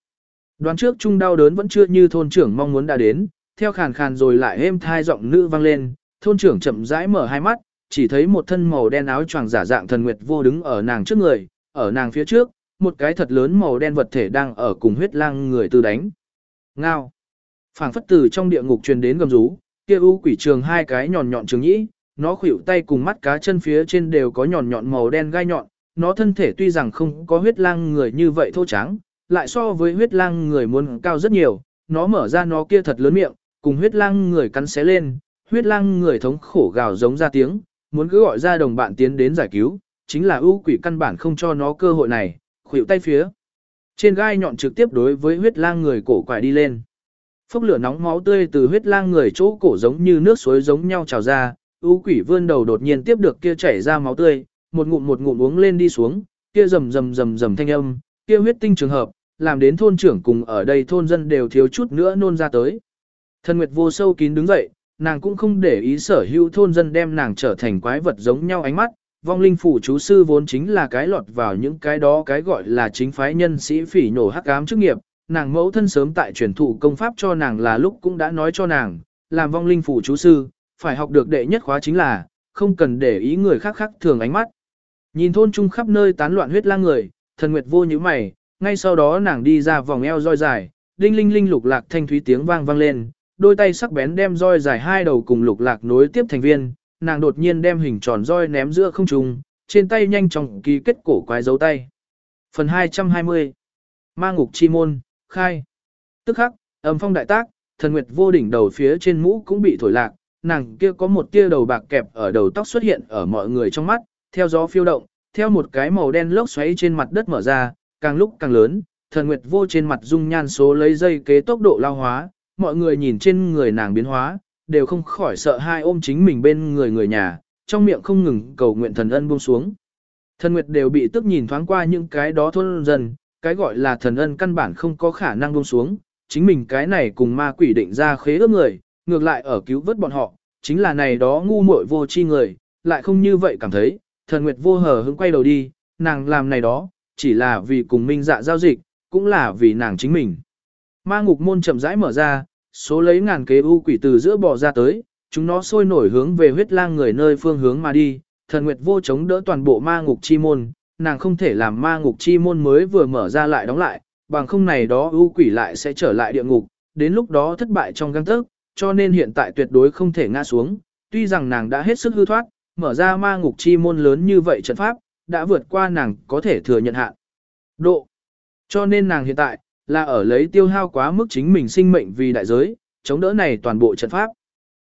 Đoán trước chung đau đớn vẫn chưa như thôn trưởng mong muốn đã đến, theo khàn khàn rồi lại êm thai giọng nữ vang lên, thôn trưởng chậm rãi mở hai mắt, chỉ thấy một thân màu đen áo choàng giả dạng thần nguyệt vô đứng ở nàng trước người, ở nàng phía trước, một cái thật lớn màu đen vật thể đang ở cùng huyết lang người tư đánh. Ngao. Phảng phất từ trong địa ngục truyền đến gầm rú, kia u quỷ trường hai cái nhọn nhọn trường nhĩ, nó khuỷu tay cùng mắt cá chân phía trên đều có nhọn nhọn màu đen gai nhọn, nó thân thể tuy rằng không có huyết lang người như vậy thô trắng, lại so với huyết lang người muốn cao rất nhiều, nó mở ra nó kia thật lớn miệng, cùng huyết lang người cắn xé lên, huyết lang người thống khổ gào giống ra tiếng, muốn cứ gọi ra đồng bạn tiến đến giải cứu, chính là ưu quỷ căn bản không cho nó cơ hội này, khuỷu tay phía. Trên gai nhọn trực tiếp đối với huyết lang người cổ quải đi lên. Phốc lửa nóng máu tươi từ huyết lang người chỗ cổ giống như nước suối giống nhau trào ra, ưu quỷ vươn đầu đột nhiên tiếp được kia chảy ra máu tươi, một ngụm một ngụm uống lên đi xuống, kia rầm rầm rầm rầm thanh âm, kia huyết tinh trường hợp, làm đến thôn trưởng cùng ở đây thôn dân đều thiếu chút nữa nôn ra tới. Thần Nguyệt vô sâu kín đứng dậy, nàng cũng không để ý sở hữu thôn dân đem nàng trở thành quái vật giống nhau ánh mắt, vong linh phủ chú sư vốn chính là cái lọt vào những cái đó cái gọi là chính phái nhân sĩ phỉ nổ hắc ám chức nghiệp, nàng mẫu thân sớm tại truyền thụ công pháp cho nàng là lúc cũng đã nói cho nàng, làm vong linh phủ chú sư, phải học được đệ nhất khóa chính là, không cần để ý người khác khác thường ánh mắt. Nhìn thôn trung khắp nơi tán loạn huyết lang người, thần nguyệt vô như mày, ngay sau đó nàng đi ra vòng eo roi dài, đinh linh linh lục lạc thanh thúy tiếng vang vang lên, đôi tay sắc bén đem roi dài hai đầu cùng lục lạc nối tiếp thành viên, nàng đột nhiên đem hình tròn roi ném giữa không trung, trên tay nhanh chóng ký kết cổ quái dấu tay. Phần 220 Ma ngục chi môn, khai. Tức khắc, âm phong đại tác, thần nguyệt vô đỉnh đầu phía trên mũ cũng bị thổi lạc, nàng kia có một tia đầu bạc kẹp ở đầu tóc xuất hiện ở mọi người trong mắt, theo gió phiêu động, theo một cái màu đen lốc xoáy trên mặt đất mở ra, càng lúc càng lớn, thần nguyệt vô trên mặt dung nhan số lấy dây kế tốc độ lao hóa, mọi người nhìn trên người nàng biến hóa, đều không khỏi sợ hai ôm chính mình bên người người nhà, trong miệng không ngừng cầu nguyện thần ân buông xuống. Thần nguyệt đều bị tức nhìn thoáng qua những cái đó thôn dần, cái gọi là thần ân căn bản không có khả năng buông xuống, chính mình cái này cùng ma quỷ định ra khế ước người, ngược lại ở cứu vớt bọn họ, chính là này đó ngu muội vô chi người, lại không như vậy cảm thấy, thần nguyệt vô hờ hững quay đầu đi, nàng làm này đó, chỉ là vì cùng minh dạ giao dịch, cũng là vì nàng chính mình. Ma ngục môn chậm rãi mở ra, số lấy ngàn kế u quỷ từ giữa bò ra tới, chúng nó sôi nổi hướng về huyết lang người nơi phương hướng mà đi, thần nguyệt vô chống đỡ toàn bộ ma ngục chi môn, nàng không thể làm ma ngục chi môn mới vừa mở ra lại đóng lại, bằng không này đó u quỷ lại sẽ trở lại địa ngục, đến lúc đó thất bại trong găng tức, cho nên hiện tại tuyệt đối không thể ngã xuống, tuy rằng nàng đã hết sức hư thoát, mở ra ma ngục chi môn lớn như vậy trận pháp, đã vượt qua nàng có thể thừa nhận hạn. Độ. Cho nên nàng hiện tại, là ở lấy tiêu hao quá mức chính mình sinh mệnh vì đại giới, chống đỡ này toàn bộ trận pháp.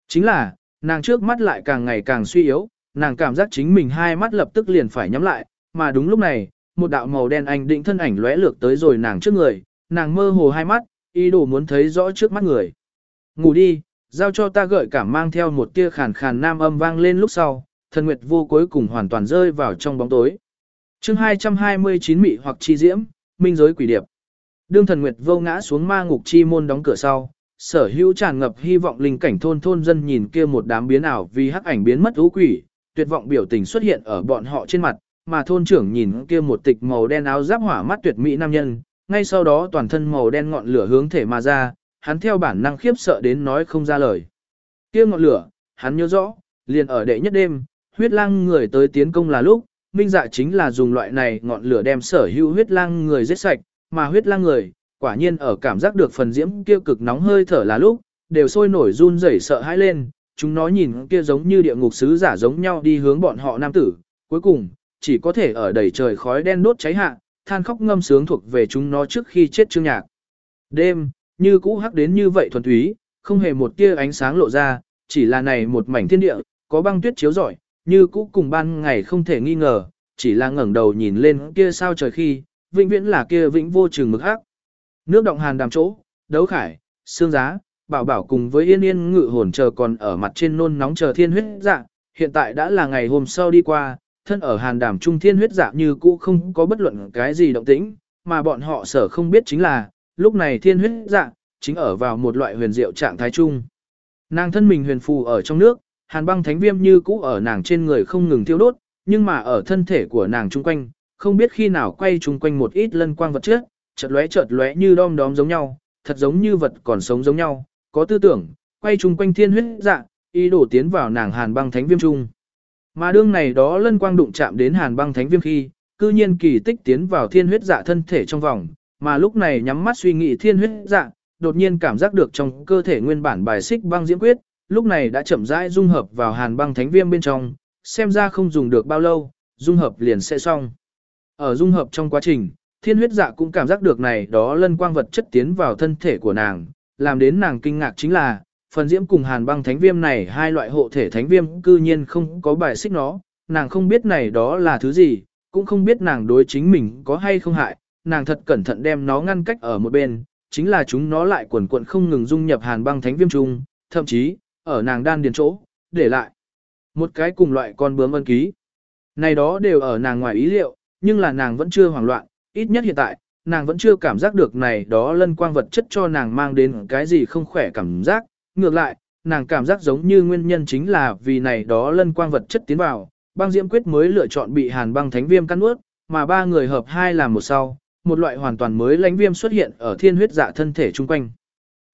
Chính là, nàng trước mắt lại càng ngày càng suy yếu, nàng cảm giác chính mình hai mắt lập tức liền phải nhắm lại, mà đúng lúc này, một đạo màu đen ảnh định thân ảnh lóe lược tới rồi nàng trước người, nàng mơ hồ hai mắt, ý đồ muốn thấy rõ trước mắt người. Ngủ đi, giao cho ta gợi cảm mang theo một tia khàn khàn nam âm vang lên lúc sau, thần nguyệt vô cuối cùng hoàn toàn rơi vào trong bóng tối. chương 229 mị hoặc chi diễm, minh giới quỷ điệp. Đương thần nguyệt vô ngã xuống ma ngục chi môn đóng cửa sau, sở hữu tràn ngập hy vọng linh cảnh thôn thôn dân nhìn kia một đám biến ảo vì hắc ảnh biến mất ú quỷ, tuyệt vọng biểu tình xuất hiện ở bọn họ trên mặt, mà thôn trưởng nhìn kia một tịch màu đen áo giáp hỏa mắt tuyệt mỹ nam nhân, ngay sau đó toàn thân màu đen ngọn lửa hướng thể mà ra, hắn theo bản năng khiếp sợ đến nói không ra lời. Kia ngọn lửa, hắn nhớ rõ, liền ở đệ nhất đêm, huyết lang người tới tiến công là lúc, minh dạ chính là dùng loại này ngọn lửa đem sở hữu huyết lang người giết sạch, mà huyết lang người, quả nhiên ở cảm giác được phần diễm kia cực nóng hơi thở là lúc, đều sôi nổi run rẩy sợ hãi lên, chúng nó nhìn kia giống như địa ngục sứ giả giống nhau đi hướng bọn họ nam tử, cuối cùng, chỉ có thể ở đầy trời khói đen đốt cháy hạ, than khóc ngâm sướng thuộc về chúng nó trước khi chết chương nhạc. Đêm, như cũ hắc đến như vậy thuần túy, không hề một tia ánh sáng lộ ra, chỉ là này một mảnh thiên địa, có băng tuyết chiếu rọi, như cũ cùng ban ngày không thể nghi ngờ, chỉ là ngẩng đầu nhìn lên kia sao trời khi, vĩnh viễn là kia vĩnh vô trường mực hắc. Nước động hàn đàm chỗ, đấu khải, xương giá, bảo bảo cùng với yên yên ngự hồn chờ còn ở mặt trên nôn nóng chờ thiên huyết dạ, hiện tại đã là ngày hôm sau đi qua, thân ở hàn đàm trung thiên huyết dạ như cũ không có bất luận cái gì động tĩnh, mà bọn họ sở không biết chính là, lúc này thiên huyết dạ, chính ở vào một loại huyền diệu trạng thái chung. Nàng thân mình huyền phù ở trong nước, hàn băng thánh viêm như cũ ở nàng trên người không ngừng tiêu đốt, nhưng mà ở thân thể của nàng chung quanh, không biết khi nào quay chung quanh một ít lân quang vật trước, chợt lóe chợt lóe như đom đóm giống nhau, thật giống như vật còn sống giống nhau, có tư tưởng, quay chung quanh thiên huyết dạ, ý đồ tiến vào nàng hàn băng thánh viêm trung. Mà đương này đó lân quang đụng chạm đến hàn băng thánh viêm khi, cư nhiên kỳ tích tiến vào thiên huyết dạ thân thể trong vòng, mà lúc này nhắm mắt suy nghĩ thiên huyết dạ, đột nhiên cảm giác được trong cơ thể nguyên bản bài xích băng diễm quyết, lúc này đã chậm rãi dung hợp vào hàn băng thánh viêm bên trong, xem ra không dùng được bao lâu, dung hợp liền sẽ xong. Ở dung hợp trong quá trình, thiên huyết dạ cũng cảm giác được này đó lân quang vật chất tiến vào thân thể của nàng, làm đến nàng kinh ngạc chính là, phần diễm cùng hàn băng thánh viêm này hai loại hộ thể thánh viêm cư nhiên không có bài xích nó, nàng không biết này đó là thứ gì, cũng không biết nàng đối chính mình có hay không hại, nàng thật cẩn thận đem nó ngăn cách ở một bên, chính là chúng nó lại quần quận không ngừng dung nhập hàn băng thánh viêm chung, thậm chí, ở nàng đan điền chỗ, để lại một cái cùng loại con bướm ân ký. Này đó đều ở nàng ngoài ý liệu, nhưng là nàng vẫn chưa hoảng loạn, ít nhất hiện tại, nàng vẫn chưa cảm giác được này đó lân quang vật chất cho nàng mang đến cái gì không khỏe cảm giác, ngược lại, nàng cảm giác giống như nguyên nhân chính là vì này đó lân quang vật chất tiến vào, băng diễm quyết mới lựa chọn bị hàn băng thánh viêm cắn nuốt, mà ba người hợp hai làm một sau, một loại hoàn toàn mới lãnh viêm xuất hiện ở thiên huyết dạ thân thể chung quanh.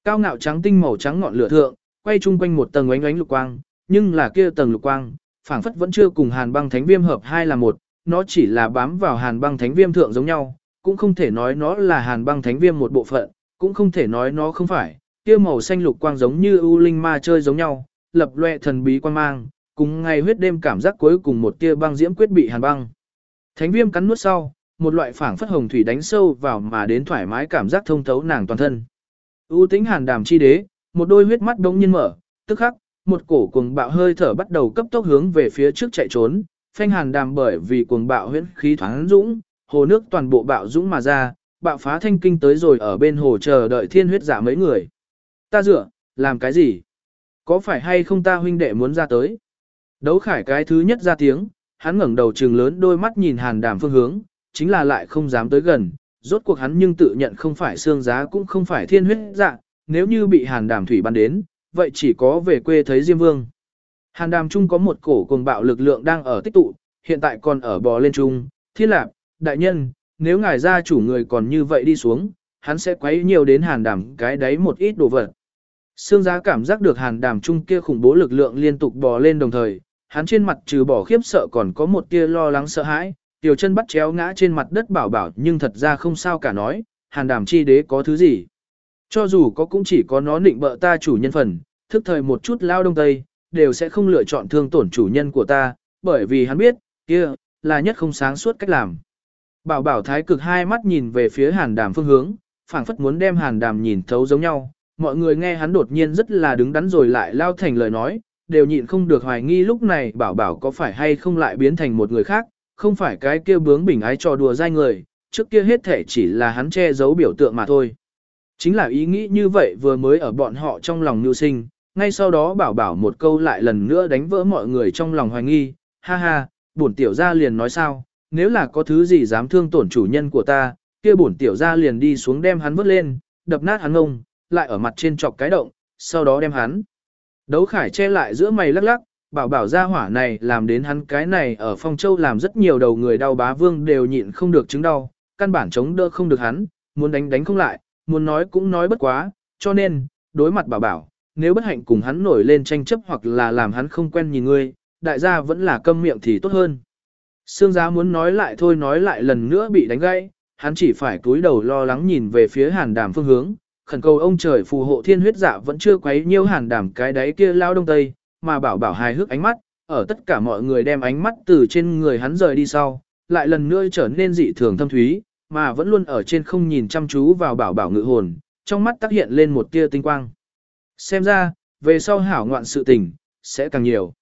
Cao ngạo trắng tinh màu trắng ngọn lửa thượng, quay chung quanh một tầng ánh ánh lục quang, nhưng là kia tầng lục quang, phảng phất vẫn chưa cùng hàn băng thánh viêm hợp hai là một, nó chỉ là bám vào hàn băng thánh viêm thượng giống nhau, cũng không thể nói nó là hàn băng thánh viêm một bộ phận, cũng không thể nói nó không phải, kia màu xanh lục quang giống như U linh ma chơi giống nhau, lập loè thần bí quang mang, cùng ngày huyết đêm cảm giác cuối cùng một tia băng diễm quyết bị hàn băng. Thánh viêm cắn nuốt sau, một loại phảng phất hồng thủy đánh sâu vào mà đến thoải mái cảm giác thông thấu nàng toàn thân. U tính hàn đàm chi đế, một đôi huyết mắt đống nhiên mở, tức khắc, một cổ cuồng bạo hơi thở bắt đầu cấp tốc hướng về phía trước chạy trốn, phanh hàn đàm bởi vì cuồng bạo huyễn khí thoáng dũng, hồ nước toàn bộ bạo dũng mà ra, bạo phá thanh kinh tới rồi ở bên hồ chờ đợi thiên huyết giả mấy người. Ta dựa, làm cái gì? Có phải hay không ta huynh đệ muốn ra tới? Đấu khải cái thứ nhất ra tiếng, hắn ngẩng đầu trừng lớn đôi mắt nhìn hàn đàm phương hướng, chính là lại không dám tới gần, rốt cuộc hắn nhưng tự nhận không phải xương giá cũng không phải thiên huyết dạ, nếu như bị hàn đàm thủy ban đến, vậy chỉ có về quê thấy Diêm Vương. Hàn đàm chung có một cổ cuồng bạo lực lượng đang ở tích tụ, hiện tại còn ở bò lên chung, thiên lạc, đại nhân, nếu ngài gia chủ người còn như vậy đi xuống, hắn sẽ quấy nhiều đến hàn đàm cái đấy một ít đồ vật. Sương giá cảm giác được hàn đàm chung kia khủng bố lực lượng liên tục bò lên đồng thời, hắn trên mặt trừ bỏ khiếp sợ còn có một tia lo lắng sợ hãi, tiểu chân bắt chéo ngã trên mặt đất bảo bảo nhưng thật ra không sao cả nói, hàn đàm chi đế có thứ gì. Cho dù có cũng chỉ có nó định bợ ta chủ nhân phần, thức thời một chút lao đông tây, đều sẽ không lựa chọn thương tổn chủ nhân của ta, bởi vì hắn biết, kia, là nhất không sáng suốt cách làm. Bảo bảo thái cực hai mắt nhìn về phía hàn đàm phương hướng, phảng phất muốn đem hàn đàm nhìn thấu giống nhau, mọi người nghe hắn đột nhiên rất là đứng đắn rồi lại lao thành lời nói, đều nhịn không được hoài nghi lúc này bảo bảo có phải hay không lại biến thành một người khác, không phải cái kia bướng bình ái trò đùa dai người, trước kia hết thể chỉ là hắn che giấu biểu tượng mà thôi. Chính là ý nghĩ như vậy vừa mới ở bọn họ trong lòng nưu sinh, ngay sau đó bảo bảo một câu lại lần nữa đánh vỡ mọi người trong lòng hoài nghi, ha ha, bổn tiểu gia liền nói sao, nếu là có thứ gì dám thương tổn chủ nhân của ta, kia bổn tiểu gia liền đi xuống đem hắn vứt lên, đập nát hắn ngông, lại ở mặt trên chọc cái động, sau đó đem hắn. Đấu khải che lại giữa mày lắc lắc, bảo bảo gia hỏa này làm đến hắn cái này ở phong châu làm rất nhiều đầu người đau bá vương đều nhịn không được chứng đau, căn bản chống đỡ không được hắn, muốn đánh đánh không lại, muốn nói cũng nói bất quá, cho nên, đối mặt bảo bảo, nếu bất hạnh cùng hắn nổi lên tranh chấp hoặc là làm hắn không quen nhìn ngươi, đại gia vẫn là câm miệng thì tốt hơn. Sương giá muốn nói lại thôi nói lại lần nữa bị đánh gãy, hắn chỉ phải cúi đầu lo lắng nhìn về phía hàn đàm phương hướng, khẩn cầu ông trời phù hộ thiên huyết dạ vẫn chưa quấy nhiêu hàn đàm cái đáy kia lao đông tây, mà bảo bảo hài hước ánh mắt, ở tất cả mọi người đem ánh mắt từ trên người hắn rời đi sau, lại lần nữa trở nên dị thường thâm thúy, mà vẫn luôn ở trên không nhìn chăm chú vào bảo bảo ngự hồn, trong mắt tác hiện lên một tia tinh quang. Xem ra, về sau hảo ngoạn sự tình, sẽ càng nhiều.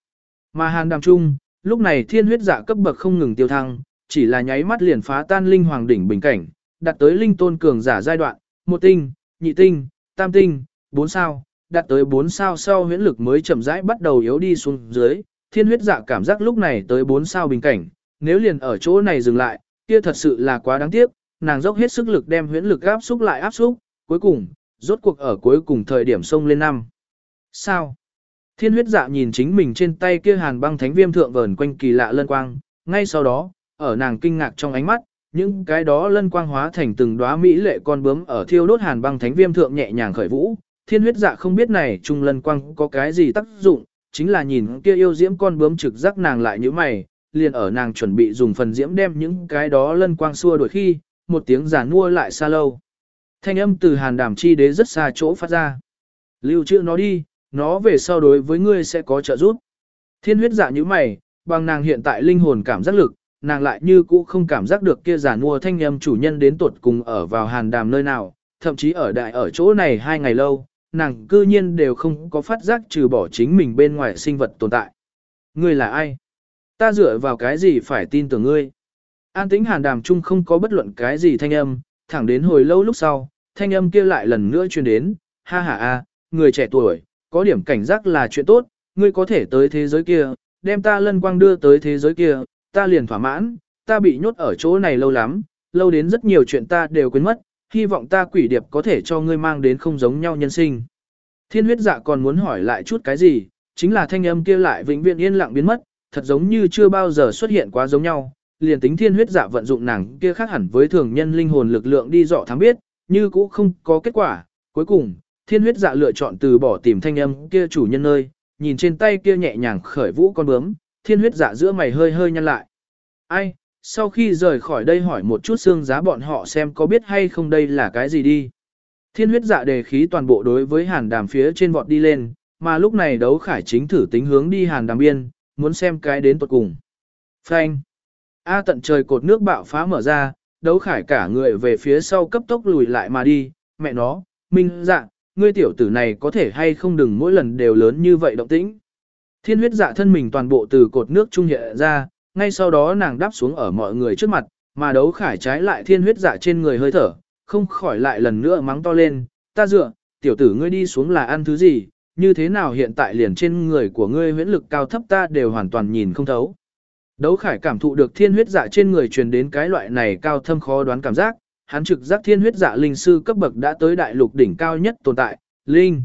Mà hàn đàm chung lúc này thiên huyết dạ cấp bậc không ngừng tiêu thăng, chỉ là nháy mắt liền phá tan linh hoàng đỉnh bình cảnh, đạt tới linh tôn cường giả giai đoạn, một tinh, nhị tinh, tam tinh, bốn sao, đạt tới bốn sao sau huyễn lực mới chậm rãi bắt đầu yếu đi xuống dưới, thiên huyết dạ cảm giác lúc này tới bốn sao bình cảnh, nếu liền ở chỗ này dừng lại, kia thật sự là quá đáng tiếc, nàng dốc hết sức lực đem huyễn lực áp xúc lại áp xúc, cuối cùng, rốt cuộc ở cuối cùng thời điểm sông lên năm. Sao? Thiên huyết dạ nhìn chính mình trên tay kia hàn băng thánh viêm thượng vờn quanh kỳ lạ lân quang, ngay sau đó, ở nàng kinh ngạc trong ánh mắt, những cái đó lân quang hóa thành từng đóa mỹ lệ con bướm ở thiêu đốt hàn băng thánh viêm thượng nhẹ nhàng khởi vũ. Thiên huyết dạ không biết này trung lân quang có cái gì tác dụng, chính là nhìn kia yêu diễm con bướm trực giác nàng lại như mày, liền ở nàng chuẩn bị dùng phần diễm đem những cái đó lân quang xua đuổi khi, một tiếng giả nua lại xa lâu. Thanh âm từ hàn đàm chi đế rất xa chỗ phát ra. Lưu trữ nó đi, nó về sau đối với ngươi sẽ có trợ giúp. Thiên huyết dạ như mày, bằng nàng hiện tại linh hồn cảm giác lực, nàng lại như cũ không cảm giác được kia giả mua thanh âm chủ nhân đến tuột cùng ở vào hàn đàm nơi nào, thậm chí ở đại ở chỗ này hai ngày lâu, nàng cư nhiên đều không có phát giác trừ bỏ chính mình bên ngoài sinh vật tồn tại. Ngươi là ai? Ta dựa vào cái gì phải tin tưởng ngươi? An tĩnh hàn đàm chung không có bất luận cái gì thanh âm, thẳng đến hồi lâu lúc sau, thanh âm kia lại lần nữa truyền đến, ha ha a, người trẻ tuổi, có điểm cảnh giác là chuyện tốt, ngươi có thể tới thế giới kia, đem ta lân quang đưa tới thế giới kia, ta liền thỏa mãn, ta bị nhốt ở chỗ này lâu lắm, lâu đến rất nhiều chuyện ta đều quên mất, hy vọng ta quỷ điệp có thể cho ngươi mang đến không giống nhau nhân sinh. Thiên huyết dạ còn muốn hỏi lại chút cái gì, chính là thanh âm kia lại vĩnh viễn yên lặng biến mất, thật giống như chưa bao giờ xuất hiện quá giống nhau. Liền tính thiên huyết dạ vận dụng nàng kia khác hẳn với thường nhân linh hồn lực lượng đi dọ thám biết, như cũ không có kết quả. Cuối cùng, thiên huyết dạ lựa chọn từ bỏ tìm thanh âm kia chủ nhân nơi, nhìn trên tay kia nhẹ nhàng khởi vũ con bướm, thiên huyết dạ giữa mày hơi hơi nhăn lại. Ai, sau khi rời khỏi đây hỏi một chút xương giá bọn họ xem có biết hay không đây là cái gì đi. Thiên huyết dạ đề khí toàn bộ đối với hàn đàm phía trên vọt đi lên, mà lúc này đấu khải chính thử tính hướng đi hàn đàm biên, muốn xem cái đến tuột cùng. Phanh. A tận trời cột nước bạo phá mở ra, đấu khải cả người về phía sau cấp tốc lùi lại mà đi, mẹ nó, minh dạ, ngươi tiểu tử này có thể hay không đừng mỗi lần đều lớn như vậy động tĩnh. Thiên huyết dạ thân mình toàn bộ từ cột nước trung hiện ra, ngay sau đó nàng đáp xuống ở mọi người trước mặt, mà đấu khải trái lại thiên huyết dạ trên người hơi thở, không khỏi lại lần nữa mắng to lên, ta dựa, tiểu tử ngươi đi xuống là ăn thứ gì, như thế nào hiện tại liền trên người của ngươi huyễn lực cao thấp ta đều hoàn toàn nhìn không thấu. Đấu khải cảm thụ được thiên huyết dạ trên người truyền đến cái loại này cao thâm khó đoán cảm giác, hắn trực giác thiên huyết dạ linh sư cấp bậc đã tới đại lục đỉnh cao nhất tồn tại, linh.